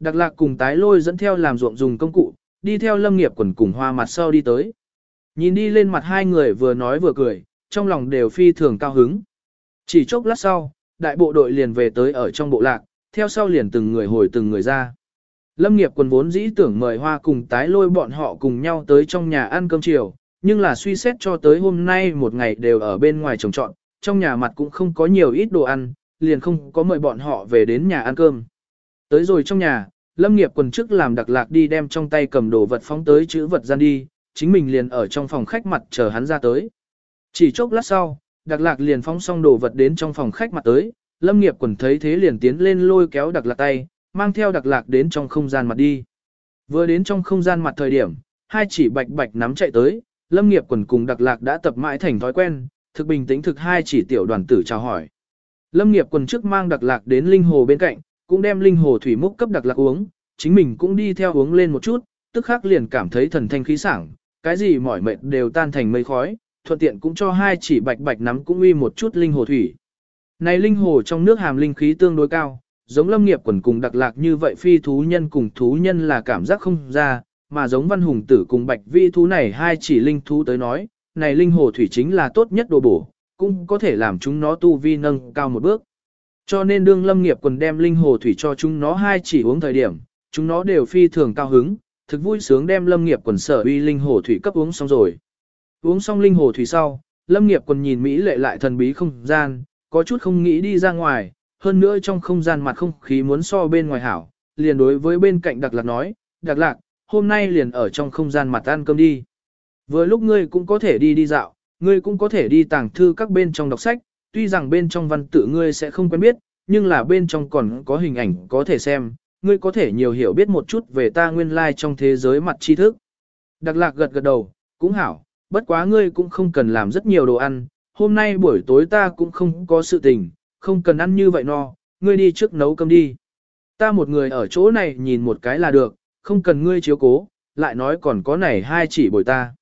Đặc lạc cùng tái lôi dẫn theo làm ruộng dùng công cụ, đi theo lâm nghiệp quần cùng hoa mặt sau đi tới. Nhìn đi lên mặt hai người vừa nói vừa cười, trong lòng đều phi thường cao hứng. Chỉ chốc lát sau, đại bộ đội liền về tới ở trong bộ lạc, theo sau liền từng người hồi từng người ra. Lâm nghiệp quần vốn dĩ tưởng mời hoa cùng tái lôi bọn họ cùng nhau tới trong nhà ăn cơm chiều, nhưng là suy xét cho tới hôm nay một ngày đều ở bên ngoài trồng trọn, trong nhà mặt cũng không có nhiều ít đồ ăn, liền không có mời bọn họ về đến nhà ăn cơm. Tới rồi trong nhà, Lâm nghiệp quần trước làm đặc lạc đi đem trong tay cầm đồ vật phóng tới chữ vật gian đi, chính mình liền ở trong phòng khách mặt chờ hắn ra tới. Chỉ chốc lát sau, đặc lạc liền phóng xong đồ vật đến trong phòng khách mặt tới, lâm nghiệp quần thấy thế liền tiến lên lôi kéo đặc lạc tay, mang theo đặc lạc đến trong không gian mặt đi. Vừa đến trong không gian mặt thời điểm, hai chỉ bạch bạch nắm chạy tới, lâm nghiệp quần cùng đặc lạc đã tập mãi thành thói quen, thực bình tĩnh thực hai chỉ tiểu đoàn tử chào hỏi. Lâm nghiệp quần trước mang đặc lạc đến linh hồ bên cạnh, cũng đem linh hồ thủy múc cấp đặc lạc uống, chính mình cũng đi theo uống lên một chút, tức khắc liền cảm thấy thần thanh khí sảng, cái gì mỏi mệt đều tan thành mây khói, thuận tiện cũng cho hai chỉ bạch bạch nắm cũng uy một chút linh hồ thủy. Này linh hồ trong nước hàm linh khí tương đối cao, giống lâm nghiệp quần cùng đặc lạc như vậy phi thú nhân cùng thú nhân là cảm giác không ra, mà giống văn hùng tử cùng bạch vi thú này hai chỉ linh thú tới nói, này linh hồ thủy chính là tốt nhất đồ bổ, cũng có thể làm chúng nó tu vi nâng cao một bước. Cho nên đương lâm nghiệp quần đem linh hồ thủy cho chúng nó hai chỉ uống thời điểm, chúng nó đều phi thường cao hứng, thực vui sướng đem lâm nghiệp quần sở uy linh hồ thủy cấp uống xong rồi. Uống xong linh hồ thủy sau, lâm nghiệp quần nhìn Mỹ lệ lại thần bí không gian, có chút không nghĩ đi ra ngoài, hơn nữa trong không gian mặt không khí muốn so bên ngoài hảo, liền đối với bên cạnh đặc lạc nói, đặc lạc, hôm nay liền ở trong không gian mặt ăn cơm đi. Vừa lúc ngươi cũng có thể đi đi dạo, ngươi cũng có thể đi tàng thư các bên trong đọc sách, tuy rằng bên trong văn tự ngươi sẽ không quen biết, nhưng là bên trong còn có hình ảnh có thể xem, ngươi có thể nhiều hiểu biết một chút về ta nguyên lai like trong thế giới mặt tri thức. Đặc lạc gật gật đầu, cũng hảo, bất quá ngươi cũng không cần làm rất nhiều đồ ăn, hôm nay buổi tối ta cũng không có sự tình, không cần ăn như vậy no, ngươi đi trước nấu cơm đi. Ta một người ở chỗ này nhìn một cái là được, không cần ngươi chiếu cố, lại nói còn có này hai chỉ bồi ta.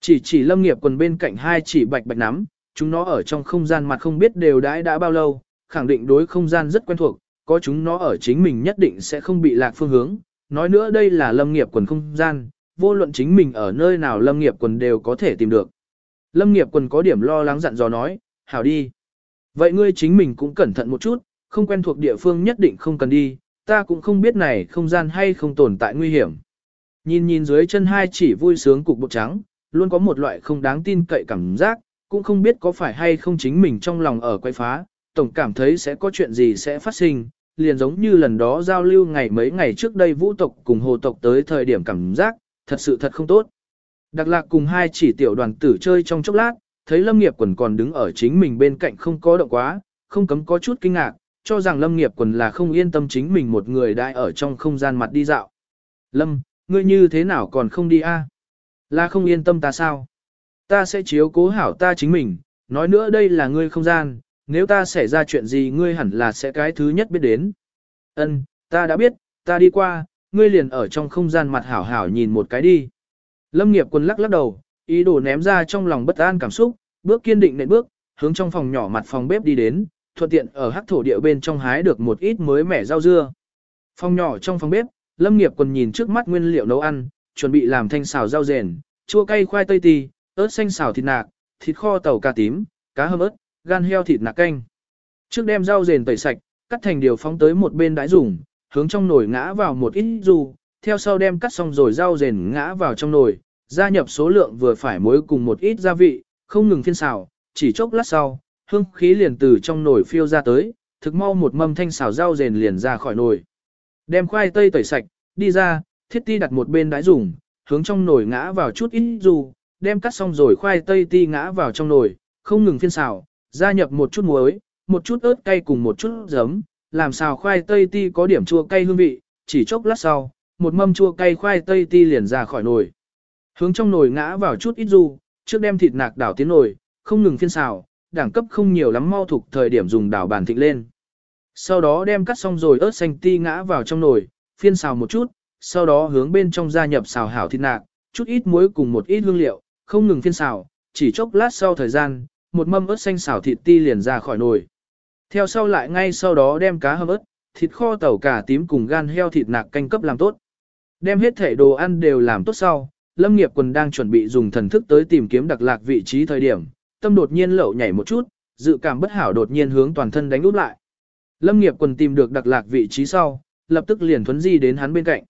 Chỉ chỉ lâm nghiệp quần bên cạnh hai chỉ bạch bạch nắm, chúng nó ở trong không gian mặt không biết đều đãi đã bao lâu, khẳng định đối không gian rất quen thuộc, có chúng nó ở chính mình nhất định sẽ không bị lạc phương hướng. Nói nữa đây là lâm nghiệp quần không gian, vô luận chính mình ở nơi nào lâm nghiệp quần đều có thể tìm được. Lâm nghiệp quần có điểm lo lắng dặn dò nói, hảo đi. Vậy ngươi chính mình cũng cẩn thận một chút, không quen thuộc địa phương nhất định không cần đi, ta cũng không biết này không gian hay không tồn tại nguy hiểm. Nhìn nhìn dưới chân hai chỉ vui sướng cục bột trắng, luôn có một loại không đáng tin cậy cảm giác, cũng không biết có phải hay không chính mình trong lòng ở quay phá, tổng cảm thấy sẽ có chuyện gì sẽ phát sinh, liền giống như lần đó giao lưu ngày mấy ngày trước đây vũ tộc cùng hồ tộc tới thời điểm cảm giác, thật sự thật không tốt. Đặc lạc cùng hai chỉ tiểu đoàn tử chơi trong chốc lát, thấy Lâm Nghiệp Quần còn đứng ở chính mình bên cạnh không có động quá, không cấm có chút kinh ngạc, cho rằng Lâm Nghiệp Quần là không yên tâm chính mình một người đại ở trong không gian mặt đi dạo. Lâm, ngươi như thế nào còn không đi a? Là không yên tâm ta sao? Ta sẽ chiếu cố hảo ta chính mình, nói nữa đây là ngươi không gian, nếu ta xảy ra chuyện gì ngươi hẳn là sẽ cái thứ nhất biết đến. Ân, ta đã biết, ta đi qua, ngươi liền ở trong không gian mặt hảo hảo nhìn một cái đi. Lâm nghiệp quân lắc lắc đầu, ý đồ ném ra trong lòng bất an cảm xúc, bước kiên định nện bước, hướng trong phòng nhỏ mặt phòng bếp đi đến, thuận tiện ở hắc thổ địa bên trong hái được một ít mới mẻ rau dưa. Phòng nhỏ trong phòng bếp, Lâm nghiệp quân nhìn trước mắt nguyên liệu nấu ăn, chuẩn bị làm thanh xào rau rền, chua cay khoai tây tì, ớt xanh xào thịt nạc, thịt kho tàu cà tím, cá hâm ớt, gan heo thịt nạc canh. Trước đem rau rền tẩy sạch, cắt thành điều phóng tới một bên đãi dùng, hướng trong nồi ngã vào một ít dù, theo sau đem cắt xong rồi rau rền ngã vào trong nồi, gia nhập số lượng vừa phải muối cùng một ít gia vị, không ngừng phiên xào, chỉ chốc lát sau, hương khí liền từ trong nồi phiêu ra tới, thực mau một mâm thanh xào rau rền liền ra khỏi nồi. Đem khoai tây tẩy sạch, đi ra, thiết ti đặt một bên đãi dùng, hướng trong nồi ngã vào chút ít dù, đem cắt xong rồi khoai tây ti ngã vào trong nồi, không ngừng phiên xào, gia nhập một chút muối, một chút ớt cay cùng một chút giấm, làm xào khoai tây ti có điểm chua cay hương vị, chỉ chốc lát sau, một mâm chua cay khoai tây ti liền ra khỏi nồi. Hướng trong nồi ngã vào chút ít ru, trước đem thịt nạc đảo tiến nồi, không ngừng phiên xào, đẳng cấp không nhiều lắm mau thuộc thời điểm dùng đảo bàn thịt lên. Sau đó đem cắt xong rồi ớt xanh ti ngã vào trong nồi, phiên xào một chút, sau đó hướng bên trong gia nhập xào hảo thịt nạc, chút ít muối cùng một ít hương liệu, không ngừng phiên xào, chỉ chốc lát sau thời gian, một mâm ớt xanh xào thịt ti liền ra khỏi nồi. Theo sau lại ngay sau đó đem cá hầm ớt, thịt kho tàu cà tím cùng gan heo thịt nạc canh cấp làm tốt. Đem hết thể đồ ăn đều làm tốt sau, Lâm Nghiệp Quần đang chuẩn bị dùng thần thức tới tìm kiếm đặc lạc vị trí thời điểm, tâm đột nhiên lậu nhảy một chút, dự cảm bất hảo đột nhiên hướng toàn thân đánh úp lại. Lâm Nghiệp Quần tìm được đặc lạc vị trí sau, lập tức liền thuấn di đến hắn bên cạnh.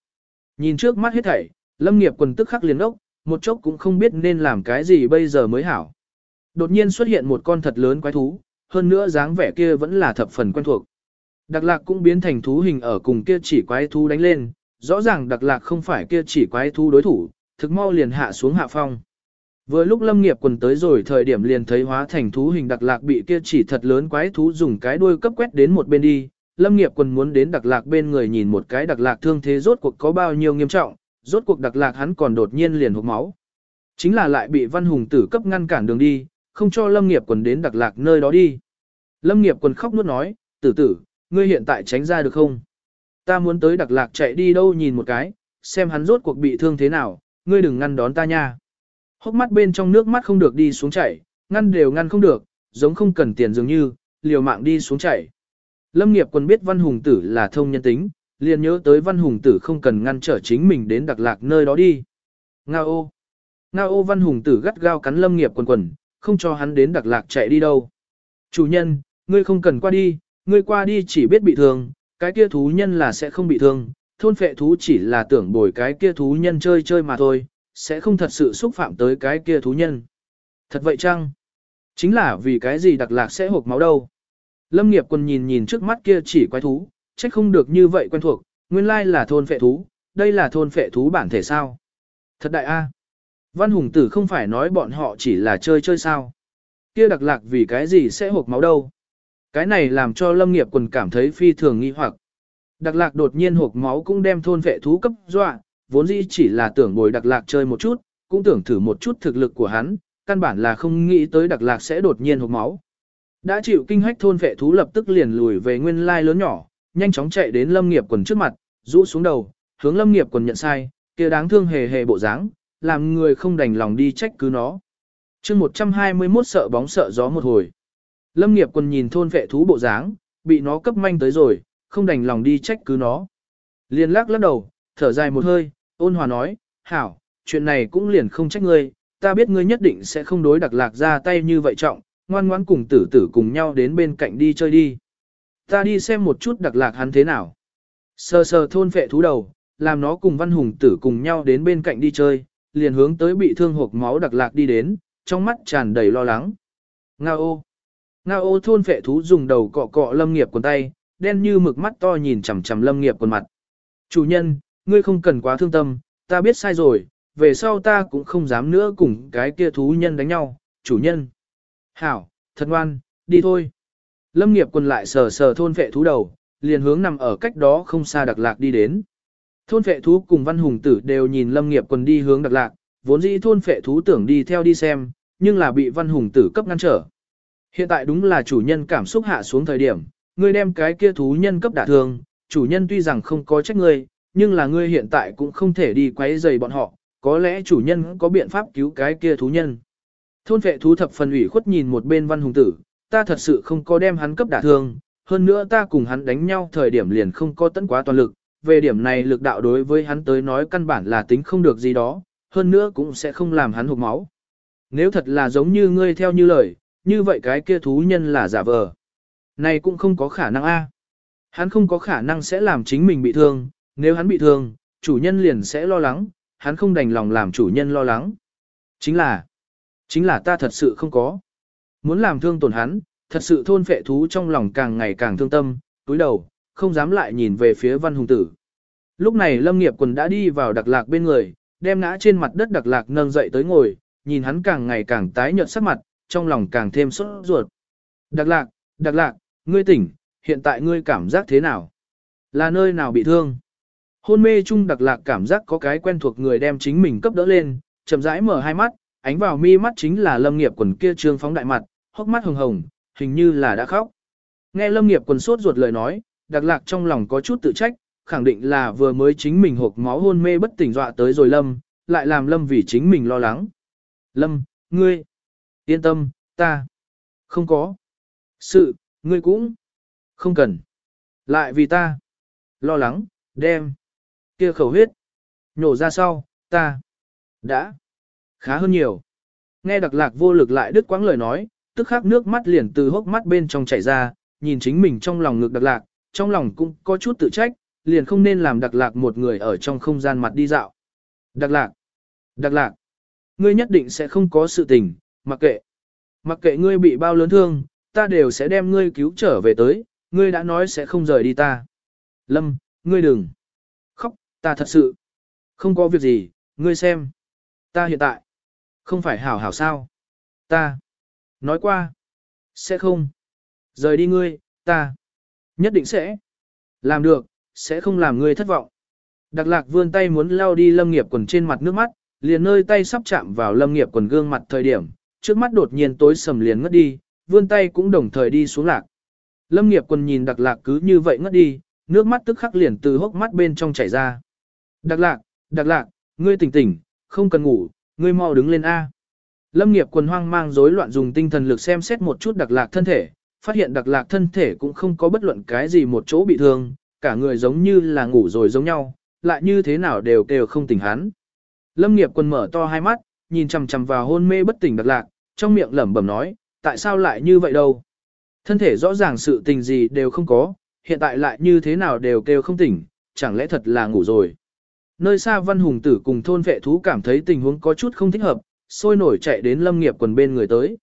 Nhìn trước mắt hết thảy, Lâm Nghiệp Quần tức khắc liền ốc, một chốc cũng không biết nên làm cái gì bây giờ mới hảo. Đột nhiên xuất hiện một con thật lớn quái thú, hơn nữa dáng vẻ kia vẫn là thập phần quen thuộc. Đặc lạc cũng biến thành thú hình ở cùng kia chỉ quái thú đánh lên, rõ ràng đặc lạc không phải kia chỉ quái thú đối thủ, thực mau liền hạ xuống hạ phong. Vừa lúc lâm nghiệp quần tới rồi thời điểm liền thấy hóa thành thú hình đặc lạc bị kia chỉ thật lớn quái thú dùng cái đuôi cấp quét đến một bên đi. Lâm nghiệp quần muốn đến đặc lạc bên người nhìn một cái đặc lạc thương thế rốt cuộc có bao nhiêu nghiêm trọng, rốt cuộc đặc lạc hắn còn đột nhiên liền hộp máu. Chính là lại bị văn hùng tử cấp ngăn cản đường đi, không cho lâm nghiệp quần đến đặc lạc nơi đó đi. Lâm nghiệp quần khóc nuốt nói, tử tử, ngươi hiện tại tránh ra được không? Ta muốn tới đặc lạc chạy đi đâu nhìn một cái, xem hắn rốt cuộc bị thương thế nào, ngươi đừng ngăn đón ta nha. Hốc mắt bên trong nước mắt không được đi xuống chảy, ngăn đều ngăn không được, giống không cần tiền dường như, liều mạng đi xuống chảy. Lâm nghiệp quân biết văn hùng tử là thông nhân tính, liền nhớ tới văn hùng tử không cần ngăn trở chính mình đến đặc lạc nơi đó đi. Nga ô! Nga ô văn hùng tử gắt gao cắn lâm nghiệp quần quần, không cho hắn đến đặc lạc chạy đi đâu. Chủ nhân, ngươi không cần qua đi, ngươi qua đi chỉ biết bị thương, cái kia thú nhân là sẽ không bị thương, thôn phệ thú chỉ là tưởng bồi cái kia thú nhân chơi chơi mà thôi, sẽ không thật sự xúc phạm tới cái kia thú nhân. Thật vậy chăng? Chính là vì cái gì đặc lạc sẽ hộp máu đâu? Lâm nghiệp quân nhìn nhìn trước mắt kia chỉ quái thú, trách không được như vậy quen thuộc, nguyên lai là thôn phệ thú, đây là thôn phệ thú bản thể sao? Thật đại a. Văn Hùng Tử không phải nói bọn họ chỉ là chơi chơi sao? Kia đặc lạc vì cái gì sẽ hộp máu đâu? Cái này làm cho Lâm nghiệp quần cảm thấy phi thường nghi hoặc. Đặc lạc đột nhiên hộp máu cũng đem thôn vệ thú cấp dọa, vốn dĩ chỉ là tưởng bồi đặc lạc chơi một chút, cũng tưởng thử một chút thực lực của hắn, căn bản là không nghĩ tới đặc lạc sẽ đột nhiên hộp máu. Đã chịu kinh hách thôn vệ thú lập tức liền lùi về nguyên lai lớn nhỏ, nhanh chóng chạy đến lâm nghiệp quần trước mặt, rũ xuống đầu, hướng lâm nghiệp quần nhận sai, kia đáng thương hề hề bộ dáng, làm người không đành lòng đi trách cứ nó. chương 121 sợ bóng sợ gió một hồi. Lâm nghiệp quần nhìn thôn vệ thú bộ dáng, bị nó cấp manh tới rồi, không đành lòng đi trách cứ nó. Liền lắc lắc đầu, thở dài một hơi, ôn hòa nói, hảo, chuyện này cũng liền không trách ngươi, ta biết ngươi nhất định sẽ không đối đặc lạc ra tay như vậy trọng, ngoan ngoãn cùng tử tử cùng nhau đến bên cạnh đi chơi đi. Ta đi xem một chút đặc lạc hắn thế nào. Sờ sờ thôn vệ thú đầu, làm nó cùng văn hùng tử cùng nhau đến bên cạnh đi chơi, liền hướng tới bị thương hộp máu đặc lạc đi đến, trong mắt tràn đầy lo lắng. Nga ô! Nga ô thôn vệ thú dùng đầu cọ cọ lâm nghiệp quần tay, đen như mực mắt to nhìn chằm chằm lâm nghiệp quần mặt. Chủ nhân, ngươi không cần quá thương tâm, ta biết sai rồi, về sau ta cũng không dám nữa cùng cái kia thú nhân đánh nhau, chủ nhân. Hảo, thật ngoan, đi thôi. Lâm nghiệp quân lại sờ sờ thôn vệ thú đầu, liền hướng nằm ở cách đó không xa đặc lạc đi đến. Thôn vệ thú cùng văn hùng tử đều nhìn lâm nghiệp quân đi hướng đặc lạc, vốn dĩ thôn vệ thú tưởng đi theo đi xem, nhưng là bị văn hùng tử cấp ngăn trở. Hiện tại đúng là chủ nhân cảm xúc hạ xuống thời điểm, ngươi đem cái kia thú nhân cấp đả thương, chủ nhân tuy rằng không có trách ngươi, nhưng là ngươi hiện tại cũng không thể đi quấy rầy bọn họ, có lẽ chủ nhân có biện pháp cứu cái kia thú nhân. Thôn vệ thú thập phần ủy khuất nhìn một bên văn hùng tử, ta thật sự không có đem hắn cấp đả thương, hơn nữa ta cùng hắn đánh nhau thời điểm liền không có tận quá toàn lực, về điểm này lực đạo đối với hắn tới nói căn bản là tính không được gì đó, hơn nữa cũng sẽ không làm hắn hụt máu. Nếu thật là giống như ngươi theo như lời, như vậy cái kia thú nhân là giả vờ. Này cũng không có khả năng a. Hắn không có khả năng sẽ làm chính mình bị thương, nếu hắn bị thương, chủ nhân liền sẽ lo lắng, hắn không đành lòng làm chủ nhân lo lắng. Chính là, chính là ta thật sự không có. Muốn làm thương tổn hắn, thật sự thôn phệ thú trong lòng càng ngày càng thương tâm, túi đầu, không dám lại nhìn về phía văn hùng tử. Lúc này lâm nghiệp quần đã đi vào đặc lạc bên người, đem ngã trên mặt đất đặc lạc nâng dậy tới ngồi, nhìn hắn càng ngày càng tái nhợt sắc mặt, trong lòng càng thêm sốt ruột. Đặc lạc, đặc lạc, ngươi tỉnh, hiện tại ngươi cảm giác thế nào? Là nơi nào bị thương? Hôn mê chung đặc lạc cảm giác có cái quen thuộc người đem chính mình cấp đỡ lên, chậm rãi mở hai mắt, ánh vào mi mắt chính là lâm nghiệp quần kia trương phóng đại mặt, hốc mắt hồng hồng, hình như là đã khóc. Nghe lâm nghiệp quần sốt ruột lời nói, đặc lạc trong lòng có chút tự trách, khẳng định là vừa mới chính mình hộp máu hôn mê bất tỉnh dọa tới rồi lâm, lại làm lâm vì chính mình lo lắng. Lâm, ngươi, yên tâm, ta, không có. Sự, ngươi cũng, không cần. Lại vì ta. Lo lắng, đem. Kia khẩu huyết. Nhổ ra sau, ta. Đã. Khá hơn nhiều. Nghe đặc lạc vô lực lại đứt quãng lời nói, tức khắc nước mắt liền từ hốc mắt bên trong chảy ra, nhìn chính mình trong lòng ngực đặc lạc, trong lòng cũng có chút tự trách, liền không nên làm đặc lạc một người ở trong không gian mặt đi dạo. Đặc lạc. Đặc lạc. Ngươi nhất định sẽ không có sự tình, mặc kệ. Mặc kệ ngươi bị bao lớn thương, ta đều sẽ đem ngươi cứu trở về tới, ngươi đã nói sẽ không rời đi ta. Lâm, ngươi đừng. Khóc, ta thật sự. Không có việc gì, ngươi xem. Ta hiện tại. Không phải hảo hảo sao. Ta. Nói qua. Sẽ không. Rời đi ngươi, ta. Nhất định sẽ. Làm được, sẽ không làm ngươi thất vọng. Đặc lạc vươn tay muốn lao đi lâm nghiệp quần trên mặt nước mắt, liền nơi tay sắp chạm vào lâm nghiệp quần gương mặt thời điểm, trước mắt đột nhiên tối sầm liền ngất đi, vươn tay cũng đồng thời đi xuống lạc. Lâm nghiệp quần nhìn đặc lạc cứ như vậy ngất đi, nước mắt tức khắc liền từ hốc mắt bên trong chảy ra. Đặc lạc, đặc lạc, ngươi tỉnh tỉnh, không cần ngủ, ngươi mau đứng lên A. Lâm nghiệp quần hoang mang rối loạn dùng tinh thần lực xem xét một chút đặc lạc thân thể, phát hiện đặc lạc thân thể cũng không có bất luận cái gì một chỗ bị thương, cả người giống như là ngủ rồi giống nhau, lại như thế nào đều đều không tỉnh hắn. Lâm nghiệp quần mở to hai mắt, nhìn chằm chằm vào hôn mê bất tỉnh đặc lạc, trong miệng lẩm bẩm nói, tại sao lại như vậy đâu? Thân thể rõ ràng sự tình gì đều không có, hiện tại lại như thế nào đều kêu không tỉnh, chẳng lẽ thật là ngủ rồi. Nơi xa văn hùng tử cùng thôn vệ thú cảm thấy tình huống có chút không thích hợp, sôi nổi chạy đến lâm nghiệp quần bên người tới.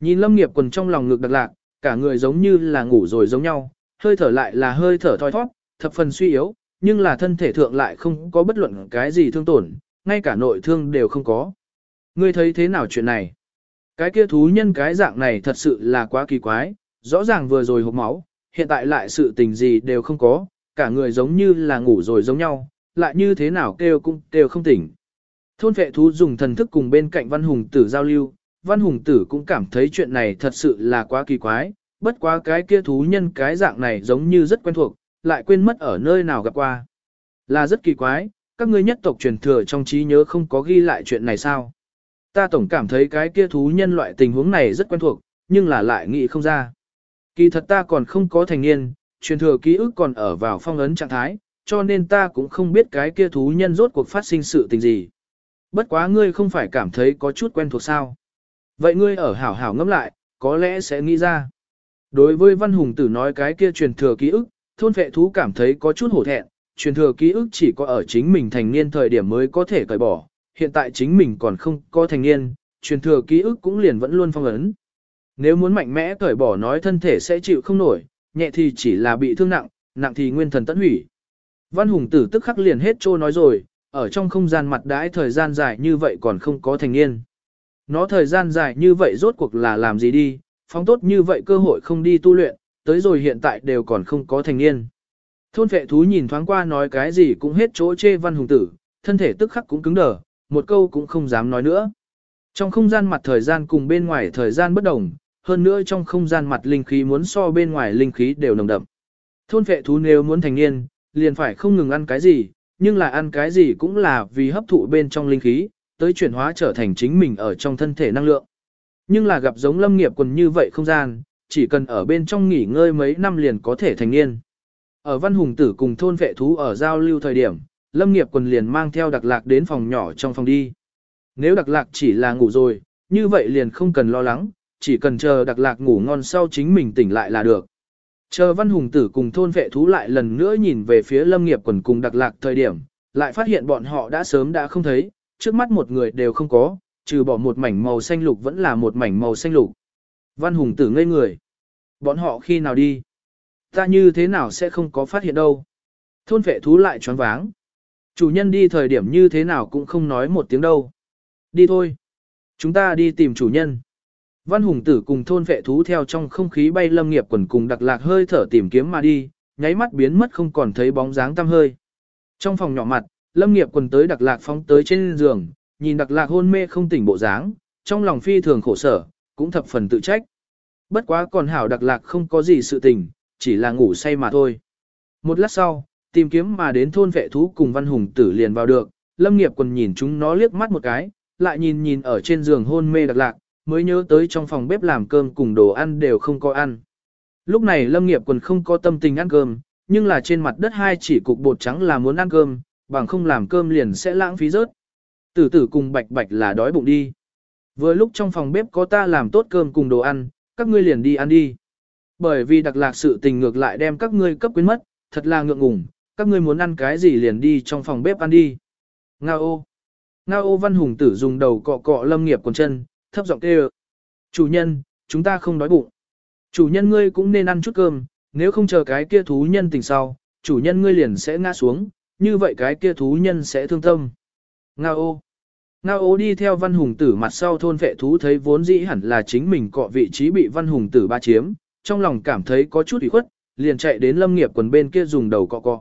Nhìn lâm nghiệp quần trong lòng ngực đặc lạc, cả người giống như là ngủ rồi giống nhau, hơi thở lại là hơi thở thoi thoát, thập phần suy yếu, nhưng là thân thể thượng lại không có bất luận cái gì thương tổn, ngay cả nội thương đều không có. Ngươi thấy thế nào chuyện này? Cái kia thú nhân cái dạng này thật sự là quá kỳ quái, rõ ràng vừa rồi hộp máu, hiện tại lại sự tình gì đều không có, cả người giống như là ngủ rồi giống nhau, lại như thế nào kêu cũng kêu không tỉnh. Thôn vệ thú dùng thần thức cùng bên cạnh văn hùng tử giao lưu, văn hùng tử cũng cảm thấy chuyện này thật sự là quá kỳ quái, bất quá cái kia thú nhân cái dạng này giống như rất quen thuộc, lại quên mất ở nơi nào gặp qua. Là rất kỳ quái, các ngươi nhất tộc truyền thừa trong trí nhớ không có ghi lại chuyện này sao? Ta tổng cảm thấy cái kia thú nhân loại tình huống này rất quen thuộc, nhưng là lại nghĩ không ra. Kỳ thật ta còn không có thành niên, truyền thừa ký ức còn ở vào phong ấn trạng thái, cho nên ta cũng không biết cái kia thú nhân rốt cuộc phát sinh sự tình gì. Bất quá ngươi không phải cảm thấy có chút quen thuộc sao. Vậy ngươi ở hảo hảo ngẫm lại, có lẽ sẽ nghĩ ra. Đối với Văn Hùng Tử nói cái kia truyền thừa ký ức, thôn vệ thú cảm thấy có chút hổ thẹn, truyền thừa ký ức chỉ có ở chính mình thành niên thời điểm mới có thể cởi bỏ, hiện tại chính mình còn không có thành niên, truyền thừa ký ức cũng liền vẫn luôn phong ấn. Nếu muốn mạnh mẽ cởi bỏ nói thân thể sẽ chịu không nổi, nhẹ thì chỉ là bị thương nặng, nặng thì nguyên thần tận hủy. Văn Hùng Tử tức khắc liền hết trô nói rồi, ở trong không gian mặt đãi thời gian dài như vậy còn không có thành niên. Nó thời gian dài như vậy rốt cuộc là làm gì đi, phóng tốt như vậy cơ hội không đi tu luyện, tới rồi hiện tại đều còn không có thành niên. Thôn vệ thú nhìn thoáng qua nói cái gì cũng hết chỗ chê văn hùng tử, thân thể tức khắc cũng cứng đờ, một câu cũng không dám nói nữa. Trong không gian mặt thời gian cùng bên ngoài thời gian bất đồng, hơn nữa trong không gian mặt linh khí muốn so bên ngoài linh khí đều nồng đậm. Thôn vệ thú nếu muốn thành niên, liền phải không ngừng ăn cái gì, nhưng là ăn cái gì cũng là vì hấp thụ bên trong linh khí, tới chuyển hóa trở thành chính mình ở trong thân thể năng lượng. Nhưng là gặp giống lâm nghiệp quần như vậy không gian, chỉ cần ở bên trong nghỉ ngơi mấy năm liền có thể thành niên. Ở văn hùng tử cùng thôn vệ thú ở giao lưu thời điểm, lâm nghiệp quần liền mang theo đặc lạc đến phòng nhỏ trong phòng đi. Nếu đặc lạc chỉ là ngủ rồi, như vậy liền không cần lo lắng, chỉ cần chờ đặc lạc ngủ ngon sau chính mình tỉnh lại là được. Chờ văn hùng tử cùng thôn vệ thú lại lần nữa nhìn về phía lâm nghiệp quần cùng đặc lạc thời điểm, lại phát hiện bọn họ đã sớm đã không thấy, trước mắt một người đều không có, trừ bỏ một mảnh màu xanh lục vẫn là một mảnh màu xanh lục. Văn hùng tử ngây người. Bọn họ khi nào đi? Ta như thế nào sẽ không có phát hiện đâu? Thôn vệ thú lại choáng váng. Chủ nhân đi thời điểm như thế nào cũng không nói một tiếng đâu. Đi thôi. Chúng ta đi tìm chủ nhân. Văn hùng tử cùng thôn vệ thú theo trong không khí bay lâm nghiệp quần cùng đặc lạc hơi thở tìm kiếm mà đi, nháy mắt biến mất không còn thấy bóng dáng tăm hơi. Trong phòng nhỏ mặt, lâm nghiệp quần tới đặc lạc phóng tới trên giường, nhìn đặc lạc hôn mê không tỉnh bộ dáng, trong lòng phi thường khổ sở, cũng thập phần tự trách. Bất quá còn hảo đặc lạc không có gì sự tình, chỉ là ngủ say mà thôi. Một lát sau, tìm kiếm mà đến thôn vệ thú cùng văn hùng tử liền vào được, lâm nghiệp quần nhìn chúng nó liếc mắt một cái, lại nhìn nhìn ở trên giường hôn mê đặc lạc, mới nhớ tới trong phòng bếp làm cơm cùng đồ ăn đều không có ăn. Lúc này lâm nghiệp quần không có tâm tình ăn cơm, nhưng là trên mặt đất hai chỉ cục bột trắng là muốn ăn cơm, bằng không làm cơm liền sẽ lãng phí rớt. Tử tử cùng bạch bạch là đói bụng đi. Vừa lúc trong phòng bếp có ta làm tốt cơm cùng đồ ăn, các ngươi liền đi ăn đi. Bởi vì đặc lạc sự tình ngược lại đem các ngươi cấp quyến mất, thật là ngượng ngùng, các ngươi muốn ăn cái gì liền đi trong phòng bếp ăn đi. Nga ô. Nga ô văn hùng tử dùng đầu cọ cọ lâm nghiệp quần chân, thấp giọng kêu. Chủ nhân, chúng ta không đói bụng. Chủ nhân ngươi cũng nên ăn chút cơm, nếu không chờ cái kia thú nhân tỉnh sau, chủ nhân ngươi liền sẽ ngã xuống, như vậy cái kia thú nhân sẽ thương tâm. Nga ô. Nga ô đi theo văn hùng tử mặt sau thôn vệ thú thấy vốn dĩ hẳn là chính mình cọ vị trí bị văn hùng tử ba chiếm, trong lòng cảm thấy có chút ủy khuất, liền chạy đến lâm nghiệp quần bên kia dùng đầu cọ cọ.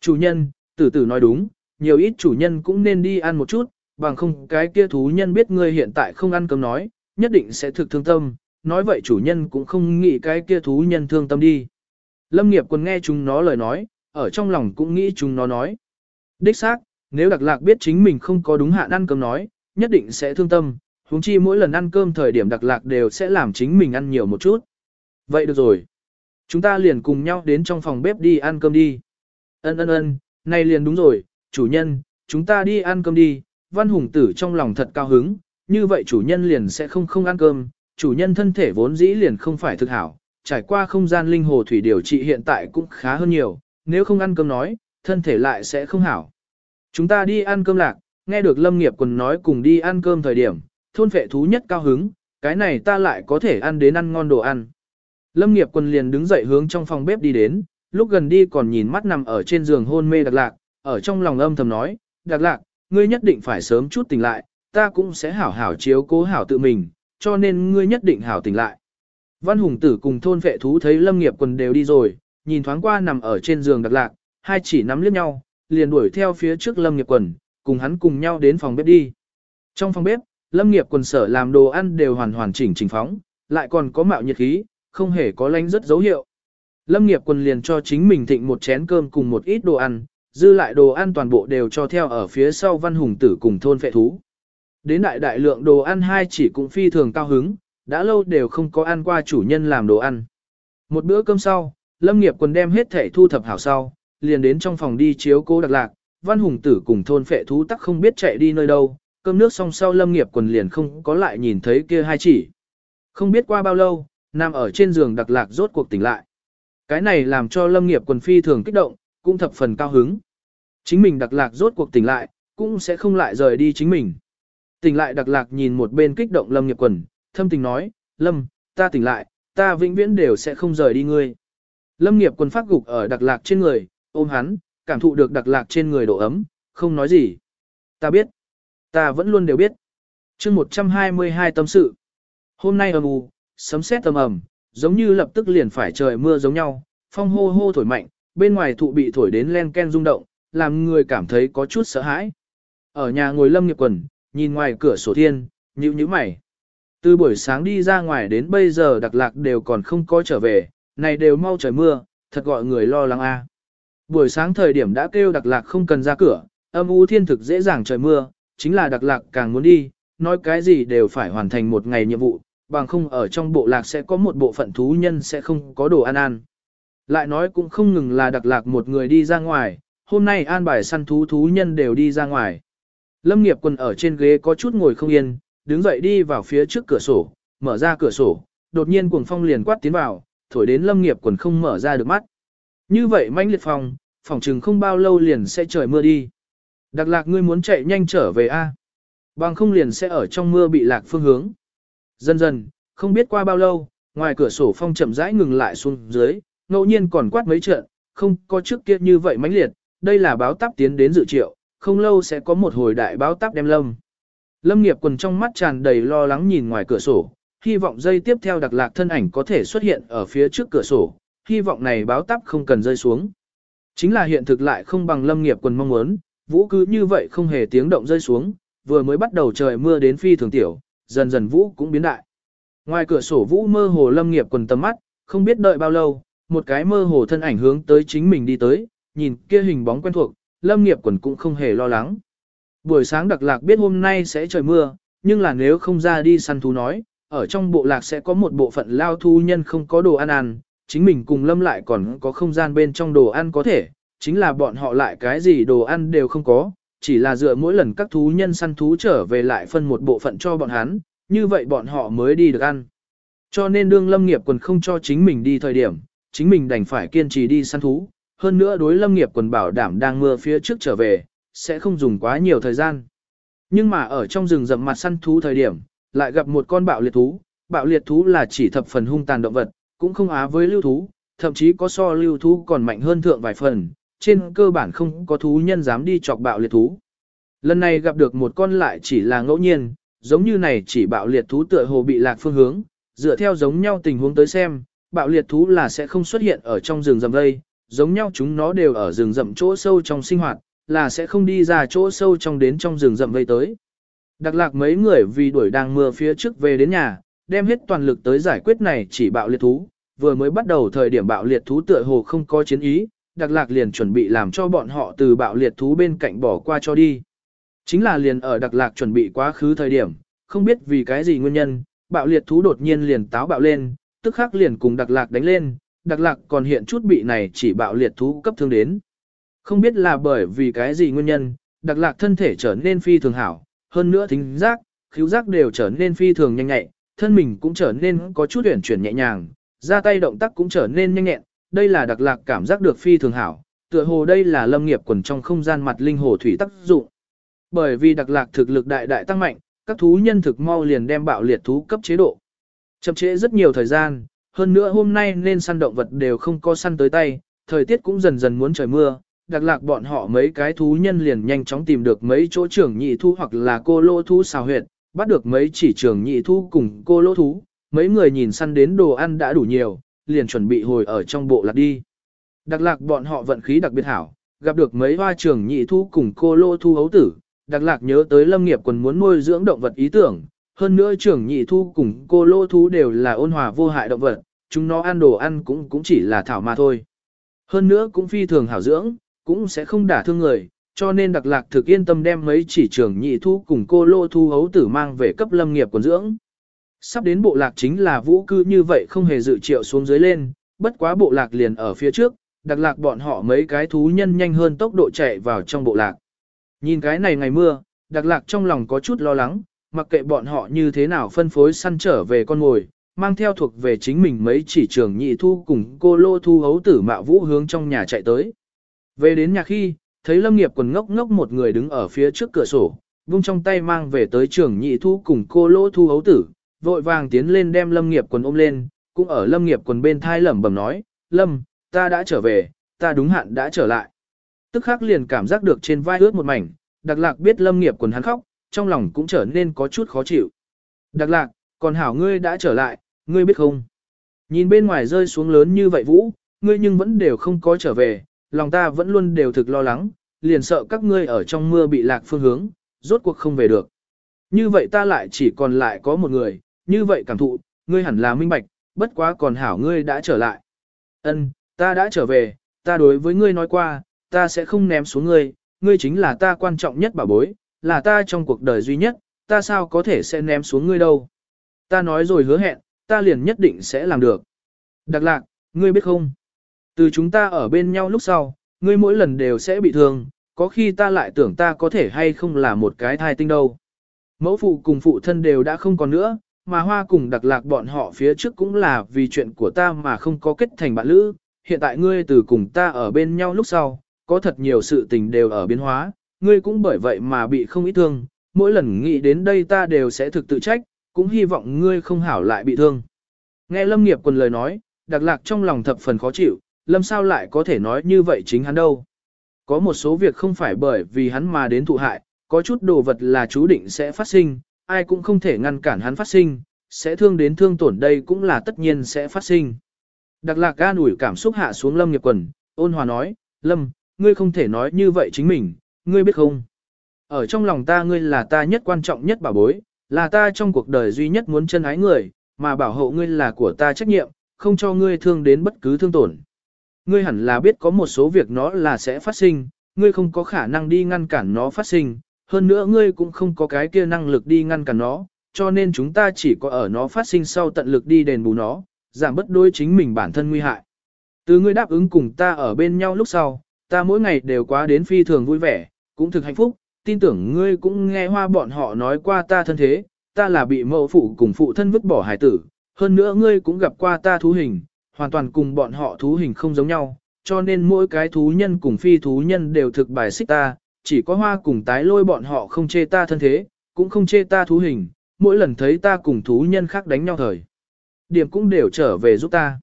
Chủ nhân, tử tử nói đúng, nhiều ít chủ nhân cũng nên đi ăn một chút, bằng không cái kia thú nhân biết ngươi hiện tại không ăn cơm nói, nhất định sẽ thực thương tâm, nói vậy chủ nhân cũng không nghĩ cái kia thú nhân thương tâm đi. Lâm nghiệp quân nghe chúng nó lời nói, ở trong lòng cũng nghĩ chúng nó nói. Đích xác, nếu đặc lạc biết chính mình không có đúng hạn ăn cơm nói, nhất định sẽ thương tâm, huống chi mỗi lần ăn cơm thời điểm đặc lạc đều sẽ làm chính mình ăn nhiều một chút. Vậy được rồi. Chúng ta liền cùng nhau đến trong phòng bếp đi ăn cơm đi. Ân ân ân, này liền đúng rồi, chủ nhân, chúng ta đi ăn cơm đi. Văn hùng tử trong lòng thật cao hứng, như vậy chủ nhân liền sẽ không không ăn cơm, chủ nhân thân thể vốn dĩ liền không phải thực hảo, trải qua không gian linh hồ thủy điều trị hiện tại cũng khá hơn nhiều, nếu không ăn cơm nói, thân thể lại sẽ không hảo. Chúng ta đi ăn cơm lạc, nghe được Lâm Nghiệp Quần nói cùng đi ăn cơm thời điểm, thôn vệ thú nhất cao hứng, cái này ta lại có thể ăn đến ăn ngon đồ ăn. Lâm Nghiệp Quần liền đứng dậy hướng trong phòng bếp đi đến, lúc gần đi còn nhìn mắt nằm ở trên giường hôn mê đặc lạc, ở trong lòng âm thầm nói, đặc lạc, ngươi nhất định phải sớm chút tỉnh lại, ta cũng sẽ hảo hảo chiếu cố hảo tự mình, cho nên ngươi nhất định hảo tỉnh lại. Văn Hùng Tử cùng thôn vệ thú thấy Lâm Nghiệp Quần đều đi rồi, nhìn thoáng qua nằm ở trên giường đặc lạc, hai chỉ nắm liếc nhau, liền đuổi theo phía trước Lâm Nghiệp Quần, cùng hắn cùng nhau đến phòng bếp đi. Trong phòng bếp, Lâm Nghiệp Quần sở làm đồ ăn đều hoàn hoàn chỉnh chỉnh phóng, lại còn có mạo nhiệt khí, không hề có lánh rất dấu hiệu. Lâm Nghiệp Quần liền cho chính mình thịnh một chén cơm cùng một ít đồ ăn, dư lại đồ ăn toàn bộ đều cho theo ở phía sau Văn Hùng Tử cùng thôn phệ thú. Đến đại đại lượng đồ ăn hai chỉ cũng phi thường cao hứng, đã lâu đều không có ăn qua chủ nhân làm đồ ăn. Một bữa cơm sau, Lâm Nghiệp Quần đem hết thể thu thập hảo sau, liền đến trong phòng đi chiếu cố đặc lạc, văn hùng tử cùng thôn phệ thú tắc không biết chạy đi nơi đâu, cơm nước xong sau lâm nghiệp quần liền không có lại nhìn thấy kia hai chỉ. Không biết qua bao lâu, nằm ở trên giường đặc lạc rốt cuộc tỉnh lại. Cái này làm cho lâm nghiệp quần phi thường kích động, cũng thập phần cao hứng. Chính mình đặc lạc rốt cuộc tỉnh lại, cũng sẽ không lại rời đi chính mình. Tỉnh lại đặc lạc nhìn một bên kích động lâm nghiệp quần, thâm tình nói, lâm, ta tỉnh lại, ta vĩnh viễn đều sẽ không rời đi ngươi. Lâm nghiệp quần phát gục ở đặc lạc trên người, ôm hắn, cảm thụ được đặc lạc trên người độ ấm, không nói gì. Ta biết. Ta vẫn luôn đều biết. chương 122 tâm sự. Hôm nay âm u, sấm sét tầm ầm, giống như lập tức liền phải trời mưa giống nhau, phong hô hô thổi mạnh, bên ngoài thụ bị thổi đến len ken rung động, làm người cảm thấy có chút sợ hãi. Ở nhà ngồi lâm nghiệp quần, nhìn ngoài cửa sổ thiên, nhíu nhíu mày. Từ buổi sáng đi ra ngoài đến bây giờ đặc lạc đều còn không có trở về, này đều mau trời mưa, thật gọi người lo lắng a. Buổi sáng thời điểm đã kêu đặc lạc không cần ra cửa, âm u thiên thực dễ dàng trời mưa, chính là đặc lạc càng muốn đi, nói cái gì đều phải hoàn thành một ngày nhiệm vụ, bằng không ở trong bộ lạc sẽ có một bộ phận thú nhân sẽ không có đồ ăn ăn. Lại nói cũng không ngừng là đặc lạc một người đi ra ngoài, hôm nay an bài săn thú thú nhân đều đi ra ngoài. Lâm nghiệp quần ở trên ghế có chút ngồi không yên, đứng dậy đi vào phía trước cửa sổ, mở ra cửa sổ, đột nhiên cuồng phong liền quát tiến vào, thổi đến lâm nghiệp quần không mở ra được mắt. Như vậy manh liệt phòng, phòng chừng không bao lâu liền sẽ trời mưa đi. Đặc lạc ngươi muốn chạy nhanh trở về A. Bằng không liền sẽ ở trong mưa bị lạc phương hướng. Dần dần, không biết qua bao lâu, ngoài cửa sổ phong chậm rãi ngừng lại xuống dưới, ngẫu nhiên còn quát mấy trận, không có trước kia như vậy mãnh liệt, đây là báo táp tiến đến dự triệu, không lâu sẽ có một hồi đại báo táp đem lâm. Lâm nghiệp quần trong mắt tràn đầy lo lắng nhìn ngoài cửa sổ, hy vọng dây tiếp theo đặc lạc thân ảnh có thể xuất hiện ở phía trước cửa sổ, hy vọng này báo táp không cần rơi xuống. Chính là hiện thực lại không bằng lâm nghiệp quần mong muốn, vũ cứ như vậy không hề tiếng động rơi xuống, vừa mới bắt đầu trời mưa đến phi thường tiểu, dần dần vũ cũng biến đại. Ngoài cửa sổ vũ mơ hồ lâm nghiệp quần tầm mắt, không biết đợi bao lâu, một cái mơ hồ thân ảnh hướng tới chính mình đi tới, nhìn kia hình bóng quen thuộc, lâm nghiệp quần cũng không hề lo lắng. Buổi sáng đặc lạc biết hôm nay sẽ trời mưa, nhưng là nếu không ra đi săn thú nói, ở trong bộ lạc sẽ có một bộ phận lao thu nhân không có đồ ăn ăn, chính mình cùng lâm lại còn có không gian bên trong đồ ăn có thể, chính là bọn họ lại cái gì đồ ăn đều không có, chỉ là dựa mỗi lần các thú nhân săn thú trở về lại phân một bộ phận cho bọn hắn, như vậy bọn họ mới đi được ăn. Cho nên đương lâm nghiệp quần không cho chính mình đi thời điểm, chính mình đành phải kiên trì đi săn thú, hơn nữa đối lâm nghiệp quần bảo đảm đang mưa phía trước trở về, sẽ không dùng quá nhiều thời gian. Nhưng mà ở trong rừng rậm mặt săn thú thời điểm, lại gặp một con bạo liệt thú, bạo liệt thú là chỉ thập phần hung tàn động vật, cũng không á với lưu thú, thậm chí có so lưu thú còn mạnh hơn thượng vài phần, trên cơ bản không có thú nhân dám đi chọc bạo liệt thú. Lần này gặp được một con lại chỉ là ngẫu nhiên, giống như này chỉ bạo liệt thú tựa hồ bị lạc phương hướng, dựa theo giống nhau tình huống tới xem, bạo liệt thú là sẽ không xuất hiện ở trong rừng rầm đây, giống nhau chúng nó đều ở rừng rậm chỗ sâu trong sinh hoạt, là sẽ không đi ra chỗ sâu trong đến trong rừng rậm vây tới. Đặc lạc mấy người vì đuổi đang mưa phía trước về đến nhà, đem hết toàn lực tới giải quyết này chỉ bạo liệt thú, vừa mới bắt đầu thời điểm bạo liệt thú tựa hồ không có chiến ý, đặc lạc liền chuẩn bị làm cho bọn họ từ bạo liệt thú bên cạnh bỏ qua cho đi. Chính là liền ở đặc lạc chuẩn bị quá khứ thời điểm, không biết vì cái gì nguyên nhân, bạo liệt thú đột nhiên liền táo bạo lên, tức khắc liền cùng đặc lạc đánh lên, đặc lạc còn hiện chút bị này chỉ bạo liệt thú cấp thương đến. Không biết là bởi vì cái gì nguyên nhân, đặc lạc thân thể trở nên phi thường hảo, hơn nữa thính giác, khíu giác đều trở nên phi thường nhanh nhẹ, thân mình cũng trở nên có chút uyển chuyển nhẹ nhàng, ra tay động tác cũng trở nên nhanh nhẹn, đây là đặc lạc cảm giác được phi thường hảo, tựa hồ đây là lâm nghiệp quần trong không gian mặt linh hồ thủy tác dụng. Bởi vì đặc lạc thực lực đại đại tăng mạnh, các thú nhân thực mau liền đem bạo liệt thú cấp chế độ. Chậm trễ rất nhiều thời gian, hơn nữa hôm nay nên săn động vật đều không có săn tới tay, thời tiết cũng dần dần muốn trời mưa, đặc lạc bọn họ mấy cái thú nhân liền nhanh chóng tìm được mấy chỗ trưởng nhị thu hoặc là cô lô thú xào huyệt, bắt được mấy chỉ trưởng nhị thu cùng cô lô thú, mấy người nhìn săn đến đồ ăn đã đủ nhiều, liền chuẩn bị hồi ở trong bộ lạc đi. Đặc lạc bọn họ vận khí đặc biệt hảo, gặp được mấy hoa trưởng nhị thu cùng cô lô thu hấu tử, đặc lạc nhớ tới lâm nghiệp còn muốn nuôi dưỡng động vật ý tưởng, hơn nữa trưởng nhị thu cùng cô lô thú đều là ôn hòa vô hại động vật, chúng nó ăn đồ ăn cũng cũng chỉ là thảo mà thôi. Hơn nữa cũng phi thường hảo dưỡng, cũng sẽ không đả thương người, cho nên đặc lạc thực yên tâm đem mấy chỉ trưởng nhị thu cùng cô lô thu hấu tử mang về cấp lâm nghiệp quần dưỡng. Sắp đến bộ lạc chính là vũ cư như vậy không hề dự triệu xuống dưới lên, bất quá bộ lạc liền ở phía trước, đặc lạc bọn họ mấy cái thú nhân nhanh hơn tốc độ chạy vào trong bộ lạc. Nhìn cái này ngày mưa, đặc lạc trong lòng có chút lo lắng, mặc kệ bọn họ như thế nào phân phối săn trở về con mồi, mang theo thuộc về chính mình mấy chỉ trường nhị thu cùng cô lô thu hấu tử mạo vũ hướng trong nhà chạy tới. Về đến nhà khi, thấy lâm nghiệp quần ngốc ngốc một người đứng ở phía trước cửa sổ, vung trong tay mang về tới trường nhị thu cùng cô lô thu hấu tử, vội vàng tiến lên đem lâm nghiệp quần ôm lên, cũng ở lâm nghiệp quần bên thai lẩm bẩm nói, lâm, ta đã trở về, ta đúng hạn đã trở lại. Tức khắc liền cảm giác được trên vai ướt một mảnh, đặc lạc biết lâm nghiệp quần hắn khóc, trong lòng cũng trở nên có chút khó chịu. Đặc lạc, còn hảo ngươi đã trở lại, ngươi biết không? Nhìn bên ngoài rơi xuống lớn như vậy vũ, ngươi nhưng vẫn đều không có trở về, lòng ta vẫn luôn đều thực lo lắng, liền sợ các ngươi ở trong mưa bị lạc phương hướng, rốt cuộc không về được. Như vậy ta lại chỉ còn lại có một người, như vậy cảm thụ, ngươi hẳn là minh bạch, bất quá còn hảo ngươi đã trở lại. Ân, ta đã trở về, ta đối với ngươi nói qua, ta sẽ không ném xuống ngươi, ngươi chính là ta quan trọng nhất bảo bối, là ta trong cuộc đời duy nhất, ta sao có thể sẽ ném xuống ngươi đâu. Ta nói rồi hứa hẹn, ta liền nhất định sẽ làm được. Đặc lạc, ngươi biết không? Từ chúng ta ở bên nhau lúc sau, ngươi mỗi lần đều sẽ bị thương, có khi ta lại tưởng ta có thể hay không là một cái thai tinh đâu. Mẫu phụ cùng phụ thân đều đã không còn nữa, mà hoa cùng đặc lạc bọn họ phía trước cũng là vì chuyện của ta mà không có kết thành bạn lữ. Hiện tại ngươi từ cùng ta ở bên nhau lúc sau, có thật nhiều sự tình đều ở biến hóa, ngươi cũng bởi vậy mà bị không ít thương, mỗi lần nghĩ đến đây ta đều sẽ thực tự trách, cũng hy vọng ngươi không hảo lại bị thương. Nghe Lâm Nghiệp quần lời nói, đặc lạc trong lòng thập phần khó chịu, Lâm sao lại có thể nói như vậy chính hắn đâu. Có một số việc không phải bởi vì hắn mà đến thụ hại, có chút đồ vật là chú định sẽ phát sinh, ai cũng không thể ngăn cản hắn phát sinh, sẽ thương đến thương tổn đây cũng là tất nhiên sẽ phát sinh. Đặc lạc ga ủi cảm xúc hạ xuống Lâm Nghiệp quần, ôn hòa nói, Lâm, ngươi không thể nói như vậy chính mình, ngươi biết không? Ở trong lòng ta ngươi là ta nhất quan trọng nhất bảo bối, là ta trong cuộc đời duy nhất muốn chân ái người, mà bảo hộ ngươi là của ta trách nhiệm, không cho ngươi thương đến bất cứ thương tổn. Ngươi hẳn là biết có một số việc nó là sẽ phát sinh, ngươi không có khả năng đi ngăn cản nó phát sinh, hơn nữa ngươi cũng không có cái kia năng lực đi ngăn cản nó, cho nên chúng ta chỉ có ở nó phát sinh sau tận lực đi đền bù nó, giảm bất đối chính mình bản thân nguy hại. Từ ngươi đáp ứng cùng ta ở bên nhau lúc sau, ta mỗi ngày đều quá đến phi thường vui vẻ, cũng thực hạnh phúc, tin tưởng ngươi cũng nghe hoa bọn họ nói qua ta thân thế, ta là bị mẫu phụ cùng phụ thân vứt bỏ hải tử, hơn nữa ngươi cũng gặp qua ta thú hình, hoàn toàn cùng bọn họ thú hình không giống nhau, cho nên mỗi cái thú nhân cùng phi thú nhân đều thực bài xích ta, chỉ có hoa cùng tái lôi bọn họ không chê ta thân thế, cũng không chê ta thú hình, mỗi lần thấy ta cùng thú nhân khác đánh nhau thời. Điểm cũng đều trở về giúp ta.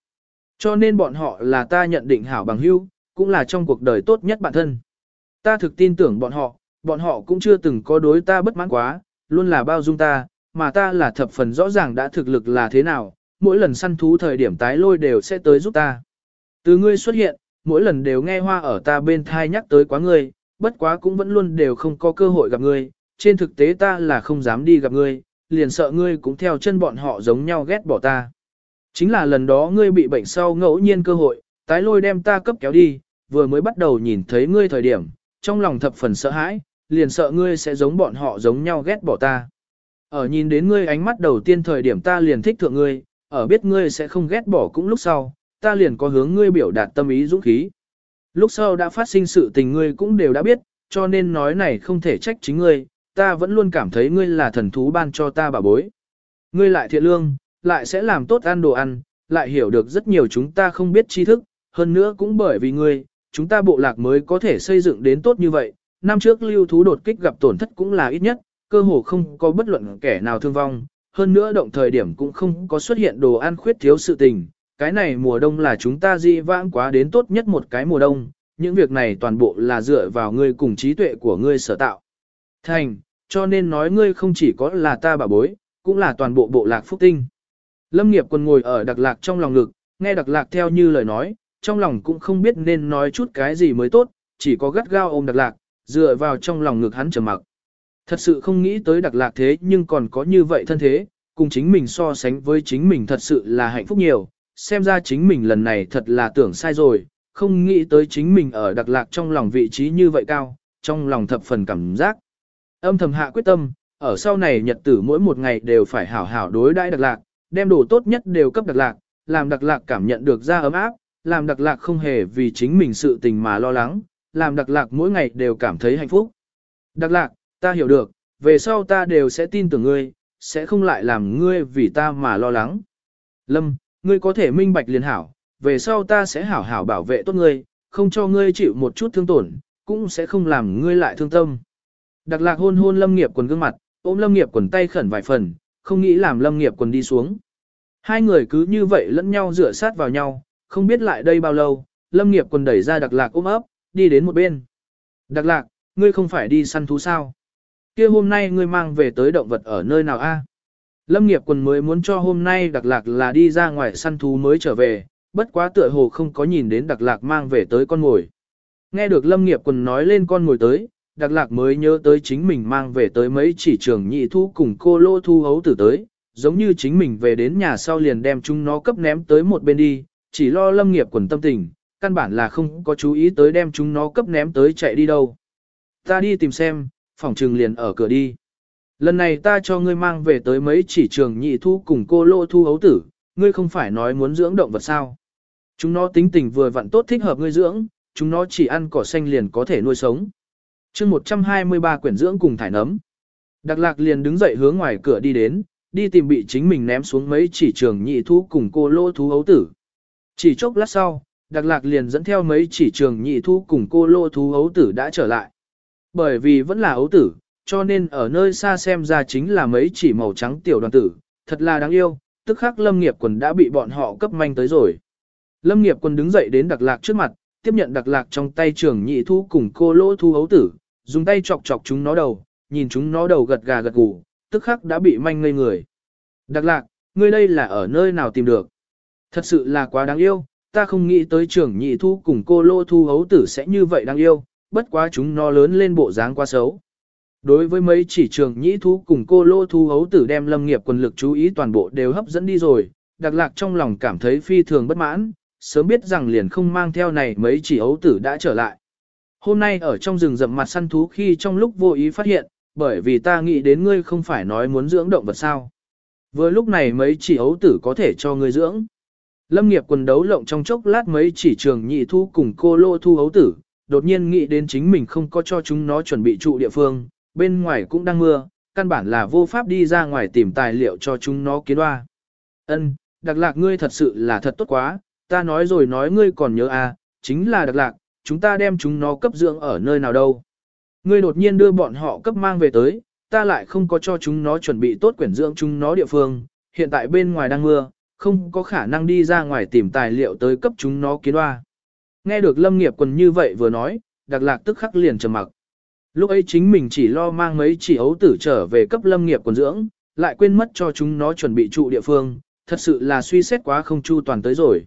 Cho nên bọn họ là ta nhận định hảo bằng hữu, cũng là trong cuộc đời tốt nhất bản thân. Ta thực tin tưởng bọn họ, bọn họ cũng chưa từng có đối ta bất mãn quá, luôn là bao dung ta, mà ta là thập phần rõ ràng đã thực lực là thế nào, mỗi lần săn thú thời điểm tái lôi đều sẽ tới giúp ta. Từ ngươi xuất hiện, mỗi lần đều nghe hoa ở ta bên thai nhắc tới quá ngươi, bất quá cũng vẫn luôn đều không có cơ hội gặp ngươi, trên thực tế ta là không dám đi gặp ngươi, liền sợ ngươi cũng theo chân bọn họ giống nhau ghét bỏ ta. Chính là lần đó ngươi bị bệnh sau ngẫu nhiên cơ hội, tái lôi đem ta cấp kéo đi, vừa mới bắt đầu nhìn thấy ngươi thời điểm, trong lòng thập phần sợ hãi, liền sợ ngươi sẽ giống bọn họ giống nhau ghét bỏ ta. Ở nhìn đến ngươi ánh mắt đầu tiên thời điểm ta liền thích thượng ngươi, ở biết ngươi sẽ không ghét bỏ cũng lúc sau, ta liền có hướng ngươi biểu đạt tâm ý dũng khí. Lúc sau đã phát sinh sự tình ngươi cũng đều đã biết, cho nên nói này không thể trách chính ngươi, ta vẫn luôn cảm thấy ngươi là thần thú ban cho ta bà bối. Ngươi lại thiện lương, lại sẽ làm tốt ăn đồ ăn, lại hiểu được rất nhiều chúng ta không biết tri thức, hơn nữa cũng bởi vì ngươi, chúng ta bộ lạc mới có thể xây dựng đến tốt như vậy. Năm trước lưu thú đột kích gặp tổn thất cũng là ít nhất, cơ hồ không có bất luận kẻ nào thương vong, hơn nữa động thời điểm cũng không có xuất hiện đồ ăn khuyết thiếu sự tình. Cái này mùa đông là chúng ta di vãng quá đến tốt nhất một cái mùa đông, những việc này toàn bộ là dựa vào ngươi cùng trí tuệ của ngươi sở tạo. Thành, cho nên nói ngươi không chỉ có là ta bà bối, cũng là toàn bộ bộ lạc phúc tinh. Lâm nghiệp còn ngồi ở đặc lạc trong lòng ngực, nghe đặc lạc theo như lời nói, trong lòng cũng không biết nên nói chút cái gì mới tốt, chỉ có gắt gao ôm đặc lạc, dựa vào trong lòng ngực hắn trầm mặc. Thật sự không nghĩ tới đặc lạc thế nhưng còn có như vậy thân thế, cùng chính mình so sánh với chính mình thật sự là hạnh phúc nhiều, xem ra chính mình lần này thật là tưởng sai rồi, không nghĩ tới chính mình ở đặc lạc trong lòng vị trí như vậy cao, trong lòng thập phần cảm giác. Âm thầm hạ quyết tâm, ở sau này nhật tử mỗi một ngày đều phải hảo hảo đối đãi đặc lạc, đem đồ tốt nhất đều cấp đặc lạc, làm đặc lạc cảm nhận được ra ấm áp, làm đặc lạc không hề vì chính mình sự tình mà lo lắng, làm đặc lạc mỗi ngày đều cảm thấy hạnh phúc. Đặc lạc, ta hiểu được, về sau ta đều sẽ tin tưởng ngươi, sẽ không lại làm ngươi vì ta mà lo lắng. Lâm, ngươi có thể minh bạch liền hảo, về sau ta sẽ hảo hảo bảo vệ tốt ngươi, không cho ngươi chịu một chút thương tổn, cũng sẽ không làm ngươi lại thương tâm. Đặc lạc hôn hôn lâm nghiệp quần gương mặt, ôm lâm nghiệp quần tay khẩn vài phần, không nghĩ làm lâm nghiệp quần đi xuống. Hai người cứ như vậy lẫn nhau dựa sát vào nhau, không biết lại đây bao lâu, lâm nghiệp quần đẩy ra đặc lạc ôm ấp, đi đến một bên. Đặc lạc, ngươi không phải đi săn thú sao? kia hôm nay ngươi mang về tới động vật ở nơi nào a? Lâm nghiệp quần mới muốn cho hôm nay đặc lạc là đi ra ngoài săn thú mới trở về, bất quá tựa hồ không có nhìn đến đặc lạc mang về tới con ngồi. Nghe được lâm nghiệp quần nói lên con ngồi tới, đặc lạc mới nhớ tới chính mình mang về tới mấy chỉ trường nhị thu cùng cô lô thu hấu tử tới, giống như chính mình về đến nhà sau liền đem chúng nó cấp ném tới một bên đi, chỉ lo lâm nghiệp quần tâm tình, căn bản là không có chú ý tới đem chúng nó cấp ném tới chạy đi đâu. Ta đi tìm xem, phòng trừng liền ở cửa đi. Lần này ta cho ngươi mang về tới mấy chỉ trường nhị thu cùng cô lô thu hấu tử, ngươi không phải nói muốn dưỡng động vật sao. Chúng nó tính tình vừa vặn tốt thích hợp ngươi dưỡng, chúng nó chỉ ăn cỏ xanh liền có thể nuôi sống chương 123 quyển dưỡng cùng thải nấm. Đặc lạc liền đứng dậy hướng ngoài cửa đi đến, đi tìm bị chính mình ném xuống mấy chỉ trường nhị thú cùng cô lô thú hấu tử. Chỉ chốc lát sau, đặc lạc liền dẫn theo mấy chỉ trường nhị thu cùng cô lô thú ấu tử đã trở lại. Bởi vì vẫn là ấu tử, cho nên ở nơi xa xem ra chính là mấy chỉ màu trắng tiểu đoàn tử, thật là đáng yêu, tức khắc lâm nghiệp quần đã bị bọn họ cấp manh tới rồi. Lâm nghiệp quân đứng dậy đến đặc lạc trước mặt, tiếp nhận đặc lạc trong tay trường nhị thu cùng cô lô thú ấu tử, dùng tay chọc chọc chúng nó đầu, nhìn chúng nó đầu gật gà gật gù, tức khắc đã bị manh ngây người. Đặc lạc, ngươi đây là ở nơi nào tìm được? Thật sự là quá đáng yêu, ta không nghĩ tới trưởng nhị thu cùng cô lô thu hấu tử sẽ như vậy đáng yêu, bất quá chúng nó lớn lên bộ dáng quá xấu. Đối với mấy chỉ trường nhị thu cùng cô lô thu hấu tử đem lâm nghiệp quần lực chú ý toàn bộ đều hấp dẫn đi rồi, đặc lạc trong lòng cảm thấy phi thường bất mãn, sớm biết rằng liền không mang theo này mấy chỉ hấu tử đã trở lại. Hôm nay ở trong rừng rậm mặt săn thú khi trong lúc vô ý phát hiện, bởi vì ta nghĩ đến ngươi không phải nói muốn dưỡng động vật sao. với lúc này mấy chỉ ấu tử có thể cho ngươi dưỡng. Lâm nghiệp quần đấu lộng trong chốc lát mấy chỉ trường nhị thu cùng cô lô thu hấu tử, đột nhiên nghĩ đến chính mình không có cho chúng nó chuẩn bị trụ địa phương, bên ngoài cũng đang mưa, căn bản là vô pháp đi ra ngoài tìm tài liệu cho chúng nó kiến hoa. Ân, đặc lạc ngươi thật sự là thật tốt quá, ta nói rồi nói ngươi còn nhớ à, chính là đặc lạc, chúng ta đem chúng nó cấp dưỡng ở nơi nào đâu. Ngươi đột nhiên đưa bọn họ cấp mang về tới, ta lại không có cho chúng nó chuẩn bị tốt quyển dưỡng chúng nó địa phương, hiện tại bên ngoài đang mưa, không có khả năng đi ra ngoài tìm tài liệu tới cấp chúng nó kiến hoa. Nghe được lâm nghiệp quần như vậy vừa nói, đặc lạc tức khắc liền trầm mặc. Lúc ấy chính mình chỉ lo mang mấy chỉ ấu tử trở về cấp lâm nghiệp quần dưỡng, lại quên mất cho chúng nó chuẩn bị trụ địa phương, thật sự là suy xét quá không chu toàn tới rồi.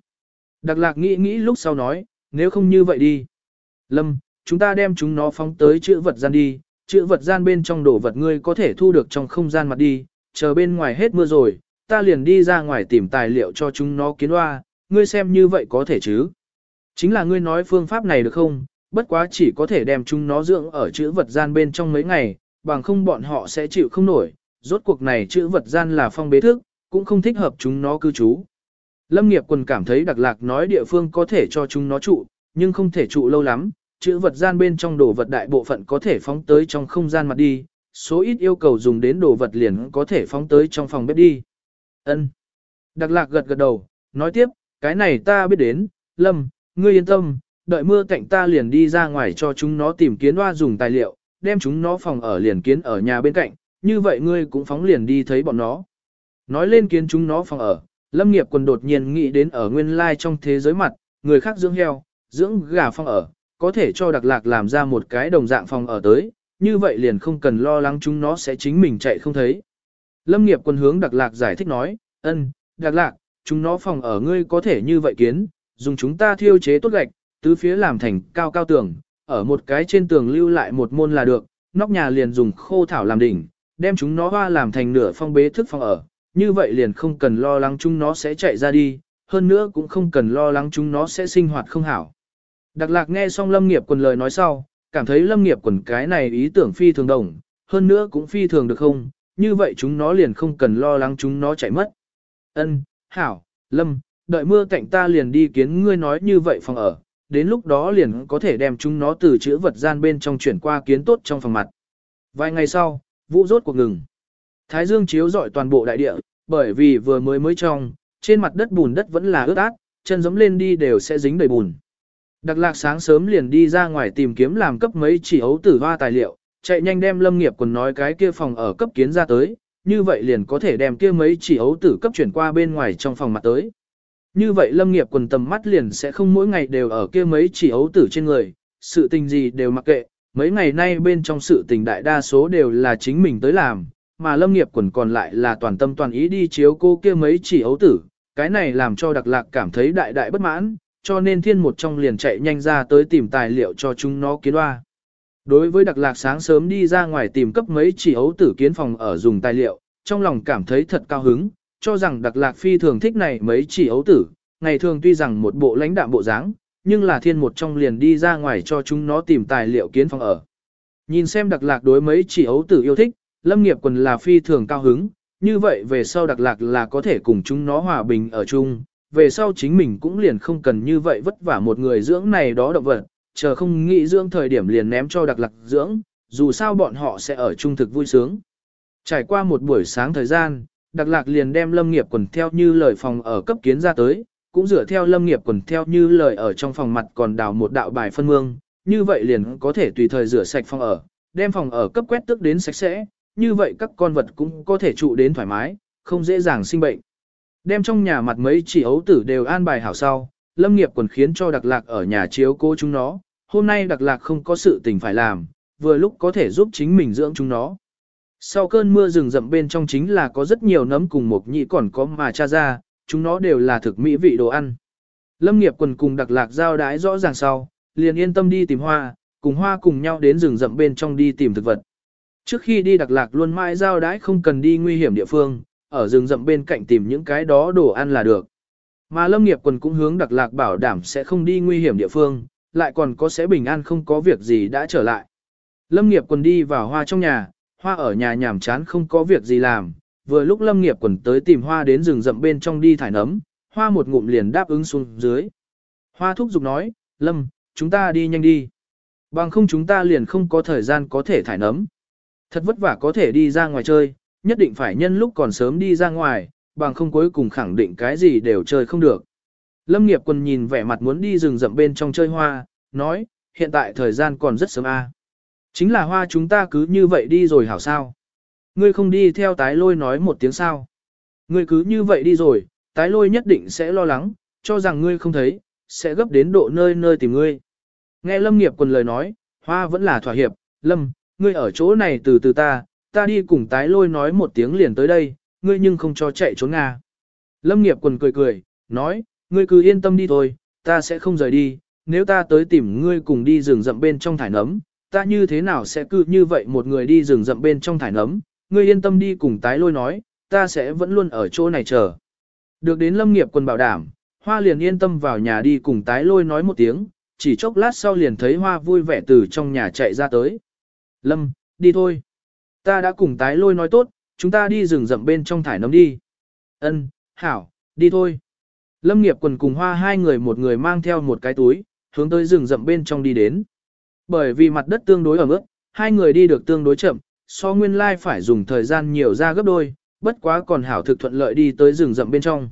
Đặc lạc nghĩ nghĩ lúc sau nói, nếu không như vậy đi. Lâm, chúng ta đem chúng nó phóng tới chữ vật gian đi, chữ vật gian bên trong đồ vật ngươi có thể thu được trong không gian mặt đi, chờ bên ngoài hết mưa rồi, ta liền đi ra ngoài tìm tài liệu cho chúng nó kiến hoa, ngươi xem như vậy có thể chứ. Chính là ngươi nói phương pháp này được không, bất quá chỉ có thể đem chúng nó dưỡng ở chữ vật gian bên trong mấy ngày, bằng không bọn họ sẽ chịu không nổi, rốt cuộc này chữ vật gian là phong bế thức, cũng không thích hợp chúng nó cư trú. Lâm nghiệp quần cảm thấy đặc lạc nói địa phương có thể cho chúng nó trụ, nhưng không thể trụ lâu lắm, chữ vật gian bên trong đồ vật đại bộ phận có thể phóng tới trong không gian mặt đi, số ít yêu cầu dùng đến đồ vật liền có thể phóng tới trong phòng bếp đi. Ân. Đặc lạc gật gật đầu, nói tiếp, cái này ta biết đến, Lâm, ngươi yên tâm, đợi mưa cạnh ta liền đi ra ngoài cho chúng nó tìm kiến hoa dùng tài liệu, đem chúng nó phòng ở liền kiến ở nhà bên cạnh, như vậy ngươi cũng phóng liền đi thấy bọn nó. Nói lên kiến chúng nó phòng ở, Lâm nghiệp quần đột nhiên nghĩ đến ở nguyên lai trong thế giới mặt, người khác dưỡng heo, dưỡng gà phòng ở, có thể cho đặc lạc làm ra một cái đồng dạng phòng ở tới, như vậy liền không cần lo lắng chúng nó sẽ chính mình chạy không thấy. Lâm nghiệp quân hướng đặc lạc giải thích nói, ân, đặc lạc, chúng nó phòng ở ngươi có thể như vậy kiến, dùng chúng ta thiêu chế tốt gạch, tứ phía làm thành cao cao tường, ở một cái trên tường lưu lại một môn là được, nóc nhà liền dùng khô thảo làm đỉnh, đem chúng nó hoa làm thành nửa phong bế thức phòng ở, như vậy liền không cần lo lắng chúng nó sẽ chạy ra đi, hơn nữa cũng không cần lo lắng chúng nó sẽ sinh hoạt không hảo. Đặc lạc nghe xong lâm nghiệp quần lời nói sau, cảm thấy lâm nghiệp quần cái này ý tưởng phi thường đồng, hơn nữa cũng phi thường được không, như vậy chúng nó liền không cần lo lắng chúng nó chạy mất. Ân, hảo, lâm, đợi mưa cạnh ta liền đi kiến ngươi nói như vậy phòng ở, đến lúc đó liền có thể đem chúng nó từ chữ vật gian bên trong chuyển qua kiến tốt trong phòng mặt. Vài ngày sau, vũ rốt cuộc ngừng. Thái dương chiếu rọi toàn bộ đại địa, bởi vì vừa mới mới trong, trên mặt đất bùn đất vẫn là ướt át, chân giẫm lên đi đều sẽ dính đầy bùn. Đặc lạc sáng sớm liền đi ra ngoài tìm kiếm làm cấp mấy chỉ ấu tử hoa tài liệu, chạy nhanh đem lâm nghiệp quần nói cái kia phòng ở cấp kiến ra tới, như vậy liền có thể đem kia mấy chỉ ấu tử cấp chuyển qua bên ngoài trong phòng mặt tới. Như vậy lâm nghiệp quần tầm mắt liền sẽ không mỗi ngày đều ở kia mấy chỉ ấu tử trên người, sự tình gì đều mặc kệ, mấy ngày nay bên trong sự tình đại đa số đều là chính mình tới làm, mà lâm nghiệp quần còn lại là toàn tâm toàn ý đi chiếu cô kia mấy chỉ ấu tử, cái này làm cho đặc lạc cảm thấy đại đại bất mãn, cho nên thiên một trong liền chạy nhanh ra tới tìm tài liệu cho chúng nó kiến hoa. Đối với đặc lạc sáng sớm đi ra ngoài tìm cấp mấy chỉ ấu tử kiến phòng ở dùng tài liệu, trong lòng cảm thấy thật cao hứng, cho rằng đặc lạc phi thường thích này mấy chỉ ấu tử, ngày thường tuy rằng một bộ lãnh đạm bộ dáng, nhưng là thiên một trong liền đi ra ngoài cho chúng nó tìm tài liệu kiến phòng ở. Nhìn xem đặc lạc đối mấy chỉ ấu tử yêu thích, lâm nghiệp quần là phi thường cao hứng, như vậy về sau đặc lạc là có thể cùng chúng nó hòa bình ở chung, về sau chính mình cũng liền không cần như vậy vất vả một người dưỡng này đó động vật, chờ không nghĩ dưỡng thời điểm liền ném cho đặc lạc dưỡng, dù sao bọn họ sẽ ở trung thực vui sướng. Trải qua một buổi sáng thời gian, đặc lạc liền đem lâm nghiệp quần theo như lời phòng ở cấp kiến ra tới, cũng dựa theo lâm nghiệp quần theo như lời ở trong phòng mặt còn đào một đạo bài phân mương, như vậy liền có thể tùy thời rửa sạch phòng ở, đem phòng ở cấp quét tức đến sạch sẽ, như vậy các con vật cũng có thể trụ đến thoải mái, không dễ dàng sinh bệnh. Đem trong nhà mặt mấy chỉ ấu tử đều an bài hảo sau, lâm nghiệp quần khiến cho đặc lạc ở nhà chiếu cố chúng nó, hôm nay đặc lạc không có sự tình phải làm, vừa lúc có thể giúp chính mình dưỡng chúng nó. Sau cơn mưa rừng rậm bên trong chính là có rất nhiều nấm cùng một nhị còn có mà cha ra, chúng nó đều là thực mỹ vị đồ ăn. Lâm nghiệp quần cùng đặc lạc giao đái rõ ràng sau, liền yên tâm đi tìm hoa, cùng hoa cùng nhau đến rừng rậm bên trong đi tìm thực vật. Trước khi đi đặc lạc luôn mãi giao đái không cần đi nguy hiểm địa phương, ở rừng rậm bên cạnh tìm những cái đó đồ ăn là được. Mà lâm nghiệp quần cũng hướng đặc lạc bảo đảm sẽ không đi nguy hiểm địa phương, lại còn có sẽ bình an không có việc gì đã trở lại. Lâm nghiệp quần đi vào hoa trong nhà, hoa ở nhà nhàm chán không có việc gì làm, vừa lúc lâm nghiệp quần tới tìm hoa đến rừng rậm bên trong đi thải nấm, hoa một ngụm liền đáp ứng xuống dưới. Hoa thúc giục nói, Lâm, chúng ta đi nhanh đi. Bằng không chúng ta liền không có thời gian có thể thải nấm. Thật vất vả có thể đi ra ngoài chơi, nhất định phải nhân lúc còn sớm đi ra ngoài, bằng không cuối cùng khẳng định cái gì đều chơi không được. Lâm nghiệp quân nhìn vẻ mặt muốn đi rừng rậm bên trong chơi hoa, nói, hiện tại thời gian còn rất sớm a. Chính là hoa chúng ta cứ như vậy đi rồi hảo sao. Ngươi không đi theo tái lôi nói một tiếng sao. Ngươi cứ như vậy đi rồi, tái lôi nhất định sẽ lo lắng, cho rằng ngươi không thấy, sẽ gấp đến độ nơi nơi tìm ngươi. Nghe Lâm nghiệp quần lời nói, hoa vẫn là thỏa hiệp, Lâm, ngươi ở chỗ này từ từ ta, ta đi cùng tái lôi nói một tiếng liền tới đây, ngươi nhưng không cho chạy trốn Nga. Lâm nghiệp quần cười cười, nói, ngươi cứ yên tâm đi thôi, ta sẽ không rời đi, nếu ta tới tìm ngươi cùng đi rừng rậm bên trong thải nấm, ta như thế nào sẽ cứ như vậy một người đi rừng rậm bên trong thải nấm, ngươi yên tâm đi cùng tái lôi nói, ta sẽ vẫn luôn ở chỗ này chờ. Được đến lâm nghiệp quân bảo đảm, hoa liền yên tâm vào nhà đi cùng tái lôi nói một tiếng, chỉ chốc lát sau liền thấy hoa vui vẻ từ trong nhà chạy ra tới. Lâm, đi thôi. Ta đã cùng tái lôi nói tốt, chúng ta đi rừng rậm bên trong thải nấm đi. Ân, hảo, đi thôi. Lâm nghiệp quần cùng hoa hai người một người mang theo một cái túi, hướng tới rừng rậm bên trong đi đến. Bởi vì mặt đất tương đối ở mức, hai người đi được tương đối chậm, so nguyên lai phải dùng thời gian nhiều ra gấp đôi, bất quá còn hảo thực thuận lợi đi tới rừng rậm bên trong.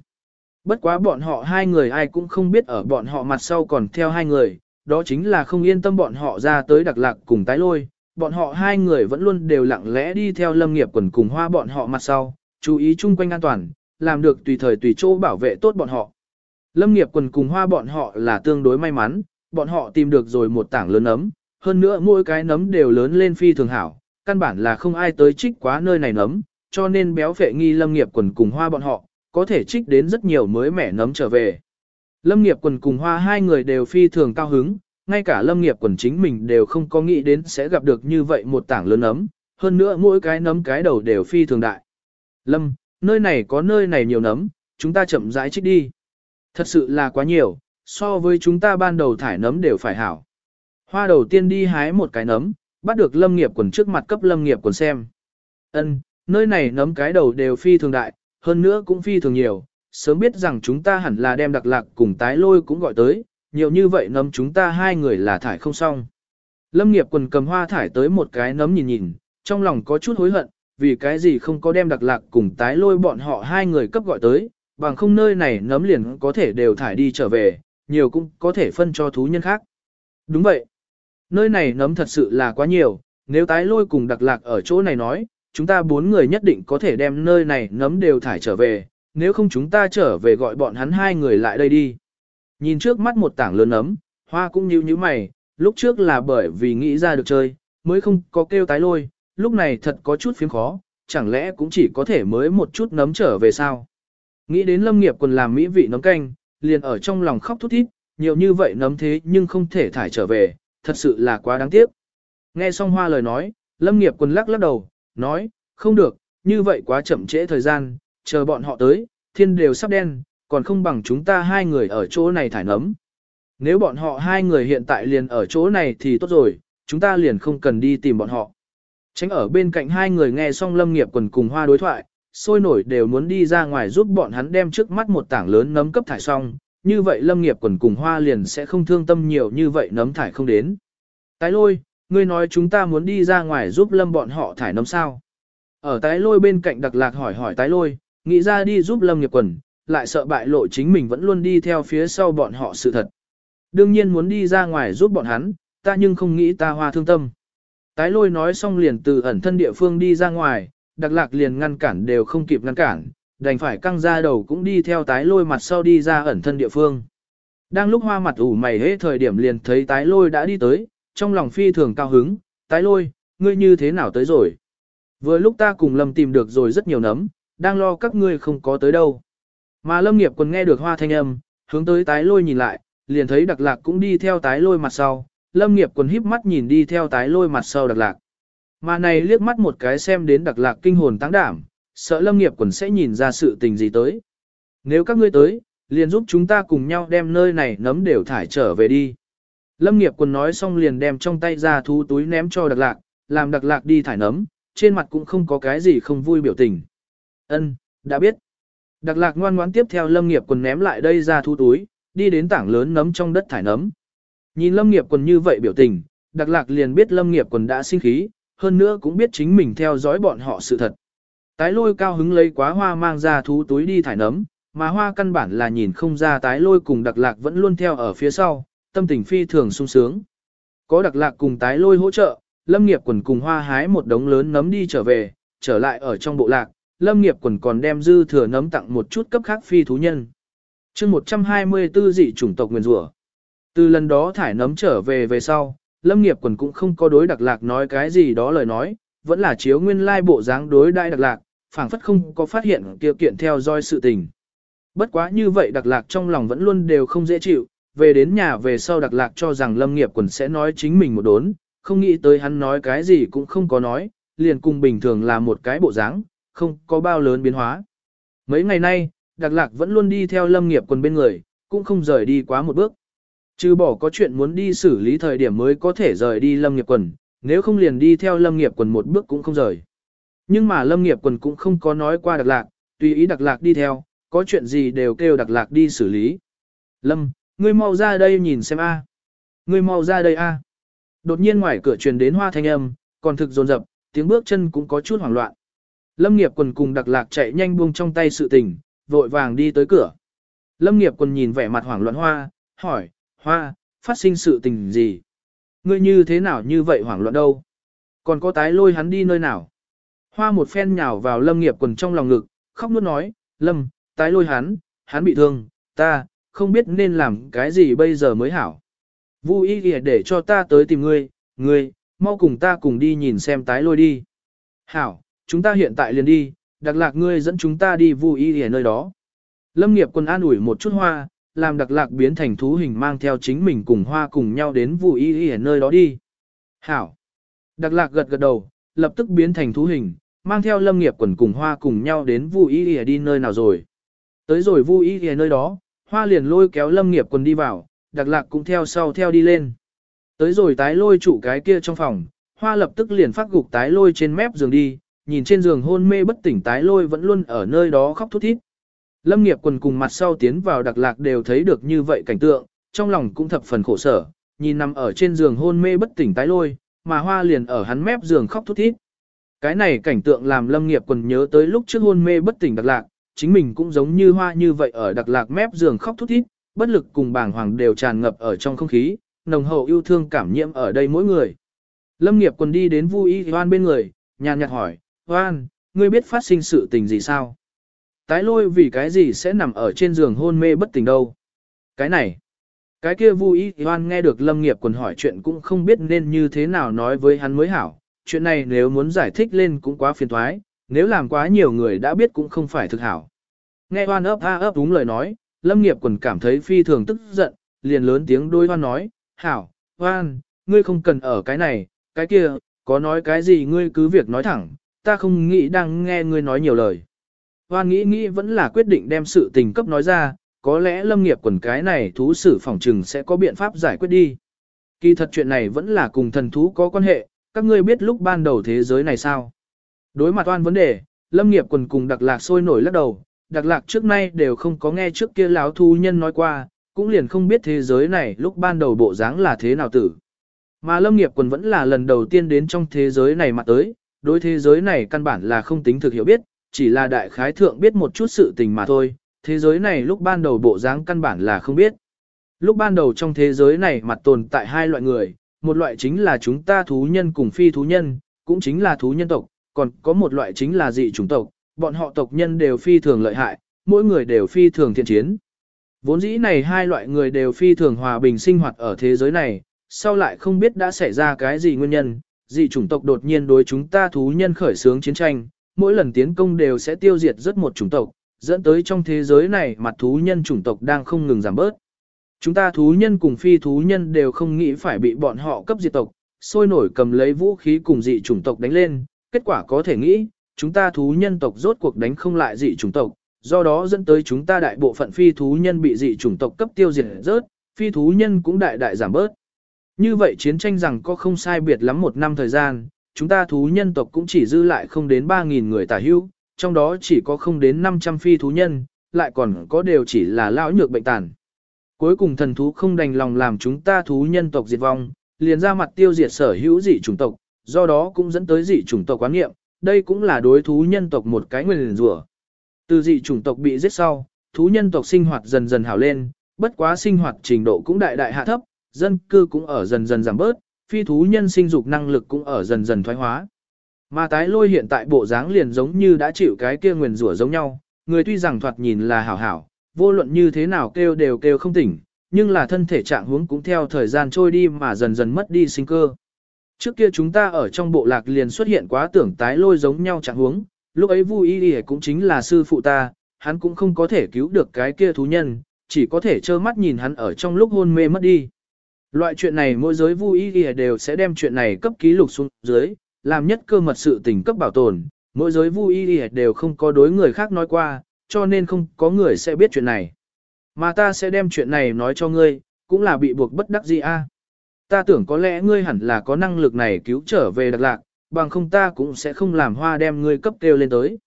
Bất quá bọn họ hai người ai cũng không biết ở bọn họ mặt sau còn theo hai người, đó chính là không yên tâm bọn họ ra tới đặc lạc cùng tái lôi, bọn họ hai người vẫn luôn đều lặng lẽ đi theo lâm nghiệp quần cùng hoa bọn họ mặt sau, chú ý chung quanh an toàn, làm được tùy thời tùy chỗ bảo vệ tốt bọn họ. Lâm nghiệp quần cùng hoa bọn họ là tương đối may mắn, bọn họ tìm được rồi một tảng lớn nấm, hơn nữa mỗi cái nấm đều lớn lên phi thường hảo, căn bản là không ai tới trích quá nơi này nấm, cho nên béo phệ nghi lâm nghiệp quần cùng hoa bọn họ, có thể trích đến rất nhiều mới mẻ nấm trở về. Lâm nghiệp quần cùng hoa hai người đều phi thường cao hứng, ngay cả lâm nghiệp quần chính mình đều không có nghĩ đến sẽ gặp được như vậy một tảng lớn nấm, hơn nữa mỗi cái nấm cái đầu đều phi thường đại. Lâm, nơi này có nơi này nhiều nấm, chúng ta chậm rãi trích đi. Thật sự là quá nhiều, so với chúng ta ban đầu thải nấm đều phải hảo. Hoa đầu tiên đi hái một cái nấm, bắt được lâm nghiệp quần trước mặt cấp lâm nghiệp quần xem. Ân, nơi này nấm cái đầu đều phi thường đại, hơn nữa cũng phi thường nhiều, sớm biết rằng chúng ta hẳn là đem đặc lạc cùng tái lôi cũng gọi tới, nhiều như vậy nấm chúng ta hai người là thải không xong. Lâm nghiệp quần cầm hoa thải tới một cái nấm nhìn nhìn, trong lòng có chút hối hận, vì cái gì không có đem đặc lạc cùng tái lôi bọn họ hai người cấp gọi tới, bằng không nơi này nấm liền có thể đều thải đi trở về, nhiều cũng có thể phân cho thú nhân khác. Đúng vậy. Nơi này nấm thật sự là quá nhiều, nếu tái lôi cùng đặc lạc ở chỗ này nói, chúng ta bốn người nhất định có thể đem nơi này nấm đều thải trở về, nếu không chúng ta trở về gọi bọn hắn hai người lại đây đi. Nhìn trước mắt một tảng lớn nấm, hoa cũng như như mày, lúc trước là bởi vì nghĩ ra được chơi, mới không có kêu tái lôi, lúc này thật có chút phiếm khó, chẳng lẽ cũng chỉ có thể mới một chút nấm trở về sao. Nghĩ đến lâm nghiệp còn làm mỹ vị nấm canh, liền ở trong lòng khóc thút thít, nhiều như vậy nấm thế nhưng không thể thải trở về, thật sự là quá đáng tiếc. Nghe xong hoa lời nói, lâm nghiệp quần lắc lắc đầu, nói, không được, như vậy quá chậm trễ thời gian, chờ bọn họ tới, thiên đều sắp đen, còn không bằng chúng ta hai người ở chỗ này thải nấm. Nếu bọn họ hai người hiện tại liền ở chỗ này thì tốt rồi, chúng ta liền không cần đi tìm bọn họ. Tránh ở bên cạnh hai người nghe xong lâm nghiệp quần cùng hoa đối thoại, sôi nổi đều muốn đi ra ngoài giúp bọn hắn đem trước mắt một tảng lớn nấm cấp thải xong, như vậy lâm nghiệp quần cùng hoa liền sẽ không thương tâm nhiều như vậy nấm thải không đến. Tái lôi, ngươi nói chúng ta muốn đi ra ngoài giúp lâm bọn họ thải nấm sao. Ở tái lôi bên cạnh đặc lạc hỏi hỏi tái lôi, nghĩ ra đi giúp lâm nghiệp quần, lại sợ bại lộ chính mình vẫn luôn đi theo phía sau bọn họ sự thật. Đương nhiên muốn đi ra ngoài giúp bọn hắn, ta nhưng không nghĩ ta hoa thương tâm. Tái lôi nói xong liền từ ẩn thân địa phương đi ra ngoài, đặc lạc liền ngăn cản đều không kịp ngăn cản, đành phải căng ra đầu cũng đi theo tái lôi mặt sau đi ra ẩn thân địa phương. Đang lúc hoa mặt ủ mày hết thời điểm liền thấy tái lôi đã đi tới, trong lòng phi thường cao hứng, tái lôi, ngươi như thế nào tới rồi? Vừa lúc ta cùng Lâm tìm được rồi rất nhiều nấm, đang lo các ngươi không có tới đâu. Mà Lâm nghiệp còn nghe được hoa thanh âm, hướng tới tái lôi nhìn lại, liền thấy đặc lạc cũng đi theo tái lôi mặt sau, Lâm nghiệp còn híp mắt nhìn đi theo tái lôi mặt sau đặc lạc. Mà này liếc mắt một cái xem đến đặc lạc kinh hồn tăng đảm, sợ lâm nghiệp quần sẽ nhìn ra sự tình gì tới. Nếu các ngươi tới, liền giúp chúng ta cùng nhau đem nơi này nấm đều thải trở về đi. Lâm nghiệp quần nói xong liền đem trong tay ra thú túi ném cho đặc lạc, làm đặc lạc đi thải nấm, trên mặt cũng không có cái gì không vui biểu tình. Ân, đã biết. Đặc lạc ngoan ngoãn tiếp theo lâm nghiệp quần ném lại đây ra thú túi, đi đến tảng lớn nấm trong đất thải nấm. Nhìn lâm nghiệp quần như vậy biểu tình, đặc lạc liền biết lâm nghiệp quần đã sinh khí, hơn nữa cũng biết chính mình theo dõi bọn họ sự thật. Tái lôi cao hứng lấy quá hoa mang ra thú túi đi thải nấm, mà hoa căn bản là nhìn không ra tái lôi cùng đặc lạc vẫn luôn theo ở phía sau, tâm tình phi thường sung sướng. Có đặc lạc cùng tái lôi hỗ trợ, lâm nghiệp quần cùng hoa hái một đống lớn nấm đi trở về, trở lại ở trong bộ lạc, lâm nghiệp quần còn đem dư thừa nấm tặng một chút cấp khác phi thú nhân. chương 124 dị chủng tộc nguyền rủa Từ lần đó thải nấm trở về về sau, lâm nghiệp quần cũng không có đối đặc lạc nói cái gì đó lời nói, vẫn là chiếu nguyên lai bộ dáng đối đại đặc lạc, phảng phất không có phát hiện tiêu kiện theo dõi sự tình. Bất quá như vậy đặc lạc trong lòng vẫn luôn đều không dễ chịu, về đến nhà về sau đặc lạc cho rằng lâm nghiệp quần sẽ nói chính mình một đốn, không nghĩ tới hắn nói cái gì cũng không có nói, liền cùng bình thường là một cái bộ dáng, không có bao lớn biến hóa. Mấy ngày nay, đặc lạc vẫn luôn đi theo lâm nghiệp quần bên người, cũng không rời đi quá một bước. Trừ bỏ có chuyện muốn đi xử lý thời điểm mới có thể rời đi lâm nghiệp quần, nếu không liền đi theo lâm nghiệp quần một bước cũng không rời. Nhưng mà lâm nghiệp quần cũng không có nói qua đặc lạc, tùy ý đặc lạc đi theo, có chuyện gì đều kêu đặc lạc đi xử lý. Lâm, ngươi mau ra đây nhìn xem a. Ngươi mau ra đây a. Đột nhiên ngoài cửa truyền đến hoa thanh âm, còn thực dồn dập, tiếng bước chân cũng có chút hoảng loạn. Lâm nghiệp quần cùng đặc lạc chạy nhanh buông trong tay sự tình, vội vàng đi tới cửa. Lâm nghiệp quần nhìn vẻ mặt hoảng loạn hoa, hỏi, hoa, phát sinh sự tình gì? Ngươi như thế nào như vậy hoảng loạn đâu? Còn có tái lôi hắn đi nơi nào? Hoa một phen nhào vào lâm nghiệp quần trong lòng ngực, khóc nuốt nói, lâm, tái lôi hắn, hắn bị thương, ta, không biết nên làm cái gì bây giờ mới hảo. Vu y kìa để cho ta tới tìm ngươi, ngươi, mau cùng ta cùng đi nhìn xem tái lôi đi. Hảo, chúng ta hiện tại liền đi, đặc lạc ngươi dẫn chúng ta đi vu y kìa nơi đó. Lâm nghiệp quân an ủi một chút hoa, làm đặc lạc biến thành thú hình mang theo chính mình cùng hoa cùng nhau đến vu y kìa nơi đó đi. Hảo. Đặc lạc gật gật đầu, lập tức biến thành thú hình, mang theo lâm nghiệp quần cùng hoa cùng nhau đến vu y y đi nơi nào rồi. Tới rồi vu y kìa nơi đó, hoa liền lôi kéo lâm nghiệp quần đi vào, đặc lạc cũng theo sau theo đi lên. Tới rồi tái lôi trụ cái kia trong phòng, hoa lập tức liền phát gục tái lôi trên mép giường đi, nhìn trên giường hôn mê bất tỉnh tái lôi vẫn luôn ở nơi đó khóc thút thít. Lâm nghiệp quần cùng mặt sau tiến vào đặc lạc đều thấy được như vậy cảnh tượng, trong lòng cũng thập phần khổ sở, nhìn nằm ở trên giường hôn mê bất tỉnh tái lôi, mà hoa liền ở hắn mép giường khóc thút thít. Cái này cảnh tượng làm lâm nghiệp quần nhớ tới lúc trước hôn mê bất tỉnh đặc lạc, chính mình cũng giống như hoa như vậy ở đặc lạc mép giường khóc thút thít, bất lực cùng bàng hoàng đều tràn ngập ở trong không khí, nồng hậu yêu thương cảm nhiễm ở đây mỗi người. Lâm nghiệp quần đi đến vui y hoan bên người, nhàn nhạt hỏi, hoan, ngươi biết phát sinh sự tình gì sao? Tái lôi vì cái gì sẽ nằm ở trên giường hôn mê bất tỉnh đâu? Cái này, cái kia vui y hoan nghe được lâm nghiệp quần hỏi chuyện cũng không biết nên như thế nào nói với hắn mới hảo. Chuyện này nếu muốn giải thích lên cũng quá phiền thoái, nếu làm quá nhiều người đã biết cũng không phải thực hảo. Nghe hoan ấp a ấp đúng lời nói, lâm nghiệp quần cảm thấy phi thường tức giận, liền lớn tiếng đôi hoan nói, hảo, hoan, ngươi không cần ở cái này, cái kia, có nói cái gì ngươi cứ việc nói thẳng, ta không nghĩ đang nghe ngươi nói nhiều lời. Hoan nghĩ nghĩ vẫn là quyết định đem sự tình cấp nói ra, có lẽ lâm nghiệp quần cái này thú sử phòng trừng sẽ có biện pháp giải quyết đi. Kỳ thật chuyện này vẫn là cùng thần thú có quan hệ, các ngươi biết lúc ban đầu thế giới này sao? Đối mặt oan vấn đề, lâm nghiệp quần cùng đặc lạc sôi nổi lắc đầu, đặc lạc trước nay đều không có nghe trước kia láo thu nhân nói qua, cũng liền không biết thế giới này lúc ban đầu bộ dáng là thế nào tử. Mà lâm nghiệp quần vẫn là lần đầu tiên đến trong thế giới này mà tới, đối thế giới này căn bản là không tính thực hiểu biết, chỉ là đại khái thượng biết một chút sự tình mà thôi, thế giới này lúc ban đầu bộ dáng căn bản là không biết. Lúc ban đầu trong thế giới này mặt tồn tại hai loại người, một loại chính là chúng ta thú nhân cùng phi thú nhân, cũng chính là thú nhân tộc, còn có một loại chính là dị chủng tộc, bọn họ tộc nhân đều phi thường lợi hại, mỗi người đều phi thường thiện chiến. Vốn dĩ này hai loại người đều phi thường hòa bình sinh hoạt ở thế giới này, sau lại không biết đã xảy ra cái gì nguyên nhân, dị chủng tộc đột nhiên đối chúng ta thú nhân khởi xướng chiến tranh, mỗi lần tiến công đều sẽ tiêu diệt rất một chủng tộc, dẫn tới trong thế giới này mặt thú nhân chủng tộc đang không ngừng giảm bớt. Chúng ta thú nhân cùng phi thú nhân đều không nghĩ phải bị bọn họ cấp diệt tộc, sôi nổi cầm lấy vũ khí cùng dị chủng tộc đánh lên, kết quả có thể nghĩ, chúng ta thú nhân tộc rốt cuộc đánh không lại dị chủng tộc, do đó dẫn tới chúng ta đại bộ phận phi thú nhân bị dị chủng tộc cấp tiêu diệt rớt, phi thú nhân cũng đại đại giảm bớt. Như vậy chiến tranh rằng có không sai biệt lắm một năm thời gian, chúng ta thú nhân tộc cũng chỉ dư lại không đến 3.000 người tả hữu, trong đó chỉ có không đến 500 phi thú nhân, lại còn có đều chỉ là lão nhược bệnh tàn. Cuối cùng thần thú không đành lòng làm chúng ta thú nhân tộc diệt vong, liền ra mặt tiêu diệt sở hữu dị chủng tộc, do đó cũng dẫn tới dị chủng tộc quán nghiệm, đây cũng là đối thú nhân tộc một cái nguyên rủa. Từ dị chủng tộc bị giết sau, thú nhân tộc sinh hoạt dần dần hảo lên, bất quá sinh hoạt trình độ cũng đại đại hạ thấp, dân cư cũng ở dần dần giảm bớt, phi thú nhân sinh dục năng lực cũng ở dần dần thoái hóa. Mà tái lôi hiện tại bộ dáng liền giống như đã chịu cái kia nguyền rủa giống nhau, người tuy rằng thoạt nhìn là hảo hảo, vô luận như thế nào kêu đều kêu không tỉnh, nhưng là thân thể trạng huống cũng theo thời gian trôi đi mà dần dần mất đi sinh cơ. Trước kia chúng ta ở trong bộ lạc liền xuất hiện quá tưởng tái lôi giống nhau trạng huống, lúc ấy Vu Y Y cũng chính là sư phụ ta, hắn cũng không có thể cứu được cái kia thú nhân, chỉ có thể trơ mắt nhìn hắn ở trong lúc hôn mê mất đi. Loại chuyện này mỗi giới vui Y đều sẽ đem chuyện này cấp ký lục xuống dưới, làm nhất cơ mật sự tình cấp bảo tồn, mỗi giới vui Y đều không có đối người khác nói qua, cho nên không có người sẽ biết chuyện này. Mà ta sẽ đem chuyện này nói cho ngươi, cũng là bị buộc bất đắc dĩ a. Ta tưởng có lẽ ngươi hẳn là có năng lực này cứu trở về đặc lạc, bằng không ta cũng sẽ không làm hoa đem ngươi cấp kêu lên tới.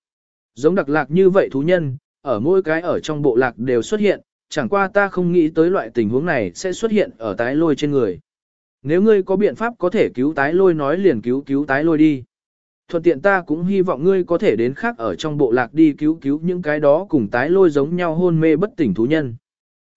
Giống đặc lạc như vậy thú nhân, ở mỗi cái ở trong bộ lạc đều xuất hiện, chẳng qua ta không nghĩ tới loại tình huống này sẽ xuất hiện ở tái lôi trên người. Nếu ngươi có biện pháp có thể cứu tái lôi nói liền cứu cứu tái lôi đi. Thuận tiện ta cũng hy vọng ngươi có thể đến khác ở trong bộ lạc đi cứu cứu những cái đó cùng tái lôi giống nhau hôn mê bất tỉnh thú nhân.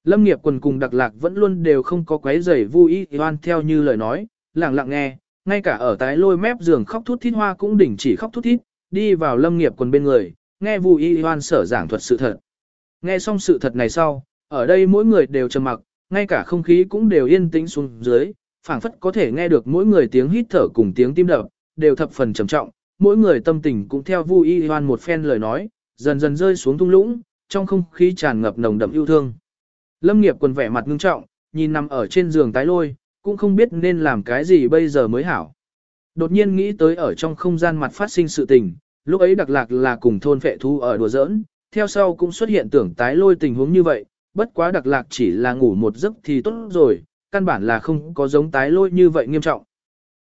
Lâm nghiệp quần cùng đặc lạc vẫn luôn đều không có quấy rầy vui hoan theo như lời nói, lặng lặng nghe, ngay cả ở tái lôi mép giường khóc thút thít hoa cũng đỉnh chỉ khóc thút thít, đi vào lâm nghiệp quần bên người, nghe vui hoan sở giảng thuật sự thật. Nghe xong sự thật này sau, ở đây mỗi người đều trầm mặc, ngay cả không khí cũng đều yên tĩnh xuống dưới, phảng phất có thể nghe được mỗi người tiếng hít thở cùng tiếng tim đập, đều thập phần trầm trọng, mỗi người tâm tình cũng theo Vu Y Hoan một phen lời nói, dần dần rơi xuống thung lũng, trong không khí tràn ngập nồng đậm yêu thương. Lâm Nghiệp quần vẻ mặt ngưng trọng, nhìn nằm ở trên giường tái lôi, cũng không biết nên làm cái gì bây giờ mới hảo. Đột nhiên nghĩ tới ở trong không gian mặt phát sinh sự tình, lúc ấy đặc lạc là cùng thôn phệ thu ở đùa giỡn, theo sau cũng xuất hiện tưởng tái lôi tình huống như vậy, bất quá đặc lạc chỉ là ngủ một giấc thì tốt rồi, căn bản là không có giống tái lôi như vậy nghiêm trọng.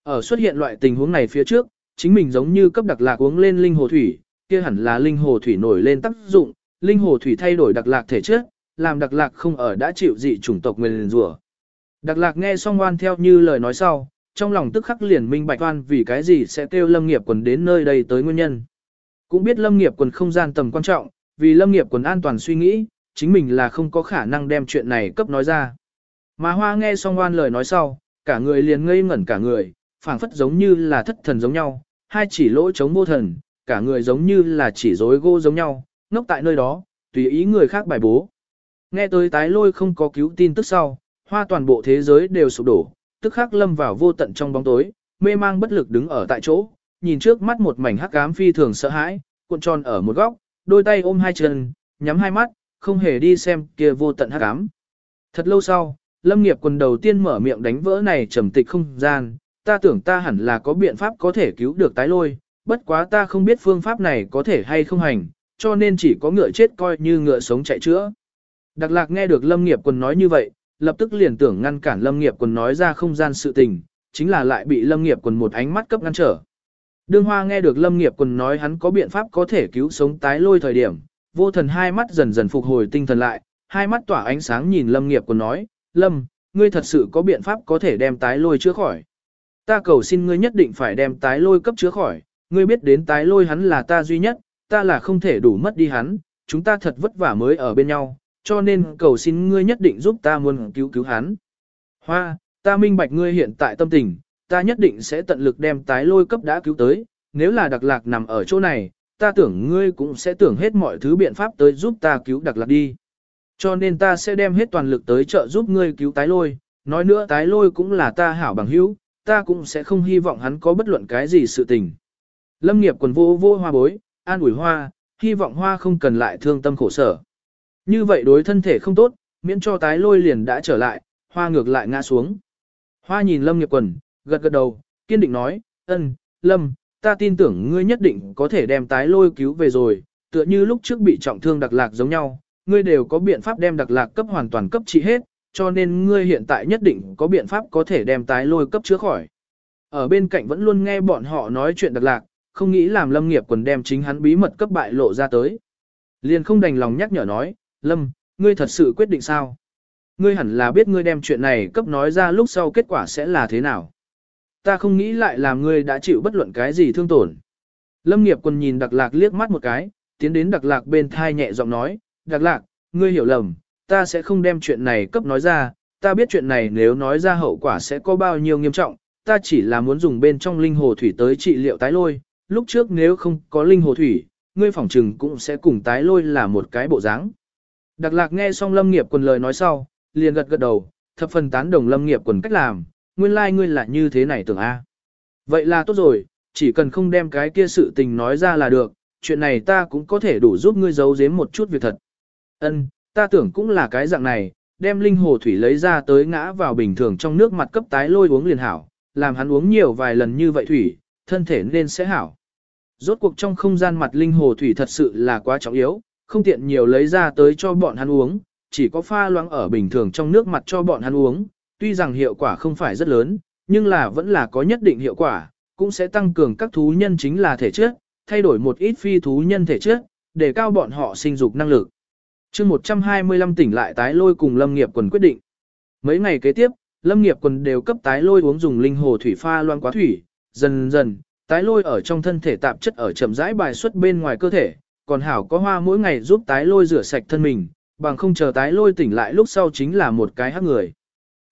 Ở xuất hiện loại tình huống này phía trước, chính mình giống như cấp đặc lạc uống lên linh hồ thủy, kia hẳn là linh hồ thủy nổi lên tác dụng, linh hồ thủy thay đổi đặc lạc thể chất, làm đặc lạc không ở đã chịu dị chủng tộc nguyên rủa. Đặc lạc nghe xong oan theo như lời nói sau, trong lòng tức khắc liền minh bạch oan vì cái gì sẽ kêu lâm nghiệp quần đến nơi đây tới nguyên nhân. Cũng biết lâm nghiệp quần không gian tầm quan trọng, vì lâm nghiệp quần an toàn suy nghĩ, chính mình là không có khả năng đem chuyện này cấp nói ra. Mà hoa nghe xong oan lời nói sau, cả người liền ngây ngẩn cả người, phảng phất giống như là thất thần giống nhau, hai chỉ lỗ chống vô thần, cả người giống như là chỉ rối gỗ giống nhau, ngốc tại nơi đó, tùy ý người khác bài bố. Nghe tới tái lôi không có cứu tin tức sau, hoa toàn bộ thế giới đều sụp đổ, tức khắc lâm vào vô tận trong bóng tối, mê mang bất lực đứng ở tại chỗ, nhìn trước mắt một mảnh hắc ám phi thường sợ hãi, cuộn tròn ở một góc, đôi tay ôm hai chân, nhắm hai mắt, không hề đi xem kia vô tận hắc ám. Thật lâu sau, Lâm nghiệp quần đầu tiên mở miệng đánh vỡ này trầm tịch không gian, ta tưởng ta hẳn là có biện pháp có thể cứu được tái lôi, bất quá ta không biết phương pháp này có thể hay không hành, cho nên chỉ có ngựa chết coi như ngựa sống chạy chữa. Đặc lạc nghe được Lâm nghiệp quần nói như vậy, lập tức liền tưởng ngăn cản Lâm nghiệp quần nói ra không gian sự tình, chính là lại bị Lâm nghiệp quần một ánh mắt cấp ngăn trở. Đương Hoa nghe được Lâm nghiệp quần nói hắn có biện pháp có thể cứu sống tái lôi thời điểm, vô thần hai mắt dần dần phục hồi tinh thần lại, hai mắt tỏa ánh sáng nhìn Lâm nghiệp còn nói, Lâm, ngươi thật sự có biện pháp có thể đem tái lôi chữa khỏi. Ta cầu xin ngươi nhất định phải đem tái lôi cấp chữa khỏi, ngươi biết đến tái lôi hắn là ta duy nhất, ta là không thể đủ mất đi hắn, chúng ta thật vất vả mới ở bên nhau, cho nên cầu xin ngươi nhất định giúp ta muốn cứu cứu hắn. Hoa, ta minh bạch ngươi hiện tại tâm tình, ta nhất định sẽ tận lực đem tái lôi cấp đã cứu tới, nếu là đặc lạc nằm ở chỗ này, ta tưởng ngươi cũng sẽ tưởng hết mọi thứ biện pháp tới giúp ta cứu đặc lạc đi. Cho nên ta sẽ đem hết toàn lực tới trợ giúp ngươi cứu tái lôi, nói nữa tái lôi cũng là ta hảo bằng hữu, ta cũng sẽ không hy vọng hắn có bất luận cái gì sự tình. Lâm nghiệp quần vô vô hoa bối, an ủi hoa, hy vọng hoa không cần lại thương tâm khổ sở. Như vậy đối thân thể không tốt, miễn cho tái lôi liền đã trở lại, hoa ngược lại ngã xuống. Hoa nhìn Lâm nghiệp quần, gật gật đầu, kiên định nói, ân, Lâm, ta tin tưởng ngươi nhất định có thể đem tái lôi cứu về rồi, tựa như lúc trước bị trọng thương đặc lạc giống nhau, ngươi đều có biện pháp đem đặc lạc cấp hoàn toàn cấp trị hết, cho nên ngươi hiện tại nhất định có biện pháp có thể đem tái lôi cấp chữa khỏi. Ở bên cạnh vẫn luôn nghe bọn họ nói chuyện đặc lạc, không nghĩ làm lâm nghiệp quần đem chính hắn bí mật cấp bại lộ ra tới. Liền không đành lòng nhắc nhở nói, Lâm, ngươi thật sự quyết định sao? Ngươi hẳn là biết ngươi đem chuyện này cấp nói ra lúc sau kết quả sẽ là thế nào. Ta không nghĩ lại làm ngươi đã chịu bất luận cái gì thương tổn. Lâm nghiệp quân nhìn đặc lạc liếc mắt một cái, tiến đến đặc lạc bên thai nhẹ giọng nói, đặc lạc, ngươi hiểu lầm, ta sẽ không đem chuyện này cấp nói ra, ta biết chuyện này nếu nói ra hậu quả sẽ có bao nhiêu nghiêm trọng, ta chỉ là muốn dùng bên trong linh hồ thủy tới trị liệu tái lôi, lúc trước nếu không có linh hồ thủy, ngươi phỏng trừng cũng sẽ cùng tái lôi là một cái bộ dáng. Đặc lạc nghe xong lâm nghiệp quần lời nói sau, liền gật gật đầu, thập phần tán đồng lâm nghiệp quần cách làm, nguyên lai like ngươi là như thế này tưởng A. Vậy là tốt rồi, chỉ cần không đem cái kia sự tình nói ra là được, chuyện này ta cũng có thể đủ giúp ngươi giấu giếm một chút việc thật. Ân, ta tưởng cũng là cái dạng này, đem linh hồ thủy lấy ra tới ngã vào bình thường trong nước mặt cấp tái lôi uống liền hảo, làm hắn uống nhiều vài lần như vậy thủy, thân thể nên sẽ hảo. Rốt cuộc trong không gian mặt linh hồ thủy thật sự là quá trọng yếu, không tiện nhiều lấy ra tới cho bọn hắn uống, chỉ có pha loãng ở bình thường trong nước mặt cho bọn hắn uống, tuy rằng hiệu quả không phải rất lớn, nhưng là vẫn là có nhất định hiệu quả, cũng sẽ tăng cường các thú nhân chính là thể chất, thay đổi một ít phi thú nhân thể chất, để cao bọn họ sinh dục năng lực. chương 125 tỉnh lại tái lôi cùng Lâm Nghiệp quần quyết định. Mấy ngày kế tiếp, Lâm Nghiệp quần đều cấp tái lôi uống dùng linh hồ thủy pha loan quá thủy, dần dần, tái lôi ở trong thân thể tạp chất ở chậm rãi bài xuất bên ngoài cơ thể, còn hảo có hoa mỗi ngày giúp tái lôi rửa sạch thân mình, bằng không chờ tái lôi tỉnh lại lúc sau chính là một cái hắc người.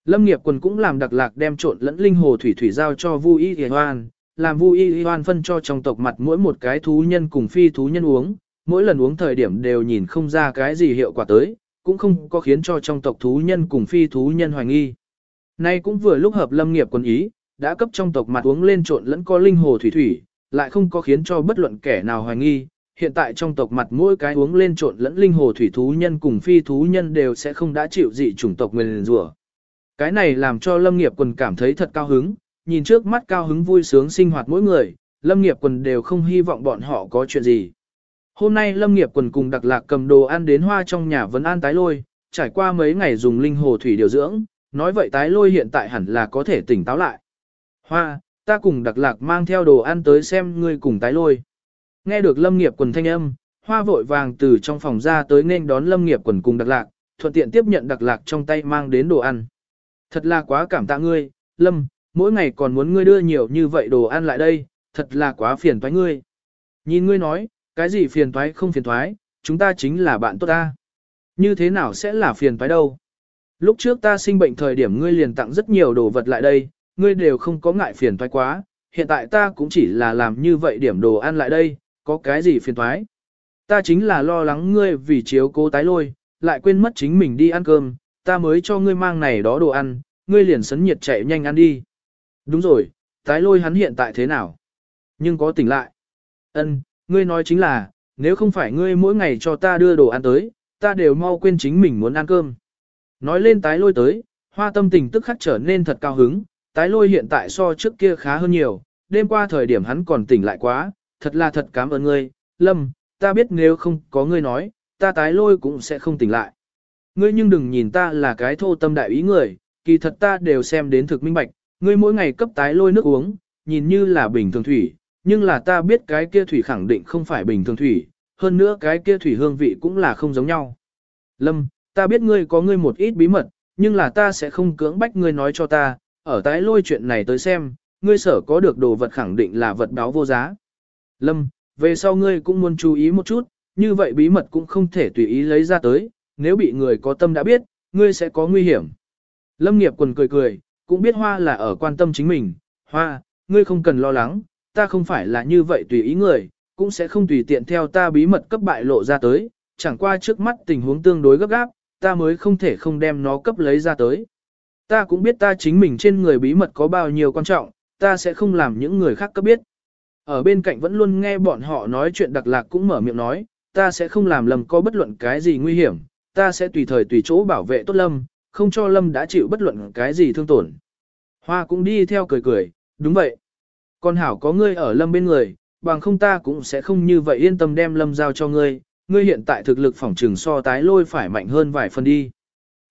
Lâm nghiệp quần cũng làm đặc lạc đem trộn lẫn linh hồ thủy thủy giao cho Vu Y Y Hoan, làm Vu Y Y Hoan phân cho trong tộc mặt mỗi một cái thú nhân cùng phi thú nhân uống, mỗi lần uống thời điểm đều nhìn không ra cái gì hiệu quả tới, cũng không có khiến cho trong tộc thú nhân cùng phi thú nhân hoài nghi. Nay cũng vừa lúc hợp lâm nghiệp quần ý, đã cấp trong tộc mặt uống lên trộn lẫn có linh hồ thủy thủy, lại không có khiến cho bất luận kẻ nào hoài nghi. Hiện tại trong tộc mặt mỗi cái uống lên trộn lẫn linh hồ thủy thú nhân cùng phi thú nhân đều sẽ không đã chịu dị chủng tộc nguyên rủa. Cái này làm cho Lâm Nghiệp Quần cảm thấy thật cao hứng, nhìn trước mắt cao hứng vui sướng sinh hoạt mỗi người, Lâm Nghiệp Quần đều không hy vọng bọn họ có chuyện gì. Hôm nay Lâm Nghiệp Quần cùng Đặc Lạc cầm đồ ăn đến hoa trong nhà vấn an tái lôi, trải qua mấy ngày dùng linh hồ thủy điều dưỡng, nói vậy tái lôi hiện tại hẳn là có thể tỉnh táo lại. Hoa, ta cùng đặc lạc mang theo đồ ăn tới xem ngươi cùng tái lôi. Nghe được lâm nghiệp quần thanh âm, hoa vội vàng từ trong phòng ra tới nên đón lâm nghiệp quần cùng đặc lạc, thuận tiện tiếp nhận đặc lạc trong tay mang đến đồ ăn. Thật là quá cảm tạ ngươi, lâm, mỗi ngày còn muốn ngươi đưa nhiều như vậy đồ ăn lại đây, thật là quá phiền toái ngươi. Nhìn ngươi nói, cái gì phiền toái không phiền toái, chúng ta chính là bạn tốt ta. Như thế nào sẽ là phiền toái đâu? Lúc trước ta sinh bệnh thời điểm ngươi liền tặng rất nhiều đồ vật lại đây, ngươi đều không có ngại phiền toái quá, hiện tại ta cũng chỉ là làm như vậy điểm đồ ăn lại đây, có cái gì phiền toái. Ta chính là lo lắng ngươi vì chiếu cố tái lôi, lại quên mất chính mình đi ăn cơm, ta mới cho ngươi mang này đó đồ ăn, ngươi liền sấn nhiệt chạy nhanh ăn đi. Đúng rồi, tái lôi hắn hiện tại thế nào? Nhưng có tỉnh lại. Ân, ngươi nói chính là, nếu không phải ngươi mỗi ngày cho ta đưa đồ ăn tới, ta đều mau quên chính mình muốn ăn cơm. Nói lên tái lôi tới, hoa tâm tình tức khắc trở nên thật cao hứng, tái lôi hiện tại so trước kia khá hơn nhiều, đêm qua thời điểm hắn còn tỉnh lại quá, thật là thật cảm ơn ngươi, Lâm, ta biết nếu không có ngươi nói, ta tái lôi cũng sẽ không tỉnh lại. Ngươi nhưng đừng nhìn ta là cái thô tâm đại ý người, kỳ thật ta đều xem đến thực minh bạch, ngươi mỗi ngày cấp tái lôi nước uống, nhìn như là bình thường thủy, nhưng là ta biết cái kia thủy khẳng định không phải bình thường thủy, hơn nữa cái kia thủy hương vị cũng là không giống nhau. Lâm, ta biết ngươi có ngươi một ít bí mật, nhưng là ta sẽ không cưỡng bách ngươi nói cho ta, ở tái lôi chuyện này tới xem, ngươi sở có được đồ vật khẳng định là vật báo vô giá. Lâm, về sau ngươi cũng muốn chú ý một chút, như vậy bí mật cũng không thể tùy ý lấy ra tới, nếu bị người có tâm đã biết, ngươi sẽ có nguy hiểm. Lâm nghiệp quần cười cười, cũng biết hoa là ở quan tâm chính mình, hoa, ngươi không cần lo lắng, ta không phải là như vậy tùy ý người, cũng sẽ không tùy tiện theo ta bí mật cấp bại lộ ra tới, chẳng qua trước mắt tình huống tương đối gấp gáp, ta mới không thể không đem nó cấp lấy ra tới. Ta cũng biết ta chính mình trên người bí mật có bao nhiêu quan trọng, ta sẽ không làm những người khác cấp biết. Ở bên cạnh vẫn luôn nghe bọn họ nói chuyện đặc lạc cũng mở miệng nói, ta sẽ không làm lầm có bất luận cái gì nguy hiểm, ta sẽ tùy thời tùy chỗ bảo vệ tốt lâm, không cho lâm đã chịu bất luận cái gì thương tổn. Hoa cũng đi theo cười cười, đúng vậy. Con hảo có ngươi ở lâm bên người, bằng không ta cũng sẽ không như vậy yên tâm đem lâm giao cho ngươi, ngươi hiện tại thực lực phỏng trừng so tái lôi phải mạnh hơn vài phần đi.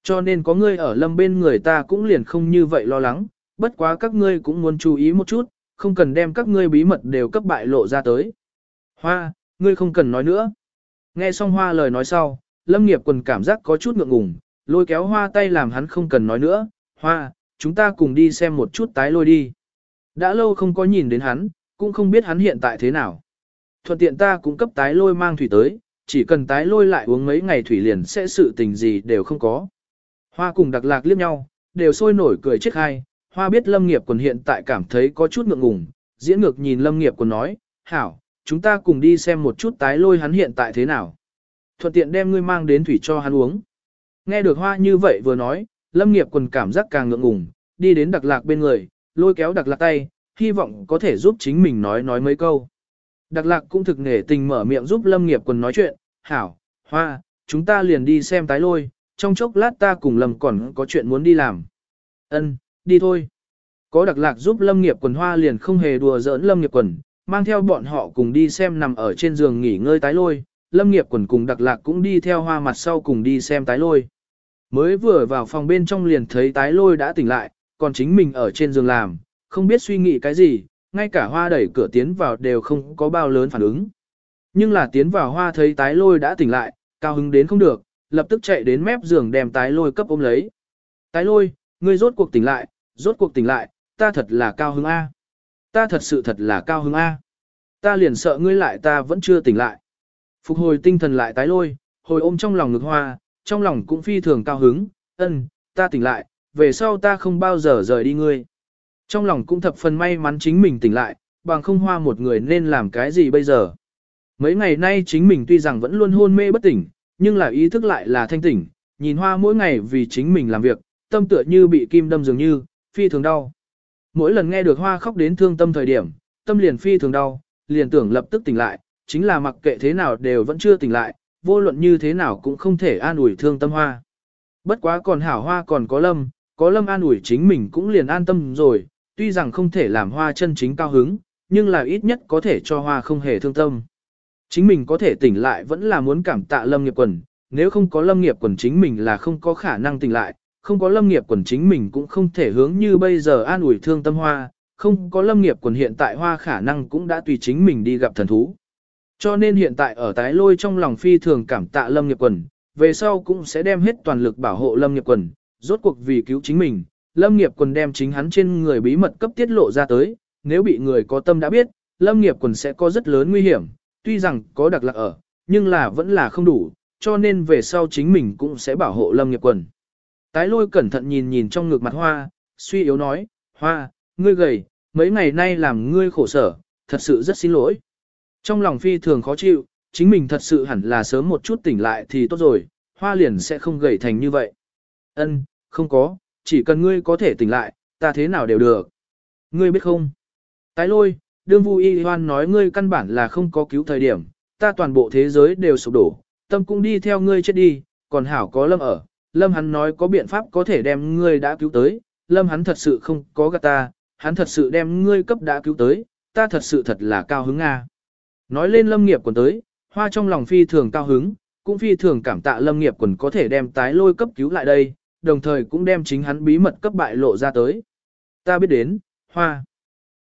Cho nên có ngươi ở lâm bên người ta cũng liền không như vậy lo lắng, bất quá các ngươi cũng muốn chú ý một chút, không cần đem các ngươi bí mật đều cấp bại lộ ra tới. Hoa, ngươi không cần nói nữa. Nghe xong hoa lời nói sau, lâm nghiệp quần cảm giác có chút ngượng ngùng, lôi kéo hoa tay làm hắn không cần nói nữa, hoa, chúng ta cùng đi xem một chút tái lôi đi. Đã lâu không có nhìn đến hắn, cũng không biết hắn hiện tại thế nào. Thuận tiện ta cũng cấp tái lôi mang thủy tới, chỉ cần tái lôi lại uống mấy ngày thủy liền sẽ sự tình gì đều không có. Hoa cùng đặc lạc liếc nhau, đều sôi nổi cười chết hai, hoa biết lâm nghiệp quần hiện tại cảm thấy có chút ngượng ngùng, diễn ngược nhìn lâm nghiệp quần nói, hảo, chúng ta cùng đi xem một chút tái lôi hắn hiện tại thế nào. Thuận tiện đem ngươi mang đến thủy cho hắn uống. Nghe được hoa như vậy vừa nói, lâm nghiệp quần cảm giác càng ngượng ngùng, đi đến đặc lạc bên người, lôi kéo đặc lạc tay, hy vọng có thể giúp chính mình nói nói mấy câu. Đặc lạc cũng thực nghề tình mở miệng giúp lâm nghiệp quần nói chuyện, hảo, hoa, chúng ta liền đi xem tái lôi, trong chốc lát ta cùng lâm còn có chuyện muốn đi làm. Ân, đi thôi. Có đặc lạc giúp lâm nghiệp quần hoa liền không hề đùa giỡn lâm nghiệp quần, mang theo bọn họ cùng đi xem nằm ở trên giường nghỉ ngơi tái lôi, lâm nghiệp quần cùng đặc lạc cũng đi theo hoa mặt sau cùng đi xem tái lôi. Mới vừa vào phòng bên trong liền thấy tái lôi đã tỉnh lại, còn chính mình ở trên giường làm, không biết suy nghĩ cái gì, ngay cả hoa đẩy cửa tiến vào đều không có bao lớn phản ứng. Nhưng là tiến vào hoa thấy tái lôi đã tỉnh lại, cao hứng đến không được, lập tức chạy đến mép giường đem tái lôi cấp ôm lấy. Tái lôi, ngươi rốt cuộc tỉnh lại, rốt cuộc tỉnh lại, ta thật là cao hứng A. Ta thật sự thật là cao hứng A. Ta liền sợ ngươi lại ta vẫn chưa tỉnh lại. Phục hồi tinh thần lại tái lôi, hồi ôm trong lòng ngực hoa, trong lòng cũng phi thường cao hứng, ân, ta tỉnh lại, về sau ta không bao giờ rời đi ngươi. Trong lòng cũng thập phần may mắn chính mình tỉnh lại, bằng không hoa một người nên làm cái gì bây giờ. Mấy ngày nay chính mình tuy rằng vẫn luôn hôn mê bất tỉnh, nhưng là ý thức lại là thanh tỉnh, nhìn hoa mỗi ngày vì chính mình làm việc, tâm tựa như bị kim đâm dường như, phi thường đau. Mỗi lần nghe được hoa khóc đến thương tâm thời điểm, tâm liền phi thường đau, liền tưởng lập tức tỉnh lại, chính là mặc kệ thế nào đều vẫn chưa tỉnh lại, vô luận như thế nào cũng không thể an ủi thương tâm hoa. Bất quá còn hảo hoa còn có lâm, có lâm an ủi chính mình cũng liền an tâm rồi, tuy rằng không thể làm hoa chân chính cao hứng, nhưng là ít nhất có thể cho hoa không hề thương tâm. Chính mình có thể tỉnh lại vẫn là muốn cảm tạ lâm nghiệp quần, nếu không có lâm nghiệp quần chính mình là không có khả năng tỉnh lại, không có lâm nghiệp quần chính mình cũng không thể hướng như bây giờ an ủi thương tâm hoa, không có lâm nghiệp quần hiện tại hoa khả năng cũng đã tùy chính mình đi gặp thần thú. Cho nên hiện tại ở tái lôi trong lòng phi thường cảm tạ lâm nghiệp quần, về sau cũng sẽ đem hết toàn lực bảo hộ lâm nghiệp quần, rốt cuộc vì cứu chính mình, lâm nghiệp quần đem chính hắn trên người bí mật cấp tiết lộ ra tới, nếu bị người có tâm đã biết, lâm nghiệp quần sẽ có rất lớn nguy hiểm, tuy rằng có đặc lạc ở, nhưng là vẫn là không đủ, cho nên về sau chính mình cũng sẽ bảo hộ lâm nghiệp quần. Tái lôi cẩn thận nhìn nhìn trong ngực mặt hoa, suy yếu nói, hoa, ngươi gầy, mấy ngày nay làm ngươi khổ sở, thật sự rất xin lỗi. Trong lòng phi thường khó chịu, chính mình thật sự hẳn là sớm một chút tỉnh lại thì tốt rồi, hoa liền sẽ không gầy thành như vậy. Ân, không có, chỉ cần ngươi có thể tỉnh lại, ta thế nào đều được. Ngươi biết không? Tái lôi, đương vu y hoan nói ngươi căn bản là không có cứu thời điểm, ta toàn bộ thế giới đều sụp đổ, tâm cũng đi theo ngươi chết đi, còn hảo có lâm ở, lâm hắn nói có biện pháp có thể đem ngươi đã cứu tới, lâm hắn thật sự không có gạt ta, hắn thật sự đem ngươi cấp đã cứu tới, ta thật sự thật là cao hứng a. Nói lên lâm nghiệp quần tới, hoa trong lòng phi thường cao hứng, cũng phi thường cảm tạ lâm nghiệp quần có thể đem tái lôi cấp cứu lại đây, đồng thời cũng đem chính hắn bí mật cấp bại lộ ra tới. Ta biết đến, hoa.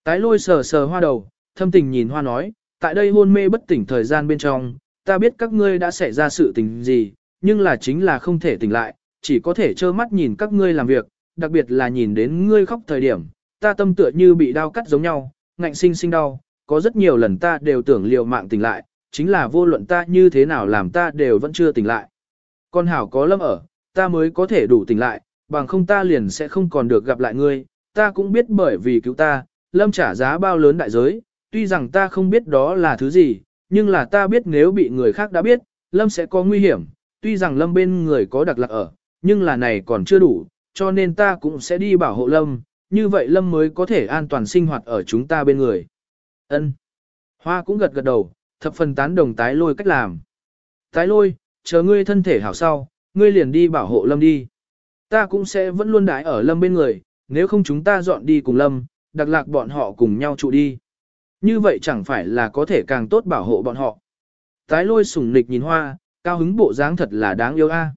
Tái lôi sờ sờ hoa đầu, thâm tình nhìn hoa nói, tại đây hôn mê bất tỉnh thời gian bên trong, ta biết các ngươi đã xảy ra sự tình gì, nhưng là chính là không thể tỉnh lại, chỉ có thể trơ mắt nhìn các ngươi làm việc, đặc biệt là nhìn đến ngươi khóc thời điểm, ta tâm tựa như bị đau cắt giống nhau, ngạnh sinh sinh đau, có rất nhiều lần ta đều tưởng liều mạng tỉnh lại, chính là vô luận ta như thế nào làm ta đều vẫn chưa tỉnh lại. Con hảo có lâm ở, ta mới có thể đủ tỉnh lại, bằng không ta liền sẽ không còn được gặp lại ngươi, ta cũng biết bởi vì cứu ta, lâm trả giá bao lớn đại giới, tuy rằng ta không biết đó là thứ gì, nhưng là ta biết nếu bị người khác đã biết, lâm sẽ có nguy hiểm, tuy rằng lâm bên người có đặc lạc ở, nhưng là này còn chưa đủ, cho nên ta cũng sẽ đi bảo hộ lâm, như vậy lâm mới có thể an toàn sinh hoạt ở chúng ta bên người. Ân. Hoa cũng gật gật đầu, thập phần tán đồng tái lôi cách làm. Tái lôi, chờ ngươi thân thể hảo sau, ngươi liền đi bảo hộ lâm đi. Ta cũng sẽ vẫn luôn đái ở lâm bên người, nếu không chúng ta dọn đi cùng lâm, đặc lạc bọn họ cùng nhau trụ đi. Như vậy chẳng phải là có thể càng tốt bảo hộ bọn họ. Tái lôi sủng nịch nhìn hoa, cao hứng bộ dáng thật là đáng yêu a.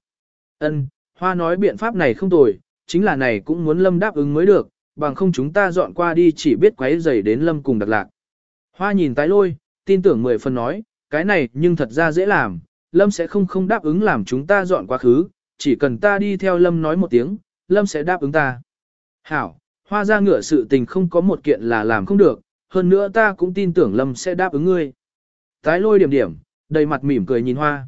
Ân, hoa nói biện pháp này không tồi, chính là này cũng muốn lâm đáp ứng mới được, bằng không chúng ta dọn qua đi chỉ biết quấy rầy đến lâm cùng đặc lạc. Hoa nhìn tái lôi, tin tưởng mười phần nói, cái này nhưng thật ra dễ làm, Lâm sẽ không không đáp ứng làm chúng ta dọn quá khứ, chỉ cần ta đi theo Lâm nói một tiếng, Lâm sẽ đáp ứng ta. Hảo, hoa ra ngựa sự tình không có một kiện là làm không được, hơn nữa ta cũng tin tưởng Lâm sẽ đáp ứng ngươi. Tái lôi điểm điểm, đầy mặt mỉm cười nhìn hoa.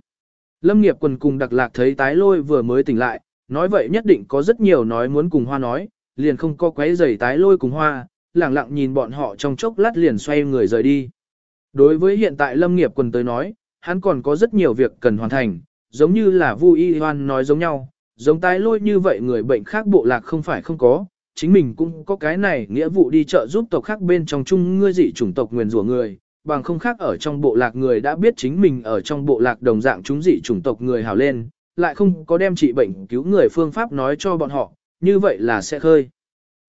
Lâm nghiệp quần cùng đặc lạc thấy tái lôi vừa mới tỉnh lại, nói vậy nhất định có rất nhiều nói muốn cùng hoa nói, liền không có quấy giày tái lôi cùng hoa, lẳng lặng nhìn bọn họ trong chốc lát liền xoay người rời đi. Đối với hiện tại lâm nghiệp quần tới nói, hắn còn có rất nhiều việc cần hoàn thành, giống như là Vu Y Hoan nói giống nhau, giống tái lôi như vậy người bệnh khác bộ lạc không phải không có, chính mình cũng có cái này nghĩa vụ đi chợ giúp tộc khác bên trong chung ngươi dị chủng tộc nguyền rủa người, bằng không khác ở trong bộ lạc người đã biết chính mình ở trong bộ lạc đồng dạng chúng dị chủng tộc người hào lên, lại không có đem trị bệnh cứu người phương pháp nói cho bọn họ, như vậy là sẽ khơi.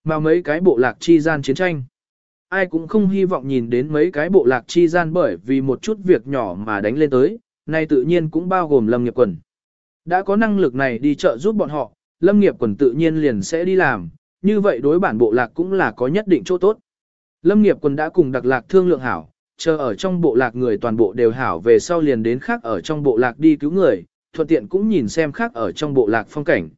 Mà mấy cái bộ lạc chi gian chiến tranh. Ai cũng không hy vọng nhìn đến mấy cái bộ lạc chi gian bởi vì một chút việc nhỏ mà đánh lên tới, nay tự nhiên cũng bao gồm lâm nghiệp quần. Đã có năng lực này đi chợ giúp bọn họ, lâm nghiệp quần tự nhiên liền sẽ đi làm, như vậy đối bản bộ lạc cũng là có nhất định chỗ tốt. Lâm nghiệp quần đã cùng đặc lạc thương lượng hảo, chờ ở trong bộ lạc người toàn bộ đều hảo về sau liền đến khác ở trong bộ lạc đi cứu người, thuận tiện cũng nhìn xem khác ở trong bộ lạc phong cảnh.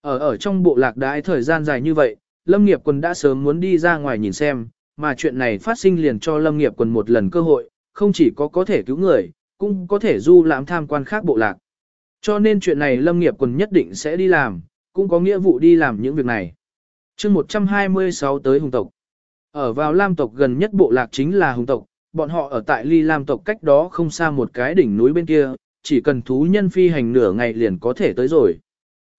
Ở ở trong bộ lạc đãi thời gian dài như vậy, Lâm nghiệp Quân đã sớm muốn đi ra ngoài nhìn xem, mà chuyện này phát sinh liền cho Lâm nghiệp Quân một lần cơ hội, không chỉ có có thể cứu người, cũng có thể du lãm tham quan khác bộ lạc. Cho nên chuyện này Lâm nghiệp Quân nhất định sẽ đi làm, cũng có nghĩa vụ đi làm những việc này. chương 126 tới Hùng tộc. Ở vào Lam tộc gần nhất bộ lạc chính là Hùng tộc, bọn họ ở tại Ly Lam tộc cách đó không xa một cái đỉnh núi bên kia, chỉ cần thú nhân phi hành nửa ngày liền có thể tới rồi.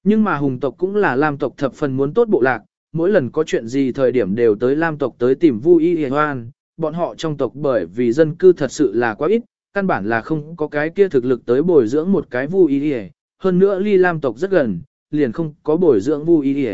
Nhưng mà Hùng tộc cũng là Lam tộc thập phần muốn tốt bộ lạc, mỗi lần có chuyện gì thời điểm đều tới Lam tộc tới tìm Vu Y Hoan, bọn họ trong tộc bởi vì dân cư thật sự là quá ít, căn bản là không có cái kia thực lực tới bồi dưỡng một cái Vu Y hơn nữa ly Lam tộc rất gần, liền không có bồi dưỡng Vu Y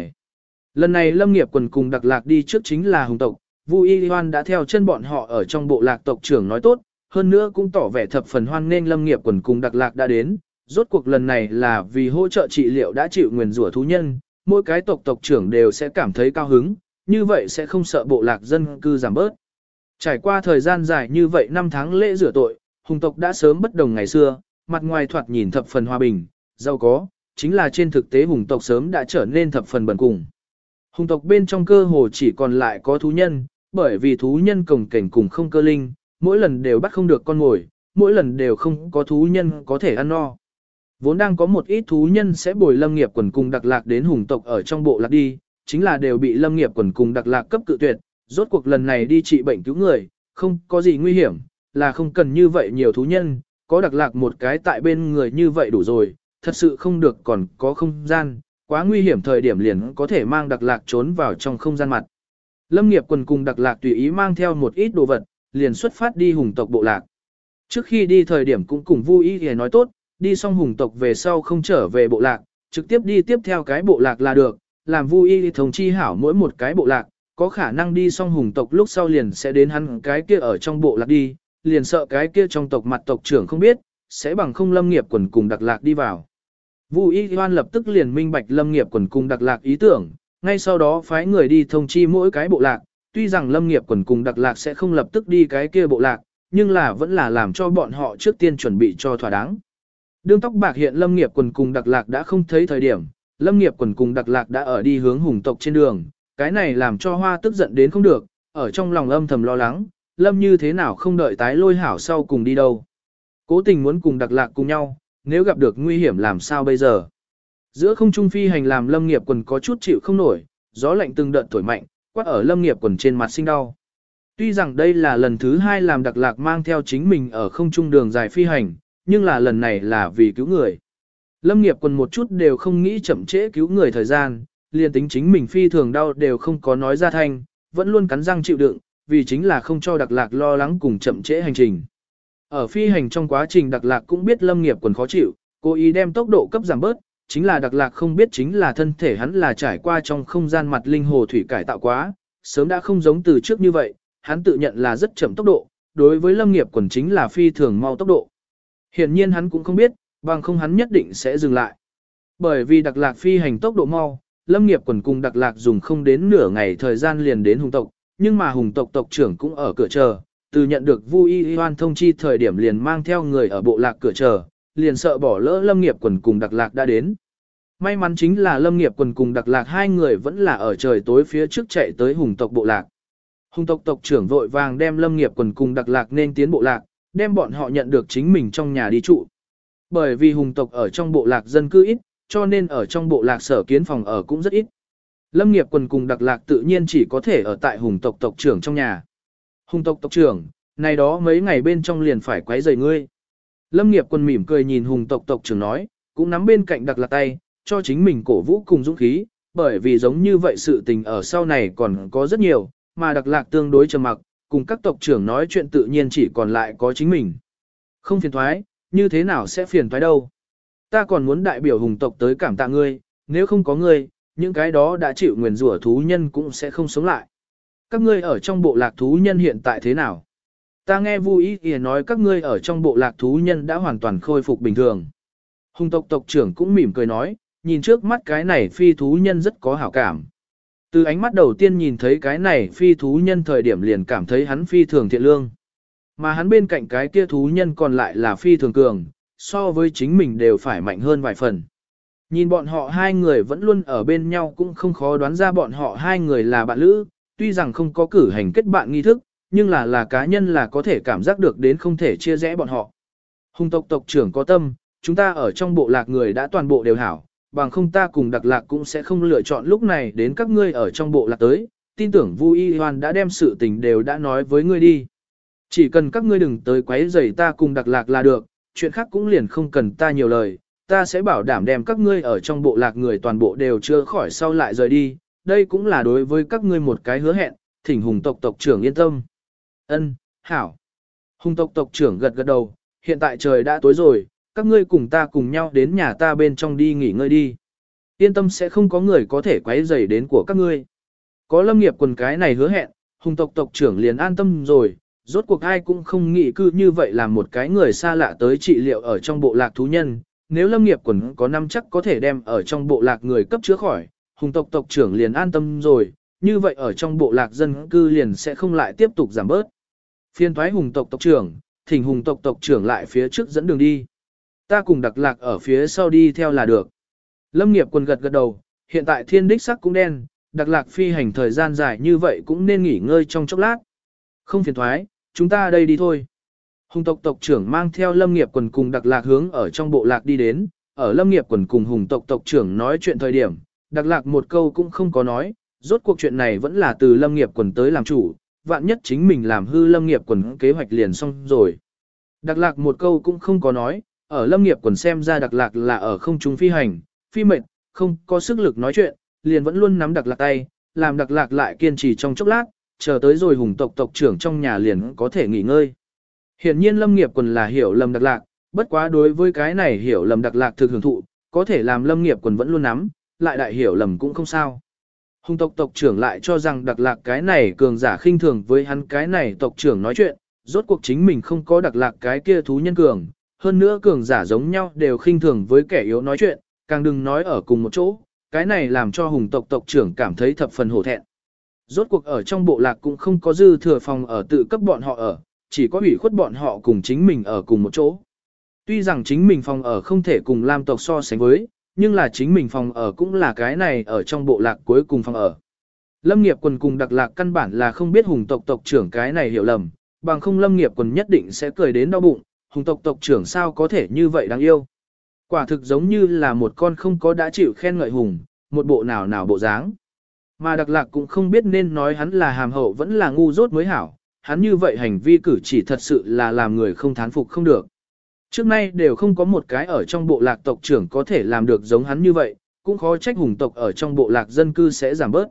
Lần này Lâm Nghiệp quần cùng đặc lạc đi trước chính là Hùng tộc, Vu Y Hoan đã theo chân bọn họ ở trong bộ lạc tộc trưởng nói tốt, hơn nữa cũng tỏ vẻ thập phần hoan nên Lâm Nghiệp quần cùng đặc lạc đã đến, rốt cuộc lần này là vì hỗ trợ trị liệu đã chịu nguyền rủa thú nhân, mỗi cái tộc tộc trưởng đều sẽ cảm thấy cao hứng, như vậy sẽ không sợ bộ lạc dân cư giảm bớt. Trải qua thời gian dài như vậy năm tháng lễ rửa tội, hùng tộc đã sớm bất đồng ngày xưa, mặt ngoài thoạt nhìn thập phần hòa bình, giàu có, chính là trên thực tế hùng tộc sớm đã trở nên thập phần bẩn cùng. Hùng tộc bên trong cơ hồ chỉ còn lại có thú nhân, bởi vì thú nhân cổng cảnh cùng không cơ linh, mỗi lần đều bắt không được con mồi, mỗi lần đều không có thú nhân có thể ăn no. Vốn đang có một ít thú nhân sẽ bồi lâm nghiệp quần cùng đặc lạc đến hùng tộc ở trong bộ lạc đi, chính là đều bị lâm nghiệp quần cùng đặc lạc cấp cự tuyệt, rốt cuộc lần này đi trị bệnh cứu người, không có gì nguy hiểm, là không cần như vậy nhiều thú nhân, có đặc lạc một cái tại bên người như vậy đủ rồi, thật sự không được còn có không gian, quá nguy hiểm thời điểm liền có thể mang đặc lạc trốn vào trong không gian mặt. Lâm nghiệp quần cùng đặc lạc tùy ý mang theo một ít đồ vật, liền xuất phát đi hùng tộc bộ lạc. Trước khi đi thời điểm cũng cùng vui ý nói tốt, đi xong hùng tộc về sau không trở về bộ lạc, trực tiếp đi tiếp theo cái bộ lạc là được, làm vui y thống chi hảo mỗi một cái bộ lạc, có khả năng đi xong hùng tộc lúc sau liền sẽ đến hắn cái kia ở trong bộ lạc đi, liền sợ cái kia trong tộc mặt tộc trưởng không biết, sẽ bằng không lâm nghiệp quần cùng đặc lạc đi vào. Vu Y Hoan lập tức liền minh bạch lâm nghiệp quần cùng đặc lạc ý tưởng, ngay sau đó phái người đi thông chi mỗi cái bộ lạc, tuy rằng lâm nghiệp quần cùng đặc lạc sẽ không lập tức đi cái kia bộ lạc, nhưng là vẫn là làm cho bọn họ trước tiên chuẩn bị cho thỏa đáng. Đương tóc bạc hiện lâm nghiệp quần cùng đặc lạc đã không thấy thời điểm, lâm nghiệp quần cùng đặc lạc đã ở đi hướng hùng tộc trên đường, cái này làm cho hoa tức giận đến không được, ở trong lòng âm thầm lo lắng, lâm như thế nào không đợi tái lôi hảo sau cùng đi đâu. Cố tình muốn cùng đặc lạc cùng nhau, nếu gặp được nguy hiểm làm sao bây giờ. Giữa không trung phi hành làm lâm nghiệp quần có chút chịu không nổi, gió lạnh từng đợt thổi mạnh, quát ở lâm nghiệp quần trên mặt sinh đau. Tuy rằng đây là lần thứ hai làm đặc lạc mang theo chính mình ở không trung đường dài phi hành, nhưng là lần này là vì cứu người. Lâm nghiệp quần một chút đều không nghĩ chậm trễ cứu người thời gian, liền tính chính mình phi thường đau đều không có nói ra thanh, vẫn luôn cắn răng chịu đựng, vì chính là không cho đặc lạc lo lắng cùng chậm trễ hành trình. Ở phi hành trong quá trình đặc lạc cũng biết lâm nghiệp quần khó chịu, cố ý đem tốc độ cấp giảm bớt, chính là đặc lạc không biết chính là thân thể hắn là trải qua trong không gian mặt linh hồ thủy cải tạo quá, sớm đã không giống từ trước như vậy, hắn tự nhận là rất chậm tốc độ, đối với lâm nghiệp quần chính là phi thường mau tốc độ. Hiển nhiên hắn cũng không biết, bằng không hắn nhất định sẽ dừng lại. Bởi vì đặc lạc phi hành tốc độ mau, lâm nghiệp quần cùng đặc lạc dùng không đến nửa ngày thời gian liền đến hùng tộc, nhưng mà hùng tộc tộc trưởng cũng ở cửa chờ, từ nhận được Vu Y Hoan thông chi thời điểm liền mang theo người ở bộ lạc cửa chờ, liền sợ bỏ lỡ lâm nghiệp quần cùng đặc lạc đã đến. May mắn chính là lâm nghiệp quần cùng đặc lạc hai người vẫn là ở trời tối phía trước chạy tới hùng tộc bộ lạc. Hùng tộc tộc trưởng vội vàng đem lâm nghiệp quần cùng đặc lạc nên tiến bộ lạc, đem bọn họ nhận được chính mình trong nhà đi trụ. Bởi vì hùng tộc ở trong bộ lạc dân cư ít, cho nên ở trong bộ lạc sở kiến phòng ở cũng rất ít. Lâm nghiệp quần cùng đặc lạc tự nhiên chỉ có thể ở tại hùng tộc tộc trưởng trong nhà. Hùng tộc tộc trưởng, này đó mấy ngày bên trong liền phải quấy rầy ngươi. Lâm nghiệp quần mỉm cười nhìn hùng tộc tộc trưởng nói, cũng nắm bên cạnh đặc lạc tay, cho chính mình cổ vũ cùng dũng khí, bởi vì giống như vậy sự tình ở sau này còn có rất nhiều, mà đặc lạc tương đối trầm mặc, cùng các tộc trưởng nói chuyện tự nhiên chỉ còn lại có chính mình. Không phiền thoái, như thế nào sẽ phiền thoái đâu. Ta còn muốn đại biểu hùng tộc tới cảm tạ ngươi, nếu không có ngươi, những cái đó đã chịu nguyền rủa thú nhân cũng sẽ không sống lại. Các ngươi ở trong bộ lạc thú nhân hiện tại thế nào? Ta nghe vui ý nói các ngươi ở trong bộ lạc thú nhân đã hoàn toàn khôi phục bình thường. Hùng tộc tộc trưởng cũng mỉm cười nói, nhìn trước mắt cái này phi thú nhân rất có hảo cảm. Từ ánh mắt đầu tiên nhìn thấy cái này phi thú nhân thời điểm liền cảm thấy hắn phi thường thiện lương. Mà hắn bên cạnh cái kia thú nhân còn lại là phi thường cường, so với chính mình đều phải mạnh hơn vài phần. Nhìn bọn họ hai người vẫn luôn ở bên nhau cũng không khó đoán ra bọn họ hai người là bạn lữ, tuy rằng không có cử hành kết bạn nghi thức, nhưng là là cá nhân là có thể cảm giác được đến không thể chia rẽ bọn họ. Hùng tộc tộc trưởng có tâm, chúng ta ở trong bộ lạc người đã toàn bộ đều hảo, bằng không ta cùng đặc lạc cũng sẽ không lựa chọn lúc này đến các ngươi ở trong bộ lạc tới, tin tưởng Vu Y Hoan đã đem sự tình đều đã nói với ngươi đi. Chỉ cần các ngươi đừng tới quấy rầy ta cùng đặc lạc là được, chuyện khác cũng liền không cần ta nhiều lời, ta sẽ bảo đảm đem các ngươi ở trong bộ lạc người toàn bộ đều chưa khỏi sau lại rời đi, đây cũng là đối với các ngươi một cái hứa hẹn, thỉnh hùng tộc tộc trưởng yên tâm. Ân, hảo. Hùng tộc tộc trưởng gật gật đầu, hiện tại trời đã tối rồi, các ngươi cùng ta cùng nhau đến nhà ta bên trong đi nghỉ ngơi đi. Yên tâm sẽ không có người có thể quấy rầy đến của các ngươi. Có lâm nghiệp quần cái này hứa hẹn, hùng tộc tộc trưởng liền an tâm rồi, rốt cuộc ai cũng không nghĩ cư như vậy là một cái người xa lạ tới trị liệu ở trong bộ lạc thú nhân. Nếu lâm nghiệp quần có năm chắc có thể đem ở trong bộ lạc người cấp chữa khỏi, hùng tộc tộc trưởng liền an tâm rồi, như vậy ở trong bộ lạc dân cư liền sẽ không lại tiếp tục giảm bớt. Phiên thoái hùng tộc tộc trưởng, thỉnh hùng tộc tộc trưởng lại phía trước dẫn đường đi. Ta cùng đặc lạc ở phía sau đi theo là được. Lâm nghiệp quần gật gật đầu, hiện tại thiên đích sắc cũng đen, đặc lạc phi hành thời gian dài như vậy cũng nên nghỉ ngơi trong chốc lát. Không phiền thoái, chúng ta đây đi thôi. Hùng tộc tộc trưởng mang theo lâm nghiệp quần cùng đặc lạc hướng ở trong bộ lạc đi đến, ở lâm nghiệp quần cùng hùng tộc tộc trưởng nói chuyện thời điểm, đặc lạc một câu cũng không có nói, rốt cuộc chuyện này vẫn là từ lâm nghiệp quần tới làm chủ, vạn nhất chính mình làm hư lâm nghiệp quần kế hoạch liền xong rồi. Đặc lạc một câu cũng không có nói, ở lâm nghiệp quần xem ra đặc lạc là ở không trung phi hành, phi mệnh, không có sức lực nói chuyện, liền vẫn luôn nắm đặc lạc tay, làm đặc lạc lại kiên trì trong chốc lát, chờ tới rồi hùng tộc tộc trưởng trong nhà liền có thể nghỉ ngơi. Hiện nhiên lâm nghiệp quần là hiểu lầm đặc lạc, bất quá đối với cái này hiểu lầm đặc lạc thực hưởng thụ, có thể làm lâm nghiệp quần vẫn luôn nắm, lại đại hiểu lầm cũng không sao. Hùng tộc tộc trưởng lại cho rằng đặc lạc cái này cường giả khinh thường với hắn cái này tộc trưởng nói chuyện, rốt cuộc chính mình không có đặc lạc cái kia thú nhân cường, hơn nữa cường giả giống nhau đều khinh thường với kẻ yếu nói chuyện, càng đừng nói ở cùng một chỗ, cái này làm cho hùng tộc tộc trưởng cảm thấy thập phần hổ thẹn. Rốt cuộc ở trong bộ lạc cũng không có dư thừa phòng ở tự cấp bọn họ ở, chỉ có ủy khuất bọn họ cùng chính mình ở cùng một chỗ. Tuy rằng chính mình phòng ở không thể cùng Lam tộc so sánh với, nhưng là chính mình phòng ở cũng là cái này ở trong bộ lạc cuối cùng phòng ở. Lâm nghiệp quần cùng đặc lạc căn bản là không biết hùng tộc tộc trưởng cái này hiểu lầm, bằng không lâm nghiệp quần nhất định sẽ cười đến đau bụng, hùng tộc tộc trưởng sao có thể như vậy đáng yêu. Quả thực giống như là một con không có đã chịu khen ngợi hùng, một bộ nào nào bộ dáng. Mà đặc lạc cũng không biết nên nói hắn là hàm hậu vẫn là ngu dốt mới hảo, hắn như vậy hành vi cử chỉ thật sự là làm người không thán phục không được. Trước nay đều không có một cái ở trong bộ lạc tộc trưởng có thể làm được giống hắn như vậy, cũng khó trách hùng tộc ở trong bộ lạc dân cư sẽ giảm bớt.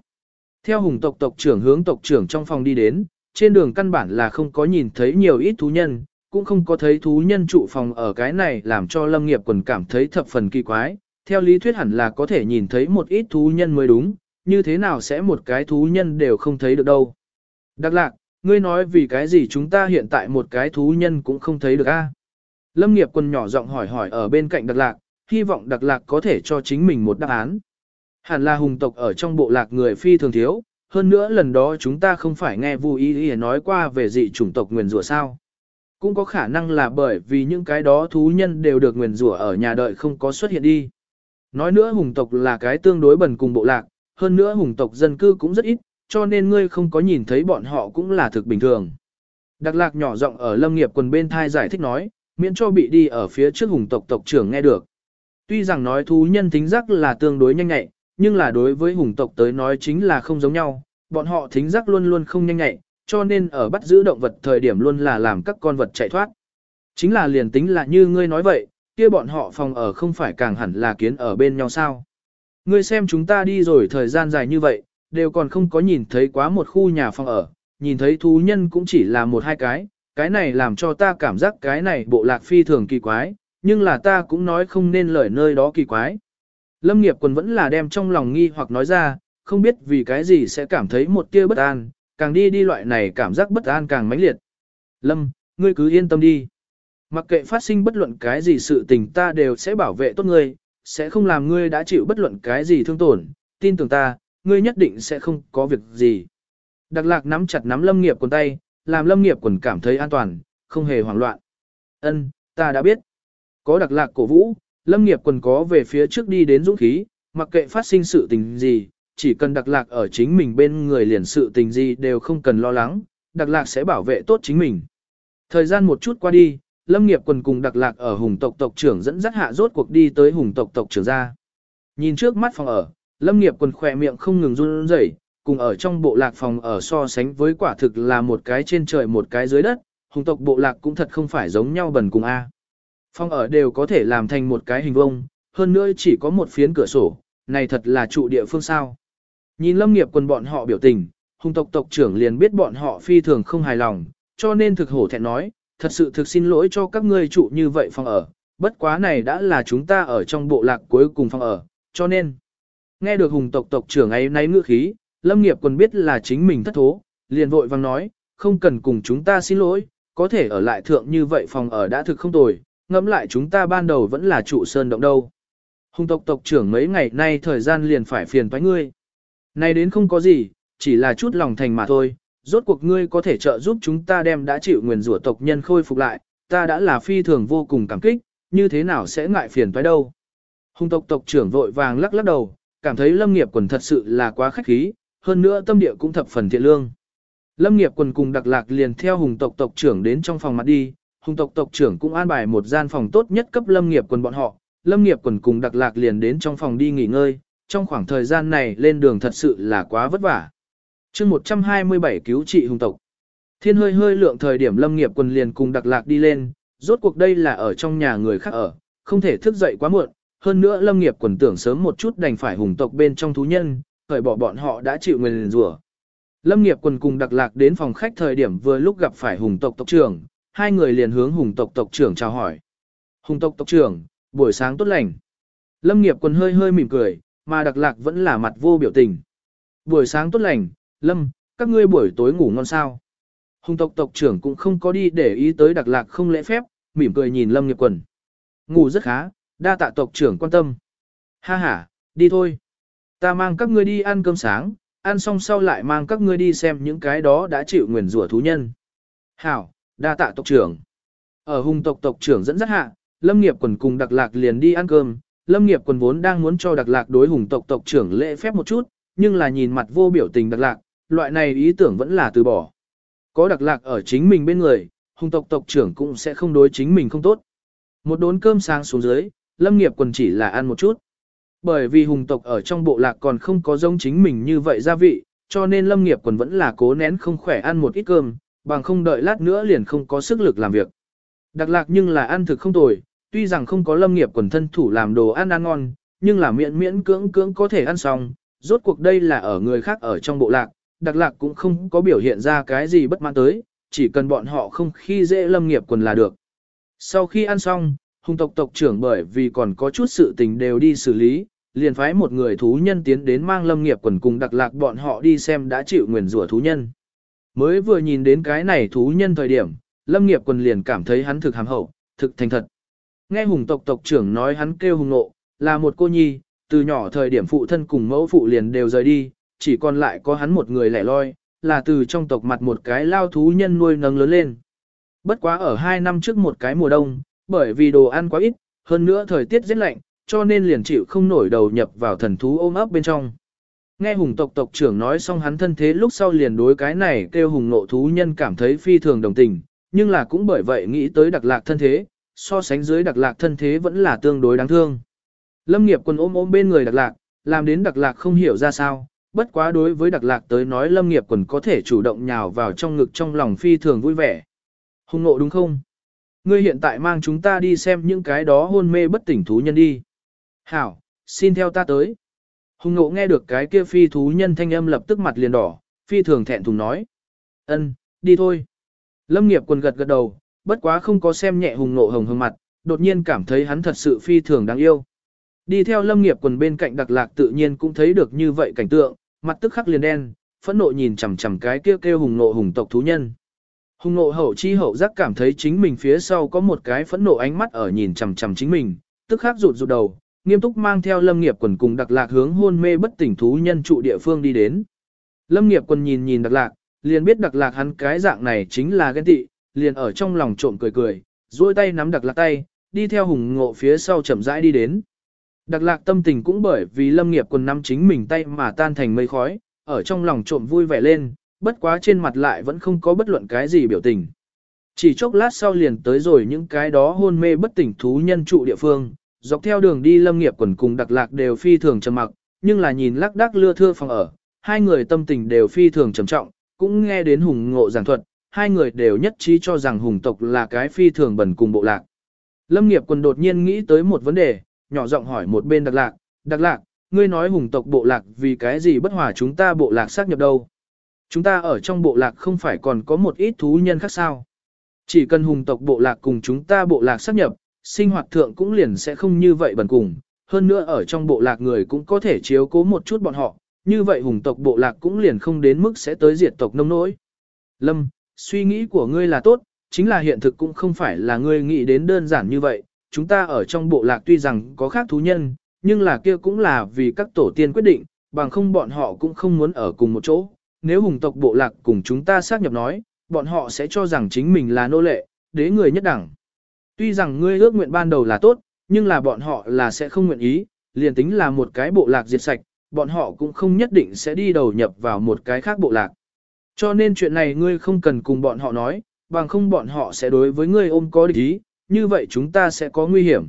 Theo hùng tộc tộc trưởng hướng tộc trưởng trong phòng đi đến, trên đường căn bản là không có nhìn thấy nhiều ít thú nhân, cũng không có thấy thú nhân trụ phòng ở cái này làm cho lâm nghiệp quần cảm thấy thập phần kỳ quái. Theo lý thuyết hẳn là có thể nhìn thấy một ít thú nhân mới đúng, như thế nào sẽ một cái thú nhân đều không thấy được đâu. Đặc lạc, ngươi nói vì cái gì chúng ta hiện tại một cái thú nhân cũng không thấy được a? Lâm nghiệp quân nhỏ giọng hỏi hỏi ở bên cạnh đặc lạc, hy vọng đặc lạc có thể cho chính mình một đáp án. Hẳn là hùng tộc ở trong bộ lạc người phi thường thiếu, hơn nữa lần đó chúng ta không phải nghe vui ý ý nói qua về dị chủng tộc nguyền rủa sao cũng có khả năng là bởi vì những cái đó thú nhân đều được nguyền rủa ở nhà đợi không có xuất hiện đi. Nói nữa hùng tộc là cái tương đối bần cùng bộ lạc, hơn nữa hùng tộc dân cư cũng rất ít, cho nên ngươi không có nhìn thấy bọn họ cũng là thực bình thường. Đặc lạc nhỏ giọng ở lâm nghiệp quần bên thai giải thích nói, miễn cho bị đi ở phía trước hùng tộc tộc trưởng nghe được. Tuy rằng nói thú nhân thính giác là tương đối nhanh nhạy, nhưng là đối với hùng tộc tới nói chính là không giống nhau, bọn họ thính giác luôn luôn không nhanh nhạy, cho nên ở bắt giữ động vật thời điểm luôn là làm các con vật chạy thoát. Chính là liền tính là như ngươi nói vậy, kia bọn họ phòng ở không phải càng hẳn là kiến ở bên nhau sao. Ngươi xem chúng ta đi rồi thời gian dài như vậy, đều còn không có nhìn thấy quá một khu nhà phòng ở, nhìn thấy thú nhân cũng chỉ là một hai cái, cái này làm cho ta cảm giác cái này bộ lạc phi thường kỳ quái, nhưng là ta cũng nói không nên lời nơi đó kỳ quái. Lâm nghiệp quần vẫn là đem trong lòng nghi hoặc nói ra, không biết vì cái gì sẽ cảm thấy một tia bất an, càng đi đi loại này cảm giác bất an càng mãnh liệt. Lâm, ngươi cứ yên tâm đi. Mặc kệ phát sinh bất luận cái gì sự tình ta đều sẽ bảo vệ tốt ngươi, sẽ không làm ngươi đã chịu bất luận cái gì thương tổn, tin tưởng ta, ngươi nhất định sẽ không có việc gì. Đặc lạc nắm chặt nắm lâm nghiệp quần tay, làm lâm nghiệp quần cảm thấy an toàn, không hề hoảng loạn. Ân, ta đã biết. Có đặc lạc cổ vũ, lâm nghiệp quần có về phía trước đi đến dũng khí, mặc kệ phát sinh sự tình gì, chỉ cần đặc lạc ở chính mình bên người liền sự tình gì đều không cần lo lắng, đặc lạc sẽ bảo vệ tốt chính mình. Thời gian một chút qua đi, lâm nghiệp quần cùng đặc lạc ở hùng tộc tộc trưởng dẫn dắt hạ rốt cuộc đi tới hùng tộc tộc trưởng ra. Nhìn trước mắt phòng ở, lâm nghiệp quần khỏe miệng không ngừng run rẩy cùng ở trong bộ lạc phòng ở so sánh với quả thực là một cái trên trời một cái dưới đất, hùng tộc bộ lạc cũng thật không phải giống nhau bần cùng A. Phòng ở đều có thể làm thành một cái hình vông, hơn nữa chỉ có một phiến cửa sổ, này thật là trụ địa phương sao. Nhìn lâm nghiệp quần bọn họ biểu tình, hùng tộc tộc trưởng liền biết bọn họ phi thường không hài lòng, cho nên thực hổ thẹn nói, thật sự thực xin lỗi cho các ngươi trụ như vậy phòng ở, bất quá này đã là chúng ta ở trong bộ lạc cuối cùng phòng ở, cho nên. Nghe được hùng tộc tộc trưởng ấy nay ngữ khí, lâm nghiệp quần biết là chính mình thất thố, liền vội vang nói, không cần cùng chúng ta xin lỗi, có thể ở lại thượng như vậy phòng ở đã thực không tồi, ngẫm lại chúng ta ban đầu vẫn là trụ sơn động đâu. Hùng tộc tộc trưởng mấy ngày nay thời gian liền phải phiền toái ngươi. Này đến không có gì, chỉ là chút lòng thành mà thôi, rốt cuộc ngươi có thể trợ giúp chúng ta đem đã chịu nguyền rủa tộc nhân khôi phục lại, ta đã là phi thường vô cùng cảm kích, như thế nào sẽ ngại phiền phải đâu. Hùng tộc tộc trưởng vội vàng lắc lắc đầu, cảm thấy lâm nghiệp quần thật sự là quá khách khí, hơn nữa tâm địa cũng thập phần thiện lương. Lâm nghiệp quần cùng đặc lạc liền theo hùng tộc tộc trưởng đến trong phòng mặt đi, hùng tộc tộc trưởng cũng an bài một gian phòng tốt nhất cấp lâm nghiệp quần bọn họ, lâm nghiệp quần cùng đặc lạc liền đến trong phòng đi nghỉ ngơi, trong khoảng thời gian này lên đường thật sự là quá vất vả. chương 127 cứu trị hùng tộc. Thiên hơi hơi lượng thời điểm lâm nghiệp quần liền cùng đặc lạc đi lên, rốt cuộc đây là ở trong nhà người khác ở, không thể thức dậy quá muộn, hơn nữa lâm nghiệp quần tưởng sớm một chút đành phải hùng tộc bên trong thú nhân, khởi bỏ bọn họ đã chịu nguyền rủa. Lâm nghiệp quần cùng đặc lạc đến phòng khách thời điểm vừa lúc gặp phải hùng tộc tộc trưởng, hai người liền hướng hùng tộc tộc trưởng chào hỏi. Hùng tộc tộc trưởng, buổi sáng tốt lành. Lâm nghiệp quần hơi hơi mỉm cười, mà đặc lạc vẫn là mặt vô biểu tình. Buổi sáng tốt lành, Lâm, các ngươi buổi tối ngủ ngon sao. Hùng tộc tộc trưởng cũng không có đi để ý tới đặc lạc không lễ phép, mỉm cười nhìn Lâm nghiệp quần. Ngủ rất khá, đa tạ tộc trưởng quan tâm. Ha ha, đi thôi. Ta mang các ngươi đi ăn cơm sáng, ăn xong sau lại mang các ngươi đi xem những cái đó đã chịu nguyền rủa thú nhân. Hảo, đa tạ tộc trưởng. Ở hùng tộc tộc trưởng dẫn dắt hạ, Lâm nghiệp quần cùng đặc lạc liền đi ăn cơm. Lâm nghiệp quần vốn đang muốn cho đặc lạc đối hùng tộc tộc trưởng lễ phép một chút, nhưng là nhìn mặt vô biểu tình đặc lạc, loại này ý tưởng vẫn là từ bỏ. Có đặc lạc ở chính mình bên người, hùng tộc tộc trưởng cũng sẽ không đối chính mình không tốt. Một đốn cơm sáng xuống dưới, lâm nghiệp quần chỉ là ăn một chút. Bởi vì hùng tộc ở trong bộ lạc còn không có giống chính mình như vậy gia vị, cho nên lâm nghiệp quần vẫn là cố nén không khỏe ăn một ít cơm, bằng không đợi lát nữa liền không có sức lực làm việc. Đặc lạc nhưng là ăn thực không tồi, tuy rằng không có lâm nghiệp quần thân thủ làm đồ ăn ăn ngon, nhưng là miễn miễn cưỡng cưỡng có thể ăn xong, rốt cuộc đây là ở người khác ở trong bộ lạc, đặc lạc cũng không có biểu hiện ra cái gì bất mãn tới, chỉ cần bọn họ không khi dễ lâm nghiệp quần là được. Sau khi ăn xong, hùng tộc tộc trưởng bởi vì còn có chút sự tình đều đi xử lý, liền phái một người thú nhân tiến đến mang lâm nghiệp quần cùng đặc lạc bọn họ đi xem đã chịu nguyền rủa thú nhân. Mới vừa nhìn đến cái này thú nhân thời điểm, lâm nghiệp quần liền cảm thấy hắn thực hàm hậu, thực thành thật. Nghe hùng tộc tộc trưởng nói hắn kêu hùng nộ, là một cô nhi, từ nhỏ thời điểm phụ thân cùng mẫu phụ liền đều rời đi, chỉ còn lại có hắn một người lẻ loi, là từ trong tộc mặt một cái lao thú nhân nuôi nâng lớn lên. Bất quá ở hai năm trước một cái mùa đông, bởi vì đồ ăn quá ít, hơn nữa thời tiết rất lạnh, cho nên liền chịu không nổi đầu nhập vào thần thú ôm ấp bên trong. Nghe hùng tộc tộc trưởng nói xong hắn thân thế lúc sau liền đối cái này kêu hùng nộ thú nhân cảm thấy phi thường đồng tình, nhưng là cũng bởi vậy nghĩ tới đặc lạc thân thế, so sánh dưới đặc lạc thân thế vẫn là tương đối đáng thương. Lâm nghiệp quân ôm ôm bên người đặc lạc, làm đến đặc lạc không hiểu ra sao, bất quá đối với đặc lạc tới nói lâm nghiệp quần có thể chủ động nhào vào trong ngực trong lòng phi thường vui vẻ. Hùng nộ đúng không? Ngươi hiện tại mang chúng ta đi xem những cái đó hôn mê bất tỉnh thú nhân đi. Hảo, xin theo ta tới. Hùng nộ nghe được cái kia phi thú nhân thanh âm lập tức mặt liền đỏ, phi thường thẹn thùng nói. ân, đi thôi. Lâm nghiệp quần gật gật đầu, bất quá không có xem nhẹ hùng nộ hồng hồng mặt, đột nhiên cảm thấy hắn thật sự phi thường đáng yêu. Đi theo lâm nghiệp quần bên cạnh đặc lạc tự nhiên cũng thấy được như vậy cảnh tượng, mặt tức khắc liền đen, phẫn nộ nhìn chằm chằm cái kêu kêu hùng nộ hùng tộc thú nhân. Hùng nộ hậu chi hậu giác cảm thấy chính mình phía sau có một cái phẫn nộ ánh mắt ở nhìn chằm chằm chính mình, tức khắc rụt rụt đầu, nghiêm túc mang theo lâm nghiệp quần cùng đặc lạc hướng hôn mê bất tỉnh thú nhân trụ địa phương đi đến. Lâm nghiệp quần nhìn nhìn đặc lạc, liền biết đặc lạc hắn cái dạng này chính là ghen tị, liền ở trong lòng trộm cười cười, duỗi tay nắm đặc lạc tay, đi theo hùng ngộ phía sau chậm rãi đi đến. Đặc lạc tâm tình cũng bởi vì lâm nghiệp quần nắm chính mình tay mà tan thành mây khói, ở trong lòng trộm vui vẻ lên, bất quá trên mặt lại vẫn không có bất luận cái gì biểu tình. Chỉ chốc lát sau liền tới rồi những cái đó hôn mê bất tỉnh thú nhân trụ địa phương, dọc theo đường đi lâm nghiệp quần cùng đặc lạc đều phi thường trầm mặc, nhưng là nhìn lắc đắc lưa thưa phòng ở, hai người tâm tình đều phi thường trầm trọng, cũng nghe đến hùng ngộ giảng thuật, hai người đều nhất trí cho rằng hùng tộc là cái phi thường bẩn cùng bộ lạc. Lâm nghiệp quần đột nhiên nghĩ tới một vấn đề, nhỏ giọng hỏi một bên đặc lạc, đặc lạc, ngươi nói hùng tộc bộ lạc vì cái gì bất hòa chúng ta bộ lạc xác nhập đâu. Chúng ta ở trong bộ lạc không phải còn có một ít thú nhân khác sao. Chỉ cần hùng tộc bộ lạc cùng chúng ta bộ lạc xác nhập, sinh hoạt thượng cũng liền sẽ không như vậy bẩn cùng. Hơn nữa ở trong bộ lạc người cũng có thể chiếu cố một chút bọn họ, như vậy hùng tộc bộ lạc cũng liền không đến mức sẽ tới diệt tộc nông nỗi. Lâm, suy nghĩ của ngươi là tốt, chính là hiện thực cũng không phải là ngươi nghĩ đến đơn giản như vậy. Chúng ta ở trong bộ lạc tuy rằng có khác thú nhân, nhưng là kia cũng là vì các tổ tiên quyết định, bằng không bọn họ cũng không muốn ở cùng một chỗ. Nếu hùng tộc bộ lạc cùng chúng ta xác nhập nói, bọn họ sẽ cho rằng chính mình là nô lệ, đế người nhất đẳng. Tuy rằng ngươi ước nguyện ban đầu là tốt, nhưng là bọn họ là sẽ không nguyện ý, liền tính là một cái bộ lạc diệt sạch, bọn họ cũng không nhất định sẽ đi đầu nhập vào một cái khác bộ lạc. Cho nên chuyện này ngươi không cần cùng bọn họ nói, bằng không bọn họ sẽ đối với ngươi ôm có địch ý, như vậy chúng ta sẽ có nguy hiểm.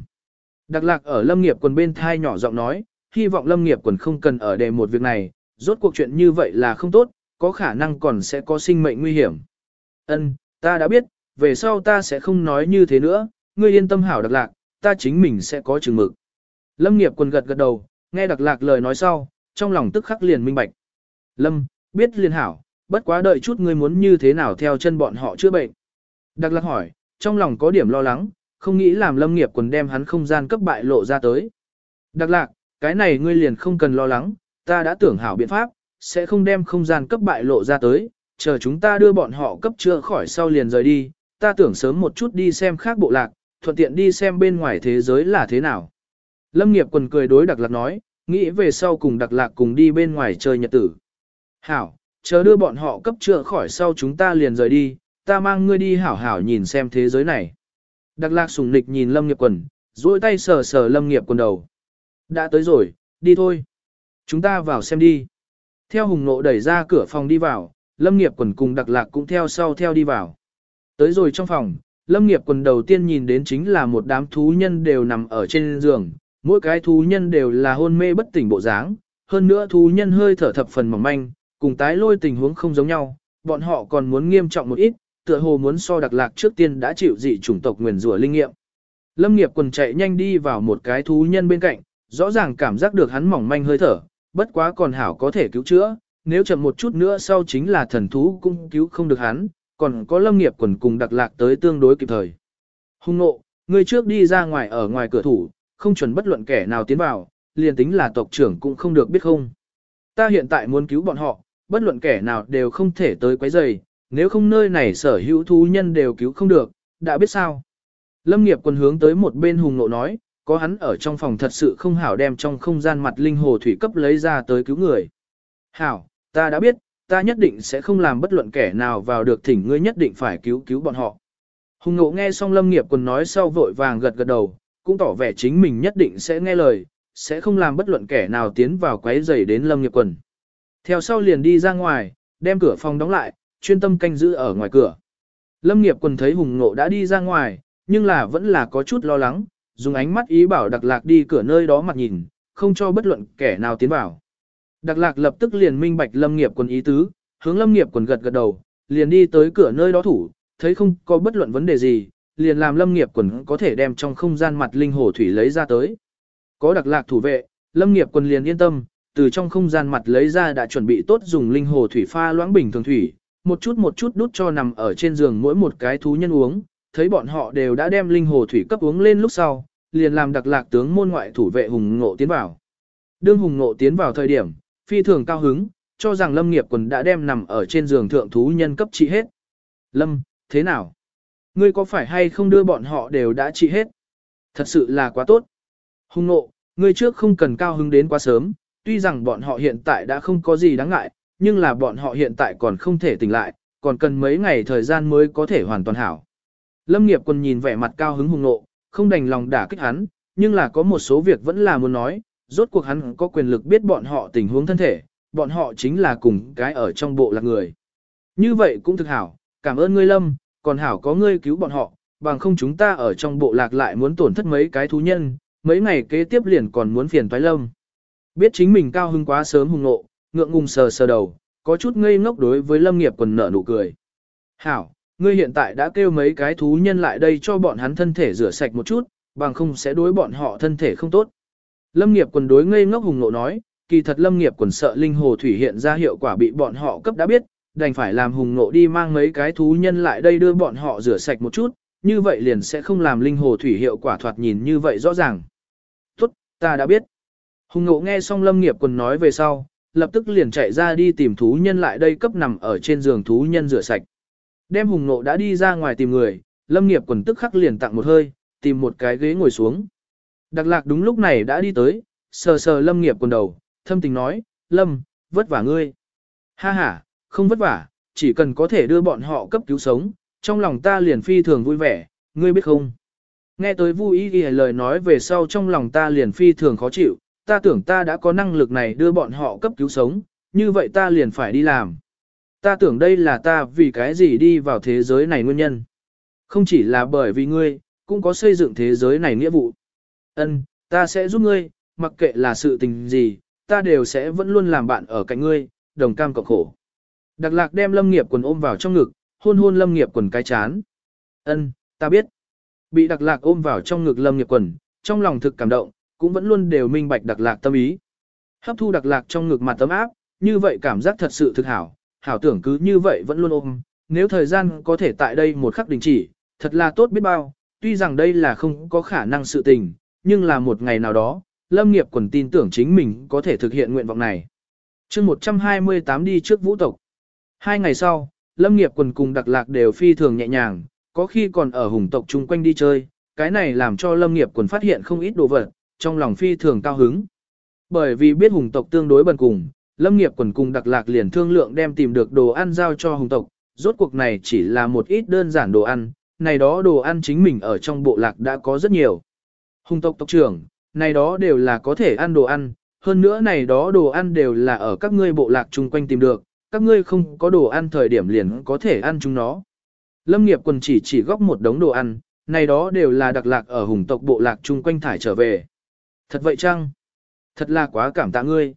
Đặc lạc ở lâm nghiệp quần bên thai nhỏ giọng nói, hy vọng lâm nghiệp quần không cần ở đề một việc này, rốt cuộc chuyện như vậy là không tốt, có khả năng còn sẽ có sinh mệnh nguy hiểm. Ân, ta đã biết, về sau ta sẽ không nói như thế nữa, ngươi yên tâm hảo đặc lạc, ta chính mình sẽ có chừng mực. Lâm nghiệp quần gật gật đầu, nghe đặc lạc lời nói sau, trong lòng tức khắc liền minh bạch. Lâm, biết liền hảo, bất quá đợi chút ngươi muốn như thế nào theo chân bọn họ chữa bệnh. Đặc lạc hỏi, trong lòng có điểm lo lắng, không nghĩ làm lâm nghiệp quần đem hắn không gian cấp bại lộ ra tới. Đặc lạc, cái này ngươi liền không cần lo lắng, ta đã tưởng hảo biện pháp, sẽ không đem không gian cấp bại lộ ra tới, chờ chúng ta đưa bọn họ cấp chữa khỏi sau liền rời đi, ta tưởng sớm một chút đi xem khác bộ lạc, thuận tiện đi xem bên ngoài thế giới là thế nào. Lâm nghiệp quần cười đối đặc lạc nói, nghĩ về sau cùng đặc lạc cùng đi bên ngoài chơi nhật tử. Hảo, chờ đưa bọn họ cấp chữa khỏi sau chúng ta liền rời đi, ta mang ngươi đi hảo hảo nhìn xem thế giới này. Đặc lạc sùng nịch nhìn lâm nghiệp quần, duỗi tay sờ sờ lâm nghiệp quần đầu. Đã tới rồi, đi thôi. Chúng ta vào xem đi. Theo hùng nộ đẩy ra cửa phòng đi vào, lâm nghiệp quần cùng đặc lạc cũng theo sau theo đi vào. Tới rồi trong phòng, lâm nghiệp quần đầu tiên nhìn đến chính là một đám thú nhân đều nằm ở trên giường, mỗi cái thú nhân đều là hôn mê bất tỉnh bộ dáng, hơn nữa thú nhân hơi thở thập phần mỏng manh, cùng tái lôi tình huống không giống nhau, bọn họ còn muốn nghiêm trọng một ít, tựa hồ muốn so đặc lạc trước tiên đã chịu dị chủng tộc nguyền rủa linh nghiệm. Lâm nghiệp quần chạy nhanh đi vào một cái thú nhân bên cạnh, rõ ràng cảm giác được hắn mỏng manh hơi thở, bất quá còn hảo có thể cứu chữa, nếu chậm một chút nữa sau chính là thần thú cũng cứu không được hắn, còn có lâm nghiệp quần cùng đặc lạc tới tương đối kịp thời. Hung nộ, người trước đi ra ngoài ở ngoài cửa thủ, không chuẩn bất luận kẻ nào tiến vào, liền tính là tộc trưởng cũng không được biết không. Ta hiện tại muốn cứu bọn họ, bất luận kẻ nào đều không thể tới quấy rầy, nếu không nơi này sở hữu thú nhân đều cứu không được, đã biết sao. Lâm nghiệp quần hướng tới một bên hùng nộ nói, có hắn ở trong phòng thật sự không hảo đem trong không gian mặt linh hồ thủy cấp lấy ra tới cứu người. Hảo, ta đã biết, ta nhất định sẽ không làm bất luận kẻ nào vào được thỉnh ngươi nhất định phải cứu cứu bọn họ. Hùng ngộ nghe xong lâm nghiệp quần nói sau vội vàng gật gật đầu, cũng tỏ vẻ chính mình nhất định sẽ nghe lời, sẽ không làm bất luận kẻ nào tiến vào quấy rầy đến lâm nghiệp quần. Theo sau liền đi ra ngoài, đem cửa phòng đóng lại, chuyên tâm canh giữ ở ngoài cửa. Lâm nghiệp quần thấy hùng ngộ đã đi ra ngoài, nhưng là vẫn là có chút lo lắng, dùng ánh mắt ý bảo đặc lạc đi cửa nơi đó mặt nhìn, không cho bất luận kẻ nào tiến vào. Đặc lạc lập tức liền minh bạch lâm nghiệp quần ý tứ, hướng lâm nghiệp quần gật gật đầu, liền đi tới cửa nơi đó thủ, thấy không có bất luận vấn đề gì, liền làm lâm nghiệp quần có thể đem trong không gian mặt linh hồ thủy lấy ra tới. Có đặc lạc thủ vệ, lâm nghiệp quần liền yên tâm, từ trong không gian mặt lấy ra đã chuẩn bị tốt dùng linh hồ thủy pha loãng bình thường thủy, một chút một chút đút cho nằm ở trên giường mỗi một cái thú nhân uống, thấy bọn họ đều đã đem linh hồ thủy cấp uống lên lúc sau, liền làm đặc lạc tướng môn ngoại thủ vệ hùng ngộ tiến vào. Đương hùng ngộ tiến vào thời điểm, phi thường cao hứng, cho rằng lâm nghiệp quần đã đem nằm ở trên giường thượng thú nhân cấp trị hết. Lâm, thế nào? Ngươi có phải hay không đưa bọn họ đều đã trị hết? Thật sự là quá tốt. Hùng ngộ, ngươi trước không cần cao hứng đến quá sớm, tuy rằng bọn họ hiện tại đã không có gì đáng ngại, nhưng là bọn họ hiện tại còn không thể tỉnh lại, còn cần mấy ngày thời gian mới có thể hoàn toàn hảo. Lâm nghiệp quân nhìn vẻ mặt cao hứng hùng nộ, không đành lòng đả kích hắn, nhưng là có một số việc vẫn là muốn nói, rốt cuộc hắn có quyền lực biết bọn họ tình huống thân thể, bọn họ chính là cùng cái ở trong bộ là người. Như vậy cũng thực hảo, cảm ơn ngươi Lâm, còn hảo có ngươi cứu bọn họ, bằng không chúng ta ở trong bộ lạc lại muốn tổn thất mấy cái thú nhân, mấy ngày kế tiếp liền còn muốn phiền toái Lâm. Biết chính mình cao hưng quá sớm hùng nộ, ngượng ngùng sờ sờ đầu, có chút ngây ngốc đối với Lâm nghiệp quần nở nụ cười. Hảo, ngươi hiện tại đã kêu mấy cái thú nhân lại đây cho bọn hắn thân thể rửa sạch một chút, bằng không sẽ đối bọn họ thân thể không tốt. Lâm nghiệp quần đối ngây ngốc hùng nộ nói, kỳ thật lâm nghiệp quần sợ linh hồ thủy hiện ra hiệu quả bị bọn họ cấp đã biết, đành phải làm hùng nộ đi mang mấy cái thú nhân lại đây đưa bọn họ rửa sạch một chút, như vậy liền sẽ không làm linh hồ thủy hiệu quả thoạt nhìn như vậy rõ ràng. Tốt, ta đã biết. Hùng Ngộ nghe xong lâm nghiệp quần nói về sau, lập tức liền chạy ra đi tìm thú nhân lại đây cấp nằm ở trên giường thú nhân rửa sạch. Đem hùng Ngộ đã đi ra ngoài tìm người, lâm nghiệp quần tức khắc liền tặng một hơi, tìm một cái ghế ngồi xuống. Đặc lạc đúng lúc này đã đi tới, sờ sờ lâm nghiệp quần đầu, thâm tình nói, lâm, vất vả ngươi. Ha ha, không vất vả, chỉ cần có thể đưa bọn họ cấp cứu sống, trong lòng ta liền phi thường vui vẻ, ngươi biết không? Nghe tới vui ý lời nói về sau trong lòng ta liền phi thường khó chịu, ta tưởng ta đã có năng lực này đưa bọn họ cấp cứu sống, như vậy ta liền phải đi làm. Ta tưởng đây là ta vì cái gì đi vào thế giới này nguyên nhân. Không chỉ là bởi vì ngươi, cũng có xây dựng thế giới này nghĩa vụ. Ân, ta sẽ giúp ngươi, mặc kệ là sự tình gì, ta đều sẽ vẫn luôn làm bạn ở cạnh ngươi, đồng cam cộng khổ. Đặc lạc đem lâm nghiệp quần ôm vào trong ngực, hôn hôn lâm nghiệp quần cái chán. Ân, ta biết. Bị đặc lạc ôm vào trong ngực lâm nghiệp quần, trong lòng thực cảm động, cũng vẫn luôn đều minh bạch đặc lạc tâm ý. Hấp thu đặc lạc trong ngực mặt tấm áp, như vậy cảm giác thật sự thực hảo, hảo tưởng cứ như vậy vẫn luôn ôm, nếu thời gian có thể tại đây một khắc đình chỉ, thật là tốt biết bao, tuy rằng đây là không có khả năng sự tình, nhưng là một ngày nào đó, Lâm Nghiệp quần tin tưởng chính mình có thể thực hiện nguyện vọng này. chương 128 đi trước vũ tộc. Hai ngày sau, Lâm Nghiệp quần cùng Đặc Lạc đều phi thường nhẹ nhàng, có khi còn ở hùng tộc chung quanh đi chơi, cái này làm cho Lâm Nghiệp quần phát hiện không ít đồ vật, trong lòng phi thường cao hứng. Bởi vì biết hùng tộc tương đối bần cùng, Lâm nghiệp quần cùng đặc lạc liền thương lượng đem tìm được đồ ăn giao cho hùng tộc, rốt cuộc này chỉ là một ít đơn giản đồ ăn, này đó đồ ăn chính mình ở trong bộ lạc đã có rất nhiều. Hùng tộc tộc trưởng, này đó đều là có thể ăn đồ ăn, hơn nữa này đó đồ ăn đều là ở các ngươi bộ lạc chung quanh tìm được, các ngươi không có đồ ăn thời điểm liền có thể ăn chúng nó. Lâm nghiệp quần chỉ chỉ góc một đống đồ ăn, này đó đều là đặc lạc ở hùng tộc bộ lạc chung quanh thải trở về. Thật vậy chăng? Thật là quá cảm tạ ngươi.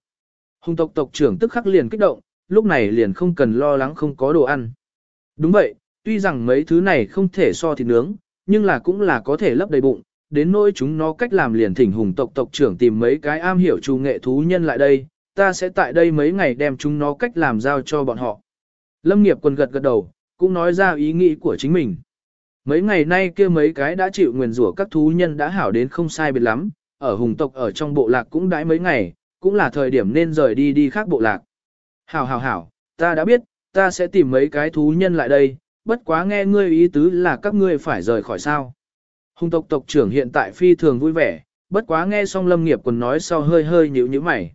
Hùng tộc tộc trưởng tức khắc liền kích động, lúc này liền không cần lo lắng không có đồ ăn. Đúng vậy, tuy rằng mấy thứ này không thể so thịt nướng, nhưng là cũng là có thể lấp đầy bụng, đến nỗi chúng nó cách làm liền thỉnh hùng tộc tộc trưởng tìm mấy cái am hiểu trù nghệ thú nhân lại đây, ta sẽ tại đây mấy ngày đem chúng nó cách làm giao cho bọn họ. Lâm nghiệp quần gật gật đầu, cũng nói ra ý nghĩ của chính mình. Mấy ngày nay kia mấy cái đã chịu nguyền rủa các thú nhân đã hảo đến không sai biệt lắm, ở hùng tộc ở trong bộ lạc cũng đãi mấy ngày, cũng là thời điểm nên rời đi đi khác bộ lạc. Hảo hảo hảo, ta đã biết, ta sẽ tìm mấy cái thú nhân lại đây, bất quá nghe ngươi ý tứ là các ngươi phải rời khỏi sao. Hùng tộc tộc trưởng hiện tại phi thường vui vẻ, bất quá nghe xong lâm nghiệp còn nói sau hơi hơi nhíu nhíu mày.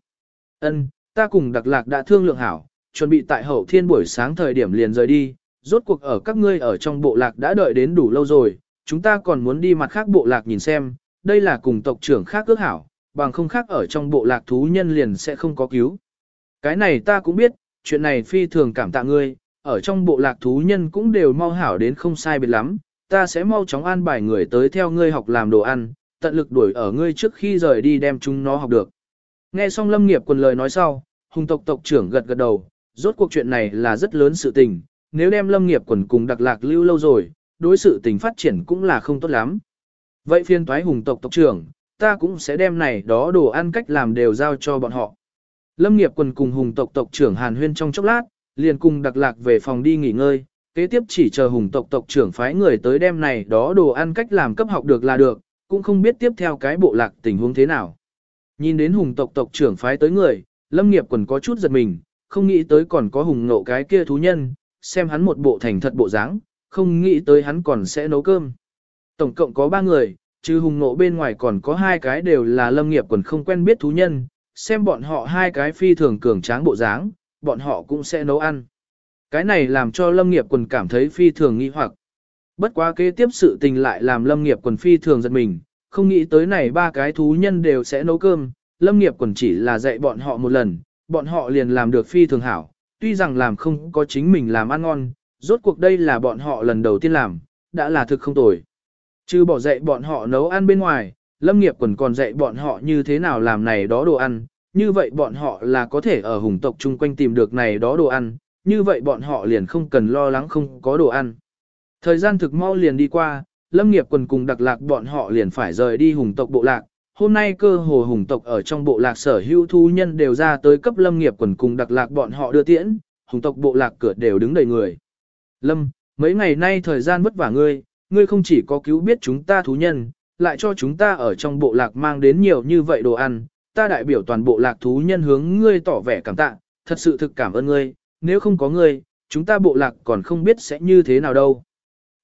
Ân, ta cùng đặc lạc đã thương lượng hảo, chuẩn bị tại hậu thiên buổi sáng thời điểm liền rời đi, rốt cuộc ở các ngươi ở trong bộ lạc đã đợi đến đủ lâu rồi, chúng ta còn muốn đi mặt khác bộ lạc nhìn xem, đây là cùng tộc trưởng khác ước hảo, bằng không khác ở trong bộ lạc thú nhân liền sẽ không có cứu. Cái này ta cũng biết, chuyện này phi thường cảm tạ ngươi, ở trong bộ lạc thú nhân cũng đều mau hảo đến không sai biệt lắm, ta sẽ mau chóng an bài người tới theo ngươi học làm đồ ăn, tận lực đuổi ở ngươi trước khi rời đi đem chúng nó học được. Nghe xong lâm nghiệp quần lời nói sau, hùng tộc tộc trưởng gật gật đầu, rốt cuộc chuyện này là rất lớn sự tình, nếu đem lâm nghiệp quần cùng đặc lạc lưu lâu rồi, đối sự tình phát triển cũng là không tốt lắm. Vậy phiên thoái hùng tộc tộc trưởng, ta cũng sẽ đem này đó đồ ăn cách làm đều giao cho bọn họ. Lâm nghiệp quần cùng hùng tộc tộc trưởng Hàn Huyên trong chốc lát, liền cùng đặc lạc về phòng đi nghỉ ngơi, kế tiếp chỉ chờ hùng tộc tộc trưởng phái người tới đem này đó đồ ăn cách làm cấp học được là được, cũng không biết tiếp theo cái bộ lạc tình huống thế nào. Nhìn đến hùng tộc tộc trưởng phái tới người, lâm nghiệp quần có chút giật mình, không nghĩ tới còn có hùng nộ cái kia thú nhân, xem hắn một bộ thành thật bộ dáng, không nghĩ tới hắn còn sẽ nấu cơm. Tổng cộng có ba người, trừ hùng nộ bên ngoài còn có hai cái đều là lâm nghiệp quần không quen biết thú nhân, xem bọn họ hai cái phi thường cường tráng bộ dáng, bọn họ cũng sẽ nấu ăn. Cái này làm cho lâm nghiệp quần cảm thấy phi thường nghi hoặc. Bất quá kế tiếp sự tình lại làm lâm nghiệp quần phi thường giật mình, không nghĩ tới này ba cái thú nhân đều sẽ nấu cơm, lâm nghiệp quần chỉ là dạy bọn họ một lần, bọn họ liền làm được phi thường hảo, tuy rằng làm không có chính mình làm ăn ngon, rốt cuộc đây là bọn họ lần đầu tiên làm, đã là thực không tồi. Chứ bỏ dạy bọn họ nấu ăn bên ngoài, lâm nghiệp quần còn dạy bọn họ như thế nào làm này đó đồ ăn, như vậy bọn họ là có thể ở hùng tộc chung quanh tìm được này đó đồ ăn, như vậy bọn họ liền không cần lo lắng không có đồ ăn. Thời gian thực mau liền đi qua, lâm nghiệp quần cùng đặc lạc bọn họ liền phải rời đi hùng tộc bộ lạc. Hôm nay cơ hồ hùng tộc ở trong bộ lạc sở hữu thu nhân đều ra tới cấp lâm nghiệp quần cùng đặc lạc bọn họ đưa tiễn, hùng tộc bộ lạc cửa đều đứng đầy người. Lâm, mấy ngày nay thời gian vất vả ngươi, ngươi không chỉ có cứu biết chúng ta thú nhân, lại cho chúng ta ở trong bộ lạc mang đến nhiều như vậy đồ ăn, ta đại biểu toàn bộ lạc thú nhân hướng ngươi tỏ vẻ cảm tạ, thật sự thực cảm ơn ngươi, nếu không có ngươi, chúng ta bộ lạc còn không biết sẽ như thế nào đâu.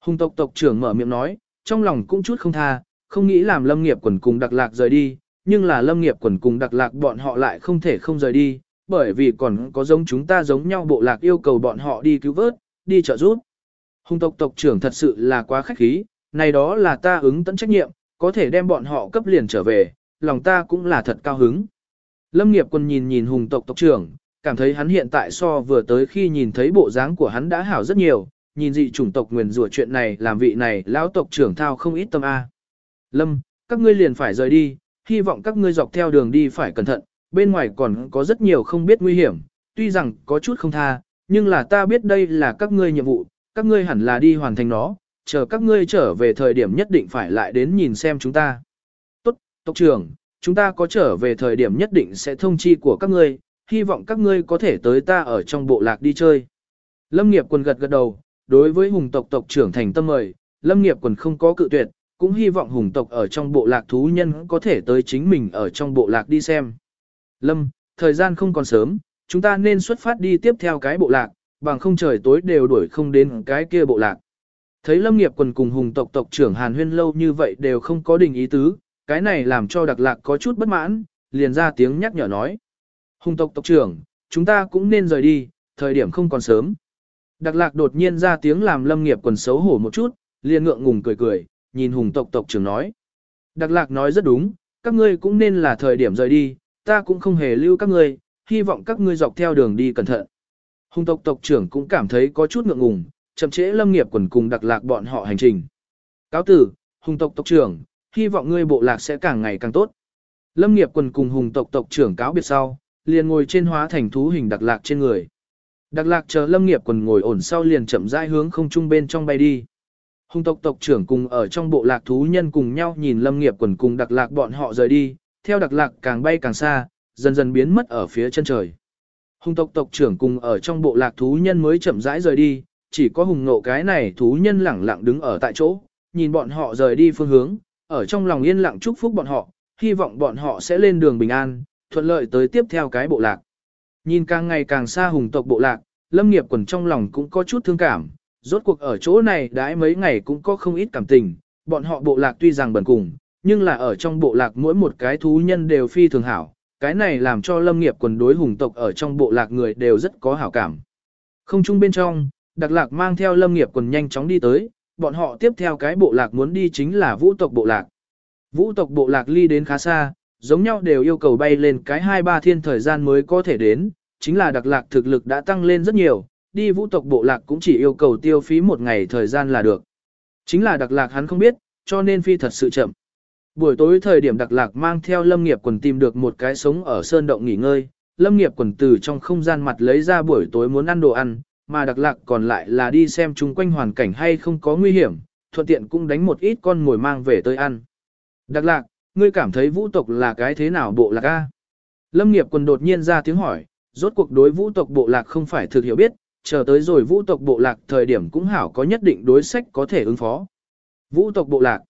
Hùng tộc tộc trưởng mở miệng nói, trong lòng cũng chút không tha, không nghĩ làm lâm nghiệp quần cùng đặc lạc rời đi, nhưng là lâm nghiệp quần cùng đặc lạc bọn họ lại không thể không rời đi, bởi vì còn có giống chúng ta giống nhau bộ lạc yêu cầu bọn họ đi cứu vớt, đi trợ giúp. Hùng tộc tộc trưởng thật sự là quá khách khí, này đó là ta ứng tận trách nhiệm, có thể đem bọn họ cấp liền trở về, lòng ta cũng là thật cao hứng. Lâm nghiệp quân nhìn nhìn hùng tộc tộc trưởng, cảm thấy hắn hiện tại so vừa tới khi nhìn thấy bộ dáng của hắn đã hảo rất nhiều, nhìn dị chủng tộc nguyền rủa chuyện này làm vị này lão tộc trưởng thao không ít tâm A. Lâm, các ngươi liền phải rời đi, hy vọng các ngươi dọc theo đường đi phải cẩn thận, bên ngoài còn có rất nhiều không biết nguy hiểm, tuy rằng có chút không tha, nhưng là ta biết đây là các ngươi nhiệm vụ, các ngươi hẳn là đi hoàn thành nó, chờ các ngươi trở về thời điểm nhất định phải lại đến nhìn xem chúng ta. Tốt, tộc trưởng, chúng ta có trở về thời điểm nhất định sẽ thông chi của các ngươi, hy vọng các ngươi có thể tới ta ở trong bộ lạc đi chơi. Lâm nghiệp quần gật gật đầu, đối với hùng tộc tộc trưởng thành tâm mời, lâm nghiệp quần không có cự tuyệt, cũng hy vọng hùng tộc ở trong bộ lạc thú nhân có thể tới chính mình ở trong bộ lạc đi xem. Lâm, thời gian không còn sớm, chúng ta nên xuất phát đi tiếp theo cái bộ lạc, bằng không trời tối đều đuổi không đến cái kia bộ lạc. Thấy lâm nghiệp quần cùng hùng tộc tộc trưởng Hàn Huyên lâu như vậy đều không có đình ý tứ, cái này làm cho đặc lạc có chút bất mãn, liền ra tiếng nhắc nhở nói. Hùng tộc tộc trưởng, chúng ta cũng nên rời đi, thời điểm không còn sớm. Đặc lạc đột nhiên ra tiếng làm lâm nghiệp quần xấu hổ một chút, liền ngượng ngùng cười cười, nhìn hùng tộc tộc trưởng nói. Đặc lạc nói rất đúng, các ngươi cũng nên là thời điểm rời đi, ta cũng không hề lưu các ngươi, hy vọng các ngươi dọc theo đường đi cẩn thận. Hùng tộc tộc trưởng cũng cảm thấy có chút ngượng ngùng, chậm trễ lâm nghiệp quần cùng đặc lạc bọn họ hành trình. Cáo tử, hùng tộc tộc trưởng, hy vọng ngươi bộ lạc sẽ càng ngày càng tốt. Lâm nghiệp quần cùng hùng tộc tộc trưởng cáo biệt sau, liền ngồi trên hóa thành thú hình đặc lạc trên người. Đặc lạc chờ lâm nghiệp quần ngồi ổn sau liền chậm rãi hướng không trung bên trong bay đi. Hùng tộc tộc trưởng cùng ở trong bộ lạc thú nhân cùng nhau nhìn lâm nghiệp quần cùng đặc lạc bọn họ rời đi, theo đặc lạc càng bay càng xa, dần dần biến mất ở phía chân trời. Hùng tộc tộc trưởng cùng ở trong bộ lạc thú nhân mới chậm rãi rời đi, chỉ có hùng nộ cái này thú nhân lẳng lặng đứng ở tại chỗ, nhìn bọn họ rời đi phương hướng, ở trong lòng yên lặng chúc phúc bọn họ, hy vọng bọn họ sẽ lên đường bình an, thuận lợi tới tiếp theo cái bộ lạc. Nhìn càng ngày càng xa hùng tộc bộ lạc, lâm nghiệp quần trong lòng cũng có chút thương cảm, rốt cuộc ở chỗ này đãi mấy ngày cũng có không ít cảm tình, bọn họ bộ lạc tuy rằng bẩn cùng, nhưng là ở trong bộ lạc mỗi một cái thú nhân đều phi thường hảo, cái này làm cho lâm nghiệp quần đối hùng tộc ở trong bộ lạc người đều rất có hảo cảm. Không chung bên trong, Đặc lạc mang theo lâm nghiệp quần nhanh chóng đi tới, bọn họ tiếp theo cái bộ lạc muốn đi chính là vũ tộc bộ lạc. Vũ tộc bộ lạc ly đến khá xa, giống nhau đều yêu cầu bay lên cái hai ba thiên thời gian mới có thể đến, chính là đặc lạc thực lực đã tăng lên rất nhiều, đi vũ tộc bộ lạc cũng chỉ yêu cầu tiêu phí một ngày thời gian là được. Chính là đặc lạc hắn không biết, cho nên phi thật sự chậm. Buổi tối thời điểm đặc lạc mang theo lâm nghiệp quần tìm được một cái sống ở sơn động nghỉ ngơi, lâm nghiệp quần từ trong không gian mặt lấy ra buổi tối muốn ăn đồ ăn, mà đặc lạc còn lại là đi xem chung quanh hoàn cảnh hay không có nguy hiểm, thuận tiện cũng đánh một ít con mồi mang về tới ăn. Đặc lạc, ngươi cảm thấy vũ tộc là cái thế nào bộ lạc A? Lâm nghiệp quần đột nhiên ra tiếng hỏi, rốt cuộc đối vũ tộc bộ lạc không phải thực hiểu biết, chờ tới rồi vũ tộc bộ lạc thời điểm cũng hảo có nhất định đối sách có thể ứng phó. Vũ tộc bộ lạc.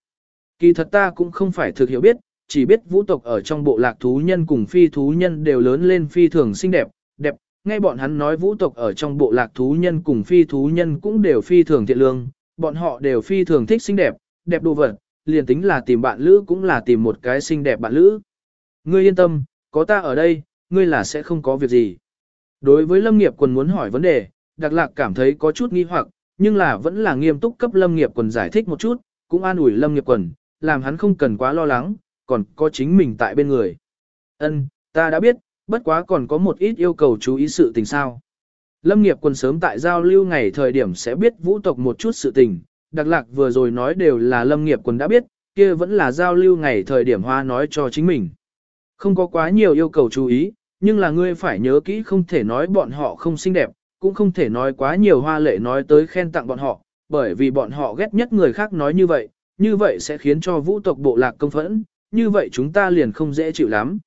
Kỳ thật ta cũng không phải thực hiểu biết, chỉ biết vũ tộc ở trong bộ lạc thú nhân cùng phi thú nhân đều lớn lên phi thường xinh đẹp, đẹp, nghe bọn hắn nói vũ tộc ở trong bộ lạc thú nhân cùng phi thú nhân cũng đều phi thường thiện lương, bọn họ đều phi thường thích xinh đẹp, đẹp đồ vật, liền tính là tìm bạn lữ cũng là tìm một cái xinh đẹp bạn lữ. Ngươi yên tâm, có ta ở đây, ngươi là sẽ không có việc gì. Đối với Lâm Nghiệp Quần muốn hỏi vấn đề, Đặc Lạc cảm thấy có chút nghi hoặc, nhưng là vẫn là nghiêm túc cấp Lâm Nghiệp Quần giải thích một chút, cũng an ủi Lâm Nghiệp Quần, làm hắn không cần quá lo lắng, còn có chính mình tại bên người. Ân, ta đã biết, bất quá còn có một ít yêu cầu chú ý sự tình sao. Lâm nghiệp quân sớm tại giao lưu ngày thời điểm sẽ biết vũ tộc một chút sự tình, đặc lạc vừa rồi nói đều là lâm nghiệp quân đã biết, kia vẫn là giao lưu ngày thời điểm hoa nói cho chính mình. Không có quá nhiều yêu cầu chú ý, nhưng là ngươi phải nhớ kỹ không thể nói bọn họ không xinh đẹp, cũng không thể nói quá nhiều hoa lệ nói tới khen tặng bọn họ, bởi vì bọn họ ghét nhất người khác nói như vậy, như vậy sẽ khiến cho vũ tộc bộ lạc công phẫn, như vậy chúng ta liền không dễ chịu lắm.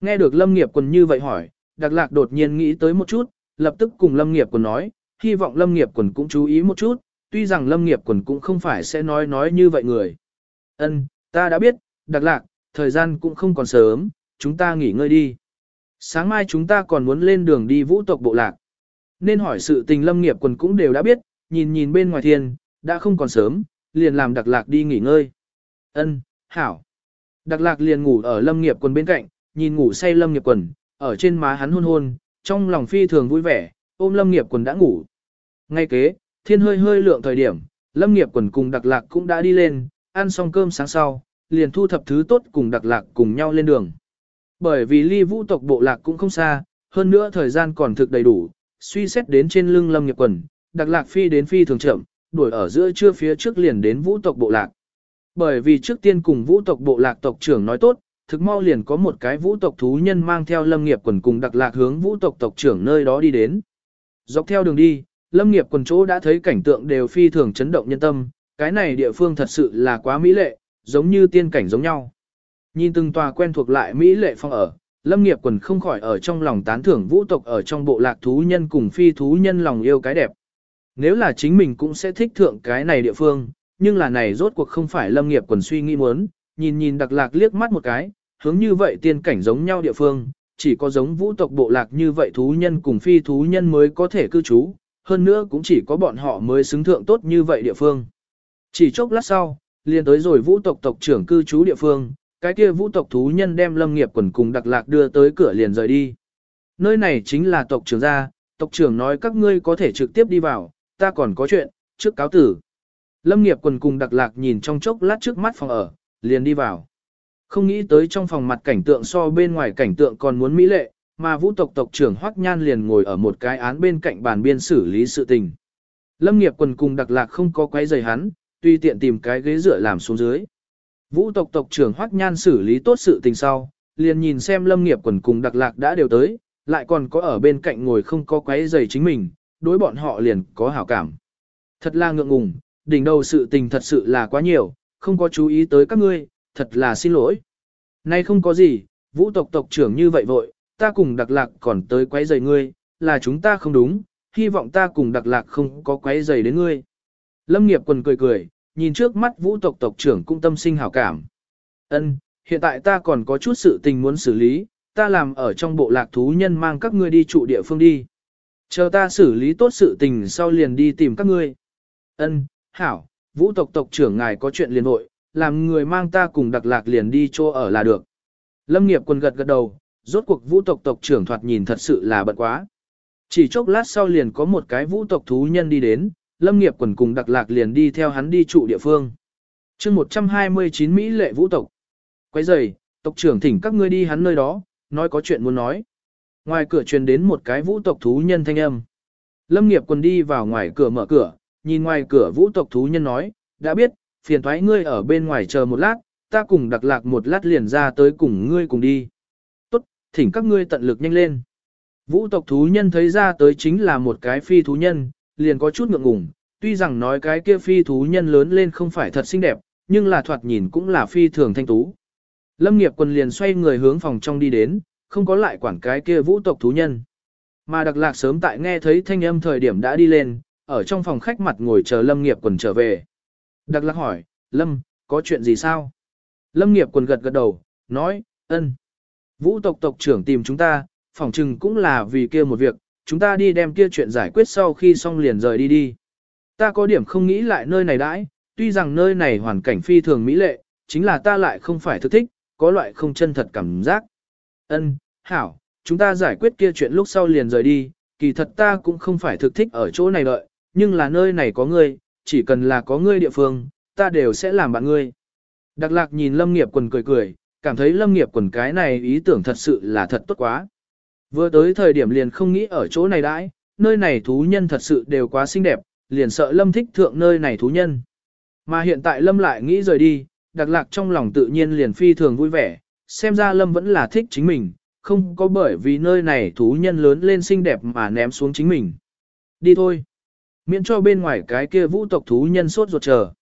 Nghe được Lâm Nghiệp Quần như vậy hỏi, Đặc Lạc đột nhiên nghĩ tới một chút, lập tức cùng Lâm Nghiệp Quần nói, hy vọng Lâm Nghiệp Quần cũng chú ý một chút, tuy rằng Lâm Nghiệp Quần cũng không phải sẽ nói nói như vậy người. Ân, ta đã biết, Đặc Lạc, thời gian cũng không còn sớm, chúng ta nghỉ ngơi đi. Sáng mai chúng ta còn muốn lên đường đi vũ tộc bộ lạc. Nên hỏi sự tình Lâm Nghiệp Quần cũng đều đã biết, nhìn nhìn bên ngoài thiên, đã không còn sớm, liền làm Đặc Lạc đi nghỉ ngơi. Ân, hảo. Đặc Lạc liền ngủ ở Lâm Nghiệp Quần bên cạnh, nhìn ngủ say lâm nghiệp quần, ở trên má hắn hôn hôn, trong lòng phi thường vui vẻ, ôm lâm nghiệp quần đã ngủ. Ngay kế, thiên hơi hơi lượng thời điểm, lâm nghiệp quần cùng đặc lạc cũng đã đi lên, ăn xong cơm sáng sau, liền thu thập thứ tốt cùng đặc lạc cùng nhau lên đường. Bởi vì ly vũ tộc bộ lạc cũng không xa, hơn nữa thời gian còn thực đầy đủ, suy xét đến trên lưng lâm nghiệp quần, đặc lạc phi đến phi thường chậm, đuổi ở giữa trưa phía trước liền đến vũ tộc bộ lạc. Bởi vì trước tiên cùng vũ tộc bộ lạc tộc trưởng nói tốt, thực mau liền có một cái vũ tộc thú nhân mang theo lâm nghiệp quần cùng đặc lạc hướng vũ tộc tộc trưởng nơi đó đi đến. Dọc theo đường đi, lâm nghiệp quần chỗ đã thấy cảnh tượng đều phi thường chấn động nhân tâm, cái này địa phương thật sự là quá mỹ lệ, giống như tiên cảnh giống nhau. Nhìn từng tòa quen thuộc lại mỹ lệ phong ở, lâm nghiệp quần không khỏi ở trong lòng tán thưởng vũ tộc ở trong bộ lạc thú nhân cùng phi thú nhân lòng yêu cái đẹp. Nếu là chính mình cũng sẽ thích thượng cái này địa phương, nhưng là này rốt cuộc không phải lâm nghiệp quần suy nghĩ muốn, nhìn nhìn đặc lạc liếc mắt một cái, hướng như vậy tiên cảnh giống nhau địa phương, chỉ có giống vũ tộc bộ lạc như vậy thú nhân cùng phi thú nhân mới có thể cư trú, hơn nữa cũng chỉ có bọn họ mới xứng thượng tốt như vậy địa phương. Chỉ chốc lát sau, liền tới rồi vũ tộc tộc trưởng cư trú địa phương, cái kia vũ tộc thú nhân đem lâm nghiệp quần cùng đặc lạc đưa tới cửa liền rời đi. Nơi này chính là tộc trưởng gia, tộc trưởng nói các ngươi có thể trực tiếp đi vào, ta còn có chuyện, trước cáo tử. Lâm nghiệp quần cùng đặc lạc nhìn trong chốc lát trước mắt phòng ở, liền đi vào. Không nghĩ tới trong phòng mặt cảnh tượng so bên ngoài cảnh tượng còn muốn mỹ lệ, mà vũ tộc tộc trưởng Hoắc Nhan liền ngồi ở một cái án bên cạnh bàn biên xử lý sự tình. Lâm nghiệp quần cùng đặc lạc không có quấy giày hắn, tuy tiện tìm cái ghế dựa làm xuống dưới. Vũ tộc tộc trưởng Hoắc Nhan xử lý tốt sự tình sau, liền nhìn xem lâm nghiệp quần cùng đặc lạc đã đều tới, lại còn có ở bên cạnh ngồi không có quấy giày chính mình, đối bọn họ liền có hảo cảm. Thật là ngượng ngùng, đỉnh đầu sự tình thật sự là quá nhiều, không có chú ý tới các ngươi, thật là xin lỗi. Nay không có gì, vũ tộc tộc trưởng như vậy vội, ta cùng đặc lạc còn tới quấy rầy ngươi, là chúng ta không đúng, hy vọng ta cùng đặc lạc không có quấy rầy đến ngươi. Lâm nghiệp quần cười cười, nhìn trước mắt vũ tộc tộc trưởng cũng tâm sinh hảo cảm. Ân, hiện tại ta còn có chút sự tình muốn xử lý, ta làm ở trong bộ lạc thú nhân mang các ngươi đi trụ địa phương đi. Chờ ta xử lý tốt sự tình sau liền đi tìm các ngươi. Ân, hảo, vũ tộc tộc trưởng ngài có chuyện liền hội, làm người mang ta cùng đặc lạc liền đi chỗ ở là được. Lâm nghiệp quân gật gật đầu, rốt cuộc vũ tộc tộc trưởng thoạt nhìn thật sự là bận quá. Chỉ chốc lát sau liền có một cái vũ tộc thú nhân đi đến, lâm nghiệp quần cùng đặc lạc liền đi theo hắn đi trụ địa phương. chương 129 Mỹ lệ vũ tộc. Quay rời, tộc trưởng thỉnh các ngươi đi hắn nơi đó, nói có chuyện muốn nói. Ngoài cửa truyền đến một cái vũ tộc thú nhân thanh âm. Lâm nghiệp quần đi vào ngoài cửa mở cửa, nhìn ngoài cửa vũ tộc thú nhân nói, đã biết, phiền thoái ngươi ở bên ngoài chờ một lát, ta cùng đặc lạc một lát liền ra tới cùng ngươi cùng đi. Tốt, thỉnh các ngươi tận lực nhanh lên. Vũ tộc thú nhân thấy ra tới chính là một cái phi thú nhân, liền có chút ngượng ngùng, tuy rằng nói cái kia phi thú nhân lớn lên không phải thật xinh đẹp, nhưng là thoạt nhìn cũng là phi thường thanh tú. Lâm nghiệp quần liền xoay người hướng phòng trong đi đến, không có lại quản cái kia vũ tộc thú nhân. Mà đặc lạc sớm tại nghe thấy thanh âm thời điểm đã đi lên, ở trong phòng khách mặt ngồi chờ Lâm nghiệp quần trở về. Đặc lạc hỏi, Lâm, có chuyện gì sao? Lâm nghiệp quần gật gật đầu, nói, ân. Vũ tộc tộc trưởng tìm chúng ta, phỏng chừng cũng là vì kia một việc, chúng ta đi đem kia chuyện giải quyết sau khi xong liền rời đi đi. Ta có điểm không nghĩ lại nơi này đãi, tuy rằng nơi này hoàn cảnh phi thường mỹ lệ, chính là ta lại không phải thực thích, có loại không chân thật cảm giác. Ân, hảo, chúng ta giải quyết kia chuyện lúc sau liền rời đi, kỳ thật ta cũng không phải thực thích ở chỗ này đợi, nhưng là nơi này có ngươi, chỉ cần là có ngươi địa phương, ta đều sẽ làm bạn ngươi. Đặc lạc nhìn lâm nghiệp quần cười cười, cảm thấy lâm nghiệp quần cái này ý tưởng thật sự là thật tốt quá. Vừa tới thời điểm liền không nghĩ ở chỗ này đãi, nơi này thú nhân thật sự đều quá xinh đẹp, liền sợ lâm thích thượng nơi này thú nhân. Mà hiện tại lâm lại nghĩ rời đi, đặc lạc trong lòng tự nhiên liền phi thường vui vẻ, xem ra lâm vẫn là thích chính mình, không có bởi vì nơi này thú nhân lớn lên xinh đẹp mà ném xuống chính mình. Đi thôi. Miễn cho bên ngoài cái kia vũ tộc thú nhân sốt ruột chờ.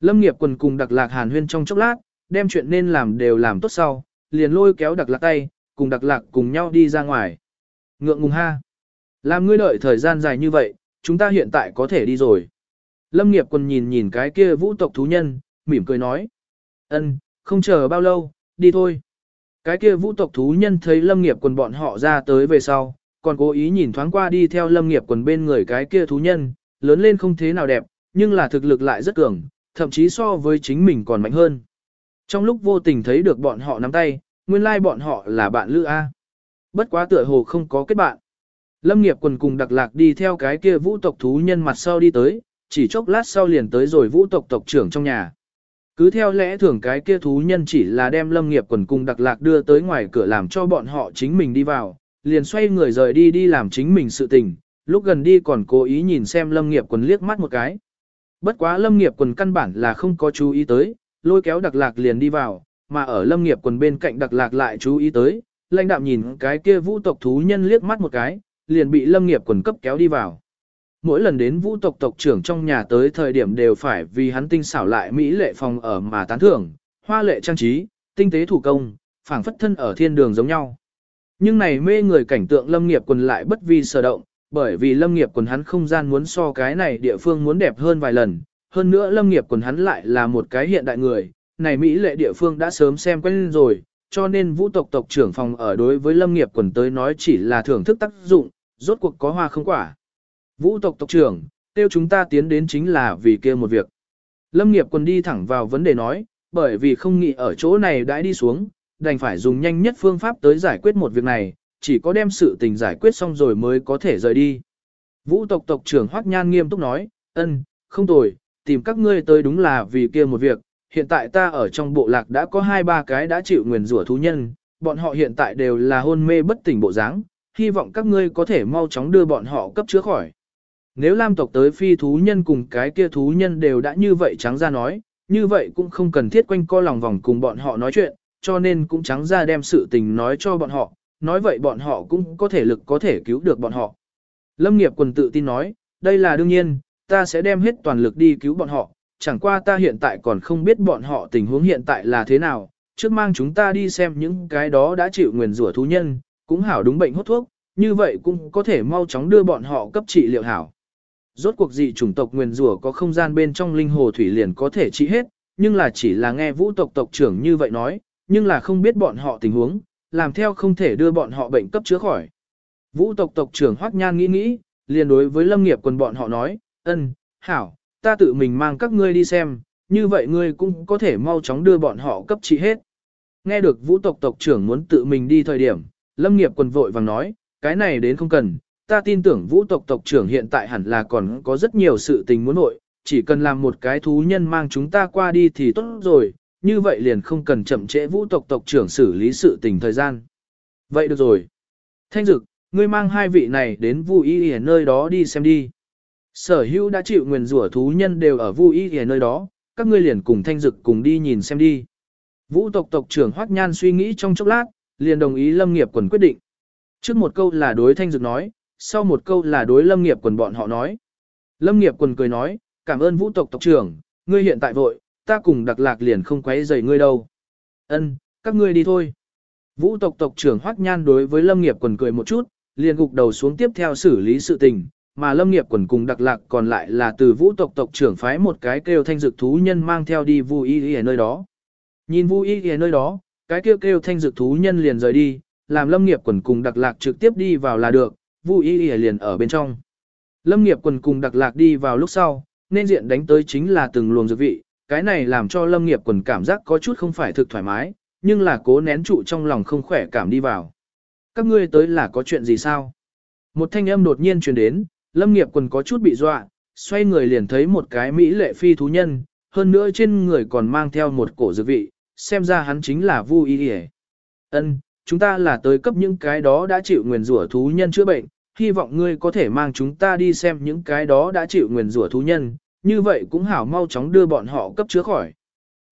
Lâm nghiệp quần cùng đặc lạc hàn huyên trong chốc lát, đem chuyện nên làm đều làm tốt sau, liền lôi kéo đặc lạc tay, cùng đặc lạc cùng nhau đi ra ngoài. Ngượng ngùng ha. Làm ngươi đợi thời gian dài như vậy, chúng ta hiện tại có thể đi rồi. Lâm nghiệp quần nhìn nhìn cái kia vũ tộc thú nhân, mỉm cười nói. ân không chờ bao lâu, đi thôi. Cái kia vũ tộc thú nhân thấy lâm nghiệp quần bọn họ ra tới về sau, còn cố ý nhìn thoáng qua đi theo lâm nghiệp quần bên người cái kia thú nhân, lớn lên không thế nào đẹp, nhưng là thực lực lại rất cường, thậm chí so với chính mình còn mạnh hơn. Trong lúc vô tình thấy được bọn họ nắm tay, nguyên lai like bọn họ là bạn lữ A. Bất quá tựa hồ không có kết bạn. Lâm nghiệp quần cùng đặc lạc đi theo cái kia vũ tộc thú nhân mặt sau đi tới, chỉ chốc lát sau liền tới rồi vũ tộc tộc trưởng trong nhà. Cứ theo lẽ thường cái kia thú nhân chỉ là đem lâm nghiệp quần cùng đặc lạc đưa tới ngoài cửa làm cho bọn họ chính mình đi vào, liền xoay người rời đi đi làm chính mình sự tình, lúc gần đi còn cố ý nhìn xem lâm nghiệp quần liếc mắt một cái. Bất quá lâm nghiệp quần căn bản là không có chú ý tới, lôi kéo đặc lạc liền đi vào, mà ở lâm nghiệp quần bên cạnh đặc lạc lại chú ý tới, lãnh đạm nhìn cái kia vũ tộc thú nhân liếc mắt một cái, liền bị lâm nghiệp quần cấp kéo đi vào. Mỗi lần đến vũ tộc tộc trưởng trong nhà tới thời điểm đều phải vì hắn tinh xảo lại Mỹ lệ phòng ở mà tán thưởng, hoa lệ trang trí, tinh tế thủ công, phảng phất thân ở thiên đường giống nhau. Nhưng này mê người cảnh tượng lâm nghiệp quần lại bất vi sở động, bởi vì lâm nghiệp quần hắn không gian muốn so cái này địa phương muốn đẹp hơn vài lần, hơn nữa lâm nghiệp quần hắn lại là một cái hiện đại người, này Mỹ lệ địa phương đã sớm xem quen rồi, cho nên vũ tộc tộc trưởng phòng ở đối với lâm nghiệp quần tới nói chỉ là thưởng thức tác dụng, rốt cuộc có hoa không quả. Vũ tộc tộc trưởng, tiêu chúng ta tiến đến chính là vì kia một việc. Lâm nghiệp quần đi thẳng vào vấn đề nói, bởi vì không nghĩ ở chỗ này đã đi xuống, đành phải dùng nhanh nhất phương pháp tới giải quyết một việc này, chỉ có đem sự tình giải quyết xong rồi mới có thể rời đi. Vũ tộc tộc trưởng Hoắc Nhan nghiêm túc nói, ân, không tồi, tìm các ngươi tới đúng là vì kia một việc, hiện tại ta ở trong bộ lạc đã có hai ba cái đã chịu nguyền rủa thú nhân, bọn họ hiện tại đều là hôn mê bất tỉnh bộ dáng, hy vọng các ngươi có thể mau chóng đưa bọn họ cấp chữa khỏi. Nếu Lam tộc tới phi thú nhân cùng cái kia thú nhân đều đã như vậy trắng ra nói, như vậy cũng không cần thiết quanh co lòng vòng cùng bọn họ nói chuyện, cho nên cũng trắng ra đem sự tình nói cho bọn họ, nói vậy bọn họ cũng có thể lực có thể cứu được bọn họ. Lâm nghiệp quần tự tin nói, đây là đương nhiên, ta sẽ đem hết toàn lực đi cứu bọn họ, chẳng qua ta hiện tại còn không biết bọn họ tình huống hiện tại là thế nào, trước mang chúng ta đi xem những cái đó đã chịu nguyền rủa thú nhân, cũng hảo đúng bệnh hốt thuốc, như vậy cũng có thể mau chóng đưa bọn họ cấp trị liệu hảo. Rốt cuộc dị chủng tộc nguyền rủa có không gian bên trong linh hồ thủy liền có thể trị hết, nhưng là chỉ là nghe vũ tộc tộc trưởng như vậy nói, nhưng là không biết bọn họ tình huống, làm theo không thể đưa bọn họ bệnh cấp chữa khỏi. Vũ tộc tộc trưởng Hoắc Nhan nghĩ nghĩ, liền đối với lâm nghiệp quần bọn họ nói, ân, hảo, ta tự mình mang các ngươi đi xem, như vậy ngươi cũng có thể mau chóng đưa bọn họ cấp trị hết. Nghe được vũ tộc tộc trưởng muốn tự mình đi thời điểm, lâm nghiệp quần vội vàng nói, cái này đến không cần, ta tin tưởng vũ tộc tộc trưởng hiện tại hẳn là còn có rất nhiều sự tình muốn nội, chỉ cần làm một cái thú nhân mang chúng ta qua đi thì tốt rồi, như vậy liền không cần chậm trễ vũ tộc tộc trưởng xử lý sự tình thời gian. Vậy được rồi. Thanh dực, ngươi mang hai vị này đến Vu Y ở nơi đó đi xem đi. Sở hữu đã chịu nguyền rủa thú nhân đều ở Vu Y ở nơi đó, các ngươi liền cùng Thanh dực cùng đi nhìn xem đi. Vũ tộc tộc trưởng Hoắc Nhan suy nghĩ trong chốc lát, liền đồng ý Lâm Nghiệp quần quyết định. Trước một câu là đối Thanh dực nói, sau một câu là đối Lâm Nghiệp quần bọn họ nói. Lâm Nghiệp quần cười nói, cảm ơn Vũ tộc tộc trưởng, ngươi hiện tại vội, ta cùng đặc lạc liền không quấy rầy ngươi đâu. Ân, các ngươi đi thôi. Vũ tộc tộc trưởng Hoắc Nhan đối với Lâm Nghiệp quần cười một chút, liền gục đầu xuống tiếp theo xử lý sự tình, mà Lâm Nghiệp quần cùng đặc lạc còn lại là từ Vũ tộc tộc trưởng phái một cái kêu thanh dược thú nhân mang theo đi Vu Y ở nơi đó. Nhìn Vu Y ở nơi đó, cái kêu kêu thanh dược thú nhân liền rời đi, làm Lâm Nghiệp quần cùng đặc lạc trực tiếp đi vào là được, Vu Y liền ở bên trong. Lâm Nghiệp quần cùng đặc lạc đi vào lúc sau, nên diện đánh tới chính là từng luồng dược vị, cái này làm cho Lâm Nghiệp quần cảm giác có chút không phải thực thoải mái, nhưng là cố nén trụ trong lòng không khỏe cảm đi vào. Các ngươi tới là có chuyện gì sao? Một thanh âm đột nhiên truyền đến, Lâm Nghiệp quần có chút bị dọa, xoay người liền thấy một cái mỹ lệ phi thú nhân, hơn nữa trên người còn mang theo một cổ dược vị, xem ra hắn chính là Vu Y Y. Ân, chúng ta là tới cấp những cái đó đã chịu nguyền rủa thú nhân chữa bệnh, hy vọng ngươi có thể mang chúng ta đi xem những cái đó đã chịu nguyền rủa thú nhân, như vậy cũng hảo mau chóng đưa bọn họ cấp chữa khỏi.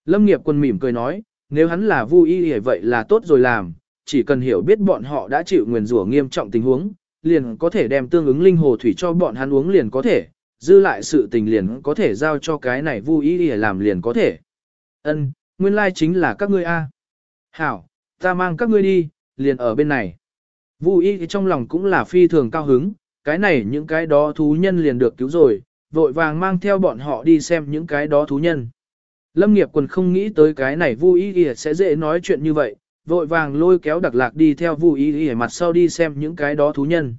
Lâm nghiệp quân mỉm cười nói, nếu hắn là vui y vậy là tốt rồi làm, chỉ cần hiểu biết bọn họ đã chịu nguyền rủa nghiêm trọng tình huống, liền có thể đem tương ứng linh hồ thủy cho bọn hắn uống liền có thể, dư lại sự tình liền có thể giao cho cái này vui y làm liền có thể. Ân, nguyên lai chính là các ngươi a. Hảo, ta mang các ngươi đi, liền ở bên này. Vu y trong lòng cũng là phi thường cao hứng, cái này những cái đó thú nhân liền được cứu rồi, vội vàng mang theo bọn họ đi xem những cái đó thú nhân. Lâm nghiệp quần không nghĩ tới cái này Vu y sẽ dễ nói chuyện như vậy, vội vàng lôi kéo đặc lạc đi theo Vu y y mặt sau đi xem những cái đó thú nhân.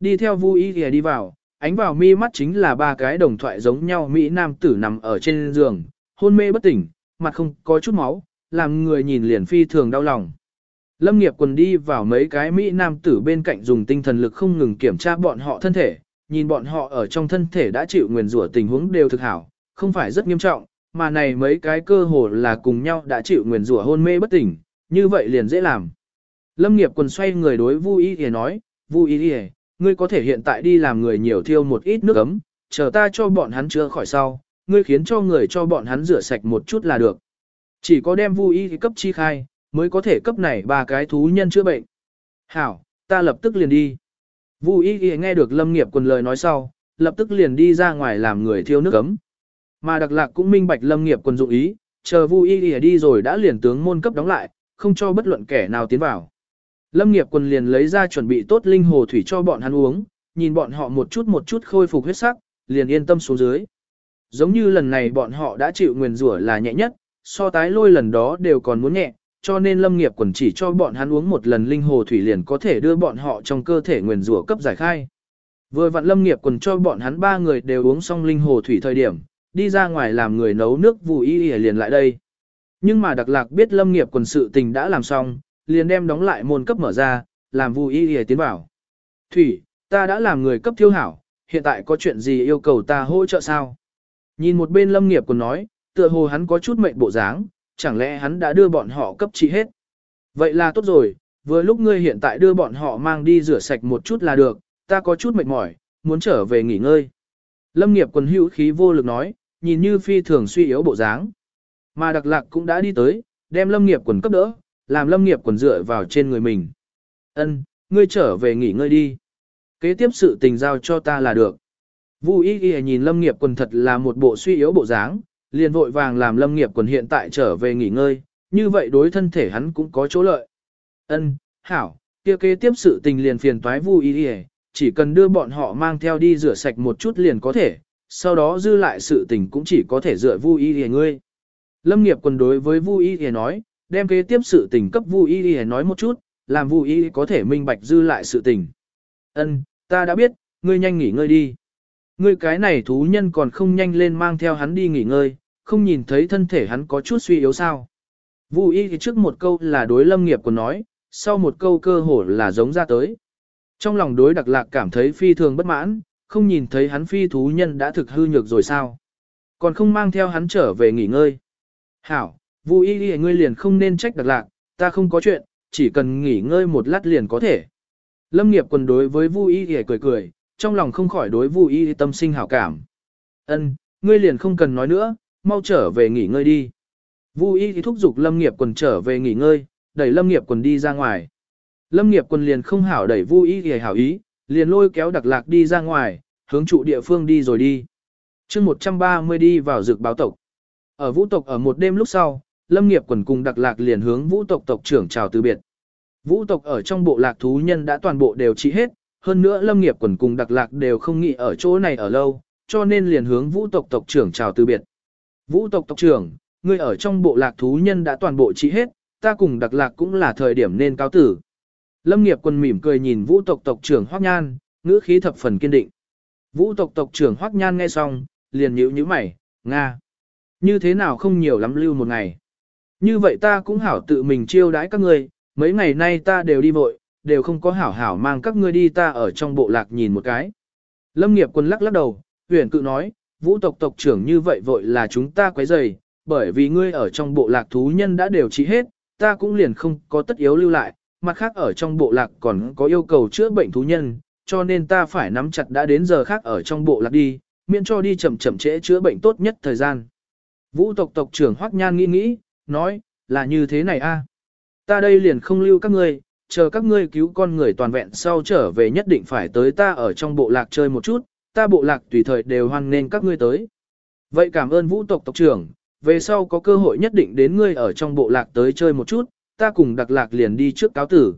Đi theo Vu y y đi vào, ánh vào mi mắt chính là ba cái đồng thoại giống nhau Mỹ Nam tử nằm ở trên giường, hôn mê bất tỉnh, mặt không có chút máu, làm người nhìn liền phi thường đau lòng. Lâm nghiệp quần đi vào mấy cái Mỹ Nam tử bên cạnh dùng tinh thần lực không ngừng kiểm tra bọn họ thân thể, nhìn bọn họ ở trong thân thể đã chịu nguyền rủa tình huống đều thực hảo, không phải rất nghiêm trọng, mà này mấy cái cơ hồ là cùng nhau đã chịu nguyền rủa hôn mê bất tỉnh, như vậy liền dễ làm. Lâm nghiệp quần xoay người đối Vu Y Y nói, Vu Y Y, ngươi có thể hiện tại đi làm người nhiều thiêu một ít nước ấm, chờ ta cho bọn hắn chữa khỏi sau, ngươi khiến cho người cho bọn hắn rửa sạch một chút là được. Chỉ có đem Vu Y cấp chi khai, mới có thể cấp này ba cái thú nhân chữa bệnh. Hảo, ta lập tức liền đi. Vu Y nghe được Lâm Nghiệp quần lời nói sau, lập tức liền đi ra ngoài làm người thiêu nước ấm. Mà Đặc Lạc cũng minh bạch Lâm Nghiệp quần dụng ý, chờ Vu Y Y đi rồi đã liền tướng môn cấp đóng lại, không cho bất luận kẻ nào tiến vào. Lâm Nghiệp quần liền lấy ra chuẩn bị tốt linh hồ thủy cho bọn hắn uống, nhìn bọn họ một chút một chút khôi phục huyết sắc, liền yên tâm xuống dưới. Giống như lần này bọn họ đã chịu nguyền rủa là nhẹ nhất, so tái lôi lần đó đều còn muốn nhẹ, cho nên lâm nghiệp quần chỉ cho bọn hắn uống một lần linh hồ thủy liền có thể đưa bọn họ trong cơ thể nguyền rủa cấp giải khai. Vừa vặn lâm nghiệp quần cho bọn hắn ba người đều uống xong linh hồ thủy thời điểm, đi ra ngoài làm người nấu nước vụ y y liền lại đây. Nhưng mà đặc lạc biết lâm nghiệp quần sự tình đã làm xong, liền đem đóng lại môn cấp mở ra, làm vụ y y tiến vào. Thủy, ta đã làm người cấp thiêu hảo, hiện tại có chuyện gì yêu cầu ta hỗ trợ sao? Nhìn một bên lâm nghiệp quần nói, tựa hồ hắn có chút mệnh bộ dáng, chẳng lẽ hắn đã đưa bọn họ cấp trị hết. Vậy là tốt rồi, vừa lúc ngươi hiện tại đưa bọn họ mang đi rửa sạch một chút là được, ta có chút mệt mỏi, muốn trở về nghỉ ngơi. Lâm nghiệp quần hữu khí vô lực nói, nhìn như phi thường suy yếu bộ dáng. Mà đặc lạc cũng đã đi tới, đem lâm nghiệp quần cấp đỡ, làm lâm nghiệp quần dựa vào trên người mình. Ân, ngươi trở về nghỉ ngơi đi. Kế tiếp sự tình giao cho ta là được. Vu y y nhìn lâm nghiệp quần thật là một bộ suy yếu bộ dáng, liền vội vàng làm lâm nghiệp quần hiện tại trở về nghỉ ngơi, như vậy đối thân thể hắn cũng có chỗ lợi. Ân, hảo, kia kế tiếp sự tình liền phiền toái vu ý y, chỉ cần đưa bọn họ mang theo đi rửa sạch một chút liền có thể, sau đó dư lại sự tình cũng chỉ có thể dựa vu ý y ngươi. Lâm nghiệp quần đối với vu ý y nói, đem kế tiếp sự tình cấp vu ý y nói một chút, làm vu ý có thể minh bạch dư lại sự tình. Ân, ta đã biết, ngươi nhanh nghỉ ngơi đi. Ngươi cái này thú nhân còn không nhanh lên mang theo hắn đi nghỉ ngơi, không nhìn thấy thân thể hắn có chút suy yếu sao. Vu y thì trước một câu là đối lâm nghiệp của nói, sau một câu cơ hồ là giống ra tới. Trong lòng đối đặc lạc cảm thấy phi thường bất mãn, không nhìn thấy hắn phi thú nhân đã thực hư nhược rồi sao. Còn không mang theo hắn trở về nghỉ ngơi. Hảo, Vu y y ngươi liền không nên trách đặc lạc, ta không có chuyện, chỉ cần nghỉ ngơi một lát liền có thể. Lâm nghiệp quần đối với Vu y y cười cười, trong lòng không khỏi đối Vu y tâm sinh hảo cảm. Ân, ngươi liền không cần nói nữa, mau trở về nghỉ ngơi đi. Vu y thì thúc giục Lâm nghiệp quần trở về nghỉ ngơi, đẩy Lâm nghiệp quần đi ra ngoài. Lâm nghiệp quần liền không hảo đẩy Vu y thì hảo ý, liền lôi kéo đặc lạc đi ra ngoài, hướng trụ địa phương đi rồi đi. chương 130 đi vào dược báo tộc. Ở vũ tộc ở một đêm lúc sau, Lâm nghiệp quần cùng đặc lạc liền hướng vũ tộc tộc trưởng chào từ biệt. Vũ tộc ở trong bộ lạc thú nhân đã toàn bộ đều trị hết, hơn nữa Lâm nghiệp quần cùng đặc lạc đều không nghĩ ở chỗ này ở lâu, cho nên liền hướng vũ tộc tộc trưởng chào từ biệt. Vũ tộc tộc trưởng, ngươi ở trong bộ lạc thú nhân đã toàn bộ trị hết, ta cùng đặc lạc cũng là thời điểm nên cáo tử. Lâm nghiệp quần mỉm cười nhìn vũ tộc tộc trưởng Hoắc Nhan, ngữ khí thập phần kiên định. Vũ tộc tộc trưởng Hoắc Nhan nghe xong, liền nhíu nhíu mày, Nga. Như thế nào không nhiều lắm lưu một ngày. Như vậy ta cũng hảo tự mình chiêu đãi các ngươi, mấy ngày nay ta đều đi vội, đều không có hảo hảo mang các ngươi đi ta ở trong bộ lạc nhìn một cái. Lâm nghiệp quân lắc lắc đầu, huyền cự nói, vũ tộc tộc trưởng như vậy vội là chúng ta quấy rầy, bởi vì ngươi ở trong bộ lạc thú nhân đã đều trị hết, ta cũng liền không có tất yếu lưu lại, mặt khác ở trong bộ lạc còn có yêu cầu chữa bệnh thú nhân, cho nên ta phải nắm chặt đã đến giờ khác ở trong bộ lạc đi, miễn cho đi chậm chậm trễ chữa bệnh tốt nhất thời gian. Vũ tộc tộc trưởng Hoắc Nhan nghĩ nghĩ, nói, là như thế này a. Ta đây liền không lưu các ngươi, chờ các ngươi cứu con người toàn vẹn sau trở về nhất định phải tới ta ở trong bộ lạc chơi một chút, ta bộ lạc tùy thời đều hoan nên các ngươi tới. Vậy cảm ơn vũ tộc tộc trưởng, về sau có cơ hội nhất định đến ngươi ở trong bộ lạc tới chơi một chút, ta cùng đặc lạc liền đi trước cáo tử.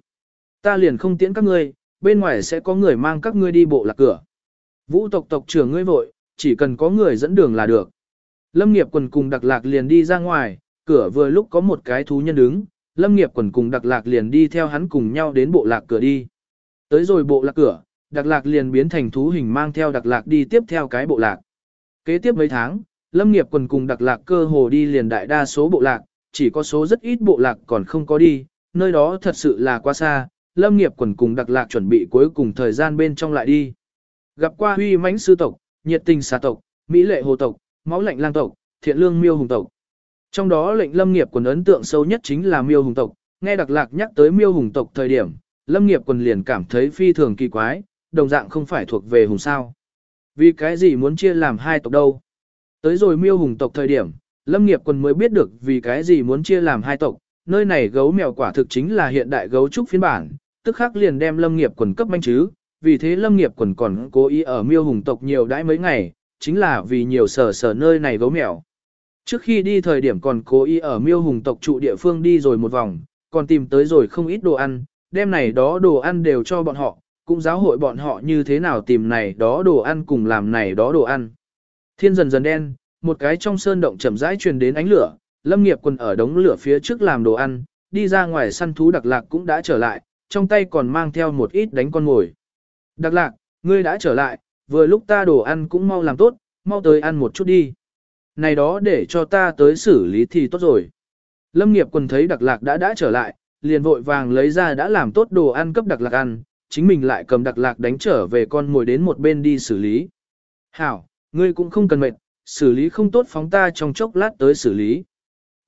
Ta liền không tiễn các ngươi, bên ngoài sẽ có người mang các ngươi đi bộ lạc cửa. Vũ tộc tộc trưởng ngươi vội, chỉ cần có người dẫn đường là được. Lâm nghiệp quần cùng đặc lạc liền đi ra ngoài, cửa vừa lúc có một cái thú nhân đứng, lâm nghiệp quần cùng đặc lạc liền đi theo hắn cùng nhau đến bộ lạc cửa đi. Tới rồi bộ lạc cửa, đặc lạc liền biến thành thú hình mang theo đặc lạc đi tiếp theo cái bộ lạc. Kế tiếp mấy tháng, lâm nghiệp quần cùng đặc lạc cơ hồ đi liền đại đa số bộ lạc, chỉ có số rất ít bộ lạc còn không có đi, nơi đó thật sự là quá xa, lâm nghiệp quần cùng đặc lạc chuẩn bị cuối cùng thời gian bên trong lại đi. Gặp qua huy mãnh sư tộc, nhiệt tình xà tộc, mỹ lệ hồ tộc, máu lạnh lang tộc, thiện lương miêu hùng tộc. Trong đó lệnh lâm nghiệp quần ấn tượng sâu nhất chính là miêu hùng tộc, nghe đặc lạc nhắc tới miêu hùng tộc thời điểm, lâm nghiệp quần liền cảm thấy phi thường kỳ quái, đồng dạng không phải thuộc về hùng sao. Vì cái gì muốn chia làm hai tộc đâu? Tới rồi miêu hùng tộc thời điểm, Lâm nghiệp quần mới biết được vì cái gì muốn chia làm hai tộc, nơi này gấu mèo quả thực chính là hiện đại gấu trúc phiên bản, tức khắc liền đem lâm nghiệp quần cấp manh chứ, vì thế lâm nghiệp quần còn cố ý ở miêu hùng tộc nhiều đãi mấy ngày, chính là vì nhiều sở sở nơi này gấu mèo. Trước khi đi thời điểm còn cố ý ở miêu hùng tộc trụ địa phương đi rồi một vòng, còn tìm tới rồi không ít đồ ăn, đem này đó đồ ăn đều cho bọn họ, cũng giáo hội bọn họ như thế nào tìm này đó đồ ăn cùng làm này đó đồ ăn. Thiên dần dần đen, một cái trong sơn động chậm rãi truyền đến ánh lửa, Lâm Nghiệp Quân ở đống lửa phía trước làm đồ ăn, đi ra ngoài săn thú Đặc Lạc cũng đã trở lại, trong tay còn mang theo một ít đánh con mồi. Đặc Lạc, ngươi đã trở lại, vừa lúc ta đồ ăn cũng mau làm tốt, mau tới ăn một chút đi. Này đó để cho ta tới xử lý thì tốt rồi. Lâm Nghiệp quần thấy Đặc Lạc đã đã trở lại, liền vội vàng lấy ra đã làm tốt đồ ăn cấp Đặc Lạc ăn, chính mình lại cầm Đặc Lạc đánh trở về con ngồi đến một bên đi xử lý. Hảo, ngươi cũng không cần mệt, xử lý không tốt phóng ta trong chốc lát tới xử lý.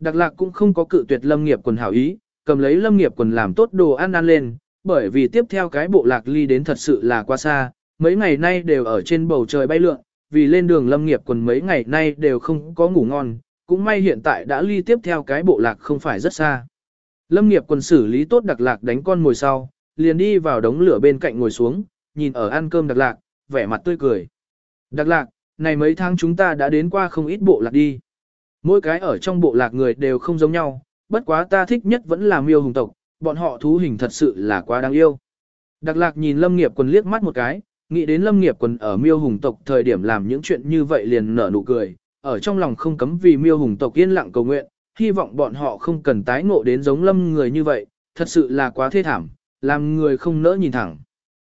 Đặc lạc cũng không có cự tuyệt lâm nghiệp quần hảo ý, cầm lấy lâm nghiệp quần làm tốt đồ ăn ăn lên, bởi vì tiếp theo cái bộ lạc ly đến thật sự là quá xa, mấy ngày nay đều ở trên bầu trời bay lượn, vì lên đường lâm nghiệp quần mấy ngày nay đều không có ngủ ngon, cũng may hiện tại đã ly tiếp theo cái bộ lạc không phải rất xa. Lâm nghiệp quần xử lý tốt đặc lạc đánh con ngồi sau, liền đi vào đống lửa bên cạnh ngồi xuống, nhìn ở ăn cơm đặc lạc, vẻ mặt tươi cười. Đặc lạc, này mấy tháng chúng ta đã đến qua không ít bộ lạc đi. Mỗi cái ở trong bộ lạc người đều không giống nhau, bất quá ta thích nhất vẫn là miêu hùng tộc, bọn họ thú hình thật sự là quá đáng yêu. Đặc lạc nhìn lâm nghiệp quần liếc mắt một cái, nghĩ đến lâm nghiệp quần ở miêu hùng tộc thời điểm làm những chuyện như vậy liền nở nụ cười, ở trong lòng không cấm vì miêu hùng tộc yên lặng cầu nguyện, hy vọng bọn họ không cần tái ngộ đến giống lâm người như vậy, thật sự là quá thê thảm, làm người không nỡ nhìn thẳng.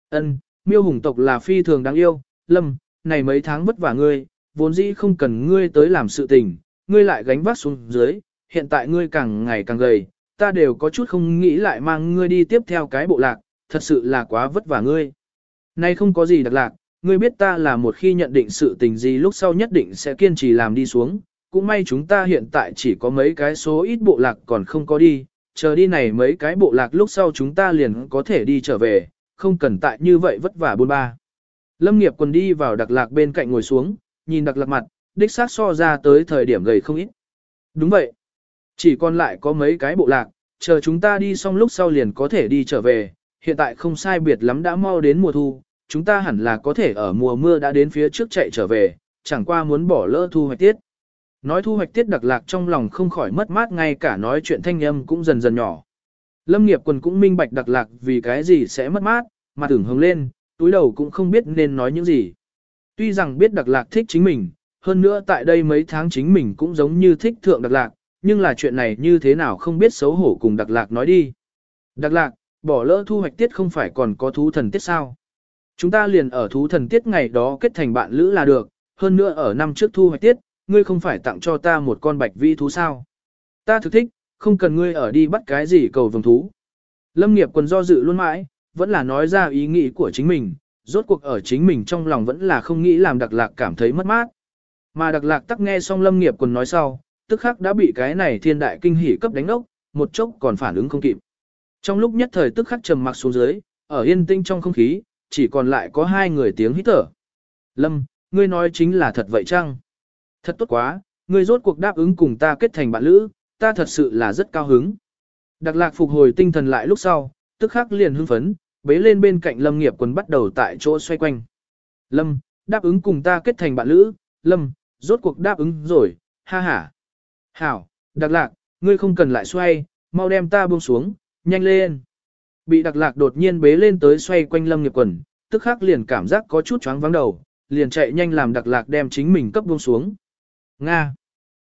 Ân, miêu hùng tộc là phi thường đáng yêu, lâm, này mấy tháng vất vả ngươi, vốn dĩ không cần ngươi tới làm sự tình, ngươi lại gánh vác xuống dưới, hiện tại ngươi càng ngày càng gầy, ta đều có chút không nghĩ lại mang ngươi đi tiếp theo cái bộ lạc, thật sự là quá vất vả ngươi. Nay không có gì đặc lạc, ngươi biết ta là một khi nhận định sự tình gì lúc sau nhất định sẽ kiên trì làm đi xuống, cũng may chúng ta hiện tại chỉ có mấy cái số ít bộ lạc còn không có đi, chờ đi này mấy cái bộ lạc lúc sau chúng ta liền có thể đi trở về, không cần tại như vậy vất vả buôn ba. Lâm nghiệp quần đi vào đặc lạc bên cạnh ngồi xuống, nhìn đặc lạc mặt, đích xác so ra tới thời điểm gầy không ít. Đúng vậy. Chỉ còn lại có mấy cái bộ lạc, chờ chúng ta đi xong lúc sau liền có thể đi trở về, hiện tại không sai biệt lắm đã mau đến mùa thu, chúng ta hẳn là có thể ở mùa mưa đã đến phía trước chạy trở về, chẳng qua muốn bỏ lỡ thu hoạch tiết. Nói thu hoạch tiết đặc lạc trong lòng không khỏi mất mát ngay cả nói chuyện thanh âm cũng dần dần nhỏ. Lâm nghiệp quần cũng minh bạch đặc lạc vì cái gì sẽ mất mát, mà tưởng hướng lên, túi đầu cũng không biết nên nói những gì. Tuy rằng biết đặc lạc thích chính mình, hơn nữa tại đây mấy tháng chính mình cũng giống như thích thượng đặc lạc, nhưng là chuyện này như thế nào không biết xấu hổ cùng đặc lạc nói đi. Đặc lạc, bỏ lỡ thu hoạch tiết không phải còn có thú thần tiết sao. Chúng ta liền ở thú thần tiết ngày đó kết thành bạn lữ là được, hơn nữa ở năm trước thu hoạch tiết, ngươi không phải tặng cho ta một con bạch vi thú sao. Ta thực thích, không cần ngươi ở đi bắt cái gì cầu vồng thú. Lâm nghiệp quần do dự luôn mãi, vẫn là nói ra ý nghĩ của chính mình, rốt cuộc ở chính mình trong lòng vẫn là không nghĩ làm đặc lạc cảm thấy mất mát. Mà đặc lạc tắc nghe xong lâm nghiệp quần nói sau, tức khắc đã bị cái này thiên đại kinh hỉ cấp đánh ốc, một chốc còn phản ứng không kịp. Trong lúc nhất thời tức khắc trầm mặc xuống dưới, ở yên tinh trong không khí, chỉ còn lại có hai người tiếng hít thở. Lâm, ngươi nói chính là thật vậy chăng? Thật tốt quá, ngươi rốt cuộc đáp ứng cùng ta kết thành bạn lữ, ta thật sự là rất cao hứng. Đặc lạc phục hồi tinh thần lại lúc sau, tức khắc liền hưng phấn, bế lên bên cạnh Lâm nghiệp quần bắt đầu tại chỗ xoay quanh. Lâm, đáp ứng cùng ta kết thành bạn lữ, Lâm, rốt cuộc đáp ứng rồi, ha ha. Hảo, đặc lạc, ngươi không cần lại xoay, mau đem ta buông xuống, nhanh lên. Bị đặc lạc đột nhiên bế lên tới xoay quanh lâm nghiệp quần, tức khắc liền cảm giác có chút choáng vắng đầu, liền chạy nhanh làm đặc lạc đem chính mình cấp buông xuống. Nga.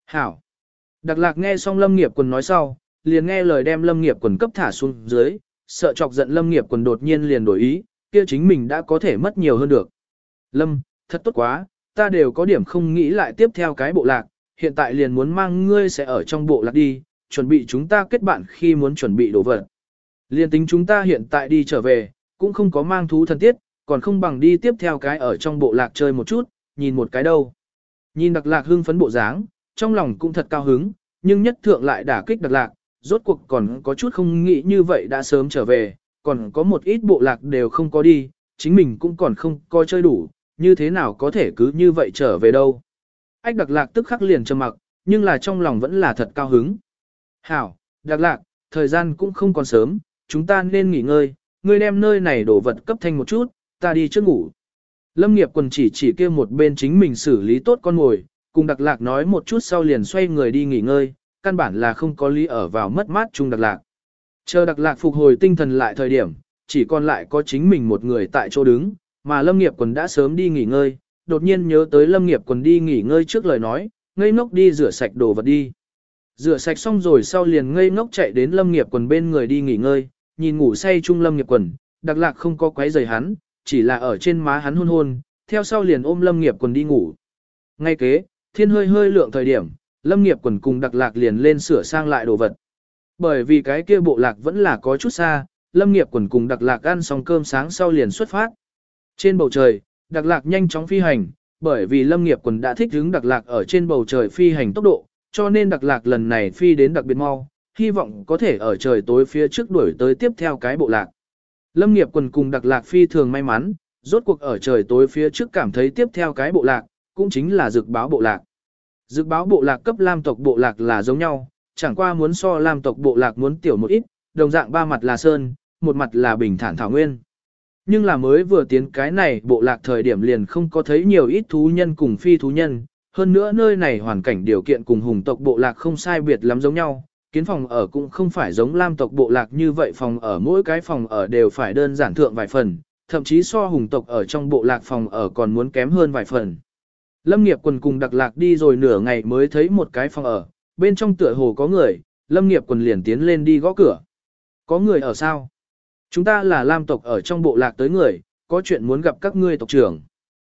Hảo. Đặc lạc nghe xong lâm nghiệp quần nói sau, liền nghe lời đem lâm nghiệp quần cấp thả xuống dưới, sợ chọc giận lâm nghiệp quần đột nhiên liền đổi ý, kia chính mình đã có thể mất nhiều hơn được. Lâm, thật tốt quá, ta đều có điểm không nghĩ lại tiếp theo cái bộ lạc, hiện tại liền muốn mang ngươi sẽ ở trong bộ lạc đi, chuẩn bị chúng ta kết bạn khi muốn chuẩn bị đồ vật. Liên tính chúng ta hiện tại đi trở về, cũng không có mang thú thần tiết, còn không bằng đi tiếp theo cái ở trong bộ lạc chơi một chút, nhìn một cái đâu. Nhìn đặc lạc hưng phấn bộ dáng, trong lòng cũng thật cao hứng, nhưng nhất thượng lại đả kích đặc lạc, rốt cuộc còn có chút không nghĩ như vậy đã sớm trở về, còn có một ít bộ lạc đều không có đi, chính mình cũng còn không coi chơi đủ, như thế nào có thể cứ như vậy trở về đâu. Ách đặc lạc tức khắc liền trầm mặc, nhưng là trong lòng vẫn là thật cao hứng. Hảo, đặc lạc, thời gian cũng không còn sớm, chúng ta nên nghỉ ngơi, ngươi đem nơi này đổ vật cấp thanh một chút, ta đi trước ngủ. Lâm nghiệp quần chỉ chỉ kia một bên chính mình xử lý tốt con ngồi, cùng đặc lạc nói một chút sau liền xoay người đi nghỉ ngơi, căn bản là không có lý ở vào mất mát chung đặc lạc. Chờ đặc lạc phục hồi tinh thần lại thời điểm, chỉ còn lại có chính mình một người tại chỗ đứng, mà lâm nghiệp quần đã sớm đi nghỉ ngơi, đột nhiên nhớ tới lâm nghiệp quần đi nghỉ ngơi trước lời nói, ngây ngốc đi rửa sạch đồ vật đi. Rửa sạch xong rồi sau liền ngây ngốc chạy đến lâm nghiệp quần bên người đi nghỉ ngơi, nhìn ngủ say trung lâm nghiệp quần, đặc lạc không có quấy rầy hắn, chỉ là ở trên má hắn hôn hôn, theo sau liền ôm lâm nghiệp quần đi ngủ. Ngay kế, thiên hơi hơi lượng thời điểm, lâm nghiệp quần cùng đặc lạc liền lên sửa sang lại đồ vật. Bởi vì cái kia bộ lạc vẫn là có chút xa, lâm nghiệp quần cùng đặc lạc ăn xong cơm sáng sau liền xuất phát. Trên bầu trời, đặc lạc nhanh chóng phi hành, bởi vì lâm nghiệp quần đã thích hứng đặc lạc ở trên bầu trời phi hành tốc độ, cho nên đặc lạc lần này phi đến đặc biệt mau, hy vọng có thể ở trời tối phía trước đuổi tới tiếp theo cái bộ lạc. Lâm nghiệp quần cùng đặc lạc phi thường may mắn, rốt cuộc ở trời tối phía trước cảm thấy tiếp theo cái bộ lạc, cũng chính là dược báo bộ lạc. Dược báo bộ lạc cấp lam tộc bộ lạc là giống nhau, chẳng qua muốn so lam tộc bộ lạc muốn tiểu một ít, đồng dạng ba mặt là sơn, một mặt là bình thản thảo nguyên. Nhưng là mới vừa tiến cái này bộ lạc thời điểm liền không có thấy nhiều ít thú nhân cùng phi thú nhân, hơn nữa nơi này hoàn cảnh điều kiện cùng hùng tộc bộ lạc không sai biệt lắm giống nhau, kiến phòng ở cũng không phải giống lam tộc bộ lạc như vậy phòng ở mỗi cái phòng ở đều phải đơn giản thượng vài phần, thậm chí so hùng tộc ở trong bộ lạc phòng ở còn muốn kém hơn vài phần. Lâm nghiệp quần cùng đặc lạc đi rồi nửa ngày mới thấy một cái phòng ở, bên trong tựa hồ có người, lâm nghiệp quần liền tiến lên đi gõ cửa. Có người ở sao? Chúng ta là lam tộc ở trong bộ lạc tới người, có chuyện muốn gặp các ngươi tộc trưởng.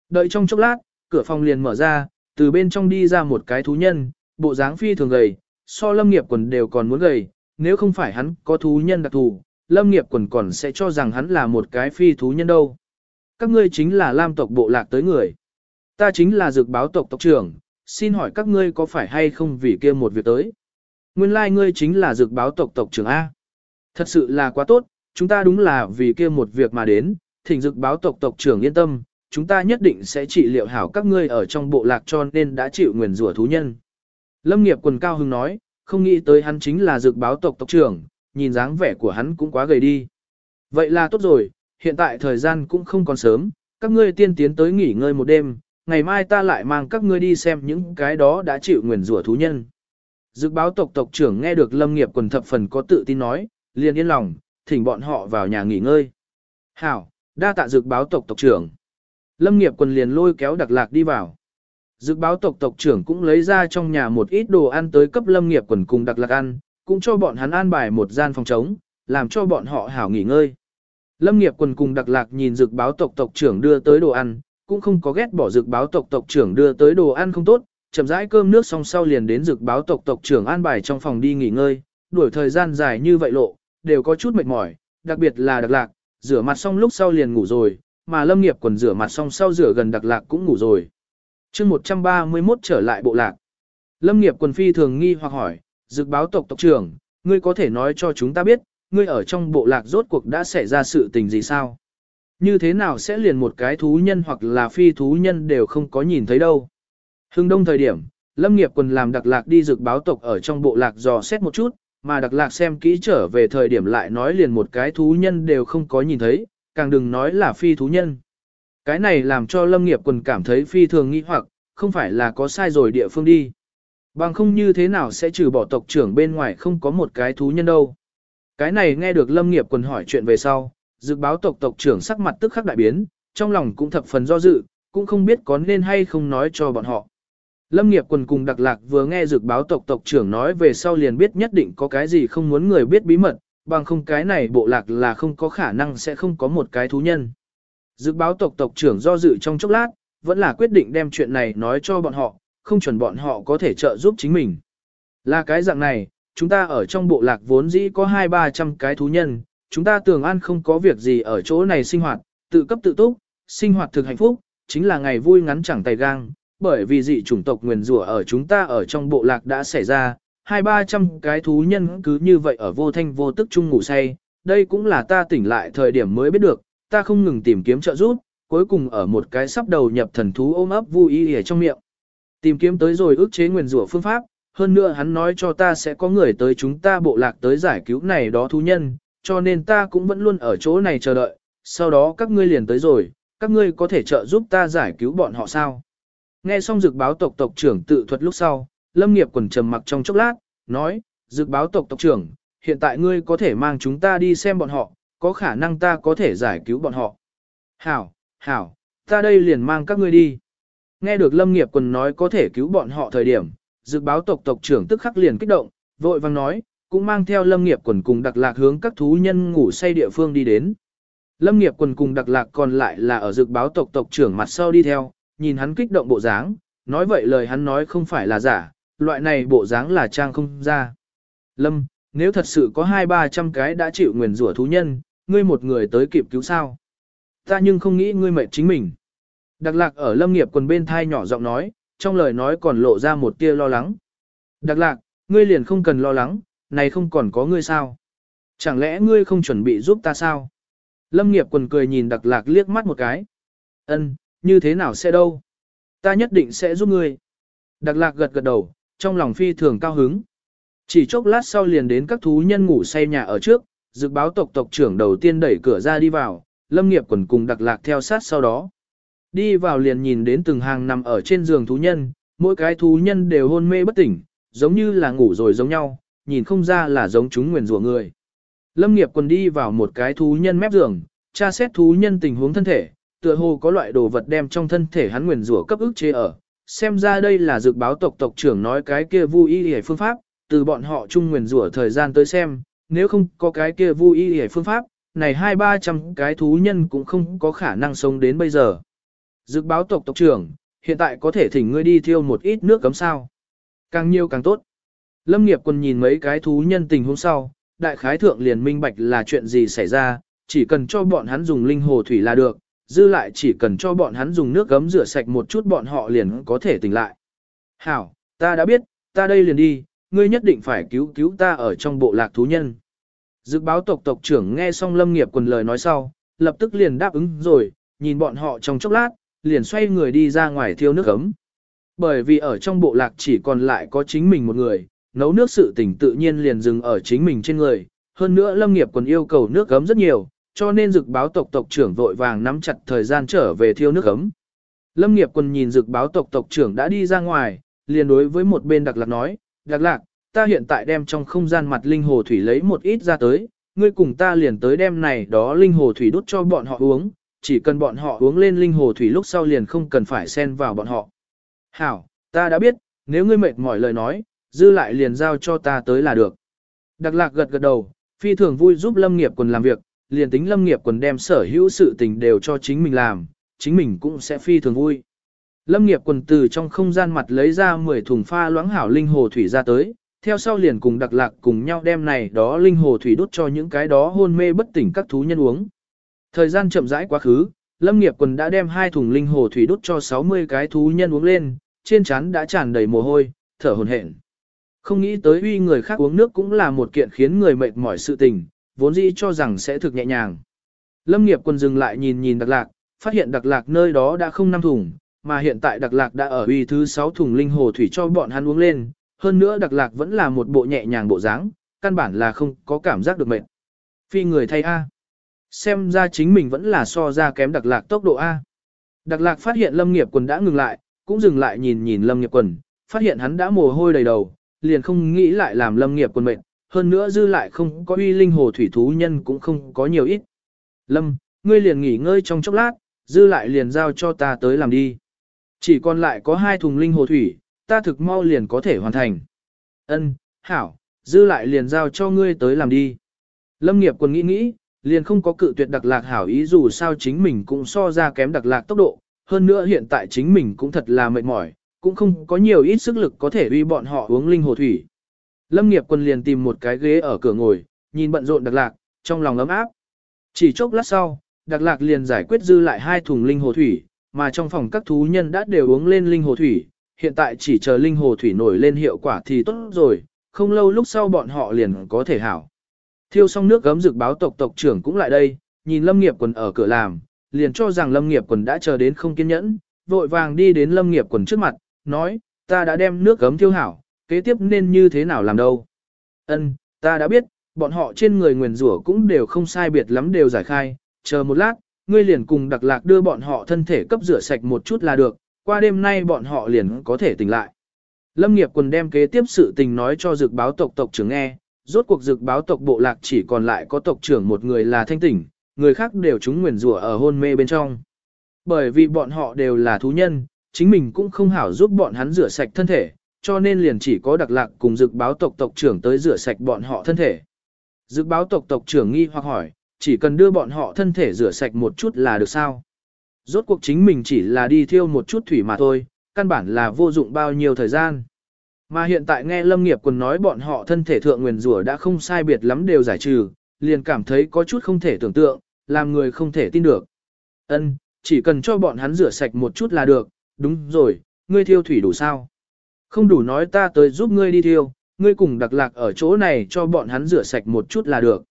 Đợi trong chốc lát, cửa phòng liền mở ra, từ bên trong đi ra một cái thú nhân, bộ dáng phi thường gầy, so lâm nghiệp quần đều còn muốn gầy, nếu không phải hắn có thú nhân đặc thù, lâm nghiệp quần còn sẽ cho rằng hắn là một cái phi thú nhân đâu. Các ngươi chính là lam tộc bộ lạc tới người. Ta chính là dược báo tộc tộc trưởng, xin hỏi các ngươi có phải hay không vì kia một việc tới. Nguyên lai like ngươi chính là dược báo tộc tộc trưởng A. Thật sự là quá tốt, chúng ta đúng là vì kia một việc mà đến, thỉnh dược báo tộc tộc trưởng yên tâm, chúng ta nhất định sẽ trị liệu hảo các ngươi ở trong bộ lạc cho nên đã chịu nguyền rủa thú nhân. Lâm nghiệp quần cao hưng nói, không nghĩ tới hắn chính là dược báo tộc tộc trưởng, nhìn dáng vẻ của hắn cũng quá gầy đi. Vậy là tốt rồi, hiện tại thời gian cũng không còn sớm, các ngươi tiên tiến tới nghỉ ngơi một đêm, ngày mai ta lại mang các ngươi đi xem những cái đó đã chịu nguyền rủa thú nhân. Dược báo tộc tộc trưởng nghe được lâm nghiệp quần thập phần có tự tin nói, liền yên lòng, thỉnh bọn họ vào nhà nghỉ ngơi. Hảo, đa tạ dược báo tộc tộc trưởng. Lâm nghiệp quần liền lôi kéo đặc lạc đi vào. Dự báo tộc tộc trưởng cũng lấy ra trong nhà một ít đồ ăn tới cấp lâm nghiệp quần cùng đặc lạc ăn, cũng cho bọn hắn an bài một gian phòng trống, làm cho bọn họ hảo nghỉ ngơi. Lâm nghiệp quần cùng đặc lạc nhìn dự báo tộc tộc trưởng đưa tới đồ ăn, cũng không có ghét bỏ dự báo tộc tộc trưởng đưa tới đồ ăn không tốt, chậm rãi cơm nước xong sau liền đến dự báo tộc tộc trưởng an bài trong phòng đi nghỉ ngơi, đuổi thời gian dài như vậy lộ, đều có chút mệt mỏi, đặc biệt là đặc lạc, rửa mặt xong lúc sau liền ngủ rồi, mà lâm nghiệp quần rửa mặt xong sau rửa gần đặc lạc cũng ngủ rồi chương 131 trở lại bộ lạc. Lâm nghiệp quần phi thường nghi hoặc hỏi, dược báo tộc tộc trưởng, ngươi có thể nói cho chúng ta biết, ngươi ở trong bộ lạc rốt cuộc đã xảy ra sự tình gì sao? Như thế nào sẽ liền một cái thú nhân hoặc là phi thú nhân đều không có nhìn thấy đâu? Hưng đông thời điểm, Lâm nghiệp quần làm đặc lạc đi dược báo tộc ở trong bộ lạc dò xét một chút, mà đặc lạc xem kỹ trở về thời điểm lại nói liền một cái thú nhân đều không có nhìn thấy, càng đừng nói là phi thú nhân. Cái này làm cho lâm nghiệp quần cảm thấy phi thường nghi hoặc, không phải là có sai rồi địa phương đi. Bằng không như thế nào sẽ trừ bỏ tộc trưởng bên ngoài không có một cái thú nhân đâu. Cái này nghe được lâm nghiệp quần hỏi chuyện về sau, dự báo tộc tộc trưởng sắc mặt tức khắc đại biến, trong lòng cũng thập phần do dự, cũng không biết có nên hay không nói cho bọn họ. Lâm nghiệp quần cùng đặc lạc vừa nghe dự báo tộc tộc trưởng nói về sau liền biết nhất định có cái gì không muốn người biết bí mật, bằng không cái này bộ lạc là không có khả năng sẽ không có một cái thú nhân dự báo tộc tộc trưởng do dự trong chốc lát, vẫn là quyết định đem chuyện này nói cho bọn họ, không chuẩn bọn họ có thể trợ giúp chính mình. Là cái dạng này, chúng ta ở trong bộ lạc vốn dĩ có hai ba trăm cái thú nhân, chúng ta tưởng an không có việc gì ở chỗ này sinh hoạt, tự cấp tự túc, sinh hoạt thực hạnh phúc, chính là ngày vui ngắn chẳng tay gang, bởi vì dị chủng tộc nguyền rủa ở chúng ta ở trong bộ lạc đã xảy ra, hai ba trăm cái thú nhân cứ như vậy ở vô thanh vô tức chung ngủ say, đây cũng là ta tỉnh lại thời điểm mới biết được, ta không ngừng tìm kiếm trợ giúp, cuối cùng ở một cái sắp đầu nhập thần thú ôm ấp vui y ở trong miệng. Tìm kiếm tới rồi ước chế nguyền rủa phương pháp, hơn nữa hắn nói cho ta sẽ có người tới chúng ta bộ lạc tới giải cứu này đó thú nhân, cho nên ta cũng vẫn luôn ở chỗ này chờ đợi, sau đó các ngươi liền tới rồi, các ngươi có thể trợ giúp ta giải cứu bọn họ sao? Nghe xong dược báo tộc tộc trưởng tự thuật lúc sau, Lâm Nghiệp quần trầm mặc trong chốc lát, nói, dược báo tộc tộc trưởng, hiện tại ngươi có thể mang chúng ta đi xem bọn họ, có khả năng ta có thể giải cứu bọn họ. Hảo, hảo, ta đây liền mang các ngươi đi. Nghe được Lâm Nghiệp quần nói có thể cứu bọn họ thời điểm, Dự báo tộc tộc trưởng tức khắc liền kích động, vội vang nói, cũng mang theo Lâm Nghiệp quần cùng đặc lạc hướng các thú nhân ngủ say địa phương đi đến. Lâm Nghiệp quần cùng đặc lạc còn lại là ở Dự báo tộc tộc trưởng mặt sau đi theo, nhìn hắn kích động bộ dáng, nói vậy lời hắn nói không phải là giả, loại này bộ dáng là trang không ra. Lâm, nếu thật sự có hai ba trăm cái đã chịu nguyền rủa thú nhân, ngươi một người tới kịp cứu sao? Ta nhưng không nghĩ ngươi mệt chính mình. Đặc lạc ở lâm nghiệp quần bên thai nhỏ giọng nói, trong lời nói còn lộ ra một tia lo lắng. Đặc lạc, ngươi liền không cần lo lắng, này không còn có ngươi sao? Chẳng lẽ ngươi không chuẩn bị giúp ta sao? Lâm nghiệp quần cười nhìn đặc lạc liếc mắt một cái. Ân, như thế nào sẽ đâu? Ta nhất định sẽ giúp ngươi. Đặc lạc gật gật đầu, trong lòng phi thường cao hứng. Chỉ chốc lát sau liền đến các thú nhân ngủ say nhà ở trước, dự báo tộc tộc trưởng đầu tiên đẩy cửa ra đi vào, lâm nghiệp quần cùng đặc lạc theo sát sau đó. Đi vào liền nhìn đến từng hàng nằm ở trên giường thú nhân, mỗi cái thú nhân đều hôn mê bất tỉnh, giống như là ngủ rồi giống nhau, nhìn không ra là giống chúng nguyền rủa người. Lâm nghiệp quần đi vào một cái thú nhân mép giường, tra xét thú nhân tình huống thân thể, tựa hồ có loại đồ vật đem trong thân thể hắn nguyền rủa cấp ức chế ở. Xem ra đây là dược báo tộc tộc trưởng nói cái kia vui y phương pháp, từ bọn họ chung nguyền rủa thời gian tới xem, nếu không có cái kia vui y hề phương pháp, này hai ba trăm cái thú nhân cũng không có khả năng sống đến bây giờ. Dực báo tộc tộc trưởng, hiện tại có thể thỉnh ngươi đi thiêu một ít nước cấm sao. Càng nhiều càng tốt. Lâm nghiệp quân nhìn mấy cái thú nhân tình hôm sau, đại khái thượng liền minh bạch là chuyện gì xảy ra, chỉ cần cho bọn hắn dùng linh hồ thủy là được, dư lại chỉ cần cho bọn hắn dùng nước gấm rửa sạch một chút bọn họ liền có thể tỉnh lại. Hảo, ta đã biết, ta đây liền đi, ngươi nhất định phải cứu cứu ta ở trong bộ lạc thú nhân. Dự báo tộc tộc trưởng nghe xong lâm nghiệp quần lời nói sau, lập tức liền đáp ứng rồi, nhìn bọn họ trong chốc lát, liền xoay người đi ra ngoài thiêu nước ấm. Bởi vì ở trong bộ lạc chỉ còn lại có chính mình một người, nấu nước sự tỉnh tự nhiên liền dừng ở chính mình trên người. Hơn nữa lâm nghiệp còn yêu cầu nước ấm rất nhiều, cho nên dực báo tộc tộc trưởng vội vàng nắm chặt thời gian trở về thiêu nước ấm. Lâm nghiệp quân nhìn dực báo tộc tộc trưởng đã đi ra ngoài, liền đối với một bên đặc lạc nói, đặc lạc, ta hiện tại đem trong không gian mặt linh hồ thủy lấy một ít ra tới, ngươi cùng ta liền tới đem này đó linh hồ thủy đút cho bọn họ uống, chỉ cần bọn họ uống lên linh hồ thủy lúc sau liền không cần phải xen vào bọn họ. Hảo, ta đã biết, nếu ngươi mệt mỏi lời nói, dư lại liền giao cho ta tới là được. Đặc lạc gật gật đầu, phi thường vui giúp lâm nghiệp quần làm việc, liền tính lâm nghiệp quần đem sở hữu sự tình đều cho chính mình làm, chính mình cũng sẽ phi thường vui. Lâm nghiệp quần từ trong không gian mặt lấy ra 10 thùng pha loãng hảo linh hồ thủy ra tới, theo sau liền cùng đặc lạc cùng nhau đem này đó linh hồ thủy đốt cho những cái đó hôn mê bất tỉnh các thú nhân uống. Thời gian chậm rãi quá khứ, Lâm nghiệp quần đã đem hai thùng linh hồ thủy đốt cho 60 cái thú nhân uống lên, trên trán đã tràn đầy mồ hôi, thở hổn hển. Không nghĩ tới uy người khác uống nước cũng là một kiện khiến người mệt mỏi sự tình, vốn dĩ cho rằng sẽ thực nhẹ nhàng. Lâm nghiệp quần dừng lại nhìn nhìn đặc lạc, phát hiện đặc lạc nơi đó đã không năm thùng, mà hiện tại đặc lạc đã ở uy thứ 6 thùng linh hồ thủy cho bọn hắn uống lên, hơn nữa đặc lạc vẫn là một bộ nhẹ nhàng bộ dáng, căn bản là không có cảm giác được mệt. Phi người thay A. Xem ra chính mình vẫn là so ra kém đặc lạc tốc độ A. Đặc lạc phát hiện lâm nghiệp quần đã ngừng lại, cũng dừng lại nhìn nhìn lâm nghiệp quần, phát hiện hắn đã mồ hôi đầy đầu, liền không nghĩ lại làm lâm nghiệp quần mệt, hơn nữa dư lại không có uy linh hồ thủy thú nhân cũng không có nhiều ít. Lâm, ngươi liền nghỉ ngơi trong chốc lát, dư lại liền giao cho ta tới làm đi. Chỉ còn lại có hai thùng linh hồ thủy, ta thực mau liền có thể hoàn thành. Ân, hảo, dư lại liền giao cho ngươi tới làm đi. Lâm nghiệp còn nghĩ nghĩ, liền không có cự tuyệt đặc lạc hảo ý dù sao chính mình cũng so ra kém đặc lạc tốc độ, hơn nữa hiện tại chính mình cũng thật là mệt mỏi, cũng không có nhiều ít sức lực có thể uy bọn họ uống linh hồ thủy. Lâm nghiệp quân liền tìm một cái ghế ở cửa ngồi, nhìn bận rộn đặc lạc, trong lòng ấm áp. Chỉ chốc lát sau, đặc lạc liền giải quyết dư lại hai thùng linh hồ thủy, mà trong phòng các thú nhân đã đều uống lên linh hồ thủy, hiện tại chỉ chờ linh hồ thủy nổi lên hiệu quả thì tốt rồi, không lâu lúc sau bọn họ liền có thể hảo. Thiêu xong nước gấm dược báo tộc tộc trưởng cũng lại đây, nhìn lâm nghiệp quần ở cửa làm, liền cho rằng lâm nghiệp quần đã chờ đến không kiên nhẫn, vội vàng đi đến lâm nghiệp quần trước mặt, nói, ta đã đem nước gấm thiêu hảo, kế tiếp nên như thế nào làm đâu. Ân, ta đã biết, bọn họ trên người nguyền rủa cũng đều không sai biệt lắm đều giải khai, chờ một lát, ngươi liền cùng đặc lạc đưa bọn họ thân thể cấp rửa sạch một chút là được, qua đêm nay bọn họ liền có thể tỉnh lại. Lâm nghiệp quần đem kế tiếp sự tình nói cho dược báo tộc tộc trưởng nghe, rốt cuộc dược báo tộc bộ lạc chỉ còn lại có tộc trưởng một người là thanh tỉnh, người khác đều chúng nguyền rủa ở hôn mê bên trong. Bởi vì bọn họ đều là thú nhân, chính mình cũng không hảo giúp bọn hắn rửa sạch thân thể, cho nên liền chỉ có đặc lạc cùng dược báo tộc tộc trưởng tới rửa sạch bọn họ thân thể. Dược báo tộc tộc trưởng nghi hoặc hỏi, chỉ cần đưa bọn họ thân thể rửa sạch một chút là được sao? Rốt cuộc chính mình chỉ là đi thiêu một chút thủy mà thôi, căn bản là vô dụng bao nhiêu thời gian. Mà hiện tại nghe Lâm Nghiệp quần nói bọn họ thân thể thượng nguyền rủa đã không sai biệt lắm đều giải trừ, liền cảm thấy có chút không thể tưởng tượng, làm người không thể tin được. Ân, chỉ cần cho bọn hắn rửa sạch một chút là được, đúng rồi, ngươi thiêu thủy đủ sao? Không đủ nói ta tới giúp ngươi đi thiêu, ngươi cùng đặc lạc ở chỗ này cho bọn hắn rửa sạch một chút là được.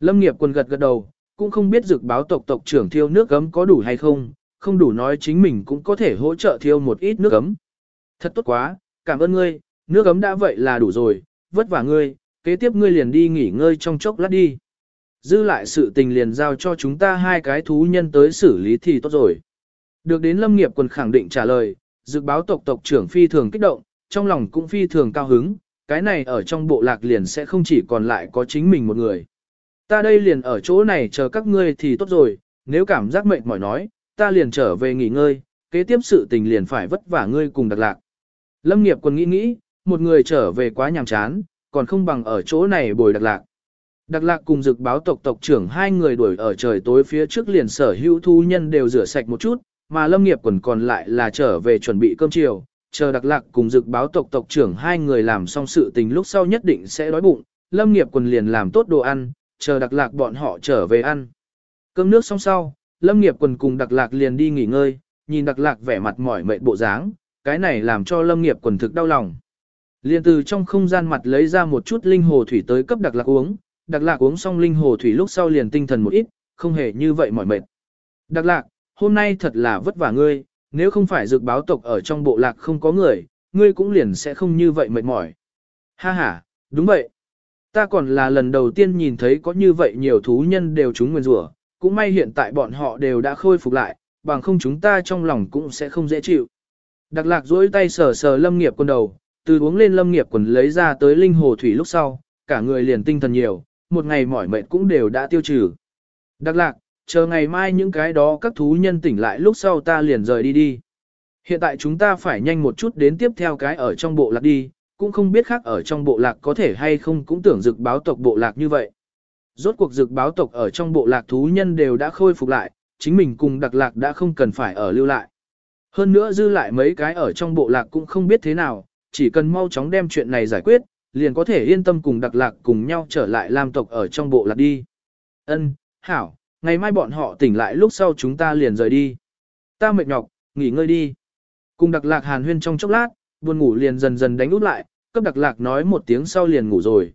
Lâm nghiệp quần gật gật đầu, cũng không biết dược báo tộc tộc trưởng thiêu nước gấm có đủ hay không, không đủ nói chính mình cũng có thể hỗ trợ thiêu một ít nước gấm. Thật tốt quá, cảm ơn ngươi, nước gấm đã vậy là đủ rồi, vất vả ngươi, kế tiếp ngươi liền đi nghỉ ngơi trong chốc lát đi. Dư lại sự tình liền giao cho chúng ta hai cái thú nhân tới xử lý thì tốt rồi. Được đến lâm nghiệp quần khẳng định trả lời, dược báo tộc tộc trưởng phi thường kích động, trong lòng cũng phi thường cao hứng, cái này ở trong bộ lạc liền sẽ không chỉ còn lại có chính mình một người. Ta đây liền ở chỗ này chờ các ngươi thì tốt rồi, nếu cảm giác mệt mỏi nói, ta liền trở về nghỉ ngơi, kế tiếp sự tình liền phải vất vả ngươi cùng đặc lạc. Lâm nghiệp còn nghĩ nghĩ, một người trở về quá nhàm chán, còn không bằng ở chỗ này bồi đặc lạc. Đặc lạc cùng dực báo tộc tộc trưởng hai người đuổi ở trời tối phía trước liền sở hữu thu nhân đều rửa sạch một chút, mà lâm nghiệp còn còn lại là trở về chuẩn bị cơm chiều, chờ đặc lạc cùng dực báo tộc tộc trưởng hai người làm xong sự tình lúc sau nhất định sẽ đói bụng, lâm nghiệp quần liền làm tốt đồ ăn, chờ đặc lạc bọn họ trở về ăn. Cơm nước xong sau, lâm nghiệp quần cùng đặc lạc liền đi nghỉ ngơi, nhìn đặc lạc vẻ mặt mỏi mệt bộ dáng, cái này làm cho lâm nghiệp quần thực đau lòng. Liền từ trong không gian mặt lấy ra một chút linh hồ thủy tới cấp đặc lạc uống, đặc lạc uống xong linh hồ thủy lúc sau liền tinh thần một ít, không hề như vậy mỏi mệt. Đặc lạc, hôm nay thật là vất vả ngươi, nếu không phải dược báo tộc ở trong bộ lạc không có người, ngươi cũng liền sẽ không như vậy mệt mỏi. Ha ha, đúng vậy. Ta còn là lần đầu tiên nhìn thấy có như vậy nhiều thú nhân đều trúng nguyên rủa, cũng may hiện tại bọn họ đều đã khôi phục lại, bằng không chúng ta trong lòng cũng sẽ không dễ chịu. Đặc lạc duỗi tay sờ sờ lâm nghiệp quần đầu, từ uống lên lâm nghiệp quần lấy ra tới linh hồ thủy lúc sau, cả người liền tinh thần nhiều, một ngày mỏi mệt cũng đều đã tiêu trừ. Đặc lạc, chờ ngày mai những cái đó các thú nhân tỉnh lại lúc sau ta liền rời đi đi. Hiện tại chúng ta phải nhanh một chút đến tiếp theo cái ở trong bộ lạc đi, cũng không biết khác ở trong bộ lạc có thể hay không cũng tưởng dực báo tộc bộ lạc như vậy. Rốt cuộc dực báo tộc ở trong bộ lạc thú nhân đều đã khôi phục lại, chính mình cùng đặc lạc đã không cần phải ở lưu lại. Hơn nữa dư lại mấy cái ở trong bộ lạc cũng không biết thế nào, chỉ cần mau chóng đem chuyện này giải quyết, liền có thể yên tâm cùng đặc lạc cùng nhau trở lại làm tộc ở trong bộ lạc đi. Ân, hảo, ngày mai bọn họ tỉnh lại lúc sau chúng ta liền rời đi. Ta mệt nhọc, nghỉ ngơi đi. Cùng đặc lạc hàn huyên trong chốc lát, buồn ngủ liền dần dần đánh út lại, cấp đặc lạc nói một tiếng sau liền ngủ rồi.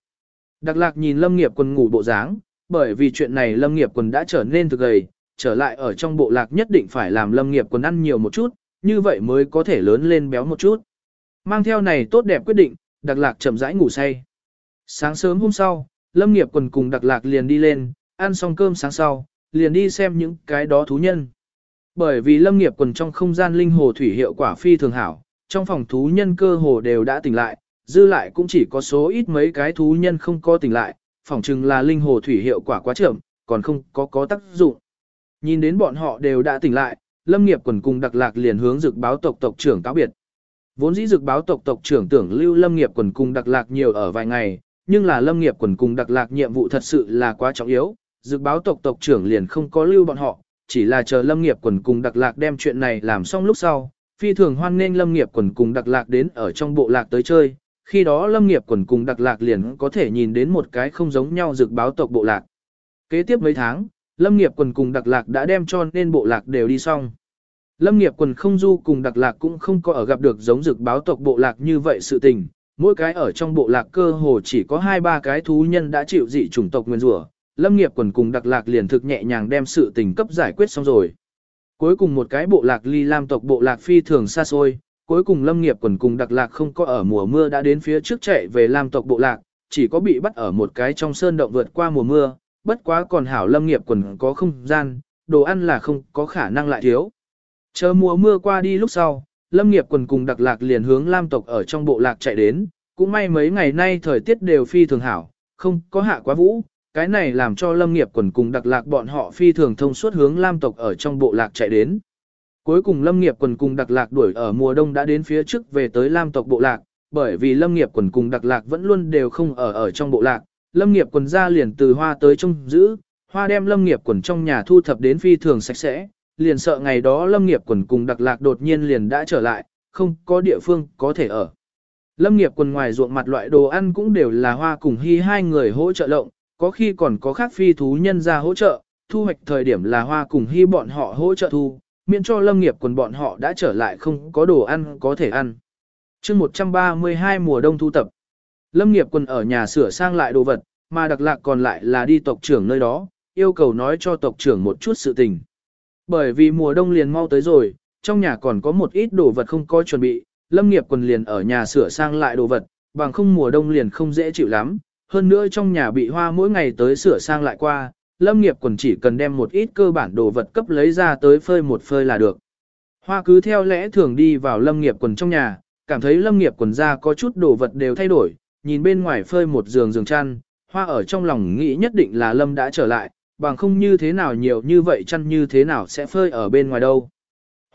Đặc lạc nhìn lâm nghiệp quần ngủ bộ dáng, bởi vì chuyện này lâm nghiệp quần đã trở nên thực gầy, trở lại ở trong bộ lạc nhất định phải làm lâm nghiệp quần ăn nhiều một chút, như vậy mới có thể lớn lên béo một chút. Mang theo này tốt đẹp quyết định, đặc lạc chậm rãi ngủ say. Sáng sớm hôm sau, lâm nghiệp quần cùng đặc lạc liền đi lên, ăn xong cơm sáng sau, liền đi xem những cái đó thú nhân. Bởi vì lâm nghiệp quần trong không gian linh hồ thủy hiệu quả phi thường hảo, trong phòng thú nhân cơ hồ đều đã tỉnh lại, dư lại cũng chỉ có số ít mấy cái thú nhân không có tỉnh lại, phỏng chừng là linh hồ thủy hiệu quả quá chậm, còn không có có tác dụng. Nhìn đến bọn họ đều đã tỉnh lại, lâm nghiệp quần cùng đặc lạc liền hướng dực báo tộc tộc trưởng cáo biệt. Vốn dĩ dực báo tộc tộc trưởng tưởng lưu lâm nghiệp quần cùng đặc lạc nhiều ở vài ngày, nhưng là lâm nghiệp quần cùng đặc lạc nhiệm vụ thật sự là quá trọng yếu, dực báo tộc tộc trưởng liền không có lưu bọn họ, chỉ là chờ lâm nghiệp quần cùng đặc lạc đem chuyện này làm xong lúc sau, phi thường hoan nghênh lâm nghiệp quần cùng đặc lạc đến ở trong bộ lạc tới chơi, khi đó lâm nghiệp quần cùng đặc lạc liền có thể nhìn đến một cái không giống nhau dược báo tộc bộ lạc. Kế tiếp mấy tháng, lâm nghiệp quần cùng đặc lạc đã đem cho nên bộ lạc đều đi xong. Lâm nghiệp quần không du cùng đặc lạc cũng không có ở gặp được giống dược báo tộc bộ lạc như vậy sự tình, mỗi cái ở trong bộ lạc cơ hồ chỉ có hai ba cái thú nhân đã chịu dị chủng tộc nguyên rủa lâm nghiệp quần cùng đặc lạc liền thực nhẹ nhàng đem sự tình cấp giải quyết xong rồi. Cuối cùng một cái bộ lạc ly lam tộc bộ lạc phi thường xa xôi, cuối cùng lâm nghiệp quần cùng đặc lạc không có ở mùa mưa đã đến phía trước chạy về lam tộc bộ lạc, chỉ có bị bắt ở một cái trong sơn động vượt qua mùa mưa, bất quá còn hảo lâm nghiệp quần có không gian, đồ ăn là không có khả năng lại thiếu. Chờ mùa mưa qua đi lúc sau, lâm nghiệp quần cùng đặc lạc liền hướng lam tộc ở trong bộ lạc chạy đến, cũng may mấy ngày nay thời tiết đều phi thường hảo, không có hạ quá vũ, cái này làm cho lâm nghiệp quần cùng đặc lạc bọn họ phi thường thông suốt hướng lam tộc ở trong bộ lạc chạy đến. Cuối cùng lâm nghiệp quần cùng đặc lạc đuổi ở mùa đông đã đến phía trước về tới lam tộc bộ lạc, bởi vì lâm nghiệp quần cùng đặc lạc vẫn luôn đều không ở ở trong bộ lạc, lâm nghiệp quần ra liền từ hoa tới trông giữ, hoa đem lâm nghiệp quần trong nhà thu thập đến phi thường sạch sẽ, liền sợ ngày đó lâm nghiệp quần cùng đặc lạc đột nhiên liền đã trở lại, không có địa phương có thể ở. Lâm nghiệp quần ngoài ruộng mặt loại đồ ăn cũng đều là hoa cùng hy hai người hỗ trợ lộng, có khi còn có khác phi thú nhân ra hỗ trợ, thu hoạch thời điểm là hoa cùng hy bọn họ hỗ trợ thu, miễn cho lâm nghiệp quần bọn họ đã trở lại không có đồ ăn có thể ăn. chương 132 mùa đông thu tập, lâm nghiệp quần ở nhà sửa sang lại đồ vật, mà đặc lạc còn lại là đi tộc trưởng nơi đó, yêu cầu nói cho tộc trưởng một chút sự tình. Bởi vì mùa đông liền mau tới rồi, trong nhà còn có một ít đồ vật không có chuẩn bị, lâm nghiệp quần liền ở nhà sửa sang lại đồ vật, bằng không mùa đông liền không dễ chịu lắm, hơn nữa trong nhà bị hoa mỗi ngày tới sửa sang lại qua, lâm nghiệp quần chỉ cần đem một ít cơ bản đồ vật cấp lấy ra tới phơi một phơi là được. Hoa cứ theo lẽ thường đi vào lâm nghiệp quần trong nhà, cảm thấy lâm nghiệp quần ra có chút đồ vật đều thay đổi, nhìn bên ngoài phơi một giường giường chăn, hoa ở trong lòng nghĩ nhất định là lâm đã trở lại, bằng không như thế nào nhiều như vậy chăn như thế nào sẽ phơi ở bên ngoài đâu.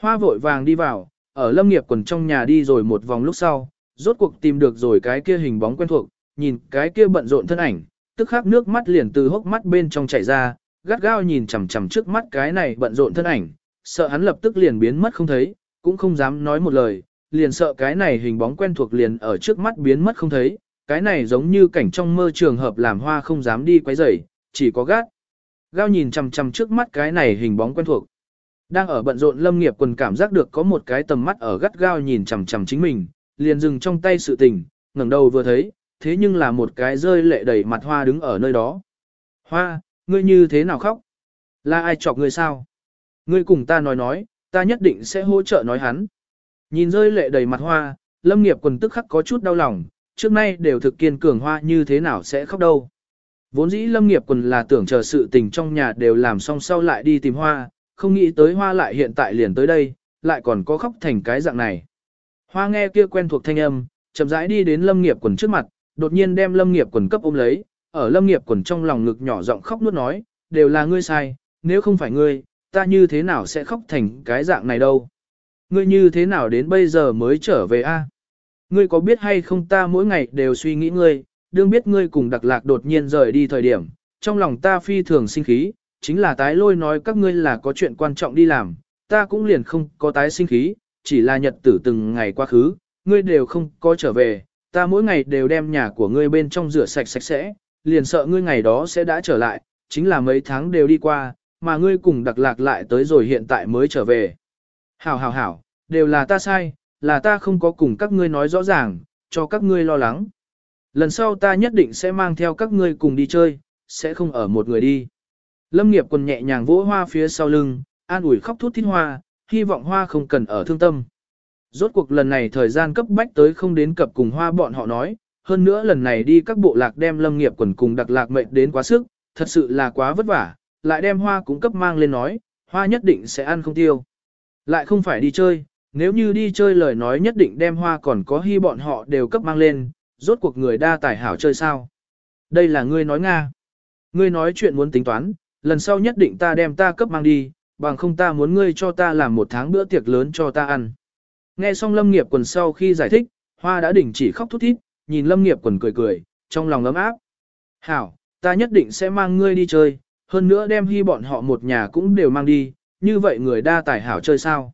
Hoa vội vàng đi vào, ở lâm nghiệp quần trong nhà đi rồi một vòng lúc sau, rốt cuộc tìm được rồi cái kia hình bóng quen thuộc, nhìn cái kia bận rộn thân ảnh, tức khắc nước mắt liền từ hốc mắt bên trong chảy ra, gắt gao nhìn chằm chằm trước mắt cái này bận rộn thân ảnh, sợ hắn lập tức liền biến mất không thấy, cũng không dám nói một lời, liền sợ cái này hình bóng quen thuộc liền ở trước mắt biến mất không thấy, cái này giống như cảnh trong mơ trường hợp làm hoa không dám đi quấy rầy, chỉ có gắt Gao nhìn chằm chằm trước mắt cái này hình bóng quen thuộc. Đang ở bận rộn lâm nghiệp quần cảm giác được có một cái tầm mắt ở gắt gao nhìn chằm chằm chính mình, liền dừng trong tay sự tình, ngẩng đầu vừa thấy, thế nhưng là một cái rơi lệ đầy mặt hoa đứng ở nơi đó. Hoa, ngươi như thế nào khóc? Là ai chọc ngươi sao? Ngươi cùng ta nói nói, ta nhất định sẽ hỗ trợ nói hắn. Nhìn rơi lệ đầy mặt hoa, lâm nghiệp quần tức khắc có chút đau lòng, trước nay đều thực kiên cường hoa như thế nào sẽ khóc đâu. Vốn dĩ lâm nghiệp quần là tưởng chờ sự tình trong nhà đều làm xong sau lại đi tìm hoa, không nghĩ tới hoa lại hiện tại liền tới đây, lại còn có khóc thành cái dạng này. Hoa nghe kia quen thuộc thanh âm, chậm rãi đi đến lâm nghiệp quần trước mặt, đột nhiên đem lâm nghiệp quần cấp ôm lấy, ở lâm nghiệp quần trong lòng ngực nhỏ giọng khóc nuốt nói, đều là ngươi sai, nếu không phải ngươi, ta như thế nào sẽ khóc thành cái dạng này đâu. Ngươi như thế nào đến bây giờ mới trở về a? Ngươi có biết hay không ta mỗi ngày đều suy nghĩ ngươi, đương biết ngươi cùng đặc lạc đột nhiên rời đi thời điểm, trong lòng ta phi thường sinh khí, chính là tái lôi nói các ngươi là có chuyện quan trọng đi làm, ta cũng liền không có tái sinh khí, chỉ là nhật tử từng ngày quá khứ, ngươi đều không có trở về, ta mỗi ngày đều đem nhà của ngươi bên trong rửa sạch sạch sẽ, liền sợ ngươi ngày đó sẽ đã trở lại, chính là mấy tháng đều đi qua, mà ngươi cùng đặc lạc lại tới rồi hiện tại mới trở về. Hảo hảo hảo, đều là ta sai, là ta không có cùng các ngươi nói rõ ràng, cho các ngươi lo lắng. Lần sau ta nhất định sẽ mang theo các ngươi cùng đi chơi, sẽ không ở một người đi. Lâm nghiệp quần nhẹ nhàng vỗ hoa phía sau lưng, an ủi khóc thút thít hoa, hy vọng hoa không cần ở thương tâm. Rốt cuộc lần này thời gian cấp bách tới không đến cập cùng hoa bọn họ nói, hơn nữa lần này đi các bộ lạc đem lâm nghiệp quần cùng đặc lạc mệnh đến quá sức, thật sự là quá vất vả, lại đem hoa cũng cấp mang lên nói, hoa nhất định sẽ ăn không tiêu. Lại không phải đi chơi, nếu như đi chơi lời nói nhất định đem hoa còn có hy bọn họ đều cấp mang lên, rốt cuộc người đa tài hảo chơi sao. Đây là ngươi nói Nga. Ngươi nói chuyện muốn tính toán, lần sau nhất định ta đem ta cấp mang đi, bằng không ta muốn ngươi cho ta làm một tháng bữa tiệc lớn cho ta ăn. Nghe xong lâm nghiệp quần sau khi giải thích, hoa đã đình chỉ khóc thút thít, nhìn lâm nghiệp quần cười cười, trong lòng ấm áp. Hảo, ta nhất định sẽ mang ngươi đi chơi, hơn nữa đem hy bọn họ một nhà cũng đều mang đi, như vậy người đa tài hảo chơi sao.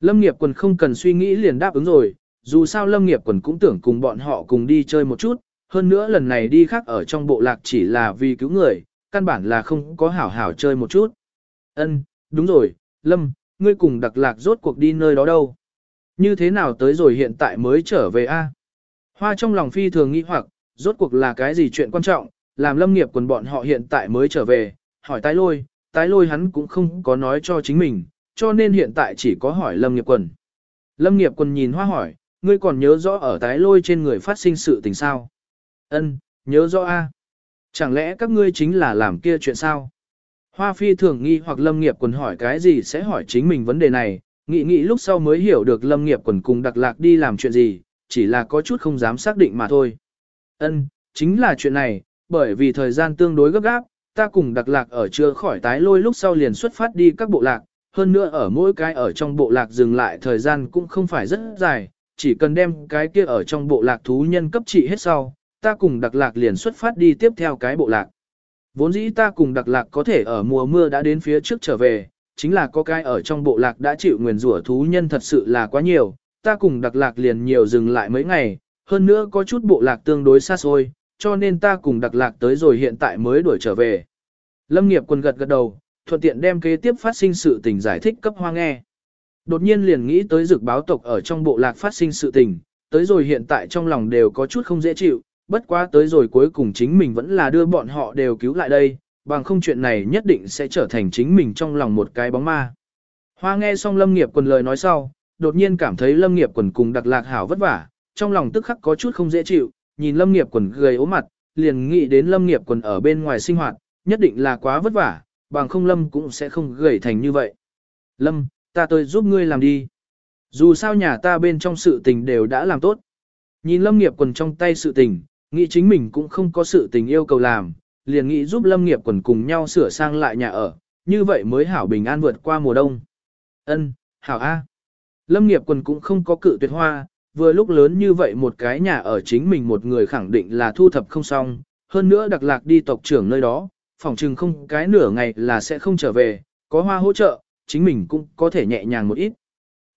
Lâm nghiệp quần không cần suy nghĩ liền đáp ứng rồi, dù sao lâm nghiệp quần cũng tưởng cùng bọn họ cùng đi chơi một chút, hơn nữa lần này đi khác ở trong bộ lạc chỉ là vì cứu người, căn bản là không có hảo hảo chơi một chút. Ân, đúng rồi, Lâm, ngươi cùng đặc lạc rốt cuộc đi nơi đó đâu? Như thế nào tới rồi hiện tại mới trở về a? Hoa trong lòng phi thường nghĩ hoặc, rốt cuộc là cái gì chuyện quan trọng, làm lâm nghiệp quần bọn họ hiện tại mới trở về, hỏi tái lôi, tái lôi hắn cũng không có nói cho chính mình, cho nên hiện tại chỉ có hỏi lâm nghiệp quần. Lâm nghiệp quần nhìn hoa hỏi, ngươi còn nhớ rõ ở tái lôi trên người phát sinh sự tình sao? Ân, nhớ rõ a. Chẳng lẽ các ngươi chính là làm kia chuyện sao? Hoa phi thường nghi hoặc lâm nghiệp quần hỏi cái gì sẽ hỏi chính mình vấn đề này, nghĩ nghĩ lúc sau mới hiểu được lâm nghiệp quần cùng đặc lạc đi làm chuyện gì, chỉ là có chút không dám xác định mà thôi. Ân, chính là chuyện này, bởi vì thời gian tương đối gấp gáp, ta cùng đặc lạc ở chưa khỏi tái lôi lúc sau liền xuất phát đi các bộ lạc, hơn nữa ở mỗi cái ở trong bộ lạc dừng lại thời gian cũng không phải rất dài, chỉ cần đem cái kia ở trong bộ lạc thú nhân cấp trị hết sau, ta cùng đặc lạc liền xuất phát đi tiếp theo cái bộ lạc. Vốn dĩ ta cùng đặc lạc có thể ở mùa mưa đã đến phía trước trở về, chính là có cái ở trong bộ lạc đã chịu nguyền rủa thú nhân thật sự là quá nhiều, ta cùng đặc lạc liền nhiều dừng lại mấy ngày, hơn nữa có chút bộ lạc tương đối xa xôi, cho nên ta cùng đặc lạc tới rồi hiện tại mới đuổi trở về. Lâm nghiệp quân gật gật đầu, thuận tiện đem kế tiếp phát sinh sự tình giải thích cấp hoa nghe. Đột nhiên liền nghĩ tới dược báo tộc ở trong bộ lạc phát sinh sự tình, tới rồi hiện tại trong lòng đều có chút không dễ chịu, bất quá tới rồi cuối cùng chính mình vẫn là đưa bọn họ đều cứu lại đây, bằng không chuyện này nhất định sẽ trở thành chính mình trong lòng một cái bóng ma. Hoa nghe xong Lâm Nghiệp quần lời nói sau, đột nhiên cảm thấy Lâm Nghiệp quần cùng đặc lạc hảo vất vả, trong lòng tức khắc có chút không dễ chịu, nhìn Lâm Nghiệp quần gầy ốm mặt, liền nghĩ đến Lâm Nghiệp quần ở bên ngoài sinh hoạt, nhất định là quá vất vả, bằng không Lâm cũng sẽ không gầy thành như vậy. Lâm, ta tôi giúp ngươi làm đi. Dù sao nhà ta bên trong sự tình đều đã làm tốt. Nhìn Lâm Nghiệp quần trong tay sự tình, nghĩ chính mình cũng không có sự tình yêu cầu làm, liền nghĩ giúp Lâm Nghiệp quần cùng nhau sửa sang lại nhà ở, như vậy mới hảo bình an vượt qua mùa đông. Ân, hảo A. Lâm Nghiệp quần cũng không có cự tuyệt hoa, vừa lúc lớn như vậy một cái nhà ở chính mình một người khẳng định là thu thập không xong, hơn nữa đặc lạc đi tộc trưởng nơi đó, phòng trừng không cái nửa ngày là sẽ không trở về, có hoa hỗ trợ, chính mình cũng có thể nhẹ nhàng một ít.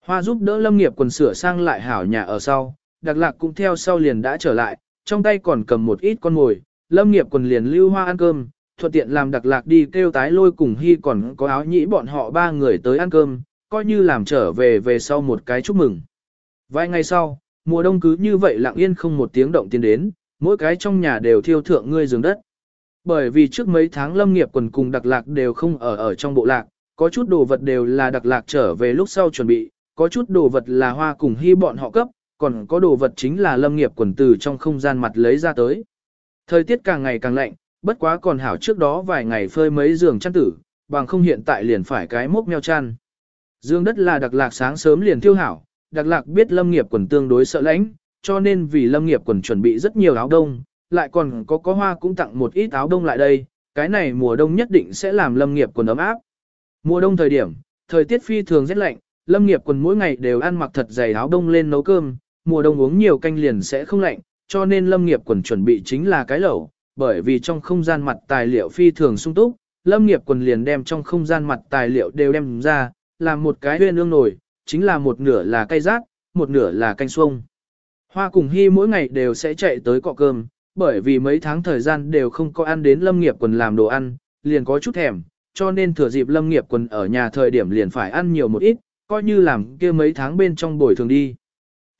Hoa giúp đỡ Lâm Nghiệp quần sửa sang lại hảo nhà ở sau, đặc lạc cũng theo sau liền đã trở lại, trong tay còn cầm một ít con mồi, lâm nghiệp quần liền lưu hoa ăn cơm, thuận tiện làm đặc lạc đi kêu tái lôi cùng hy còn có áo nhĩ bọn họ ba người tới ăn cơm, coi như làm trở về về sau một cái chúc mừng. Vài ngày sau, mùa đông cứ như vậy lặng yên không một tiếng động tiến đến, mỗi cái trong nhà đều thiêu thượng ngươi giường đất. Bởi vì trước mấy tháng lâm nghiệp quần cùng đặc lạc đều không ở ở trong bộ lạc, có chút đồ vật đều là đặc lạc trở về lúc sau chuẩn bị, có chút đồ vật là hoa cùng hy bọn họ cấp, còn có đồ vật chính là lâm nghiệp quần từ trong không gian mặt lấy ra tới. Thời tiết càng ngày càng lạnh, bất quá còn hảo trước đó vài ngày phơi mấy giường chăn tử, bằng không hiện tại liền phải cái mốc meo chăn. Dương đất là đặc lạc sáng sớm liền thiêu hảo, đặc lạc biết lâm nghiệp quần tương đối sợ lãnh, cho nên vì lâm nghiệp quần chuẩn bị rất nhiều áo đông, lại còn có có hoa cũng tặng một ít áo đông lại đây, cái này mùa đông nhất định sẽ làm lâm nghiệp quần ấm áp. Mùa đông thời điểm, thời tiết phi thường rất lạnh, lâm nghiệp quần mỗi ngày đều ăn mặc thật dày áo đông lên nấu cơm, mùa đông uống nhiều canh liền sẽ không lạnh, cho nên lâm nghiệp quần chuẩn bị chính là cái lẩu, bởi vì trong không gian mặt tài liệu phi thường sung túc, lâm nghiệp quần liền đem trong không gian mặt tài liệu đều đem ra, làm một cái huyên ương nổi, chính là một nửa là cây rác, một nửa là canh xuông. Hoa cùng Hy mỗi ngày đều sẽ chạy tới cọ cơm, bởi vì mấy tháng thời gian đều không có ăn đến lâm nghiệp quần làm đồ ăn, liền có chút thèm, cho nên thừa dịp lâm nghiệp quần ở nhà thời điểm liền phải ăn nhiều một ít, coi như làm kia mấy tháng bên trong bồi thường đi.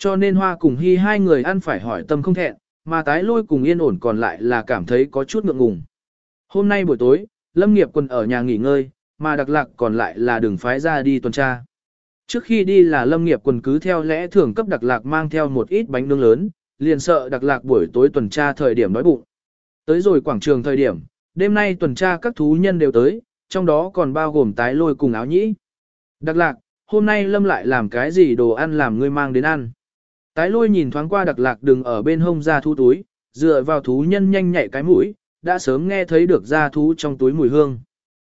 Cho nên Hoa cùng Hy hai người ăn phải hỏi tâm không thẹn, mà tái lôi cùng yên ổn còn lại là cảm thấy có chút ngượng ngùng. Hôm nay buổi tối, lâm nghiệp quần ở nhà nghỉ ngơi, mà đặc lạc còn lại là đường phái ra đi tuần tra. Trước khi đi là lâm nghiệp quần cứ theo lẽ thường cấp đặc lạc mang theo một ít bánh nướng lớn, liền sợ đặc lạc buổi tối tuần tra thời điểm đói bụng. Tới rồi quảng trường thời điểm, đêm nay tuần tra các thú nhân đều tới, trong đó còn bao gồm tái lôi cùng áo nhĩ. Đặc lạc, hôm nay lâm lại làm cái gì đồ ăn làm ngươi mang đến ăn. Tái lôi nhìn thoáng qua đặc lạc đừng ở bên hông ra thú túi, dựa vào thú nhân nhanh nhạy cái mũi, đã sớm nghe thấy được ra thú trong túi mùi hương.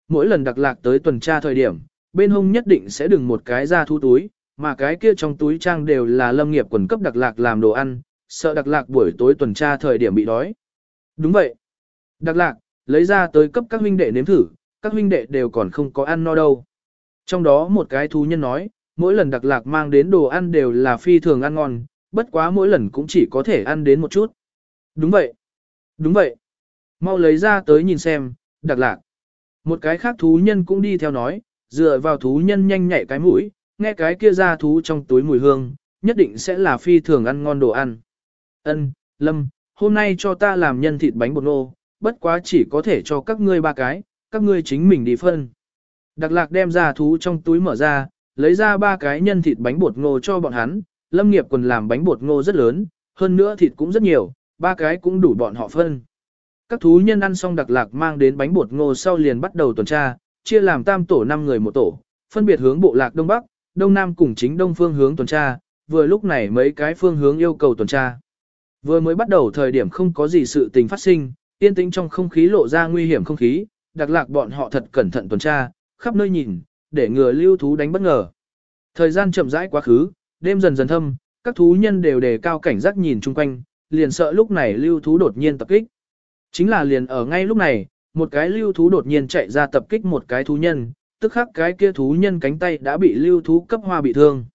Mỗi lần đặc lạc tới tuần tra thời điểm, bên hông nhất định sẽ đừng một cái ra thú túi, mà cái kia trong túi trang đều là lâm nghiệp quần cấp đặc lạc làm đồ ăn, sợ đặc lạc buổi tối tuần tra thời điểm bị đói. Đúng vậy. Đặc lạc, lấy ra tới cấp các huynh đệ nếm thử, các huynh đệ đều còn không có ăn no đâu. Trong đó một cái thú nhân nói, mỗi lần đặc lạc mang đến đồ ăn đều là phi thường ăn ngon, bất quá mỗi lần cũng chỉ có thể ăn đến một chút. Đúng vậy. Đúng vậy. Mau lấy ra tới nhìn xem, đặc lạc. Một cái khác thú nhân cũng đi theo nói, dựa vào thú nhân nhanh nhạy cái mũi, nghe cái kia ra thú trong túi mùi hương, nhất định sẽ là phi thường ăn ngon đồ ăn. Ân, Lâm, hôm nay cho ta làm nhân thịt bánh bột nô, bất quá chỉ có thể cho các ngươi ba cái, các ngươi chính mình đi phân. Đặc lạc đem ra thú trong túi mở ra, lấy ra ba cái nhân thịt bánh bột ngô cho bọn hắn, lâm nghiệp quần làm bánh bột ngô rất lớn, hơn nữa thịt cũng rất nhiều, ba cái cũng đủ bọn họ phân. Các thú nhân ăn xong đặc lạc mang đến bánh bột ngô sau liền bắt đầu tuần tra, chia làm tam tổ 5 người một tổ, phân biệt hướng bộ lạc Đông Bắc, Đông Nam cùng chính Đông phương hướng tuần tra, vừa lúc này mấy cái phương hướng yêu cầu tuần tra. Vừa mới bắt đầu thời điểm không có gì sự tình phát sinh, yên tĩnh trong không khí lộ ra nguy hiểm không khí, đặc lạc bọn họ thật cẩn thận tuần tra, khắp nơi nhìn, để ngừa lưu thú đánh bất ngờ. Thời gian chậm rãi quá khứ, đêm dần dần thâm, các thú nhân đều đề cao cảnh giác nhìn chung quanh, liền sợ lúc này lưu thú đột nhiên tập kích. Chính là liền ở ngay lúc này, một cái lưu thú đột nhiên chạy ra tập kích một cái thú nhân, tức khắc cái kia thú nhân cánh tay đã bị lưu thú cấp hoa bị thương.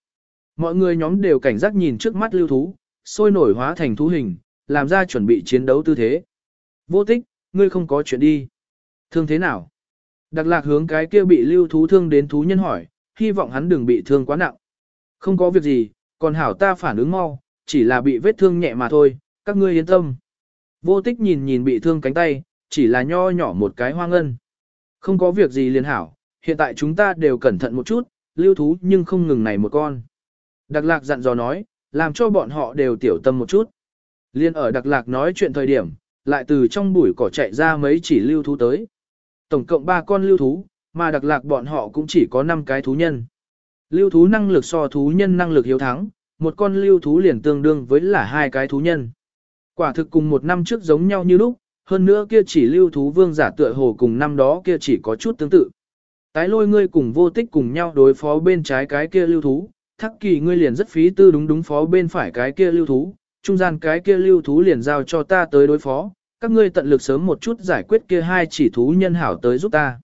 Mọi người nhóm đều cảnh giác nhìn trước mắt lưu thú, sôi nổi hóa thành thú hình, làm ra chuẩn bị chiến đấu tư thế. Vô tích, ngươi không có chuyện đi. Thương thế nào? Đặc lạc hướng cái kia bị lưu thú thương đến thú nhân hỏi, hy vọng hắn đừng bị thương quá nặng. Không có việc gì, còn hảo ta phản ứng mau, chỉ là bị vết thương nhẹ mà thôi, các ngươi yên tâm. Vô tích nhìn nhìn bị thương cánh tay, chỉ là nho nhỏ một cái hoang ngân. Không có việc gì liền hảo, hiện tại chúng ta đều cẩn thận một chút, lưu thú nhưng không ngừng này một con. Đặc lạc dặn dò nói, làm cho bọn họ đều tiểu tâm một chút. Liên ở đặc lạc nói chuyện thời điểm, lại từ trong bụi cỏ chạy ra mấy chỉ lưu thú tới. Tổng cộng 3 con lưu thú, mà đặc lạc bọn họ cũng chỉ có 5 cái thú nhân. Lưu thú năng lực so thú nhân năng lực hiếu thắng, một con lưu thú liền tương đương với là hai cái thú nhân. Quả thực cùng một năm trước giống nhau như lúc, hơn nữa kia chỉ lưu thú vương giả tựa hồ cùng năm đó kia chỉ có chút tương tự. Tái lôi ngươi cùng vô tích cùng nhau đối phó bên trái cái kia lưu thú, thắc kỳ ngươi liền rất phí tư đúng đúng phó bên phải cái kia lưu thú, trung gian cái kia lưu thú liền giao cho ta tới đối phó, các ngươi tận lực sớm một chút giải quyết kia hai chỉ thú nhân hảo tới giúp ta.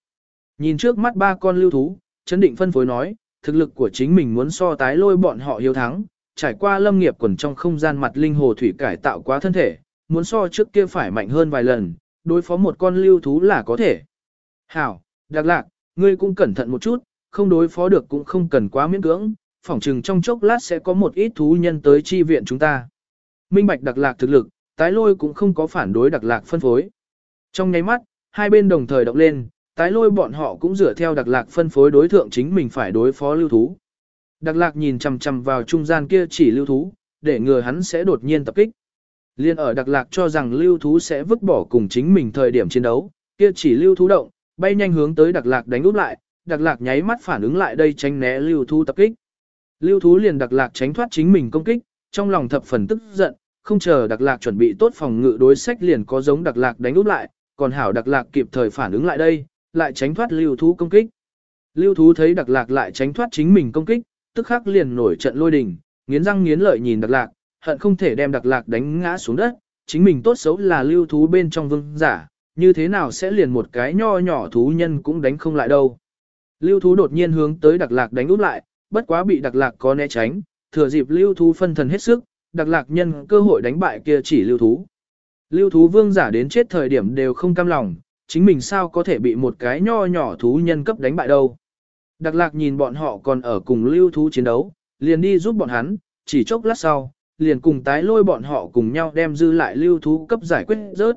Nhìn trước mắt ba con lưu thú, chấn định phân phối nói, thực lực của chính mình muốn so tái lôi bọn họ hiếu thắng, trải qua lâm nghiệp quần trong không gian mặt linh hồ thủy cải tạo quá thân thể, muốn so trước kia phải mạnh hơn vài lần, đối phó một con lưu thú là có thể. Hảo, đặc lạc, ngươi cũng cẩn thận một chút, không đối phó được cũng không cần quá miễn cưỡng, phỏng chừng trong chốc lát sẽ có một ít thú nhân tới chi viện chúng ta. Minh bạch đặc lạc thực lực, tái lôi cũng không có phản đối đặc lạc phân phối. Trong nháy mắt, hai bên đồng thời động lên, tái lôi bọn họ cũng dựa theo đặc lạc phân phối đối thượng chính mình phải đối phó lưu thú. Đặc lạc nhìn chằm chằm vào trung gian kia chỉ lưu thú, để ngừa hắn sẽ đột nhiên tập kích. Liên ở đặc lạc cho rằng lưu thú sẽ vứt bỏ cùng chính mình thời điểm chiến đấu, kia chỉ lưu thú động, bay nhanh hướng tới đặc lạc đánh úp lại, đặc lạc nháy mắt phản ứng lại đây tránh né lưu thú tập kích. Lưu thú liền đặc lạc tránh thoát chính mình công kích, trong lòng thập phần tức giận, không chờ đặc lạc chuẩn bị tốt phòng ngự đối sách liền có giống đặc lạc đánh úp lại, còn hảo đặc lạc kịp thời phản ứng lại đây, lại tránh thoát lưu thú công kích. Lưu thú thấy đặc lạc lại tránh thoát chính mình công kích, tức khắc liền nổi trận lôi đình, nghiến răng nghiến lợi nhìn đặc lạc, hận không thể đem đặc lạc đánh ngã xuống đất, chính mình tốt xấu là lưu thú bên trong vương giả, như thế nào sẽ liền một cái nho nhỏ thú nhân cũng đánh không lại đâu. Lưu thú đột nhiên hướng tới đặc lạc đánh úp lại, bất quá bị đặc lạc có né tránh, thừa dịp lưu thú phân thần hết sức, đặc lạc nhân cơ hội đánh bại kia chỉ lưu thú. Lưu thú vương giả đến chết thời điểm đều không cam lòng, chính mình sao có thể bị một cái nho nhỏ thú nhân cấp đánh bại đâu. Đặc lạc nhìn bọn họ còn ở cùng lưu thú chiến đấu, liền đi giúp bọn hắn, chỉ chốc lát sau, liền cùng tái lôi bọn họ cùng nhau đem dư lại lưu thú cấp giải quyết rớt.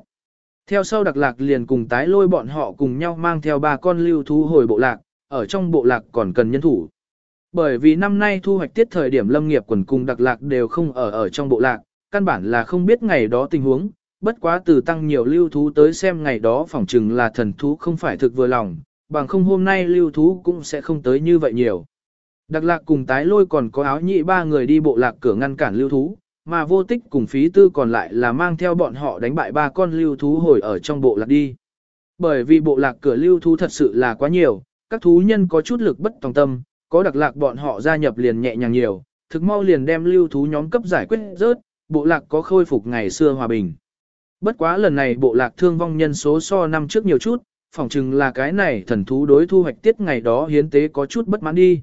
Theo sau đặc lạc liền cùng tái lôi bọn họ cùng nhau mang theo ba con lưu thú hồi bộ lạc, ở trong bộ lạc còn cần nhân thủ. Bởi vì năm nay thu hoạch tiết thời điểm lâm nghiệp quần cùng đặc lạc đều không ở ở trong bộ lạc, căn bản là không biết ngày đó tình huống, bất quá từ tăng nhiều lưu thú tới xem ngày đó phỏng chừng là thần thú không phải thực vừa lòng, bằng không hôm nay lưu thú cũng sẽ không tới như vậy nhiều. Đặc lạc cùng tái lôi còn có áo nhị ba người đi bộ lạc cửa ngăn cản lưu thú, mà vô tích cùng phí tư còn lại là mang theo bọn họ đánh bại ba con lưu thú hồi ở trong bộ lạc đi. Bởi vì bộ lạc cửa lưu thú thật sự là quá nhiều, các thú nhân có chút lực bất tòng tâm, có đặc lạc bọn họ gia nhập liền nhẹ nhàng nhiều, thực mau liền đem lưu thú nhóm cấp giải quyết rớt, bộ lạc có khôi phục ngày xưa hòa bình. Bất quá lần này bộ lạc thương vong nhân số so năm trước nhiều chút, phỏng chừng là cái này thần thú đối thu hoạch tiết ngày đó hiến tế có chút bất mãn đi.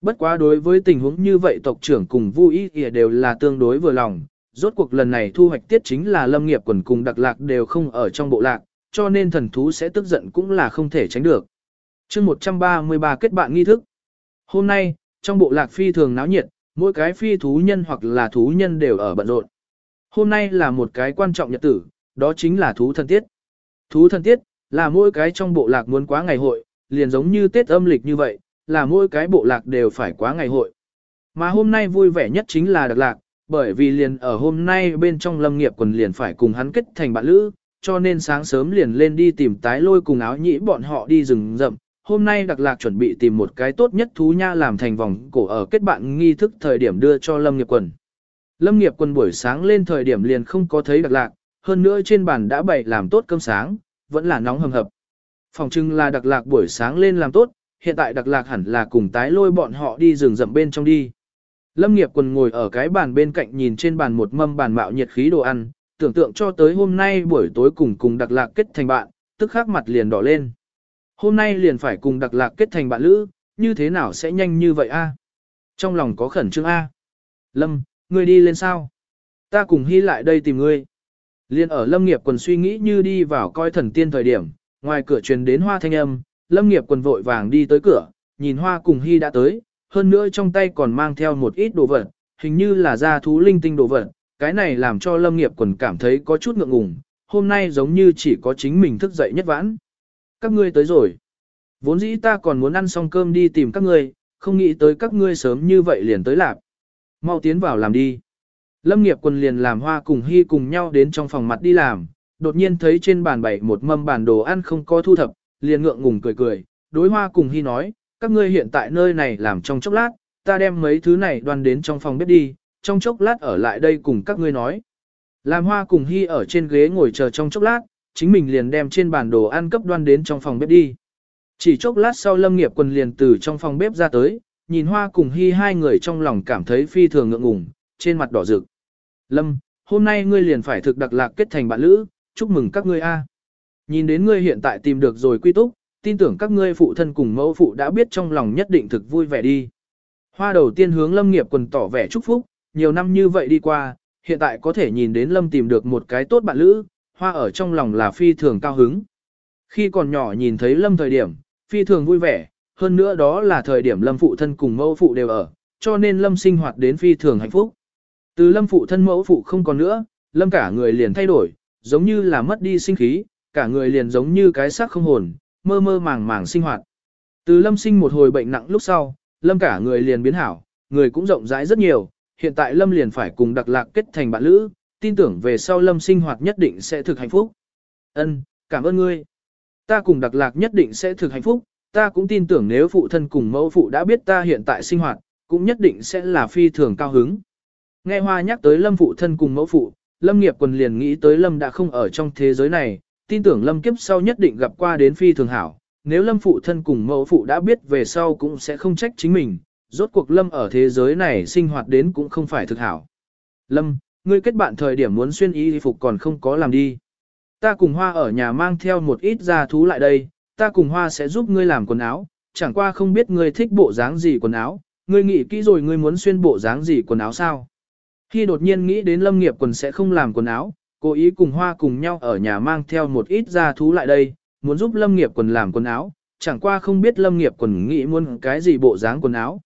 Bất quá đối với tình huống như vậy tộc trưởng cùng vui ý đều là tương đối vừa lòng, rốt cuộc lần này thu hoạch tiết chính là lâm nghiệp quần cùng đặc lạc đều không ở trong bộ lạc, cho nên thần thú sẽ tức giận cũng là không thể tránh được. chương 133 kết bạn nghi thức. Hôm nay, trong bộ lạc phi thường náo nhiệt, mỗi cái phi thú nhân hoặc là thú nhân đều ở bận rộn. Hôm nay là một cái quan trọng nhật tử, đó chính là thú thần tiết. Thú thần tiết, là mỗi cái trong bộ lạc muốn quá ngày hội, liền giống như Tết âm lịch như vậy, là mỗi cái bộ lạc đều phải quá ngày hội. Mà hôm nay vui vẻ nhất chính là đặc lạc, bởi vì liền ở hôm nay bên trong lâm nghiệp quần liền phải cùng hắn kết thành bạn lữ, cho nên sáng sớm liền lên đi tìm tái lôi cùng áo nhĩ bọn họ đi rừng rậm. Hôm nay đặc lạc chuẩn bị tìm một cái tốt nhất thú nha làm thành vòng cổ ở kết bạn nghi thức thời điểm đưa cho lâm nghiệp quần. Lâm nghiệp quần buổi sáng lên thời điểm liền không có thấy đặc lạc, hơn nữa trên bàn đã bày làm tốt cơm sáng, vẫn là nóng hầm hập. Phòng trưng là đặc lạc buổi sáng lên làm tốt, hiện tại đặc lạc hẳn là cùng tái lôi bọn họ đi rừng rậm bên trong đi. Lâm nghiệp quần ngồi ở cái bàn bên cạnh nhìn trên bàn một mâm bàn mạo nhiệt khí đồ ăn, tưởng tượng cho tới hôm nay buổi tối cùng cùng đặc lạc kết thành bạn, tức khắc mặt liền đỏ lên. Hôm nay liền phải cùng đặc lạc kết thành bạn lữ, như thế nào sẽ nhanh như vậy a? Trong lòng có khẩn trương a. Lâm, ngươi đi lên sao? Ta cùng hy lại đây tìm ngươi. Liên ở lâm nghiệp quần suy nghĩ như đi vào coi thần tiên thời điểm, ngoài cửa truyền đến hoa thanh âm, lâm nghiệp quần vội vàng đi tới cửa, nhìn hoa cùng hy đã tới, hơn nữa trong tay còn mang theo một ít đồ vật, hình như là gia thú linh tinh đồ vật, cái này làm cho lâm nghiệp quần cảm thấy có chút ngượng ngùng, hôm nay giống như chỉ có chính mình thức dậy nhất vãn. Các ngươi tới rồi. Vốn dĩ ta còn muốn ăn xong cơm đi tìm các ngươi, không nghĩ tới các ngươi sớm như vậy liền tới lạp. Mau tiến vào làm đi. Lâm nghiệp quần liền làm hoa cùng hy cùng nhau đến trong phòng mặt đi làm, đột nhiên thấy trên bàn bày một mâm bản đồ ăn không có thu thập, liền ngượng ngùng cười cười, đối hoa cùng hy nói, các ngươi hiện tại nơi này làm trong chốc lát, ta đem mấy thứ này đoan đến trong phòng bếp đi, trong chốc lát ở lại đây cùng các ngươi nói. Làm hoa cùng hy ở trên ghế ngồi chờ trong chốc lát, chính mình liền đem trên bản đồ ăn cấp đoan đến trong phòng bếp đi. Chỉ chốc lát sau lâm nghiệp quần liền từ trong phòng bếp ra tới, nhìn hoa cùng hy hai người trong lòng cảm thấy phi thường ngượng ngùng, trên mặt đỏ rực. Lâm, hôm nay ngươi liền phải thực đặc lạc kết thành bạn lữ, chúc mừng các ngươi a. Nhìn đến ngươi hiện tại tìm được rồi quy túc, tin tưởng các ngươi phụ thân cùng mẫu phụ đã biết trong lòng nhất định thực vui vẻ đi. Hoa đầu tiên hướng lâm nghiệp quần tỏ vẻ chúc phúc, nhiều năm như vậy đi qua, hiện tại có thể nhìn đến Lâm tìm được một cái tốt bạn lữ, hoa ở trong lòng là phi thường cao hứng. Khi còn nhỏ nhìn thấy Lâm thời điểm, phi thường vui vẻ, hơn nữa đó là thời điểm Lâm phụ thân cùng mẫu phụ đều ở, cho nên Lâm sinh hoạt đến phi thường hạnh phúc. Từ Lâm phụ thân mẫu phụ không còn nữa, Lâm cả người liền thay đổi, giống như là mất đi sinh khí, cả người liền giống như cái xác không hồn, mơ mơ màng màng sinh hoạt. Từ Lâm sinh một hồi bệnh nặng lúc sau, Lâm cả người liền biến hảo, người cũng rộng rãi rất nhiều, hiện tại Lâm liền phải cùng Đặc Lạc kết thành bạn lữ, tin tưởng về sau Lâm sinh hoạt nhất định sẽ thực hạnh phúc. Ân, cảm ơn ngươi. Ta cùng Đặc Lạc nhất định sẽ thực hạnh phúc, ta cũng tin tưởng nếu phụ thân cùng mẫu phụ đã biết ta hiện tại sinh hoạt, cũng nhất định sẽ là phi thường cao hứng. Nghe Hoa nhắc tới Lâm phụ thân cùng mẫu phụ, Lâm nghiệp quần liền nghĩ tới Lâm đã không ở trong thế giới này, tin tưởng Lâm kiếp sau nhất định gặp qua đến phi thường hảo. Nếu Lâm phụ thân cùng mẫu phụ đã biết về sau cũng sẽ không trách chính mình, rốt cuộc Lâm ở thế giới này sinh hoạt đến cũng không phải thực hảo. Lâm, ngươi kết bạn thời điểm muốn xuyên y phục còn không có làm đi. Ta cùng Hoa ở nhà mang theo một ít gia thú lại đây, ta cùng Hoa sẽ giúp ngươi làm quần áo, chẳng qua không biết ngươi thích bộ dáng gì quần áo, ngươi nghĩ kỹ rồi ngươi muốn xuyên bộ dáng gì quần áo sao. Khi đột nhiên nghĩ đến Lâm nghiệp quần sẽ không làm quần áo, cố ý cùng Hoa cùng nhau ở nhà mang theo một ít gia thú lại đây, muốn giúp Lâm nghiệp quần làm quần áo, chẳng qua không biết Lâm nghiệp quần nghĩ muốn cái gì bộ dáng quần áo.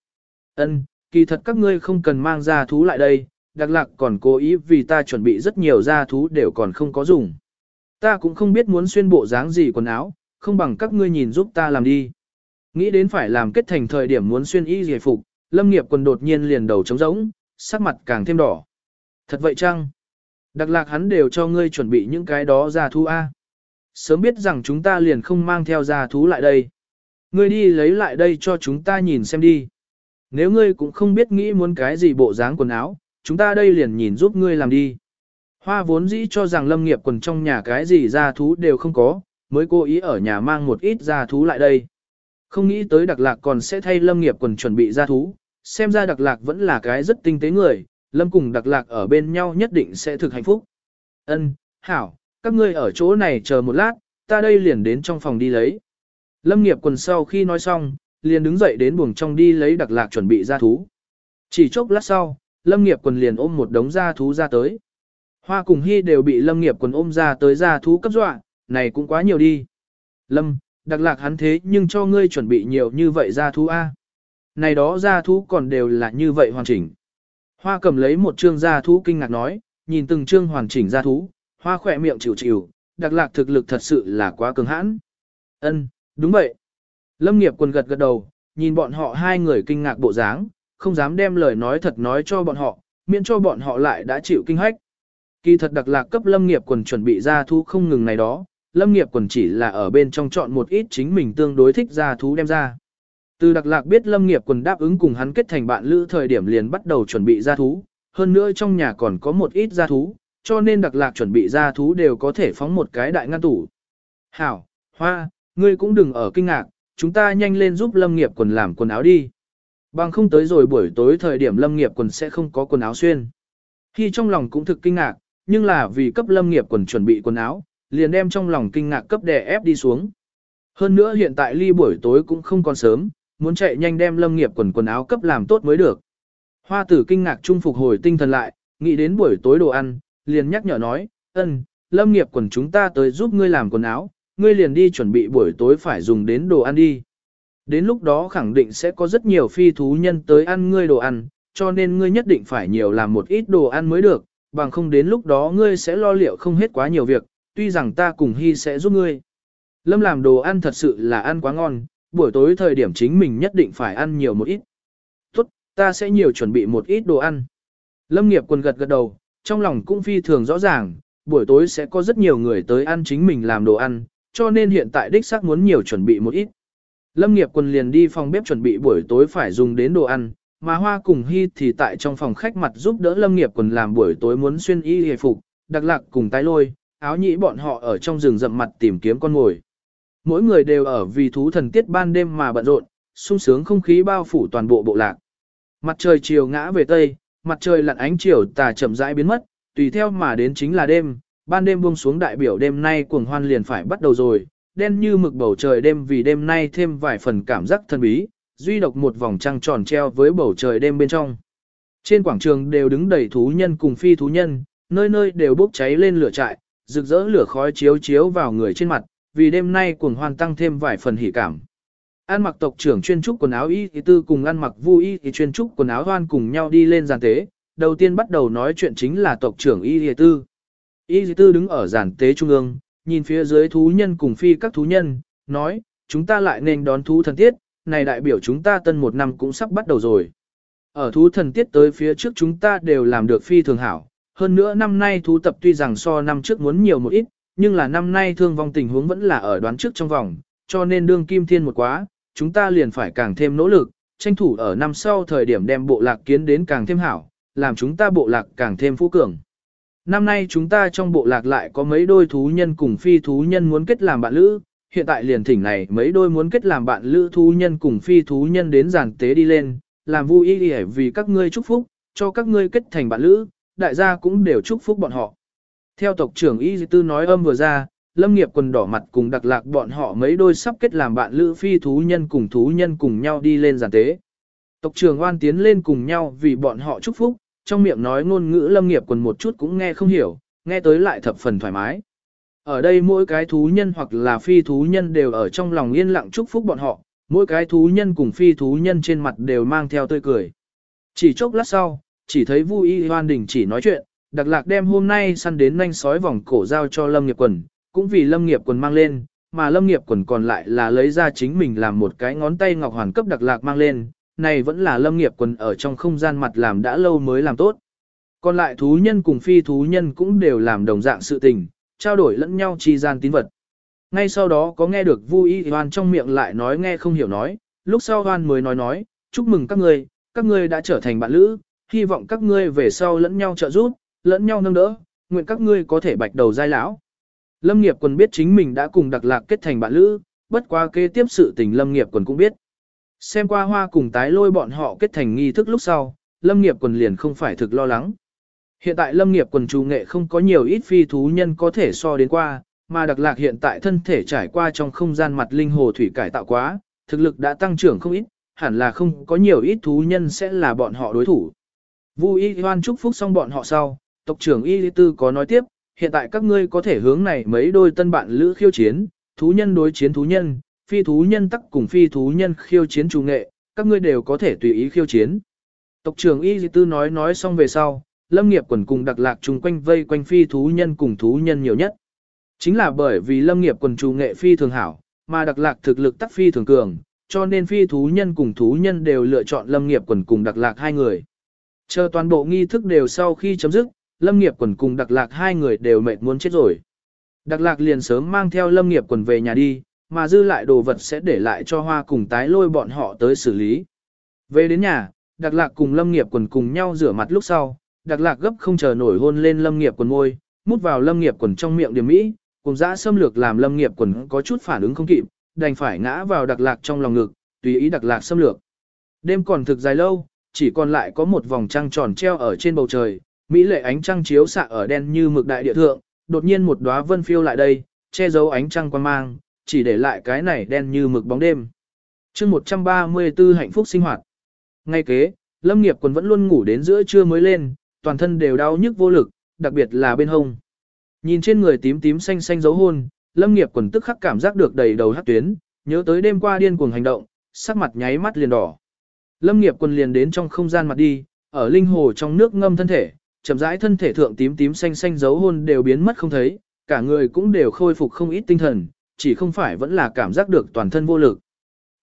Ân, kỳ thật các ngươi không cần mang gia thú lại đây, đặc lạc còn cố ý vì ta chuẩn bị rất nhiều gia thú đều còn không có dùng. Ta cũng không biết muốn xuyên bộ dáng gì quần áo, không bằng các ngươi nhìn giúp ta làm đi. Nghĩ đến phải làm kết thành thời điểm muốn xuyên y giải phục, lâm nghiệp quần đột nhiên liền đầu trống rỗng, sắc mặt càng thêm đỏ. Thật vậy chăng? Đặc lạc hắn đều cho ngươi chuẩn bị những cái đó ra thú A. Sớm biết rằng chúng ta liền không mang theo ra thú lại đây. Ngươi đi lấy lại đây cho chúng ta nhìn xem đi. Nếu ngươi cũng không biết nghĩ muốn cái gì bộ dáng quần áo, chúng ta đây liền nhìn giúp ngươi làm đi. Hoa vốn dĩ cho rằng lâm nghiệp quần trong nhà cái gì ra thú đều không có, mới cố ý ở nhà mang một ít gia thú lại đây. Không nghĩ tới đặc lạc còn sẽ thay lâm nghiệp quần chuẩn bị gia thú, xem ra đặc lạc vẫn là cái rất tinh tế người, lâm cùng đặc lạc ở bên nhau nhất định sẽ thực hạnh phúc. Ân, hảo, các ngươi ở chỗ này chờ một lát, ta đây liền đến trong phòng đi lấy. Lâm nghiệp quần sau khi nói xong, liền đứng dậy đến buồng trong đi lấy đặc lạc chuẩn bị gia thú. Chỉ chốc lát sau, lâm nghiệp quần liền ôm một đống gia thú ra tới. Hoa cùng Hy đều bị lâm nghiệp quần ôm ra tới gia thú cấp dọa, này cũng quá nhiều đi. Lâm, đặc lạc hắn thế nhưng cho ngươi chuẩn bị nhiều như vậy gia thú A. Này đó gia thú còn đều là như vậy hoàn chỉnh. Hoa cầm lấy một chương gia thú kinh ngạc nói, nhìn từng chương hoàn chỉnh gia thú, hoa khỏe miệng chịu chịu, đặc lạc thực lực thật sự là quá cường hãn. Ân, đúng vậy. Lâm nghiệp quần gật gật đầu, nhìn bọn họ hai người kinh ngạc bộ dáng, không dám đem lời nói thật nói cho bọn họ, miễn cho bọn họ lại đã chịu kinh hách. Kỳ thật đặc lạc cấp lâm nghiệp quần chuẩn bị ra thú không ngừng này đó, lâm nghiệp quần chỉ là ở bên trong chọn một ít chính mình tương đối thích ra thú đem ra. Từ đặc lạc biết lâm nghiệp quần đáp ứng cùng hắn kết thành bạn lữ thời điểm liền bắt đầu chuẩn bị ra thú, hơn nữa trong nhà còn có một ít ra thú, cho nên đặc lạc chuẩn bị ra thú đều có thể phóng một cái đại ngăn tủ. Hảo, Hoa, ngươi cũng đừng ở kinh ngạc, chúng ta nhanh lên giúp lâm nghiệp quần làm quần áo đi. Bằng không tới rồi buổi tối thời điểm lâm nghiệp quần sẽ không có quần áo xuyên. Khi trong lòng cũng thực kinh ngạc, nhưng là vì cấp lâm nghiệp quần chuẩn bị quần áo, liền đem trong lòng kinh ngạc cấp đè ép đi xuống. Hơn nữa hiện tại ly buổi tối cũng không còn sớm, muốn chạy nhanh đem lâm nghiệp quần quần áo cấp làm tốt mới được. Hoa tử kinh ngạc trung phục hồi tinh thần lại, nghĩ đến buổi tối đồ ăn, liền nhắc nhở nói, ân, lâm nghiệp quần chúng ta tới giúp ngươi làm quần áo, ngươi liền đi chuẩn bị buổi tối phải dùng đến đồ ăn đi. Đến lúc đó khẳng định sẽ có rất nhiều phi thú nhân tới ăn ngươi đồ ăn, cho nên ngươi nhất định phải nhiều làm một ít đồ ăn mới được, bằng không đến lúc đó ngươi sẽ lo liệu không hết quá nhiều việc, tuy rằng ta cùng Hy sẽ giúp ngươi. Lâm làm đồ ăn thật sự là ăn quá ngon, buổi tối thời điểm chính mình nhất định phải ăn nhiều một ít. Tốt, ta sẽ nhiều chuẩn bị một ít đồ ăn. Lâm nghiệp quần gật gật đầu, trong lòng cũng phi thường rõ ràng, buổi tối sẽ có rất nhiều người tới ăn chính mình làm đồ ăn, cho nên hiện tại đích xác muốn nhiều chuẩn bị một ít. Lâm nghiệp quần liền đi phòng bếp chuẩn bị buổi tối phải dùng đến đồ ăn, mà Hoa cùng Hy thì tại trong phòng khách mặt giúp đỡ Lâm nghiệp quần làm buổi tối muốn xuyên y hề phục, đặc lạc cùng tái lôi, áo nhĩ bọn họ ở trong rừng rậm mặt tìm kiếm con mồi. Mỗi người đều ở vì thú thần tiết ban đêm mà bận rộn, sung sướng không khí bao phủ toàn bộ bộ lạc. Mặt trời chiều ngã về tây, mặt trời lặn ánh chiều tà chậm rãi biến mất, tùy theo mà đến chính là đêm, ban đêm buông xuống đại biểu đêm nay cuồng hoan liền phải bắt đầu rồi, đen như mực bầu trời đêm vì đêm nay thêm vài phần cảm giác thần bí, duy độc một vòng trăng tròn treo với bầu trời đêm bên trong. Trên quảng trường đều đứng đầy thú nhân cùng phi thú nhân, nơi nơi đều bốc cháy lên lửa trại, rực rỡ lửa khói chiếu chiếu vào người trên mặt, vì đêm nay cuồng hoan tăng thêm vài phần hỉ cảm. An mặc tộc trưởng chuyên trúc quần áo y thì tư cùng ăn mặc vu y thì chuyên trúc quần áo hoan cùng nhau đi lên giàn tế, đầu tiên bắt đầu nói chuyện chính là tộc trưởng y thì tư. Y thì tư đứng ở giàn tế trung ương, nhìn phía dưới thú nhân cùng phi các thú nhân, nói, chúng ta lại nên đón thú thần tiết, này đại biểu chúng ta tân một năm cũng sắp bắt đầu rồi. Ở thú thần tiết tới phía trước chúng ta đều làm được phi thường hảo, hơn nữa năm nay thú tập tuy rằng so năm trước muốn nhiều một ít, nhưng là năm nay thương vong tình huống vẫn là ở đoán trước trong vòng, cho nên đương kim thiên một quá, chúng ta liền phải càng thêm nỗ lực, tranh thủ ở năm sau thời điểm đem bộ lạc kiến đến càng thêm hảo, làm chúng ta bộ lạc càng thêm phú cường. Năm nay chúng ta trong bộ lạc lại có mấy đôi thú nhân cùng phi thú nhân muốn kết làm bạn lữ, hiện tại liền thỉnh này mấy đôi muốn kết làm bạn lữ thú nhân cùng phi thú nhân đến giàn tế đi lên, làm vui ý vì các ngươi chúc phúc, cho các ngươi kết thành bạn lữ, đại gia cũng đều chúc phúc bọn họ. Theo tộc trưởng Y Tư nói âm vừa ra, lâm nghiệp quần đỏ mặt cùng đặc lạc bọn họ mấy đôi sắp kết làm bạn lữ phi thú nhân cùng thú nhân cùng nhau đi lên giàn tế. Tộc trưởng oan tiến lên cùng nhau vì bọn họ chúc phúc, trong miệng nói ngôn ngữ lâm nghiệp quần một chút cũng nghe không hiểu, nghe tới lại thập phần thoải mái. Ở đây mỗi cái thú nhân hoặc là phi thú nhân đều ở trong lòng yên lặng chúc phúc bọn họ, mỗi cái thú nhân cùng phi thú nhân trên mặt đều mang theo tươi cười. Chỉ chốc lát sau, chỉ thấy Vu Y Hoan Đình chỉ nói chuyện, Đặc Lạc đem hôm nay săn đến nhanh sói vòng cổ giao cho Lâm Nghiệp Quần, cũng vì Lâm Nghiệp Quần mang lên, mà Lâm Nghiệp Quần còn lại là lấy ra chính mình làm một cái ngón tay ngọc hoàn cấp Đặc Lạc mang lên, này vẫn là Lâm Nghiệp Quần ở trong không gian mặt làm đã lâu mới làm tốt. Còn lại thú nhân cùng phi thú nhân cũng đều làm đồng dạng sự tình, trao đổi lẫn nhau chi gian tín vật. Ngay sau đó có nghe được Vu Y Hoan trong miệng lại nói nghe không hiểu nói, lúc sau Hoan mới nói nói, chúc mừng các ngươi, các ngươi đã trở thành bạn lữ, hy vọng các ngươi về sau lẫn nhau trợ giúp, lẫn nhau nâng đỡ, nguyện các ngươi có thể bạch đầu giai lão. Lâm nghiệp quần biết chính mình đã cùng đặc lạc kết thành bạn lữ, bất qua kế tiếp sự tình lâm nghiệp quần cũng biết. Xem qua hoa cùng tái lôi bọn họ kết thành nghi thức lúc sau, lâm nghiệp quần liền không phải thực lo lắng. Hiện tại lâm nghiệp quần trù nghệ không có nhiều ít phi thú nhân có thể so đến qua, mà đặc lạc hiện tại thân thể trải qua trong không gian mặt linh hồ thủy cải tạo quá, thực lực đã tăng trưởng không ít, hẳn là không có nhiều ít thú nhân sẽ là bọn họ đối thủ. Vu Y Hoan chúc phúc xong bọn họ sau, tộc trưởng Y Tư có nói tiếp, hiện tại các ngươi có thể hướng này mấy đôi tân bạn lữ khiêu chiến, thú nhân đối chiến thú nhân, phi thú nhân tắc cùng phi thú nhân khiêu chiến chủ nghệ, các ngươi đều có thể tùy ý khiêu chiến. Tộc trưởng Y Tư nói nói xong về sau, lâm nghiệp quần cùng đặc lạc chung quanh vây quanh phi thú nhân cùng thú nhân nhiều nhất. Chính là bởi vì lâm nghiệp quần chủ nghệ phi thường hảo, mà đặc lạc thực lực tắc phi thường cường, cho nên phi thú nhân cùng thú nhân đều lựa chọn lâm nghiệp quần cùng đặc lạc hai người. Chờ toàn bộ nghi thức đều sau khi chấm dứt, lâm nghiệp quần cùng đặc lạc hai người đều mệt muốn chết rồi. Đặc lạc liền sớm mang theo lâm nghiệp quần về nhà đi, mà dư lại đồ vật sẽ để lại cho hoa cùng tái lôi bọn họ tới xử lý. Về đến nhà, đặc lạc cùng lâm nghiệp quần cùng nhau rửa mặt lúc sau, đặc lạc gấp không chờ nổi hôn lên lâm nghiệp quần môi, mút vào lâm nghiệp quần trong miệng điểm mỹ, cùng dã xâm lược làm lâm nghiệp quần có chút phản ứng không kịp, đành phải ngã vào đặc lạc trong lòng ngực, tùy ý đặc lạc xâm lược. Đêm còn thực dài lâu, chỉ còn lại có một vòng trăng tròn treo ở trên bầu trời, mỹ lệ ánh trăng chiếu xạ ở đen như mực đại địa thượng, đột nhiên một đóa vân phiêu lại đây, che giấu ánh trăng quan mang, chỉ để lại cái này đen như mực bóng đêm. chương 134 hạnh phúc sinh hoạt. Ngay kế, Lâm Nghiệp quần vẫn luôn ngủ đến giữa trưa mới lên, toàn thân đều đau nhức vô lực, đặc biệt là bên hông. Nhìn trên người tím tím xanh xanh dấu hôn, Lâm Nghiệp quần tức khắc cảm giác được đầy đầu hát tuyến, nhớ tới đêm qua điên cuồng hành động, sắc mặt nháy mắt liền đỏ. Lâm nghiệp quân liền đến trong không gian mặt đi, ở linh hồ trong nước ngâm thân thể, chậm rãi thân thể thượng tím tím xanh xanh dấu hôn đều biến mất không thấy, cả người cũng đều khôi phục không ít tinh thần, chỉ không phải vẫn là cảm giác được toàn thân vô lực.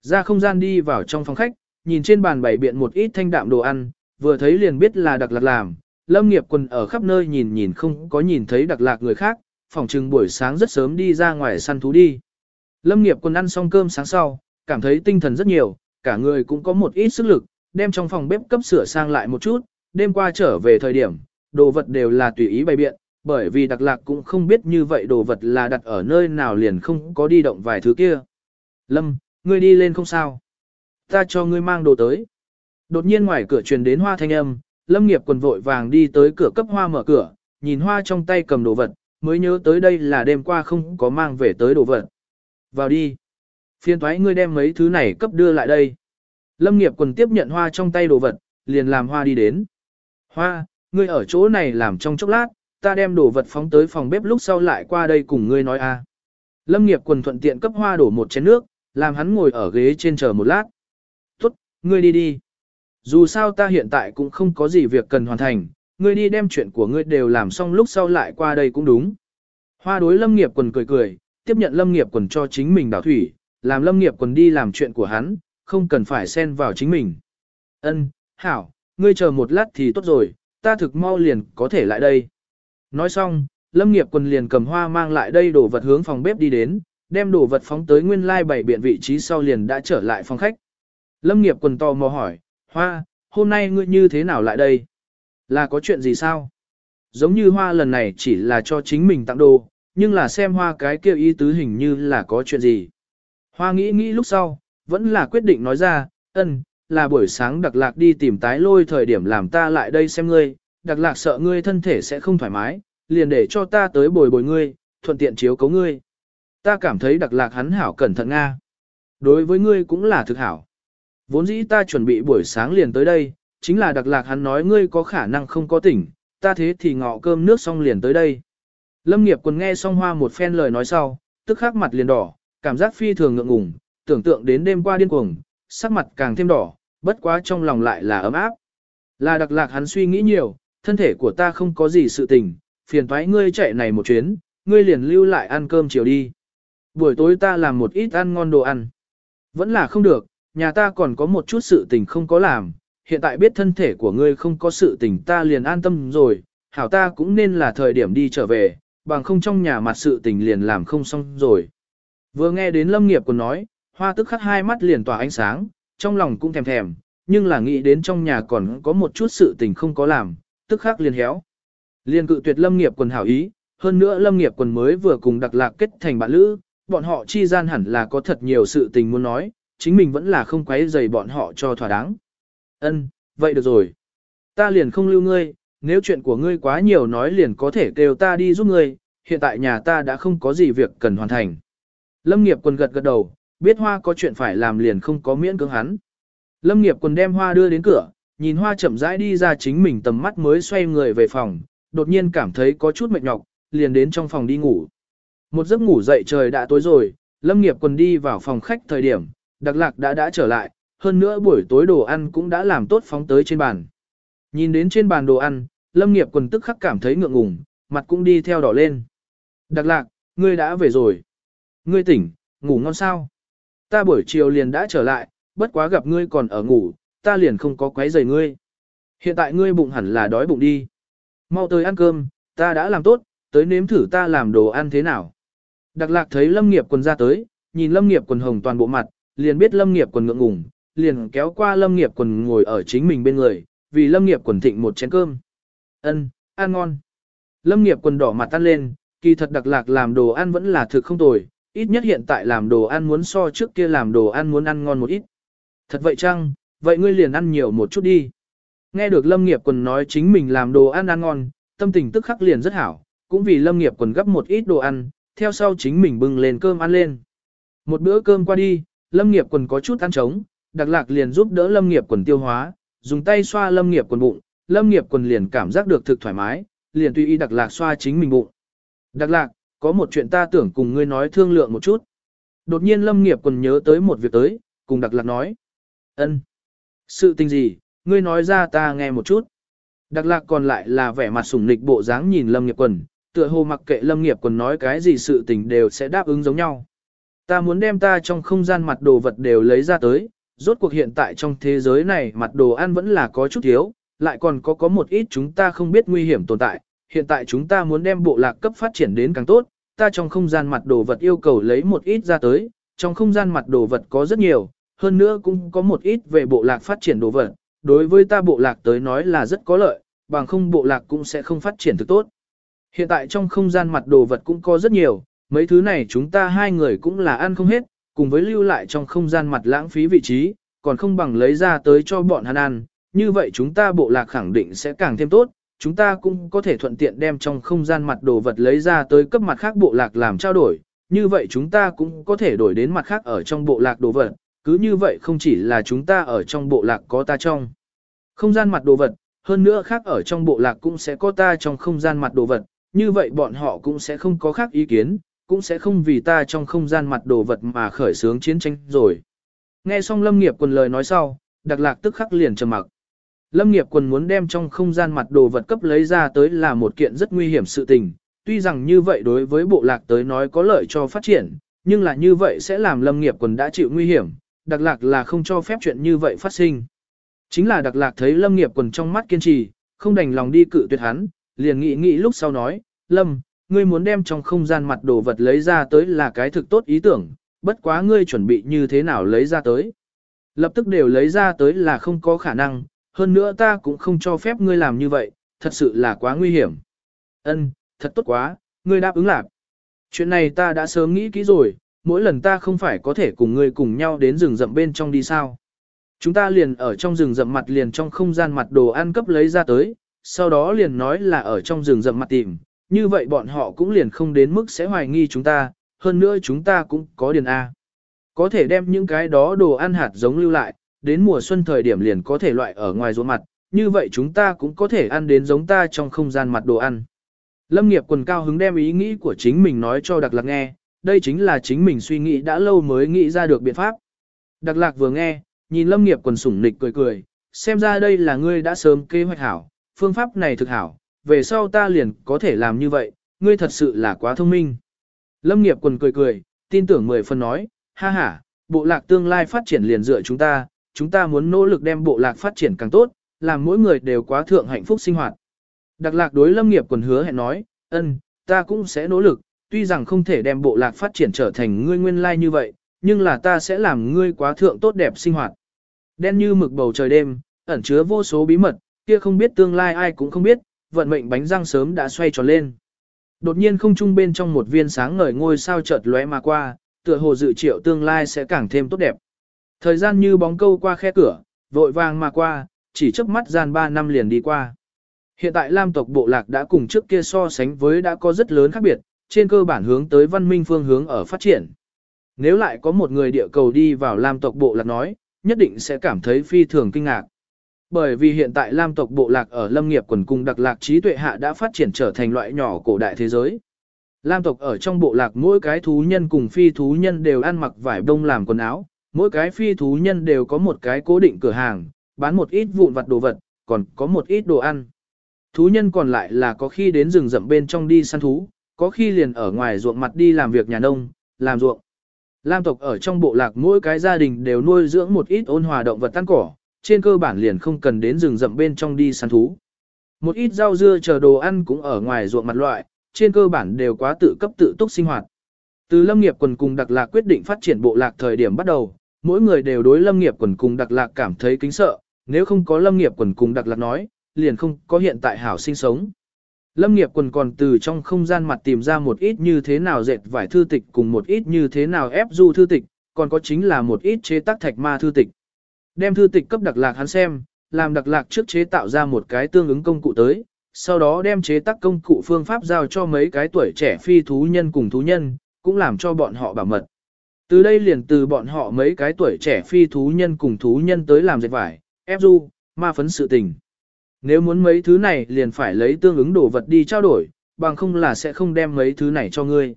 Ra không gian đi vào trong phòng khách, nhìn trên bàn bày biện một ít thanh đạm đồ ăn, vừa thấy liền biết là đặc lạc làm, lâm nghiệp quân ở khắp nơi nhìn nhìn không có nhìn thấy đặc lạc người khác, phòng trừng buổi sáng rất sớm đi ra ngoài săn thú đi. Lâm nghiệp quân ăn xong cơm sáng sau, cảm thấy tinh thần rất nhiều, cả người cũng có một ít sức lực, đem trong phòng bếp cấp sửa sang lại một chút, đêm qua trở về thời điểm, đồ vật đều là tùy ý bày biện, bởi vì đặc lạc cũng không biết như vậy đồ vật là đặt ở nơi nào liền không có đi động vài thứ kia. Lâm, ngươi đi lên không sao. Ta cho ngươi mang đồ tới. Đột nhiên ngoài cửa truyền đến hoa thanh âm, Lâm nghiệp quần vội vàng đi tới cửa cấp hoa mở cửa, nhìn hoa trong tay cầm đồ vật, mới nhớ tới đây là đêm qua không có mang về tới đồ vật. Vào đi. Phiên thoái ngươi đem mấy thứ này cấp đưa lại đây. Lâm nghiệp quần tiếp nhận hoa trong tay đồ vật, liền làm hoa đi đến. Hoa, ngươi ở chỗ này làm trong chốc lát, ta đem đồ vật phóng tới phòng bếp lúc sau lại qua đây cùng ngươi nói a. Lâm nghiệp quần thuận tiện cấp hoa đổ một chén nước, làm hắn ngồi ở ghế trên chờ một lát. Tốt, ngươi đi đi. Dù sao ta hiện tại cũng không có gì việc cần hoàn thành, ngươi đi đem chuyện của ngươi đều làm xong lúc sau lại qua đây cũng đúng. Hoa đối lâm nghiệp quần cười cười, tiếp nhận lâm nghiệp quần cho chính mình đảo thủy, làm lâm nghiệp quần đi làm chuyện của hắn, không cần phải xen vào chính mình. Ân, hảo, ngươi chờ một lát thì tốt rồi, ta thực mau liền có thể lại đây. Nói xong, lâm nghiệp quần liền cầm hoa mang lại đây đổ vật hướng phòng bếp đi đến, đem đồ vật phóng tới nguyên lai bảy biện vị trí sau liền đã trở lại phòng khách. Lâm nghiệp quần to mò hỏi, hoa, hôm nay ngươi như thế nào lại đây? Là có chuyện gì sao? Giống như hoa lần này chỉ là cho chính mình tặng đồ, nhưng là xem hoa cái kêu ý tứ hình như là có chuyện gì. Hoa nghĩ nghĩ lúc sau, vẫn là quyết định nói ra, ân, là buổi sáng đặc lạc đi tìm tái lôi thời điểm làm ta lại đây xem ngươi, đặc lạc sợ ngươi thân thể sẽ không thoải mái, liền để cho ta tới bồi bồi ngươi, thuận tiện chiếu cấu ngươi. Ta cảm thấy đặc lạc hắn hảo cẩn thận Nga. Đối với ngươi cũng là thực hảo. Vốn dĩ ta chuẩn bị buổi sáng liền tới đây, chính là đặc lạc hắn nói ngươi có khả năng không có tỉnh, ta thế thì ngọ cơm nước xong liền tới đây. Lâm nghiệp quân nghe xong hoa một phen lời nói sau, tức khắc mặt liền đỏ, cảm giác phi thường ngượng ngùng, tưởng tượng đến đêm qua điên cuồng, sắc mặt càng thêm đỏ, bất quá trong lòng lại là ấm áp. Là đặc lạc hắn suy nghĩ nhiều, thân thể của ta không có gì sự tình, phiền thoái ngươi chạy này một chuyến, ngươi liền lưu lại ăn cơm chiều đi. Buổi tối ta làm một ít ăn ngon đồ ăn. Vẫn là không được, nhà ta còn có một chút sự tình không có làm, hiện tại biết thân thể của ngươi không có sự tình ta liền an tâm rồi, hảo ta cũng nên là thời điểm đi trở về, bằng không trong nhà mặt sự tình liền làm không xong rồi. Vừa nghe đến lâm nghiệp còn nói, hoa tức khắc hai mắt liền tỏa ánh sáng, trong lòng cũng thèm thèm, nhưng là nghĩ đến trong nhà còn có một chút sự tình không có làm, tức khắc liền héo. Liền cự tuyệt lâm nghiệp quần hảo ý, hơn nữa lâm nghiệp quần mới vừa cùng đặc lạc kết thành bạn lữ, bọn họ chi gian hẳn là có thật nhiều sự tình muốn nói, chính mình vẫn là không quấy rầy bọn họ cho thỏa đáng. Ân, vậy được rồi. Ta liền không lưu ngươi, nếu chuyện của ngươi quá nhiều nói liền có thể kêu ta đi giúp ngươi, hiện tại nhà ta đã không có gì việc cần hoàn thành. Lâm nghiệp quần gật gật đầu, biết hoa có chuyện phải làm liền không có miễn cưỡng hắn. Lâm nghiệp quần đem hoa đưa đến cửa, nhìn hoa chậm rãi đi ra chính mình tầm mắt mới xoay người về phòng, đột nhiên cảm thấy có chút mệt nhọc, liền đến trong phòng đi ngủ. Một giấc ngủ dậy trời đã tối rồi, Lâm nghiệp quần đi vào phòng khách thời điểm, đặc lạc đã đã trở lại, hơn nữa buổi tối đồ ăn cũng đã làm tốt phóng tới trên bàn. Nhìn đến trên bàn đồ ăn, Lâm nghiệp quần tức khắc cảm thấy ngượng ngùng, mặt cũng đi theo đỏ lên. Đặc lạc, ngươi đã về rồi. Ngươi tỉnh, ngủ ngon sao? Ta buổi chiều liền đã trở lại, bất quá gặp ngươi còn ở ngủ, ta liền không có quấy rầy ngươi. Hiện tại ngươi bụng hẳn là đói bụng đi. Mau tới ăn cơm, ta đã làm tốt, tới nếm thử ta làm đồ ăn thế nào. Đặc lạc thấy lâm nghiệp quần ra tới, nhìn lâm nghiệp quần hồng toàn bộ mặt, liền biết lâm nghiệp quần ngượng ngùng, liền kéo qua lâm nghiệp quần ngồi ở chính mình bên người, vì lâm nghiệp quần thịnh một chén cơm. Ân, ăn ngon. Lâm nghiệp quần đỏ mặt tan lên, kỳ thật đặc lạc làm đồ ăn vẫn là thực không tồi, ít nhất hiện tại làm đồ ăn muốn so trước kia làm đồ ăn muốn ăn ngon một ít. Thật vậy chăng, vậy ngươi liền ăn nhiều một chút đi. Nghe được Lâm Nghiệp Quần nói chính mình làm đồ ăn ăn ngon, tâm tình tức khắc liền rất hảo, cũng vì Lâm Nghiệp Quần gấp một ít đồ ăn, theo sau chính mình bưng lên cơm ăn lên. Một bữa cơm qua đi, Lâm Nghiệp Quần có chút ăn trống, Đặc Lạc liền giúp đỡ Lâm Nghiệp Quần tiêu hóa, dùng tay xoa Lâm Nghiệp Quần bụng, Lâm Nghiệp Quần liền cảm giác được thực thoải mái, liền tùy ý Đặc Lạc xoa chính mình bụng. Đặc Lạc, có một chuyện ta tưởng cùng ngươi nói thương lượng một chút. Đột nhiên Lâm Nghiệp Quần nhớ tới một việc tới, cùng Đặc Lạc nói. ân, Sự tình gì, ngươi nói ra ta nghe một chút. Đặc lạc còn lại là vẻ mặt sủng nịch bộ dáng nhìn Lâm Nghiệp Quần, tựa hồ mặc kệ Lâm Nghiệp Quần nói cái gì sự tình đều sẽ đáp ứng giống nhau. Ta muốn đem ta trong không gian mặt đồ vật đều lấy ra tới, rốt cuộc hiện tại trong thế giới này mặt đồ ăn vẫn là có chút thiếu, lại còn có có một ít chúng ta không biết nguy hiểm tồn tại. Hiện tại chúng ta muốn đem bộ lạc cấp phát triển đến càng tốt, ta trong không gian mặt đồ vật yêu cầu lấy một ít ra tới, trong không gian mặt đồ vật có rất nhiều, hơn nữa cũng có một ít về bộ lạc phát triển đồ vật, đối với ta bộ lạc tới nói là rất có lợi, bằng không bộ lạc cũng sẽ không phát triển thực tốt. Hiện tại trong không gian mặt đồ vật cũng có rất nhiều, mấy thứ này chúng ta hai người cũng là ăn không hết, cùng với lưu lại trong không gian mặt lãng phí vị trí, còn không bằng lấy ra tới cho bọn hắn ăn, như vậy chúng ta bộ lạc khẳng định sẽ càng thêm tốt, chúng ta cũng có thể thuận tiện đem trong không gian mặt đồ vật lấy ra tới cấp mặt khác bộ lạc làm trao đổi, như vậy chúng ta cũng có thể đổi đến mặt khác ở trong bộ lạc đồ vật, cứ như vậy không chỉ là chúng ta ở trong bộ lạc có ta trong. Không gian mặt đồ vật, hơn nữa khác ở trong bộ lạc cũng sẽ có ta trong không gian mặt đồ vật, như vậy bọn họ cũng sẽ không có khác ý kiến, cũng sẽ không vì ta trong không gian mặt đồ vật mà khởi xướng chiến tranh rồi. Nghe xong Lâm Nghiệp quần lời nói sau, Đặc Lạc tức khắc liền trầm mặc. Lâm Nghiệp quần muốn đem trong không gian mặt đồ vật cấp lấy ra tới là một kiện rất nguy hiểm sự tình, tuy rằng như vậy đối với bộ lạc tới nói có lợi cho phát triển, nhưng là như vậy sẽ làm Lâm Nghiệp quần đã chịu nguy hiểm, Đặc Lạc là không cho phép chuyện như vậy phát sinh. Chính là Đặc Lạc thấy Lâm Nghiệp quần trong mắt kiên trì, không đành lòng đi cự tuyệt hắn, liền nghĩ nghĩ lúc sau nói, Lâm, ngươi muốn đem trong không gian mặt đồ vật lấy ra tới là cái thực tốt ý tưởng, bất quá ngươi chuẩn bị như thế nào lấy ra tới. Lập tức đều lấy ra tới là không có khả năng, hơn nữa ta cũng không cho phép ngươi làm như vậy, thật sự là quá nguy hiểm. Ân, thật tốt quá, ngươi đáp ứng lạc. Chuyện này ta đã sớm nghĩ kỹ rồi, mỗi lần ta không phải có thể cùng ngươi cùng nhau đến rừng rậm bên trong đi sao. Chúng ta liền ở trong rừng rậm mặt liền trong không gian mặt đồ ăn cấp lấy ra tới, sau đó liền nói là ở trong rừng rậm mặt tìm, như vậy bọn họ cũng liền không đến mức sẽ hoài nghi chúng ta, hơn nữa chúng ta cũng có điền A. Có thể đem những cái đó đồ ăn hạt giống lưu lại, đến mùa xuân thời điểm liền có thể loại ở ngoài ruộng mặt, như vậy chúng ta cũng có thể ăn đến giống ta trong không gian mặt đồ ăn. Lâm nghiệp quần cao hứng đem ý nghĩ của chính mình nói cho Đặc Lạc nghe, đây chính là chính mình suy nghĩ đã lâu mới nghĩ ra được biện pháp. Đặc Lạc vừa nghe, nhìn Lâm nghiệp quần sủng nịch cười cười, xem ra đây là ngươi đã sớm kế hoạch hảo, phương pháp này thực hảo, về sau ta liền có thể làm như vậy, ngươi thật sự là quá thông minh. Lâm nghiệp quần cười cười, tin tưởng mười phần nói, ha ha, bộ lạc tương lai phát triển liền dựa chúng ta, chúng ta muốn nỗ lực đem bộ lạc phát triển càng tốt, làm mỗi người đều quá thượng hạnh phúc sinh hoạt. Đặc lạc đối lâm nghiệp quần hứa hẹn nói, ân, ta cũng sẽ nỗ lực, tuy rằng không thể đem bộ lạc phát triển trở thành ngươi nguyên lai như vậy, nhưng là ta sẽ làm ngươi quá thượng tốt đẹp sinh hoạt. Đen như mực bầu trời đêm, ẩn chứa vô số bí mật, kia không biết tương lai ai cũng không biết, vận mệnh bánh răng sớm đã xoay tròn lên. Đột nhiên không trung bên trong một viên sáng ngời ngôi sao chợt lóe mà qua, tựa hồ dự triệu tương lai sẽ càng thêm tốt đẹp. Thời gian như bóng câu qua khe cửa, vội vàng mà qua, chỉ chớp mắt gian 3 năm liền đi qua. Hiện tại Lam tộc bộ lạc đã cùng trước kia so sánh với đã có rất lớn khác biệt, trên cơ bản hướng tới văn minh phương hướng ở phát triển. Nếu lại có một người địa cầu đi vào Lam tộc bộ lạc nói, nhất định sẽ cảm thấy phi thường kinh ngạc. Bởi vì hiện tại Lam tộc bộ lạc ở lâm nghiệp quần cung đặc lạc trí tuệ hạ đã phát triển trở thành loại nhỏ cổ đại thế giới. Lam tộc ở trong bộ lạc mỗi cái thú nhân cùng phi thú nhân đều ăn mặc vải đông làm quần áo, mỗi cái phi thú nhân đều có một cái cố định cửa hàng, bán một ít vụn vặt đồ vật, còn có một ít đồ ăn. Thú nhân còn lại là có khi đến rừng rậm bên trong đi săn thú, có khi liền ở ngoài ruộng mặt đi làm việc nhà nông, làm ruộng. Lam tộc ở trong bộ lạc mỗi cái gia đình đều nuôi dưỡng một ít ôn hòa động vật tan cỏ, trên cơ bản liền không cần đến rừng rậm bên trong đi săn thú. Một ít rau dưa chờ đồ ăn cũng ở ngoài ruộng mặt loại, trên cơ bản đều quá tự cấp tự túc sinh hoạt. Từ lâm nghiệp quần cùng đặc lạc quyết định phát triển bộ lạc thời điểm bắt đầu, mỗi người đều đối lâm nghiệp quần cùng đặc lạc cảm thấy kính sợ, nếu không có lâm nghiệp quần cùng đặc lạc nói, liền không có hiện tại hảo sinh sống. Lâm nghiệp quần còn từ trong không gian mặt tìm ra một ít như thế nào dệt vải thư tịch cùng một ít như thế nào ép du thư tịch, còn có chính là một ít chế tác thạch ma thư tịch. Đem thư tịch cấp đặc lạc hắn xem, làm đặc lạc trước chế tạo ra một cái tương ứng công cụ tới, sau đó đem chế tác công cụ phương pháp giao cho mấy cái tuổi trẻ phi thú nhân cùng thú nhân, cũng làm cho bọn họ bảo mật. Từ đây liền từ bọn họ mấy cái tuổi trẻ phi thú nhân cùng thú nhân tới làm dệt vải, ép du, ma phấn sự tình. Nếu muốn mấy thứ này liền phải lấy tương ứng đồ vật đi trao đổi, bằng không là sẽ không đem mấy thứ này cho ngươi.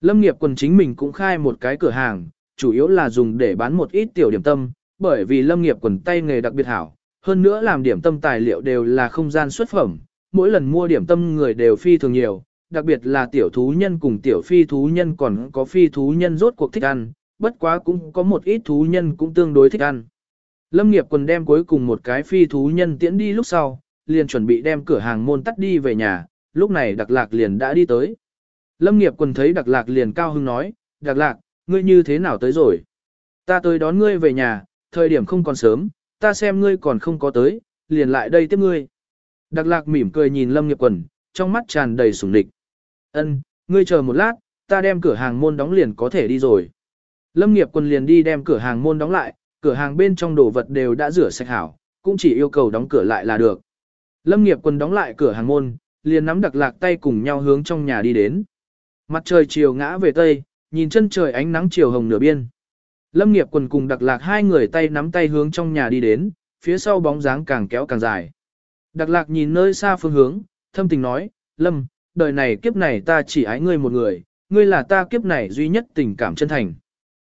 Lâm nghiệp quần chính mình cũng khai một cái cửa hàng, chủ yếu là dùng để bán một ít tiểu điểm tâm, bởi vì lâm nghiệp quần tay nghề đặc biệt hảo, hơn nữa làm điểm tâm tài liệu đều là không gian xuất phẩm, mỗi lần mua điểm tâm người đều phi thường nhiều, đặc biệt là tiểu thú nhân cùng tiểu phi thú nhân còn có phi thú nhân rốt cuộc thích ăn, bất quá cũng có một ít thú nhân cũng tương đối thích ăn. Lâm nghiệp quần đem cuối cùng một cái phi thú nhân tiễn đi lúc sau, liền chuẩn bị đem cửa hàng môn tắt đi về nhà, lúc này đặc lạc liền đã đi tới. Lâm nghiệp quần thấy đặc lạc liền cao hưng nói, đặc lạc, ngươi như thế nào tới rồi? Ta tới đón ngươi về nhà, thời điểm không còn sớm, ta xem ngươi còn không có tới, liền lại đây tiếp ngươi. Đặc lạc mỉm cười nhìn Lâm Nghiệp Quần, trong mắt tràn đầy sủng địch. Ân, ngươi chờ một lát, ta đem cửa hàng môn đóng liền có thể đi rồi. Lâm Nghiệp quân liền đi đem cửa hàng môn đóng lại, cửa hàng bên trong đồ vật đều đã rửa sạch hảo, cũng chỉ yêu cầu đóng cửa lại là được. Lâm Nghiệp quân đóng lại cửa hàng môn, liền nắm đặc lạc tay cùng nhau hướng trong nhà đi đến. Mặt trời chiều ngã về tây, nhìn chân trời ánh nắng chiều hồng nửa biên. Lâm nghiệp quần cùng đặc lạc hai người tay nắm tay hướng trong nhà đi đến, phía sau bóng dáng càng kéo càng dài. Đặc lạc nhìn nơi xa phương hướng, thâm tình nói, Lâm, đời này kiếp này ta chỉ ái ngươi một người, ngươi là ta kiếp này duy nhất tình cảm chân thành.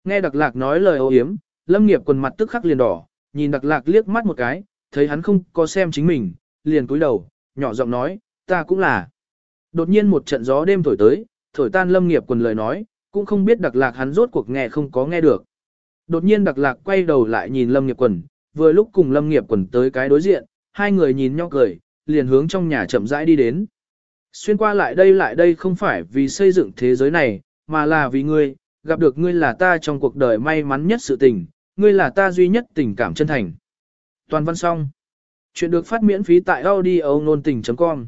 Nghe đặc lạc nói lời ô hiếm, Lâm nghiệp quần mặt tức khắc liền đỏ, nhìn đặc lạc liếc mắt một cái, thấy hắn không có xem chính mình, liền cúi đầu, nhỏ giọng nói, ta cũng là. Đột nhiên một trận gió đêm thổi tới, thổi tan lâm nghiệp quần lời nói, cũng không biết đặc lạc hắn rốt cuộc nghe không có nghe được. Đột nhiên đặc lạc quay đầu lại nhìn lâm nghiệp quần, vừa lúc cùng lâm nghiệp quần tới cái đối diện, hai người nhìn nhau cười, liền hướng trong nhà chậm rãi đi đến. Xuyên qua lại đây lại đây không phải vì xây dựng thế giới này, mà là vì ngươi, gặp được ngươi là ta trong cuộc đời may mắn nhất sự tình, ngươi là ta duy nhất tình cảm chân thành. Toàn văn xong. Chuyện được phát miễn phí tại audio nôn tình.com